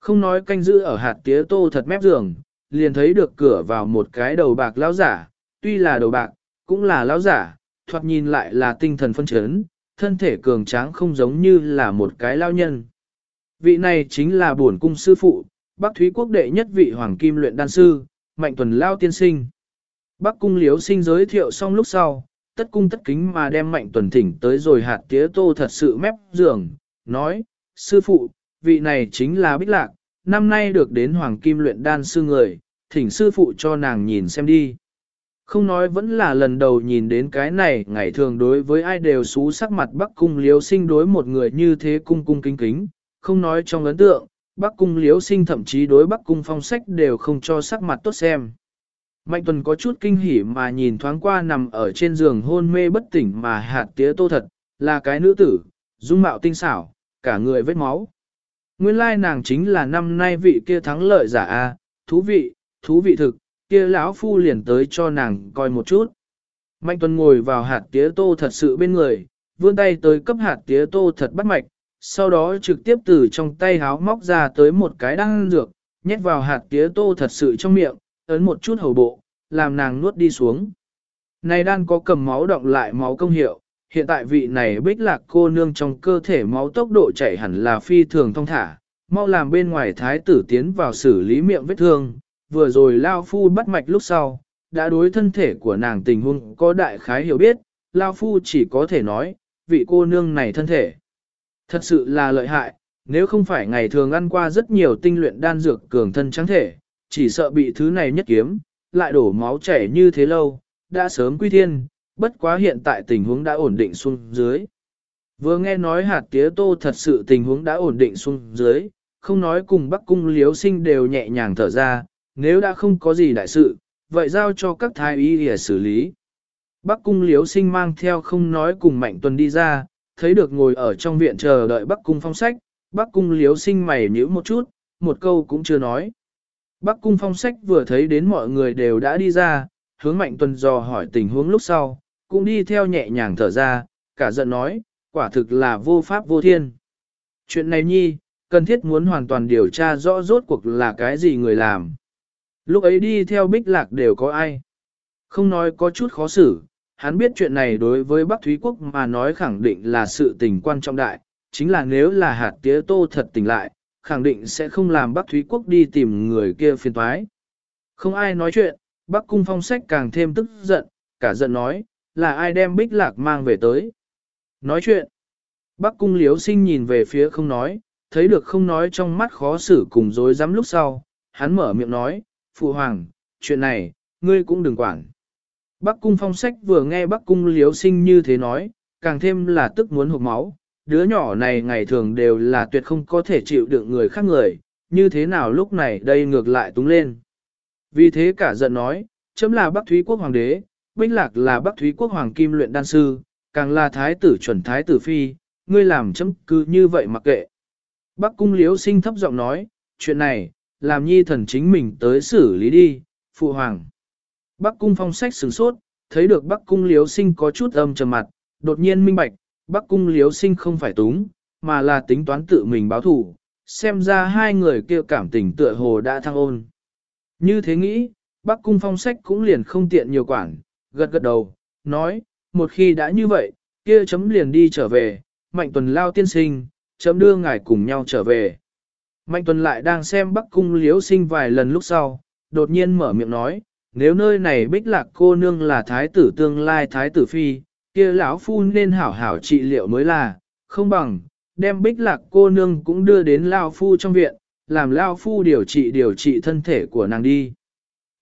Không nói canh giữ ở hạt tía tô thật mép giường, liền thấy được cửa vào một cái đầu bạc lão giả, tuy là đầu bạc, cũng là lão giả, thoạt nhìn lại là tinh thần phân chấn, thân thể cường tráng không giống như là một cái lao nhân. Vị này chính là bổn cung sư phụ, Bắc Thúy quốc đệ nhất vị hoàng kim luyện đan sư, Mạnh Tuần Lao tiên sinh. Bắc cung liếu sinh giới thiệu xong lúc sau, tất cung tất kính mà đem Mạnh Tuần thỉnh tới rồi hạt tía tô thật sự mép giường, nói, sư phụ, vị này chính là Bích Lạc, năm nay được đến hoàng kim luyện đan sư người, thỉnh sư phụ cho nàng nhìn xem đi. Không nói vẫn là lần đầu nhìn đến cái này, ngày thường đối với ai đều xú sắc mặt Bắc cung liếu sinh đối một người như thế cung cung kính kính, không nói trong ấn tượng, Bắc cung liếu sinh thậm chí đối Bắc cung phong sách đều không cho sắc mặt tốt xem. Mạnh tuần có chút kinh hỉ mà nhìn thoáng qua nằm ở trên giường hôn mê bất tỉnh mà hạt tía tô thật, là cái nữ tử, dung mạo tinh xảo, cả người vết máu. Nguyên lai nàng chính là năm nay vị kia thắng lợi giả a, thú vị, thú vị thực, kia lão phu liền tới cho nàng coi một chút. Mạnh tuần ngồi vào hạt tía tô thật sự bên người, vươn tay tới cấp hạt tía tô thật bắt mạch, sau đó trực tiếp từ trong tay háo móc ra tới một cái đan dược, nhét vào hạt tía tô thật sự trong miệng, ấn một chút hầu bộ, làm nàng nuốt đi xuống. Này đan có cầm máu động lại máu công hiệu, hiện tại vị này bích lạc cô nương trong cơ thể máu tốc độ chảy hẳn là phi thường thông thả, mau làm bên ngoài thái tử tiến vào xử lý miệng vết thương, vừa rồi Lao Phu bắt mạch lúc sau, đã đối thân thể của nàng tình huống có đại khái hiểu biết, Lao Phu chỉ có thể nói, vị cô nương này thân thể. Thật sự là lợi hại, nếu không phải ngày thường ăn qua rất nhiều tinh luyện đan dược cường thân trắng thể, chỉ sợ bị thứ này nhất kiếm, lại đổ máu chảy như thế lâu, đã sớm quy thiên, bất quá hiện tại tình huống đã ổn định xuống dưới. Vừa nghe nói hạt tía tô thật sự tình huống đã ổn định xuống dưới, không nói cùng Bắc Cung Liếu Sinh đều nhẹ nhàng thở ra, nếu đã không có gì đại sự, vậy giao cho các thái y để xử lý. Bắc Cung Liếu Sinh mang theo không nói cùng Mạnh Tuần đi ra, thấy được ngồi ở trong viện chờ đợi Bắc Cung phong sách, Bắc Cung Liếu Sinh mày nhíu một chút, một câu cũng chưa nói. Bắc Cung phong sách vừa thấy đến mọi người đều đã đi ra, hướng Mạnh Tuần dò hỏi tình huống lúc sau, cũng đi theo nhẹ nhàng thở ra, cả giận nói, quả thực là vô pháp vô thiên. Chuyện này nhi, cần thiết muốn hoàn toàn điều tra rõ rốt cuộc là cái gì người làm. Lúc ấy đi theo bích lạc đều có ai. Không nói có chút khó xử, hắn biết chuyện này đối với Bắc Thúy Quốc mà nói khẳng định là sự tình quan trọng đại, chính là nếu là hạt tía tô thật tỉnh lại, khẳng định sẽ không làm Bắc Thúy Quốc đi tìm người kia phiền toái. Không ai nói chuyện, Bắc Cung Phong Sách càng thêm tức giận, cả giận nói, là ai đem bích lạc mang về tới. Nói chuyện, Bắc Cung Liếu Sinh nhìn về phía không nói, thấy được không nói trong mắt khó xử cùng dối rắm lúc sau, hắn mở miệng nói, Phụ Hoàng, chuyện này, ngươi cũng đừng quản. Bắc Cung Phong Sách vừa nghe Bắc Cung Liếu Sinh như thế nói, càng thêm là tức muốn hụt máu, đứa nhỏ này ngày thường đều là tuyệt không có thể chịu đựng người khác người, như thế nào lúc này đây ngược lại túng lên. Vì thế cả giận nói, chấm là Bắc Thúy Quốc Hoàng đế, Binh Lạc là Bắc Thúy Quốc Hoàng Kim luyện đan sư, càng là thái tử chuẩn thái tử phi, ngươi làm chấm cứ như vậy mặc kệ. Bắc Cung Liếu sinh thấp giọng nói, chuyện này, làm nhi thần chính mình tới xử lý đi, phụ hoàng. Bắc Cung phong sách sửng sốt, thấy được Bắc Cung Liếu sinh có chút âm trầm mặt, đột nhiên minh bạch, Bắc Cung Liếu sinh không phải túng, mà là tính toán tự mình báo thủ, xem ra hai người kia cảm tình tựa hồ đã thăng ôn. Như thế nghĩ, Bắc Cung phong sách cũng liền không tiện nhiều quản, gật gật đầu, nói, một khi đã như vậy, kia chấm liền đi trở về, mạnh tuần lao tiên sinh, chấm đưa ngài cùng nhau trở về. Mạnh tuần lại đang xem Bắc Cung liếu sinh vài lần lúc sau, đột nhiên mở miệng nói, nếu nơi này bích lạc cô nương là thái tử tương lai thái tử phi, kia lão phu nên hảo hảo trị liệu mới là, không bằng, đem bích lạc cô nương cũng đưa đến lao phu trong viện, làm lao phu điều trị điều trị thân thể của nàng đi.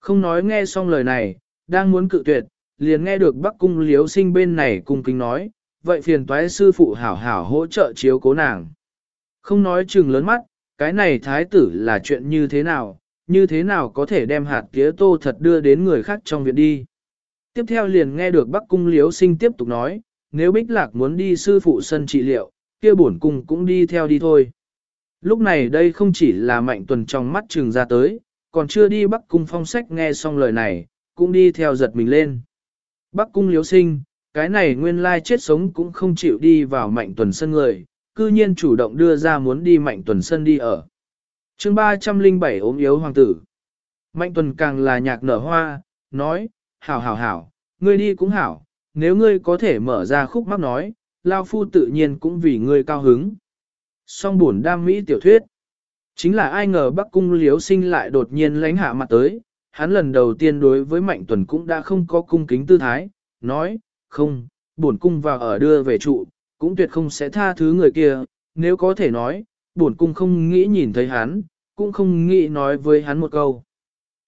Không nói nghe xong lời này, đang muốn cự tuyệt, liền nghe được Bắc Cung Liếu Sinh bên này cung kính nói, vậy phiền toái sư phụ hảo hảo hỗ trợ chiếu cố nàng. Không nói chừng lớn mắt, cái này thái tử là chuyện như thế nào, như thế nào có thể đem hạt tía tô thật đưa đến người khác trong viện đi. Tiếp theo liền nghe được Bắc Cung Liếu Sinh tiếp tục nói, nếu Bích Lạc muốn đi sư phụ sân trị liệu, kia bổn cung cũng đi theo đi thôi. Lúc này đây không chỉ là mạnh tuần trong mắt trừng ra tới, còn chưa đi Bắc Cung phong sách nghe xong lời này, cũng đi theo giật mình lên. Bắc cung liếu sinh, cái này nguyên lai chết sống cũng không chịu đi vào mạnh tuần sân người, cư nhiên chủ động đưa ra muốn đi mạnh tuần sân đi ở chương 307 ốm yếu hoàng tử. Mạnh tuần càng là nhạc nở hoa, nói, hảo hảo hảo, ngươi đi cũng hảo, nếu ngươi có thể mở ra khúc mắc nói, Lao Phu tự nhiên cũng vì ngươi cao hứng. Song buồn đam mỹ tiểu thuyết. Chính là ai ngờ Bắc Cung Liếu Sinh lại đột nhiên lánh hạ mặt tới, hắn lần đầu tiên đối với Mạnh Tuần cũng đã không có cung kính tư thái, nói, không, bổn cung vào ở đưa về trụ, cũng tuyệt không sẽ tha thứ người kia, nếu có thể nói, bổn cung không nghĩ nhìn thấy hắn, cũng không nghĩ nói với hắn một câu.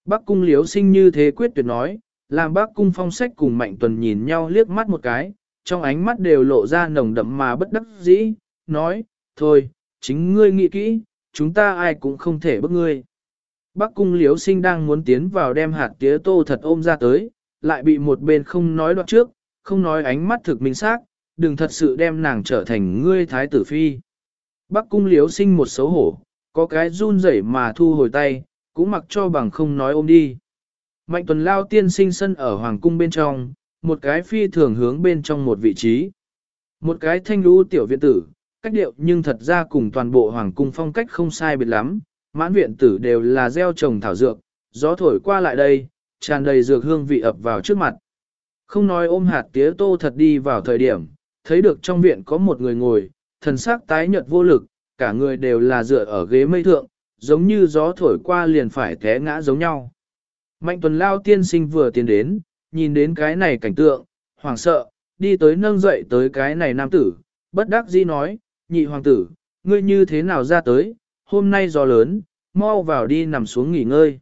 Bác cung liếu sinh như thế quyết tuyệt nói, làm bác cung phong sách cùng Mạnh Tuần nhìn nhau liếc mắt một cái, trong ánh mắt đều lộ ra nồng đậm mà bất đắc dĩ, nói, thôi, chính ngươi nghĩ kỹ, chúng ta ai cũng không thể bức ngươi. Bắc cung liếu sinh đang muốn tiến vào đem hạt tía tô thật ôm ra tới, lại bị một bên không nói đoạn trước, không nói ánh mắt thực minh xác, đừng thật sự đem nàng trở thành ngươi thái tử phi. Bắc cung liếu sinh một xấu hổ, có cái run rẩy mà thu hồi tay, cũng mặc cho bằng không nói ôm đi. Mạnh tuần lao tiên sinh sân ở hoàng cung bên trong, một cái phi thường hướng bên trong một vị trí. Một cái thanh lũ tiểu viện tử, cách điệu nhưng thật ra cùng toàn bộ hoàng cung phong cách không sai biệt lắm, mãn viện tử đều là gieo trồng thảo dược, gió thổi qua lại đây, tràn đầy dược hương vị ập vào trước mặt. Không nói ôm hạt tía tô thật đi vào thời điểm, thấy được trong viện có một người ngồi, thần sắc tái nhợt vô lực, cả người đều là dựa ở ghế mây thượng, giống như gió thổi qua liền phải té ngã giống nhau. Mạnh tuần lao tiên sinh vừa tiến đến, nhìn đến cái này cảnh tượng, hoảng sợ, đi tới nâng dậy tới cái này nam tử, bất đắc dĩ nói, nhị hoàng tử, ngươi như thế nào ra tới, hôm nay gió lớn, mau vào đi nằm xuống nghỉ ngơi.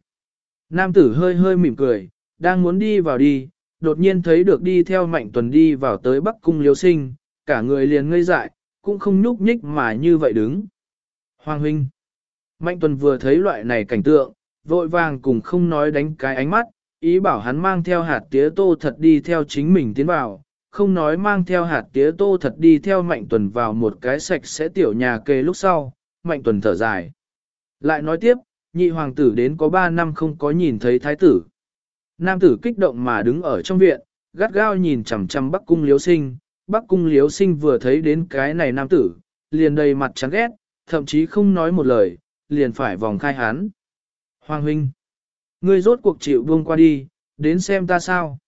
Nam tử hơi hơi mỉm cười, đang muốn đi vào đi, đột nhiên thấy được đi theo mạnh tuần đi vào tới Bắc Cung Liêu Sinh, cả người liền ngây dại, cũng không nhúc nhích mà như vậy đứng. Hoàng huynh. Mạnh tuần vừa thấy loại này cảnh tượng, vội vàng cùng không nói đánh cái ánh mắt, ý bảo hắn mang theo hạt tía tô thật đi theo chính mình tiến vào, không nói mang theo hạt tía tô thật đi theo mạnh tuần vào một cái sạch sẽ tiểu nhà kê lúc sau, mạnh tuần thở dài. Lại nói tiếp, nhị hoàng tử đến có 3 năm không có nhìn thấy thái tử. Nam tử kích động mà đứng ở trong viện, gắt gao nhìn chằm chằm bắc cung liếu sinh, bắc cung liếu sinh vừa thấy đến cái này nam tử, liền đầy mặt chán ghét, thậm chí không nói một lời, liền phải vòng khai hắn. Hoàng huynh, ngươi rốt cuộc chịu buông qua đi, đến xem ta sao.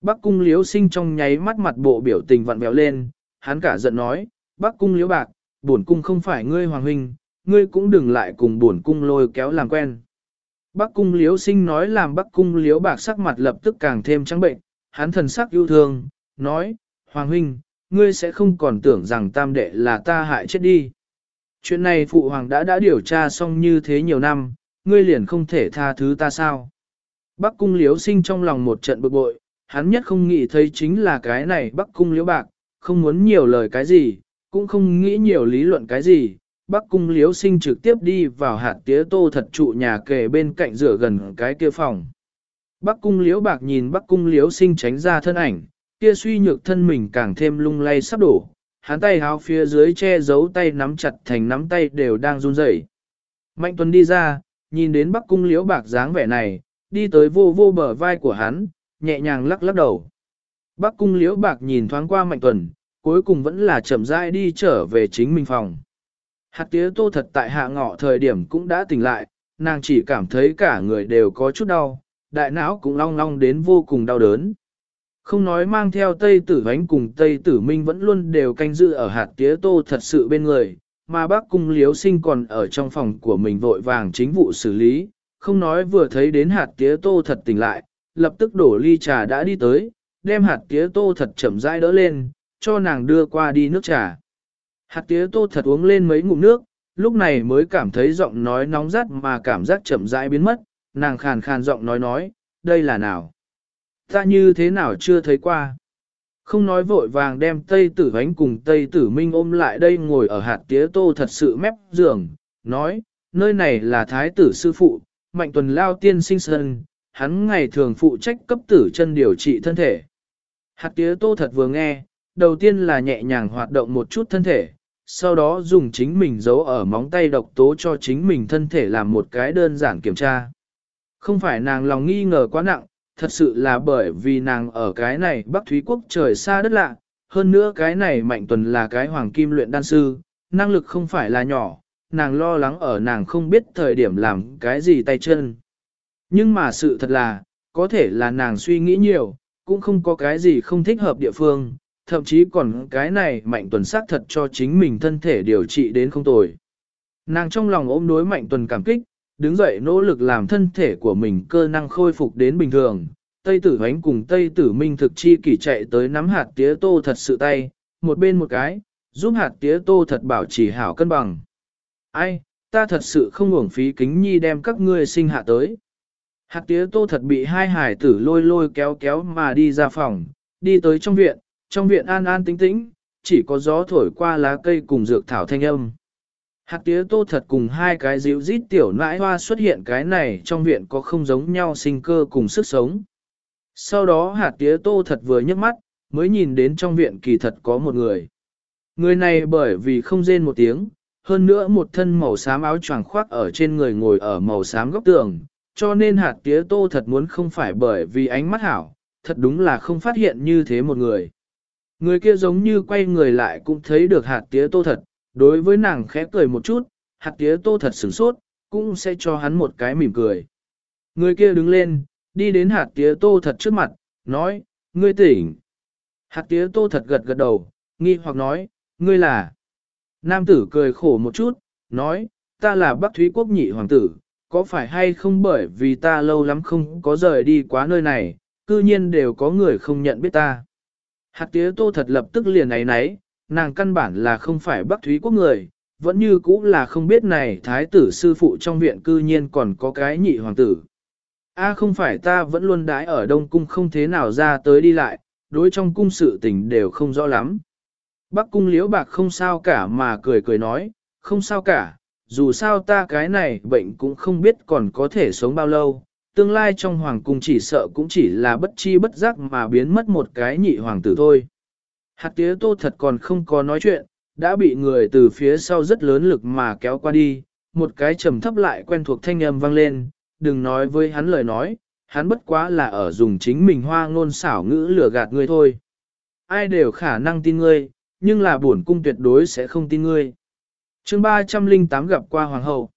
Bắc cung liếu sinh trong nháy mắt mặt bộ biểu tình vặn vẹo lên, hắn cả giận nói, Bắc cung liếu bạc, bổn cung không phải ngươi hoàng huynh, ngươi cũng đừng lại cùng bổn cung lôi kéo làm quen. Bắc cung liếu sinh nói làm bắc cung liếu bạc sắc mặt lập tức càng thêm trắng bệnh, hắn thần sắc yêu thương, nói, Hoàng huynh, ngươi sẽ không còn tưởng rằng tam đệ là ta hại chết đi. Chuyện này phụ hoàng đã đã điều tra xong như thế nhiều năm, ngươi liền không thể tha thứ ta sao. Bắc cung liếu sinh trong lòng một trận bực bội, hắn nhất không nghĩ thấy chính là cái này bắc cung liếu bạc, không muốn nhiều lời cái gì, cũng không nghĩ nhiều lý luận cái gì, Bắc cung liếu sinh trực tiếp đi vào hạt tía tô thật trụ nhà kề bên cạnh rửa gần cái kia phòng. Bắc cung liếu bạc nhìn bắc cung liếu sinh tránh ra thân ảnh, kia suy nhược thân mình càng thêm lung lay sắp đổ, hắn tay háo phía dưới che giấu tay nắm chặt thành nắm tay đều đang run rẩy. Mạnh Tuấn đi ra, nhìn đến bắc cung liễu bạc dáng vẻ này, đi tới vô vô bờ vai của hắn, nhẹ nhàng lắc lắc đầu. Bắc cung liễu bạc nhìn thoáng qua Mạnh Tuần, cuối cùng vẫn là chậm rãi đi trở về chính mình phòng. Hạt tía tô thật tại hạ ngọ thời điểm cũng đã tỉnh lại, nàng chỉ cảm thấy cả người đều có chút đau, đại não cũng long long đến vô cùng đau đớn. Không nói mang theo Tây Tử Vánh cùng Tây Tử Minh vẫn luôn đều canh giữ ở hạt tía tô thật sự bên người, mà bác cung liếu sinh còn ở trong phòng của mình vội vàng chính vụ xử lý, không nói vừa thấy đến hạt tía tô thật tỉnh lại, lập tức đổ ly trà đã đi tới, đem hạt tía tô thật chậm rãi đỡ lên, cho nàng đưa qua đi nước trà. Hạt tía tô thật uống lên mấy ngụm nước, lúc này mới cảm thấy giọng nói nóng rát mà cảm giác chậm rãi biến mất, nàng khàn khàn giọng nói nói, đây là nào? Ta như thế nào chưa thấy qua? Không nói vội vàng đem Tây Tử Vánh cùng Tây Tử Minh ôm lại đây ngồi ở hạt tía tô thật sự mép giường, nói, nơi này là Thái tử sư phụ, Mạnh Tuần Lao Tiên sinh sơn, hắn ngày thường phụ trách cấp tử chân điều trị thân thể. Hạt tía tô thật vừa nghe, đầu tiên là nhẹ nhàng hoạt động một chút thân thể, sau đó dùng chính mình giấu ở móng tay độc tố cho chính mình thân thể làm một cái đơn giản kiểm tra. Không phải nàng lòng nghi ngờ quá nặng, thật sự là bởi vì nàng ở cái này Bắc Thúy Quốc trời xa đất lạ, hơn nữa cái này Mạnh Tuần là cái hoàng kim luyện đan sư, năng lực không phải là nhỏ, nàng lo lắng ở nàng không biết thời điểm làm cái gì tay chân. Nhưng mà sự thật là, có thể là nàng suy nghĩ nhiều, cũng không có cái gì không thích hợp địa phương, thậm chí còn cái này mạnh tuần xác thật cho chính mình thân thể điều trị đến không tồi. Nàng trong lòng ôm đối mạnh tuần cảm kích, đứng dậy nỗ lực làm thân thể của mình cơ năng khôi phục đến bình thường. Tây tử hoánh cùng Tây tử minh thực chi kỷ chạy tới nắm hạt tía tô thật sự tay, một bên một cái, giúp hạt tía tô thật bảo trì hảo cân bằng. Ai, ta thật sự không uổng phí kính nhi đem các ngươi sinh hạ tới. Hạt tía tô thật bị hai hải tử lôi lôi kéo kéo mà đi ra phòng, đi tới trong viện, trong viện an an tĩnh tĩnh, chỉ có gió thổi qua lá cây cùng dược thảo thanh âm. Hạt tía tô thật cùng hai cái dịu rít tiểu nãi hoa xuất hiện cái này trong viện có không giống nhau sinh cơ cùng sức sống. Sau đó hạt tía tô thật vừa nhấc mắt, mới nhìn đến trong viện kỳ thật có một người. Người này bởi vì không rên một tiếng, hơn nữa một thân màu xám áo choàng khoác ở trên người ngồi ở màu xám góc tường, cho nên hạt tía tô thật muốn không phải bởi vì ánh mắt hảo, thật đúng là không phát hiện như thế một người. Người kia giống như quay người lại cũng thấy được hạt tía tô thật, đối với nàng khẽ cười một chút, hạt tía tô thật sửng sốt, cũng sẽ cho hắn một cái mỉm cười. Người kia đứng lên, đi đến hạt tía tô thật trước mặt, nói, ngươi tỉnh. Hạt tía tô thật gật gật đầu, nghi hoặc nói, ngươi là. Nam tử cười khổ một chút, nói, ta là Bắc Thúy Quốc nhị hoàng tử, có phải hay không bởi vì ta lâu lắm không có rời đi quá nơi này, cư nhiên đều có người không nhận biết ta. Hạt tía tô thật lập tức liền ấy náy nàng căn bản là không phải Bắc Thúy Quốc người, vẫn như cũ là không biết này thái tử sư phụ trong viện cư nhiên còn có cái nhị hoàng tử. A không phải ta vẫn luôn đái ở Đông Cung không thế nào ra tới đi lại, đối trong cung sự tình đều không rõ lắm. Bắc cung liễu bạc không sao cả mà cười cười nói, không sao cả, dù sao ta cái này bệnh cũng không biết còn có thể sống bao lâu, tương lai trong hoàng cung chỉ sợ cũng chỉ là bất chi bất giác mà biến mất một cái nhị hoàng tử thôi. Hạt tía tô thật còn không có nói chuyện, đã bị người từ phía sau rất lớn lực mà kéo qua đi, một cái trầm thấp lại quen thuộc thanh âm vang lên, đừng nói với hắn lời nói, hắn bất quá là ở dùng chính mình hoa ngôn xảo ngữ lừa gạt ngươi thôi. Ai đều khả năng tin ngươi, nhưng là bổn cung tuyệt đối sẽ không tin ngươi. chương 308 gặp qua hoàng hậu.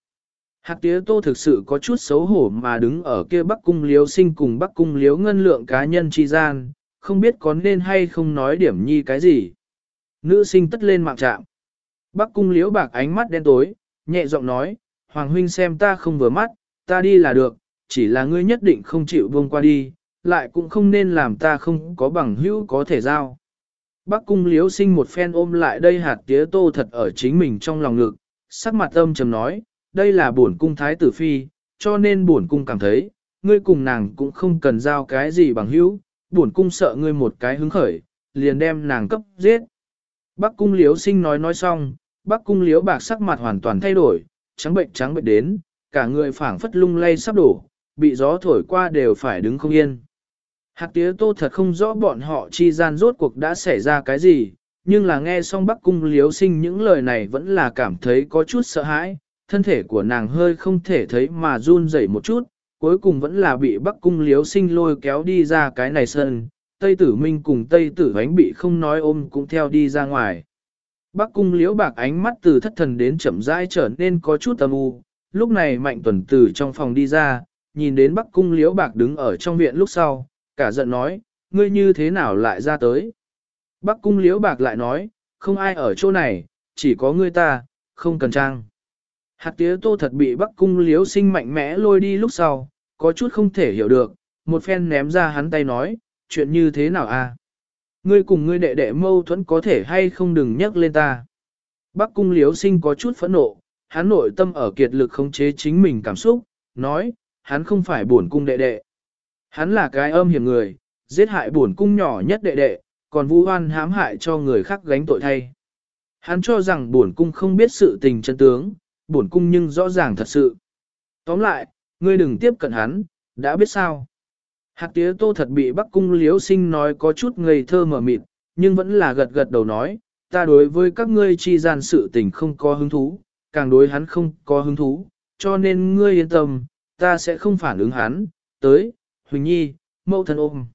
Hạt tía tô thực sự có chút xấu hổ mà đứng ở kia bắc cung liếu sinh cùng bắc cung liếu ngân lượng cá nhân chi gian, không biết có nên hay không nói điểm nhi cái gì. Nữ sinh tất lên mạng trạm. Bắc cung liễu bạc ánh mắt đen tối, nhẹ giọng nói, Hoàng huynh xem ta không vừa mắt, ta đi là được, chỉ là ngươi nhất định không chịu buông qua đi, lại cũng không nên làm ta không có bằng hữu có thể giao. Bắc cung liếu sinh một phen ôm lại đây hạt tía tô thật ở chính mình trong lòng ngực, sắc mặt âm trầm nói, đây là bổn cung thái tử phi, cho nên bổn cung cảm thấy, ngươi cùng nàng cũng không cần giao cái gì bằng hữu, bổn cung sợ ngươi một cái hứng khởi, liền đem nàng cấp giết. Bắc cung liếu sinh nói nói xong, bắc cung liếu bạc sắc mặt hoàn toàn thay đổi, trắng bệnh trắng bệnh đến, cả người phảng phất lung lay sắp đổ, bị gió thổi qua đều phải đứng không yên. Hạt tía tô thật không rõ bọn họ chi gian rốt cuộc đã xảy ra cái gì, nhưng là nghe xong bắc cung liếu sinh những lời này vẫn là cảm thấy có chút sợ hãi, thân thể của nàng hơi không thể thấy mà run rẩy một chút, cuối cùng vẫn là bị bắc cung liếu sinh lôi kéo đi ra cái này sân, Tây Tử Minh cùng Tây Tử Ánh bị không nói ôm cũng theo đi ra ngoài. Bắc cung liễu bạc ánh mắt từ thất thần đến chậm rãi trở nên có chút âm u, lúc này mạnh tuần từ trong phòng đi ra, nhìn đến Bắc cung liễu bạc đứng ở trong viện lúc sau, cả giận nói, ngươi như thế nào lại ra tới. Bắc cung liễu bạc lại nói, không ai ở chỗ này, chỉ có ngươi ta, không cần trang. Hạt tía tô thật bị Bắc cung liễu sinh mạnh mẽ lôi đi lúc sau, có chút không thể hiểu được, một phen ném ra hắn tay nói, chuyện như thế nào a? Ngươi cùng ngươi đệ đệ mâu thuẫn có thể hay không đừng nhắc lên ta. Bắc cung liếu sinh có chút phẫn nộ, hắn nội tâm ở kiệt lực khống chế chính mình cảm xúc, nói, hắn không phải buồn cung đệ đệ. Hắn là cái âm hiểm người, giết hại buồn cung nhỏ nhất đệ đệ, còn vũ hoan hãm hại cho người khác gánh tội thay. Hắn cho rằng buồn cung không biết sự tình chân tướng, buồn cung nhưng rõ ràng thật sự. Tóm lại, ngươi đừng tiếp cận hắn, đã biết sao. Hạt tía tô thật bị Bắc Cung Liếu Sinh nói có chút ngây thơ mở mịt, nhưng vẫn là gật gật đầu nói, ta đối với các ngươi chi gian sự tình không có hứng thú, càng đối hắn không có hứng thú, cho nên ngươi yên tâm, ta sẽ không phản ứng hắn, tới, Huỳnh Nhi, mẫu thân ôm.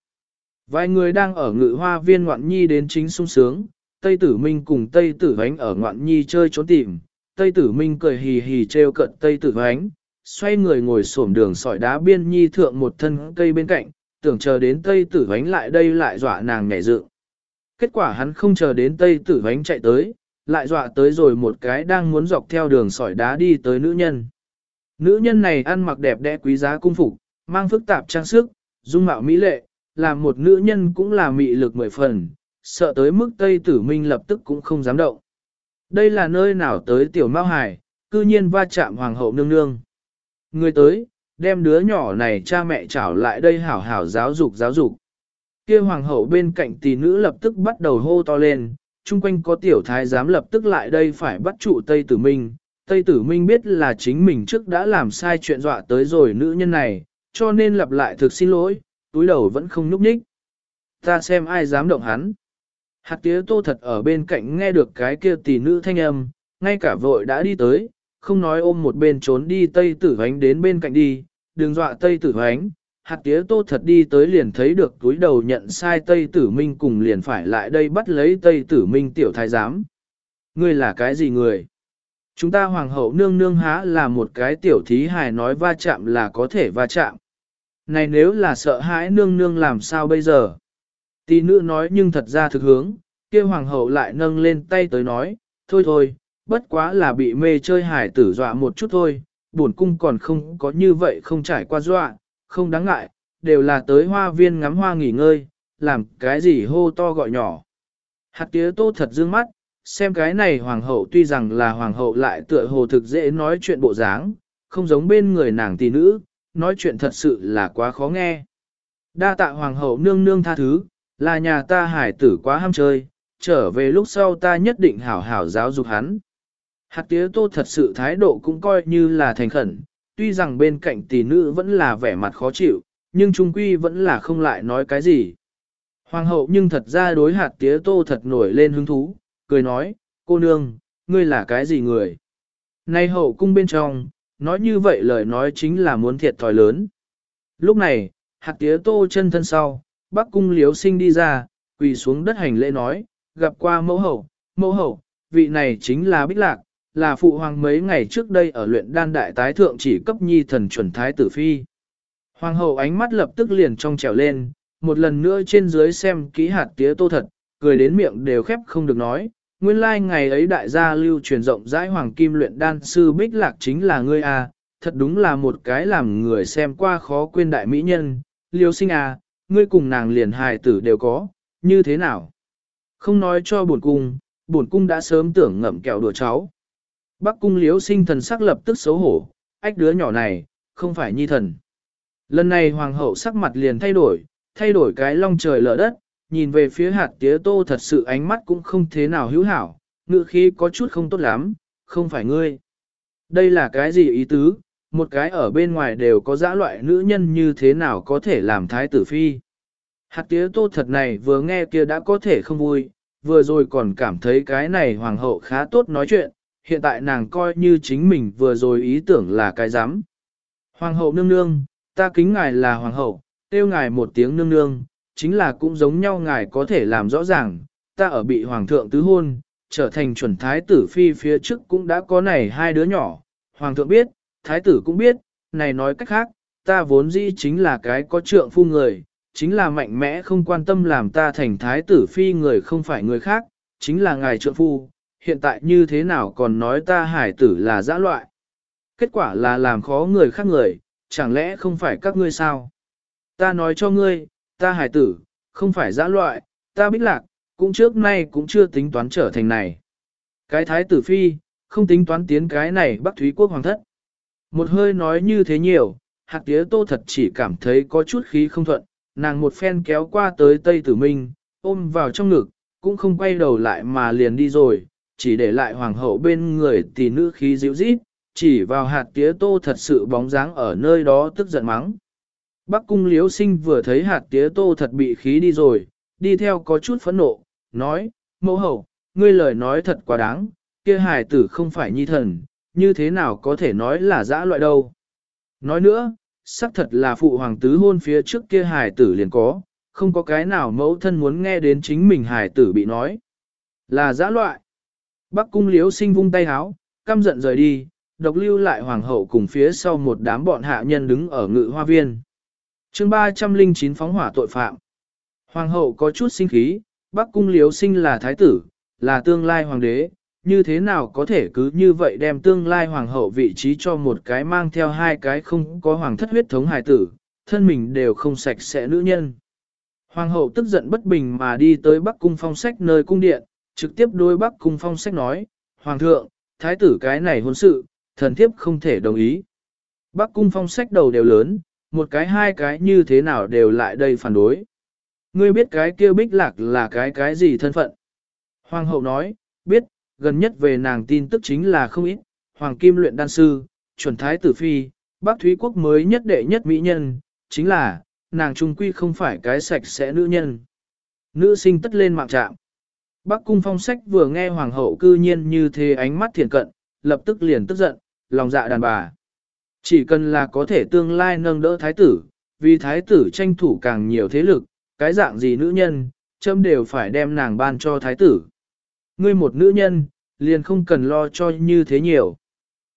Vài người đang ở ngự hoa viên ngoạn nhi đến chính sung sướng, Tây Tử Minh cùng Tây Tử Vánh ở ngoạn nhi chơi trốn tìm, Tây Tử Minh cười hì hì trêu cận Tây Tử Vánh, xoay người ngồi xổm đường sỏi đá biên nhi thượng một thân cây bên cạnh, tưởng chờ đến Tây Tử Vánh lại đây lại dọa nàng nhảy dựng. Kết quả hắn không chờ đến Tây Tử Vánh chạy tới, lại dọa tới rồi một cái đang muốn dọc theo đường sỏi đá đi tới nữ nhân. Nữ nhân này ăn mặc đẹp đẽ quý giá cung phục, mang phức tạp trang sức, dung mạo mỹ lệ, làm một nữ nhân cũng là mị lực mười phần, sợ tới mức Tây Tử Minh lập tức cũng không dám động. Đây là nơi nào tới tiểu Mao Hải, cư nhiên va chạm hoàng hậu nương nương. Người tới, đem đứa nhỏ này cha mẹ trảo lại đây hảo hảo giáo dục giáo dục. Kia hoàng hậu bên cạnh tỷ nữ lập tức bắt đầu hô to lên, chung quanh có tiểu thái giám lập tức lại đây phải bắt trụ Tây Tử Minh. Tây Tử Minh biết là chính mình trước đã làm sai chuyện dọa tới rồi nữ nhân này, cho nên lặp lại thực xin lỗi, túi đầu vẫn không nhúc nhích. Ta xem ai dám động hắn. Hạt tía tô thật ở bên cạnh nghe được cái kia tỷ nữ thanh âm, ngay cả vội đã đi tới, không nói ôm một bên trốn đi Tây Tử Vánh đến bên cạnh đi, đừng dọa Tây Tử Vánh. Hạt tía tô thật đi tới liền thấy được túi đầu nhận sai Tây Tử Minh cùng liền phải lại đây bắt lấy Tây Tử Minh tiểu thái giám. Ngươi là cái gì người? Chúng ta hoàng hậu nương nương há là một cái tiểu thí hài nói va chạm là có thể va chạm. Này nếu là sợ hãi nương nương làm sao bây giờ? Tỷ nữ nói nhưng thật ra thực hướng, kia hoàng hậu lại nâng lên tay tới nói, thôi thôi, bất quá là bị mê chơi hải tử dọa một chút thôi, bổn cung còn không có như vậy không trải qua dọa, không đáng ngại, đều là tới hoa viên ngắm hoa nghỉ ngơi, làm cái gì hô to gọi nhỏ. Hạt tía tô thật dương mắt, xem cái này hoàng hậu tuy rằng là hoàng hậu lại tựa hồ thực dễ nói chuyện bộ dáng, không giống bên người nàng tỷ nữ, nói chuyện thật sự là quá khó nghe. Đa tạ hoàng hậu nương nương tha thứ, là nhà ta hải tử quá ham chơi, trở về lúc sau ta nhất định hảo hảo giáo dục hắn. Hạt tía tô thật sự thái độ cũng coi như là thành khẩn, tuy rằng bên cạnh tỷ nữ vẫn là vẻ mặt khó chịu, nhưng trung quy vẫn là không lại nói cái gì. Hoàng hậu nhưng thật ra đối hạt tía tô thật nổi lên hứng thú, cười nói, cô nương, ngươi là cái gì người? Nay hậu cung bên trong, nói như vậy lời nói chính là muốn thiệt thòi lớn. Lúc này, hạt tía tô chân thân sau, bác cung liếu sinh đi ra, quỳ xuống đất hành lễ nói, gặp qua mẫu hậu, mẫu hậu, vị này chính là Bích Lạc, là phụ hoàng mấy ngày trước đây ở luyện đan đại tái thượng chỉ cấp nhi thần chuẩn thái tử phi. Hoàng hậu ánh mắt lập tức liền trong trèo lên, một lần nữa trên dưới xem kỹ hạt tía tô thật, cười đến miệng đều khép không được nói. Nguyên lai like ngày ấy đại gia lưu truyền rộng rãi hoàng kim luyện đan sư Bích Lạc chính là ngươi à, thật đúng là một cái làm người xem qua khó quên đại mỹ nhân, liêu sinh à, ngươi cùng nàng liền hài tử đều có, như thế nào? Không nói cho buồn cung, buồn cung đã sớm tưởng ngậm kẹo đùa cháu. Bắc cung liếu sinh thần sắc lập tức xấu hổ, ách đứa nhỏ này, không phải nhi thần. Lần này hoàng hậu sắc mặt liền thay đổi, thay đổi cái long trời lở đất, nhìn về phía hạt tía tô thật sự ánh mắt cũng không thế nào hữu hảo, ngự khí có chút không tốt lắm, không phải ngươi. Đây là cái gì ý tứ, một cái ở bên ngoài đều có dã loại nữ nhân như thế nào có thể làm thái tử phi. Hạt tía tô thật này vừa nghe kia đã có thể không vui, vừa rồi còn cảm thấy cái này hoàng hậu khá tốt nói chuyện, hiện tại nàng coi như chính mình vừa rồi ý tưởng là cái dám. Hoàng hậu nương nương, ta kính ngài là hoàng hậu, tiêu ngài một tiếng nương nương, chính là cũng giống nhau ngài có thể làm rõ ràng, ta ở bị hoàng thượng tứ hôn, trở thành chuẩn thái tử phi phía trước cũng đã có này hai đứa nhỏ, hoàng thượng biết, thái tử cũng biết, này nói cách khác, ta vốn dĩ chính là cái có trượng phu người, chính là mạnh mẽ không quan tâm làm ta thành thái tử phi người không phải người khác, chính là ngài trượng phu, hiện tại như thế nào còn nói ta hải tử là dã loại. Kết quả là làm khó người khác người, chẳng lẽ không phải các ngươi sao? Ta nói cho ngươi, ta hải tử, không phải dã loại, ta biết lạc, cũng trước nay cũng chưa tính toán trở thành này. Cái thái tử phi, không tính toán tiến cái này bắc thúy quốc hoàng thất. Một hơi nói như thế nhiều, hạt tía tô thật chỉ cảm thấy có chút khí không thuận, nàng một phen kéo qua tới Tây Tử Minh, ôm vào trong ngực, cũng không quay đầu lại mà liền đi rồi, chỉ để lại hoàng hậu bên người tỷ nữ khí dịu rít, chỉ vào hạt tía tô thật sự bóng dáng ở nơi đó tức giận mắng. Bắc cung liếu sinh vừa thấy hạt tía tô thật bị khí đi rồi, đi theo có chút phẫn nộ, nói, mẫu hậu, ngươi lời nói thật quá đáng, kia hài tử không phải nhi thần, như thế nào có thể nói là dã loại đâu. Nói nữa, xác thật là phụ hoàng tứ hôn phía trước kia hài tử liền có, không có cái nào mẫu thân muốn nghe đến chính mình hài tử bị nói. Là dã loại. Bắc cung liếu sinh vung tay háo, căm giận rời đi, độc lưu lại hoàng hậu cùng phía sau một đám bọn hạ nhân đứng ở ngự hoa viên. chương 309 phóng hỏa tội phạm. Hoàng hậu có chút sinh khí, Bắc cung liếu sinh là thái tử, là tương lai hoàng đế, như thế nào có thể cứ như vậy đem tương lai hoàng hậu vị trí cho một cái mang theo hai cái không có hoàng thất huyết thống hài tử, thân mình đều không sạch sẽ nữ nhân. Hoàng hậu tức giận bất bình mà đi tới Bắc cung phong sách nơi cung điện, trực tiếp đối Bắc cung phong sách nói, Hoàng thượng, thái tử cái này hôn sự, thần thiếp không thể đồng ý. Bắc cung phong sách đầu đều lớn, một cái hai cái như thế nào đều lại đây phản đối. Ngươi biết cái kia bích lạc là cái cái gì thân phận? Hoàng hậu nói, biết, gần nhất về nàng tin tức chính là không ít, Hoàng Kim luyện đan sư, chuẩn thái tử phi, bác Thúy Quốc mới nhất đệ nhất mỹ nhân, chính là, nàng trung quy không phải cái sạch sẽ nữ nhân. Nữ sinh tất lên mạng trạm. Bắc cung phong sách vừa nghe hoàng hậu cư nhiên như thế ánh mắt thiện cận, lập tức liền tức giận, lòng dạ đàn bà. Chỉ cần là có thể tương lai nâng đỡ thái tử, vì thái tử tranh thủ càng nhiều thế lực, cái dạng gì nữ nhân, châm đều phải đem nàng ban cho thái tử. Ngươi một nữ nhân, liền không cần lo cho như thế nhiều.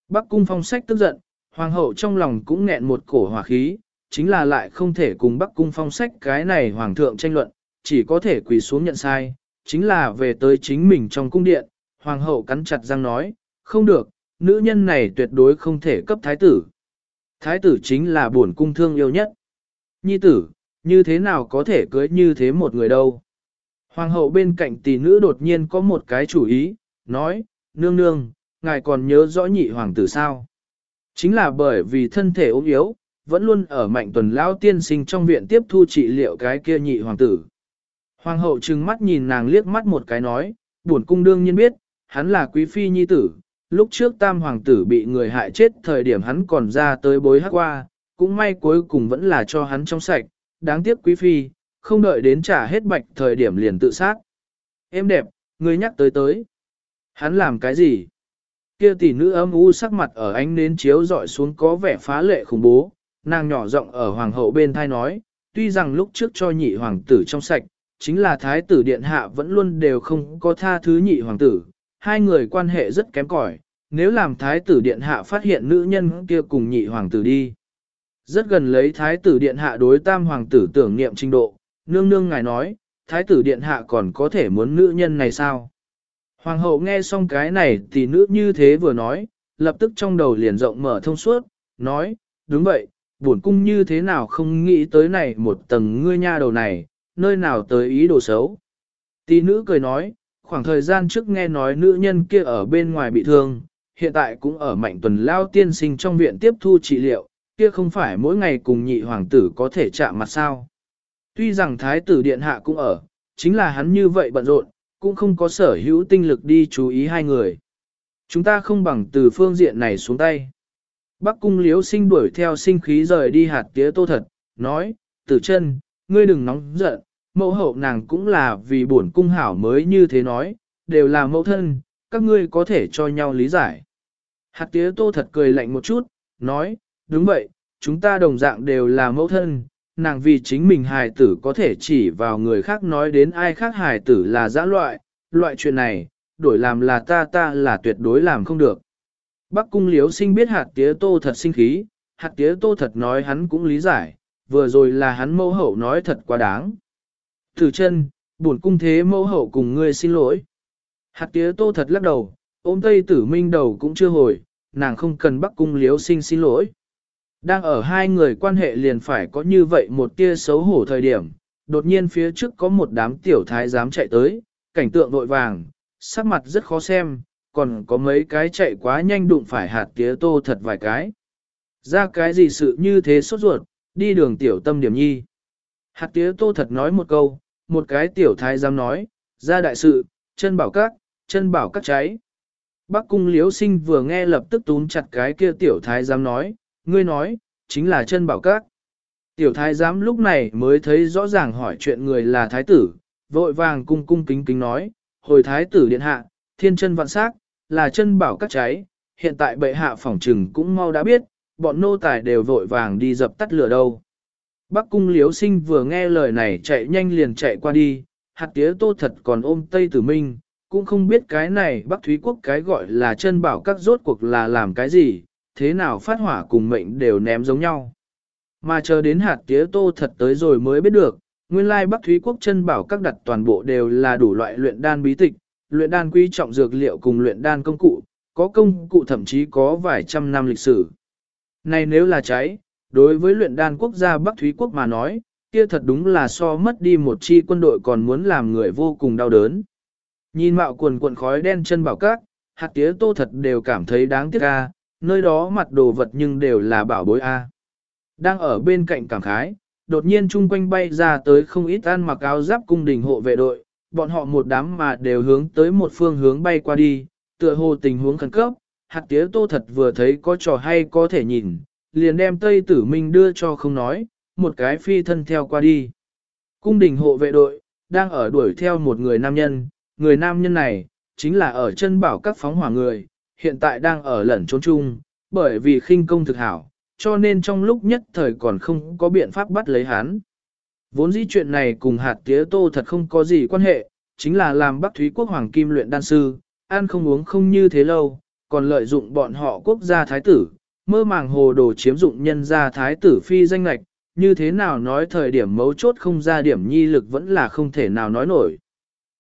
Bắc cung phong sách tức giận, hoàng hậu trong lòng cũng nghẹn một cổ hỏa khí, chính là lại không thể cùng Bắc Cung phong sách cái này hoàng thượng tranh luận, chỉ có thể quỳ xuống nhận sai, chính là về tới chính mình trong cung điện, hoàng hậu cắn chặt răng nói, không được, nữ nhân này tuyệt đối không thể cấp thái tử. Thái tử chính là buồn cung thương yêu nhất. Nhi tử, như thế nào có thể cưới như thế một người đâu. Hoàng hậu bên cạnh tỷ nữ đột nhiên có một cái chủ ý, nói, nương nương, ngài còn nhớ rõ nhị hoàng tử sao. Chính là bởi vì thân thể ốm yếu, vẫn luôn ở mạnh tuần lão tiên sinh trong viện tiếp thu trị liệu cái kia nhị hoàng tử. Hoàng hậu trừng mắt nhìn nàng liếc mắt một cái nói, buồn cung đương nhiên biết, hắn là quý phi nhi tử, lúc trước tam hoàng tử bị người hại chết thời điểm hắn còn ra tới bối hắc qua, cũng may cuối cùng vẫn là cho hắn trong sạch, đáng tiếc quý phi, không đợi đến trả hết bạch thời điểm liền tự sát. Em đẹp, người nhắc tới tới. Hắn làm cái gì? Kia tỷ nữ âm u sắc mặt ở ánh nến chiếu dọi xuống có vẻ phá lệ khủng bố, nàng nhỏ giọng ở hoàng hậu bên thai nói, tuy rằng lúc trước cho nhị hoàng tử trong sạch, chính là thái tử điện hạ vẫn luôn đều không có tha thứ nhị hoàng tử, hai người quan hệ rất kém cỏi, nếu làm thái tử điện hạ phát hiện nữ nhân kia cùng nhị hoàng tử đi. Rất gần lấy thái tử điện hạ đối tam hoàng tử tưởng niệm trình độ, nương nương ngài nói, thái tử điện hạ còn có thể muốn nữ nhân này sao? Hoàng hậu nghe xong cái này thì nữ như thế vừa nói, lập tức trong đầu liền rộng mở thông suốt, nói, đúng vậy, buồn cung như thế nào không nghĩ tới này một tầng ngươi nha đầu này, nơi nào tới ý đồ xấu. Tỷ nữ cười nói, khoảng thời gian trước nghe nói nữ nhân kia ở bên ngoài bị thương, hiện tại cũng ở mạnh tuần lao tiên sinh trong viện tiếp thu trị liệu, kia không phải mỗi ngày cùng nhị hoàng tử có thể chạm mặt sao. Tuy rằng thái tử điện hạ cũng ở, chính là hắn như vậy bận rộn, cũng không có sở hữu tinh lực đi chú ý hai người. Chúng ta không bằng từ phương diện này xuống tay. Bắc cung liếu sinh đuổi theo sinh khí rời đi hạt tía tô thật, nói, tử chân, ngươi đừng nóng giận, mẫu hậu nàng cũng là vì bổn cung hảo mới như thế nói, đều là mẫu thân, các ngươi có thể cho nhau lý giải. Hạt tía tô thật cười lạnh một chút, nói, đúng vậy, chúng ta đồng dạng đều là mẫu thân, nàng vì chính mình hài tử có thể chỉ vào người khác nói đến ai khác hài tử là giã loại, loại chuyện này, đổi làm là ta ta là tuyệt đối làm không được. Bắc cung liếu sinh biết hạt tía tô thật sinh khí, hạt tía tô thật nói hắn cũng lý giải, vừa rồi là hắn mẫu hậu nói thật quá đáng. Thử chân, buồn cung thế mẫu hậu cùng ngươi xin lỗi. Hạt tía tô thật lắc đầu, ôm tây tử minh đầu cũng chưa hồi, nàng không cần bắc cung liếu sinh xin lỗi. Đang ở hai người quan hệ liền phải có như vậy một tia xấu hổ thời điểm, đột nhiên phía trước có một đám tiểu thái dám chạy tới, cảnh tượng vội vàng, sắc mặt rất khó xem, còn có mấy cái chạy quá nhanh đụng phải hạt tía tô thật vài cái. Ra cái gì sự như thế sốt ruột, đi đường tiểu tâm điểm nhi. Hạt tía tô thật nói một câu, một cái tiểu thái dám nói, ra đại sự, chân bảo các, chân bảo các cháy. Bác cung liếu sinh vừa nghe lập tức túm chặt cái kia tiểu thái dám nói, ngươi nói, chính là chân bảo các. Tiểu thái giám lúc này mới thấy rõ ràng hỏi chuyện người là thái tử, vội vàng cung cung kính kính nói, hồi thái tử điện hạ, thiên chân vạn sắc, là chân bảo các cháy, hiện tại bệ hạ phỏng trừng cũng mau đã biết, bọn nô tài đều vội vàng đi dập tắt lửa đâu. Bắc cung liếu sinh vừa nghe lời này chạy nhanh liền chạy qua đi, hạt tía tô thật còn ôm Tây Tử Minh, cũng không biết cái này Bắc Thúy Quốc cái gọi là chân bảo các rốt cuộc là làm cái gì, thế nào phát hỏa cùng mệnh đều ném giống nhau. Mà chờ đến hạt tía tô thật tới rồi mới biết được, nguyên lai Bắc Thúy Quốc chân bảo các đặt toàn bộ đều là đủ loại luyện đan bí tịch, luyện đan quý trọng dược liệu cùng luyện đan công cụ, có công cụ thậm chí có vài trăm năm lịch sử. Này nếu là cháy, đối với luyện đan quốc gia Bắc Thúy Quốc mà nói, kia thật đúng là so mất đi một chi quân đội còn muốn làm người vô cùng đau đớn. Nhìn mạo quần quần khói đen chân bảo các, hạt tía tô thật đều cảm thấy đáng tiếc a, nơi đó mặt đồ vật nhưng đều là bảo bối A. Đang ở bên cạnh cảm khái, đột nhiên chung quanh bay ra tới không ít ăn mặc áo giáp cung đình hộ vệ đội, bọn họ một đám mà đều hướng tới một phương hướng bay qua đi, tựa hồ tình huống khẩn cấp, hạt tía tô thật vừa thấy có trò hay có thể nhìn, liền đem Tây Tử Minh đưa cho không nói, một cái phi thân theo qua đi. Cung đình hộ vệ đội, đang ở đuổi theo một người nam nhân, người nam nhân này, chính là ở chân bảo các phóng hỏa người, hiện tại đang ở lẩn trốn chung, bởi vì khinh công thực hảo, cho nên trong lúc nhất thời còn không có biện pháp bắt lấy hắn. Vốn dĩ chuyện này cùng hạt tía tô thật không có gì quan hệ, chính là làm Bắc Thúy Quốc Hoàng Kim luyện đan sư, ăn không uống không như thế lâu, còn lợi dụng bọn họ quốc gia thái tử, mơ màng hồ đồ chiếm dụng nhân gia thái tử phi danh lạch, như thế nào nói thời điểm mấu chốt không ra điểm nhi lực vẫn là không thể nào nói nổi.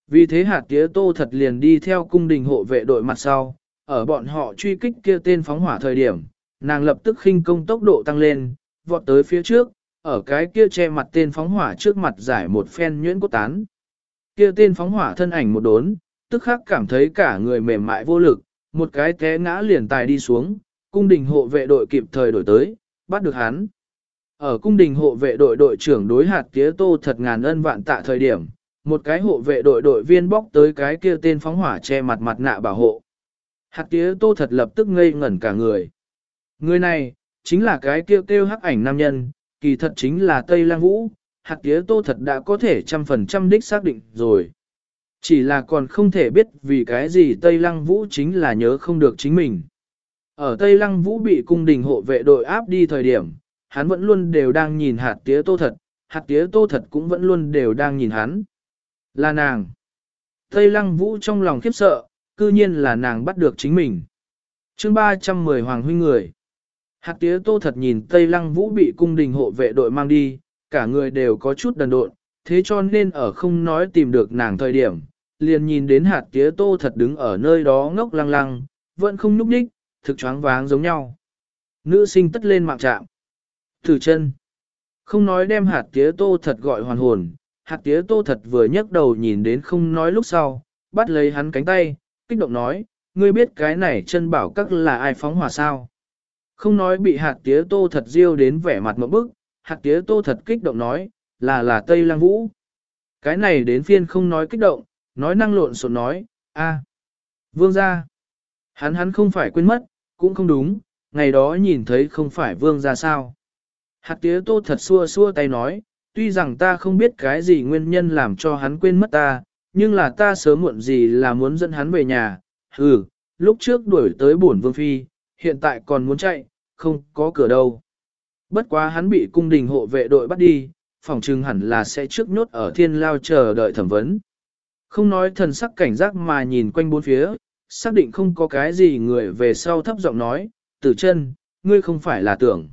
Vì thế hạt tía tô thật liền đi theo cung đình hộ vệ đội mặt sau, ở bọn họ truy kích kia tên phóng hỏa thời điểm, nàng lập tức khinh công tốc độ tăng lên, vọt tới phía trước, ở cái kia che mặt tên phóng hỏa trước mặt giải một phen nhuyễn cốt tán. Kia tên phóng hỏa thân ảnh một đốn, tức khắc cảm thấy cả người mềm mại vô lực, một cái té ngã liền tài đi xuống, cung đình hộ vệ đội kịp thời đổi tới, bắt được hắn. Ở cung đình hộ vệ đội đội trưởng đối hạt tía tô thật ngàn ân vạn tạ thời điểm, một cái hộ vệ đội đội viên bóc tới cái kia tên phóng hỏa che mặt mặt nạ bảo hộ. Hạt tía tô thật lập tức ngây ngẩn cả người. Người này, chính là cái kêu kêu hắc ảnh nam nhân, kỳ thật chính là Tây Lang Vũ, hạt tía tô thật đã có thể trăm phần trăm đích xác định rồi. Chỉ là còn không thể biết vì cái gì Tây Lăng Vũ chính là nhớ không được chính mình. Ở Tây Lăng Vũ bị cung đình hộ vệ đội áp đi thời điểm, hắn vẫn luôn đều đang nhìn hạt tía tô thật, hạt tía tô thật cũng vẫn luôn đều đang nhìn hắn. Là nàng. Tây Lăng Vũ trong lòng khiếp sợ, cư nhiên là nàng bắt được chính mình. chương 310 Hoàng huynh người. Hạt tía tô thật nhìn Tây Lăng Vũ bị cung đình hộ vệ đội mang đi, cả người đều có chút đần độn, thế cho nên ở không nói tìm được nàng thời điểm, liền nhìn đến hạt tía tô thật đứng ở nơi đó ngốc lăng lăng, vẫn không núp đích, thực choáng váng giống nhau. Nữ sinh tất lên mạng trạm. Thử chân. Không nói đem hạt tía tô thật gọi hoàn hồn, hạt tía tô thật vừa nhấc đầu nhìn đến không nói lúc sau, bắt lấy hắn cánh tay, kích động nói, ngươi biết cái này chân bảo các là ai phóng hỏa sao. Không nói bị hạt tía tô thật riêu đến vẻ mặt một bức, hạt tía tô thật kích động nói, là là Tây Lăng Vũ. Cái này đến phiên không nói kích động, nói năng lộn xộn nói, a, vương gia. Hắn hắn không phải quên mất, cũng không đúng, ngày đó nhìn thấy không phải vương gia sao. Hạt tía tô thật xua xua tay nói, tuy rằng ta không biết cái gì nguyên nhân làm cho hắn quên mất ta, nhưng là ta sớm muộn gì là muốn dẫn hắn về nhà, ừ, lúc trước đuổi tới bổn vương phi, hiện tại còn muốn chạy, không có cửa đâu. Bất quá hắn bị cung đình hộ vệ đội bắt đi, phòng trừng hẳn là sẽ trước nhốt ở thiên lao chờ đợi thẩm vấn. Không nói thần sắc cảnh giác mà nhìn quanh bốn phía, xác định không có cái gì người về sau thấp giọng nói, tử chân, ngươi không phải là tưởng.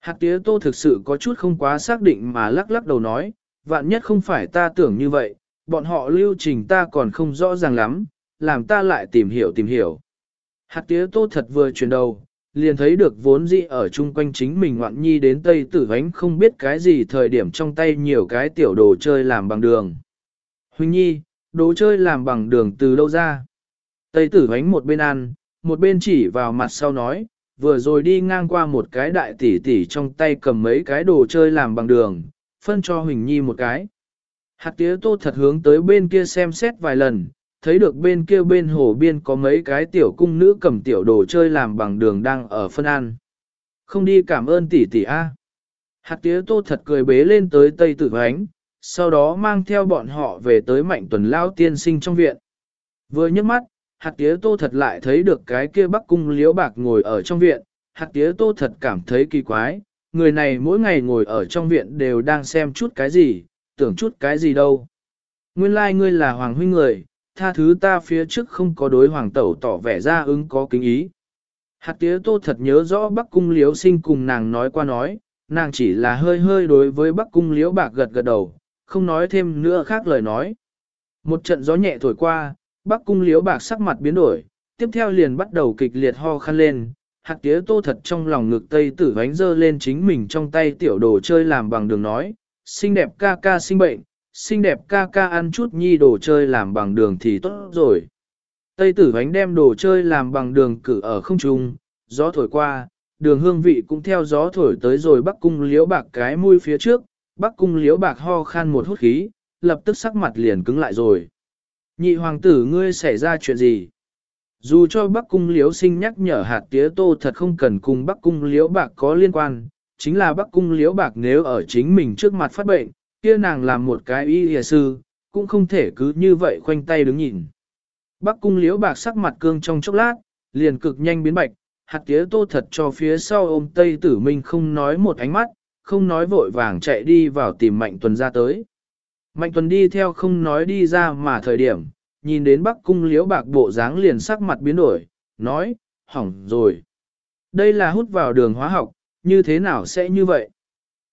Hạt tía tô thực sự có chút không quá xác định mà lắc lắc đầu nói, vạn nhất không phải ta tưởng như vậy, bọn họ lưu trình ta còn không rõ ràng lắm, làm ta lại tìm hiểu tìm hiểu. Hạt tía tô thật vừa chuyển đầu, liền thấy được vốn dĩ ở chung quanh chính mình ngoạn nhi đến Tây Tử Hánh không biết cái gì thời điểm trong tay nhiều cái tiểu đồ chơi làm bằng đường. Huỳnh nhi, đồ chơi làm bằng đường từ đâu ra? Tây Tử ánh một bên ăn, một bên chỉ vào mặt sau nói, vừa rồi đi ngang qua một cái đại tỷ tỷ trong tay cầm mấy cái đồ chơi làm bằng đường, phân cho Huỳnh nhi một cái. Hạt tía tô thật hướng tới bên kia xem xét vài lần, thấy được bên kia bên hồ biên có mấy cái tiểu cung nữ cầm tiểu đồ chơi làm bằng đường đang ở phân ăn. Không đi cảm ơn tỷ tỷ A. Hạt tía tô thật cười bế lên tới Tây Tử Ánh, sau đó mang theo bọn họ về tới mạnh tuần lao tiên sinh trong viện. Vừa nhấc mắt, hạt tía tô thật lại thấy được cái kia bắc cung liễu bạc ngồi ở trong viện, hạt tía tô thật cảm thấy kỳ quái, người này mỗi ngày ngồi ở trong viện đều đang xem chút cái gì, tưởng chút cái gì đâu. Nguyên lai like ngươi là hoàng huynh người, tha thứ ta phía trước không có đối hoàng tẩu tỏ vẻ ra ứng có kính ý. Hạt tía tô thật nhớ rõ Bắc Cung Liễu sinh cùng nàng nói qua nói, nàng chỉ là hơi hơi đối với Bắc Cung Liễu bạc gật gật đầu, không nói thêm nữa khác lời nói. Một trận gió nhẹ thổi qua, Bắc Cung Liễu bạc sắc mặt biến đổi, tiếp theo liền bắt đầu kịch liệt ho khăn lên. Hạt tía tô thật trong lòng ngực tây tử vánh dơ lên chính mình trong tay tiểu đồ chơi làm bằng đường nói, xinh đẹp ca ca sinh bệnh, xinh đẹp ca ca ăn chút nhi đồ chơi làm bằng đường thì tốt rồi. Tây tử vánh đem đồ chơi làm bằng đường cử ở không trung, gió thổi qua, đường hương vị cũng theo gió thổi tới rồi bắc cung liễu bạc cái mũi phía trước, bắc cung liễu bạc ho khan một hút khí, lập tức sắc mặt liền cứng lại rồi. Nhị hoàng tử ngươi xảy ra chuyện gì? Dù cho Bắc Cung Liễu sinh nhắc nhở hạt tía tô thật không cần cùng Bắc Cung Liễu Bạc có liên quan, chính là Bắc Cung Liễu Bạc nếu ở chính mình trước mặt phát bệnh, kia nàng làm một cái y hìa sư, cũng không thể cứ như vậy khoanh tay đứng nhìn. Bắc cung liễu bạc sắc mặt cương trong chốc lát, liền cực nhanh biến bạch, hạt tía tô thật cho phía sau ôm tây tử minh không nói một ánh mắt, không nói vội vàng chạy đi vào tìm mạnh tuần ra tới. Mạnh tuần đi theo không nói đi ra mà thời điểm, nhìn đến bắc cung liễu bạc bộ dáng liền sắc mặt biến đổi, nói, hỏng rồi. Đây là hút vào đường hóa học, như thế nào sẽ như vậy?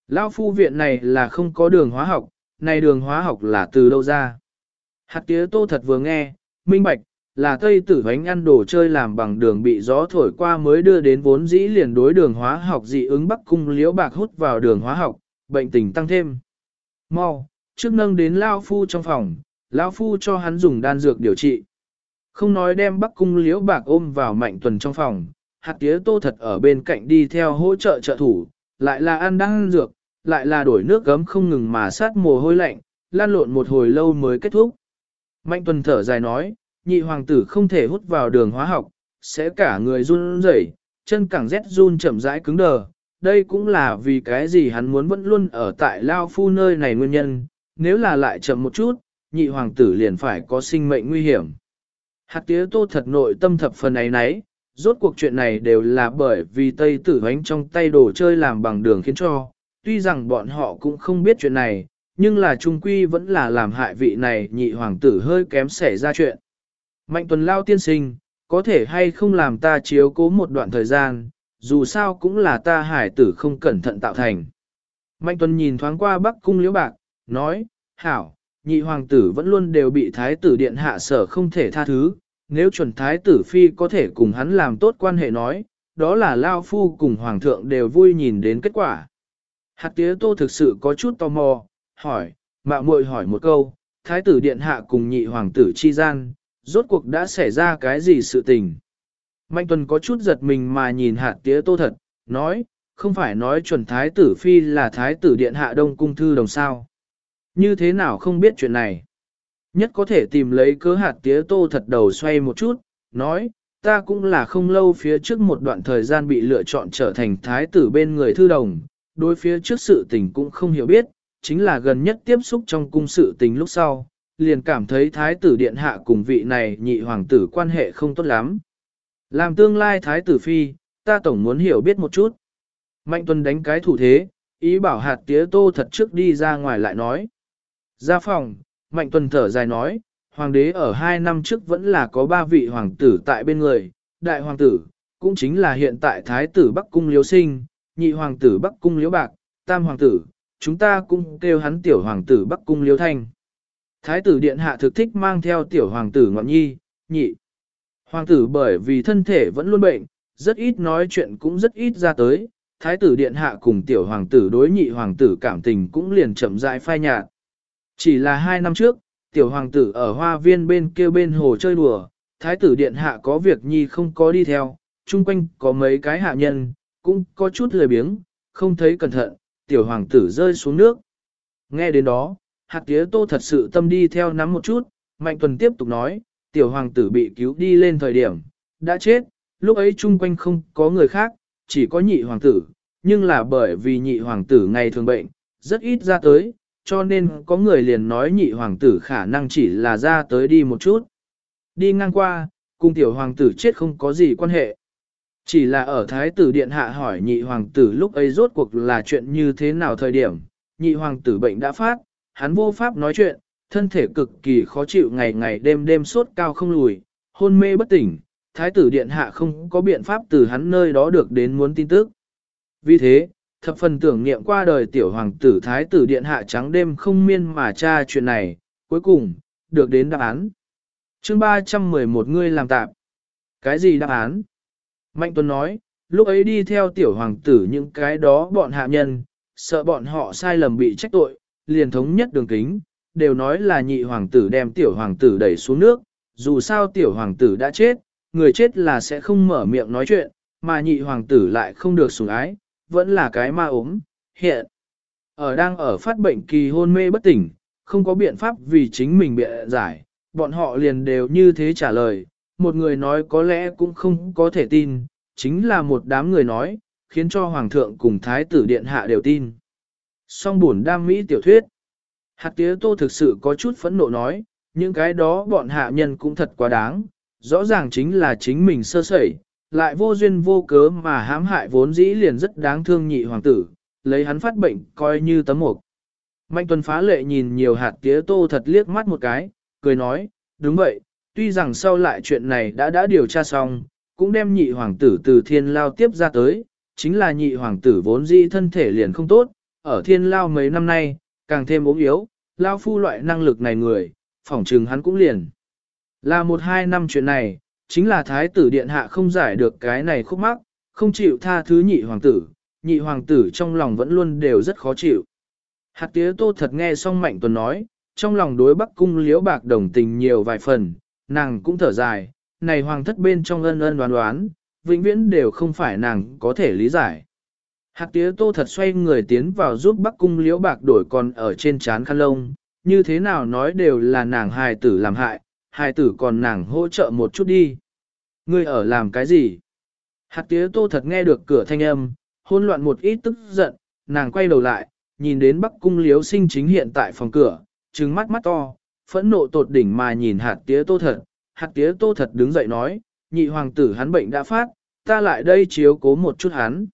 Lao phu viện này là không có đường hóa học, này đường hóa học là từ đâu ra? Hạt tía tô thật vừa nghe, minh bạch, là tây tử bánh ăn đồ chơi làm bằng đường bị gió thổi qua mới đưa đến vốn dĩ liền đối đường hóa học dị ứng bắc cung liễu bạc hút vào đường hóa học, bệnh tình tăng thêm. Mau, trước nâng đến Lao Phu trong phòng, Lao Phu cho hắn dùng đan dược điều trị. Không nói đem bắc cung liễu bạc ôm vào mạnh tuần trong phòng, hạt tía tô thật ở bên cạnh đi theo hỗ trợ trợ thủ, lại là ăn đan dược, lại là đổi nước gấm không ngừng mà sát mồ hôi lạnh, lan lộn một hồi lâu mới kết thúc. Mạnh tuần thở dài nói, nhị hoàng tử không thể hút vào đường hóa học, sẽ cả người run rẩy, chân cẳng rét run chậm rãi cứng đờ. Đây cũng là vì cái gì hắn muốn vẫn luôn ở tại Lao Phu nơi này nguyên nhân, nếu là lại chậm một chút, nhị hoàng tử liền phải có sinh mệnh nguy hiểm. Hạt tía tô thật nội tâm thập phần ấy nấy, rốt cuộc chuyện này đều là bởi vì Tây tử ánh trong tay đồ chơi làm bằng đường khiến cho, tuy rằng bọn họ cũng không biết chuyện này, nhưng là trung quy vẫn là làm hại vị này nhị hoàng tử hơi kém xảy ra chuyện. Mạnh tuần lao tiên sinh, có thể hay không làm ta chiếu cố một đoạn thời gian, dù sao cũng là ta hải tử không cẩn thận tạo thành. Mạnh tuần nhìn thoáng qua bắc cung liễu bạc, nói, hảo, nhị hoàng tử vẫn luôn đều bị thái tử điện hạ sở không thể tha thứ, nếu chuẩn thái tử phi có thể cùng hắn làm tốt quan hệ nói, đó là lao phu cùng hoàng thượng đều vui nhìn đến kết quả. Hạt tía tô thực sự có chút tò mò, hỏi, mạo muội hỏi một câu, thái tử điện hạ cùng nhị hoàng tử chi gian, rốt cuộc đã xảy ra cái gì sự tình. Mạnh tuần có chút giật mình mà nhìn hạt tía tô thật, nói, không phải nói chuẩn thái tử phi là thái tử điện hạ đông cung thư đồng sao. Như thế nào không biết chuyện này. Nhất có thể tìm lấy cớ hạt tía tô thật đầu xoay một chút, nói, ta cũng là không lâu phía trước một đoạn thời gian bị lựa chọn trở thành thái tử bên người thư đồng, đối phía trước sự tình cũng không hiểu biết, chính là gần nhất tiếp xúc trong cung sự tình lúc sau, liền cảm thấy thái tử điện hạ cùng vị này nhị hoàng tử quan hệ không tốt lắm. Làm tương lai thái tử phi, ta tổng muốn hiểu biết một chút. Mạnh tuần đánh cái thủ thế, ý bảo hạt tía tô thật trước đi ra ngoài lại nói. Ra phòng, mạnh tuần thở dài nói, hoàng đế ở hai năm trước vẫn là có ba vị hoàng tử tại bên người, đại hoàng tử, cũng chính là hiện tại thái tử Bắc Cung Liêu Sinh, nhị hoàng tử Bắc Cung Liễu Bạc, tam hoàng tử, chúng ta cũng kêu hắn tiểu hoàng tử Bắc Cung Liễu Thanh. Thái tử điện hạ thực thích mang theo tiểu hoàng tử ngọn nhi, nhị. Hoàng tử bởi vì thân thể vẫn luôn bệnh, rất ít nói chuyện cũng rất ít ra tới, thái tử điện hạ cùng tiểu hoàng tử đối nhị hoàng tử cảm tình cũng liền chậm rãi phai nhạt. Chỉ là hai năm trước, tiểu hoàng tử ở hoa viên bên kia bên hồ chơi đùa, thái tử điện hạ có việc nhi không có đi theo, chung quanh có mấy cái hạ nhân, cũng có chút lười biếng, không thấy cẩn thận, tiểu hoàng tử rơi xuống nước. Nghe đến đó, hạt tía tô thật sự tâm đi theo nắm một chút, mạnh tuần tiếp tục nói, tiểu hoàng tử bị cứu đi lên thời điểm, đã chết, lúc ấy chung quanh không có người khác, chỉ có nhị hoàng tử, nhưng là bởi vì nhị hoàng tử ngày thường bệnh, rất ít ra tới, cho nên có người liền nói nhị hoàng tử khả năng chỉ là ra tới đi một chút. Đi ngang qua, cùng tiểu hoàng tử chết không có gì quan hệ. Chỉ là ở thái tử điện hạ hỏi nhị hoàng tử lúc ấy rốt cuộc là chuyện như thế nào thời điểm, nhị hoàng tử bệnh đã phát, hắn vô pháp nói chuyện, thân thể cực kỳ khó chịu ngày ngày đêm đêm sốt cao không lùi, hôn mê bất tỉnh, thái tử điện hạ không có biện pháp từ hắn nơi đó được đến muốn tin tức. Vì thế, thập phần tưởng niệm qua đời tiểu hoàng tử thái tử điện hạ trắng đêm không miên mà tra chuyện này, cuối cùng, được đến đáp án. chương 311 ngươi làm tạm. Cái gì đáp án? Mạnh Tuấn nói, lúc ấy đi theo tiểu hoàng tử những cái đó bọn hạ nhân, sợ bọn họ sai lầm bị trách tội, liền thống nhất đường kính, đều nói là nhị hoàng tử đem tiểu hoàng tử đẩy xuống nước, dù sao tiểu hoàng tử đã chết, người chết là sẽ không mở miệng nói chuyện, mà nhị hoàng tử lại không được sủng ái, vẫn là cái ma ốm, hiện. Ở đang ở phát bệnh kỳ hôn mê bất tỉnh, không có biện pháp vì chính mình bị giải, bọn họ liền đều như thế trả lời, một người nói có lẽ cũng không có thể tin, chính là một đám người nói, khiến cho Hoàng thượng cùng Thái tử Điện Hạ đều tin. Song buồn đam mỹ tiểu thuyết. Hạt tía tô thực sự có chút phẫn nộ nói, những cái đó bọn hạ nhân cũng thật quá đáng, rõ ràng chính là chính mình sơ sẩy, lại vô duyên vô cớ mà hãm hại vốn dĩ liền rất đáng thương nhị hoàng tử, lấy hắn phát bệnh coi như tấm mục. Mạnh tuần phá lệ nhìn nhiều hạt tía tô thật liếc mắt một cái, cười nói, đúng vậy, tuy rằng sau lại chuyện này đã đã điều tra xong, cũng đem nhị hoàng tử từ thiên lao tiếp ra tới, chính là nhị hoàng tử vốn dĩ thân thể liền không tốt, ở thiên lao mấy năm nay, càng thêm ốm yếu, lao phu loại năng lực này người, phỏng trừng hắn cũng liền. Là một hai năm chuyện này, chính là thái tử điện hạ không giải được cái này khúc mắc, không chịu tha thứ nhị hoàng tử, nhị hoàng tử trong lòng vẫn luôn đều rất khó chịu. Hạt tía tô thật nghe xong mạnh tuần nói, trong lòng đối bắc cung liễu bạc đồng tình nhiều vài phần, nàng cũng thở dài, này hoàng thất bên trong ân ân đoán đoán, vĩnh viễn đều không phải nàng có thể lý giải. Hạt tía tô thật xoay người tiến vào giúp bắc cung liễu bạc đổi còn ở trên chán khăn lông, như thế nào nói đều là nàng hài tử làm hại, hài tử còn nàng hỗ trợ một chút đi. Ngươi ở làm cái gì? Hạt tía tô thật nghe được cửa thanh âm, hôn loạn một ít tức giận, nàng quay đầu lại, nhìn đến bắc cung liếu sinh chính hiện tại phòng cửa, trừng mắt mắt to, phẫn nộ tột đỉnh mà nhìn hạt tía tô thật, hạt tía tô thật đứng dậy nói, nhị hoàng tử hắn bệnh đã phát, ta lại đây chiếu cố một chút hắn.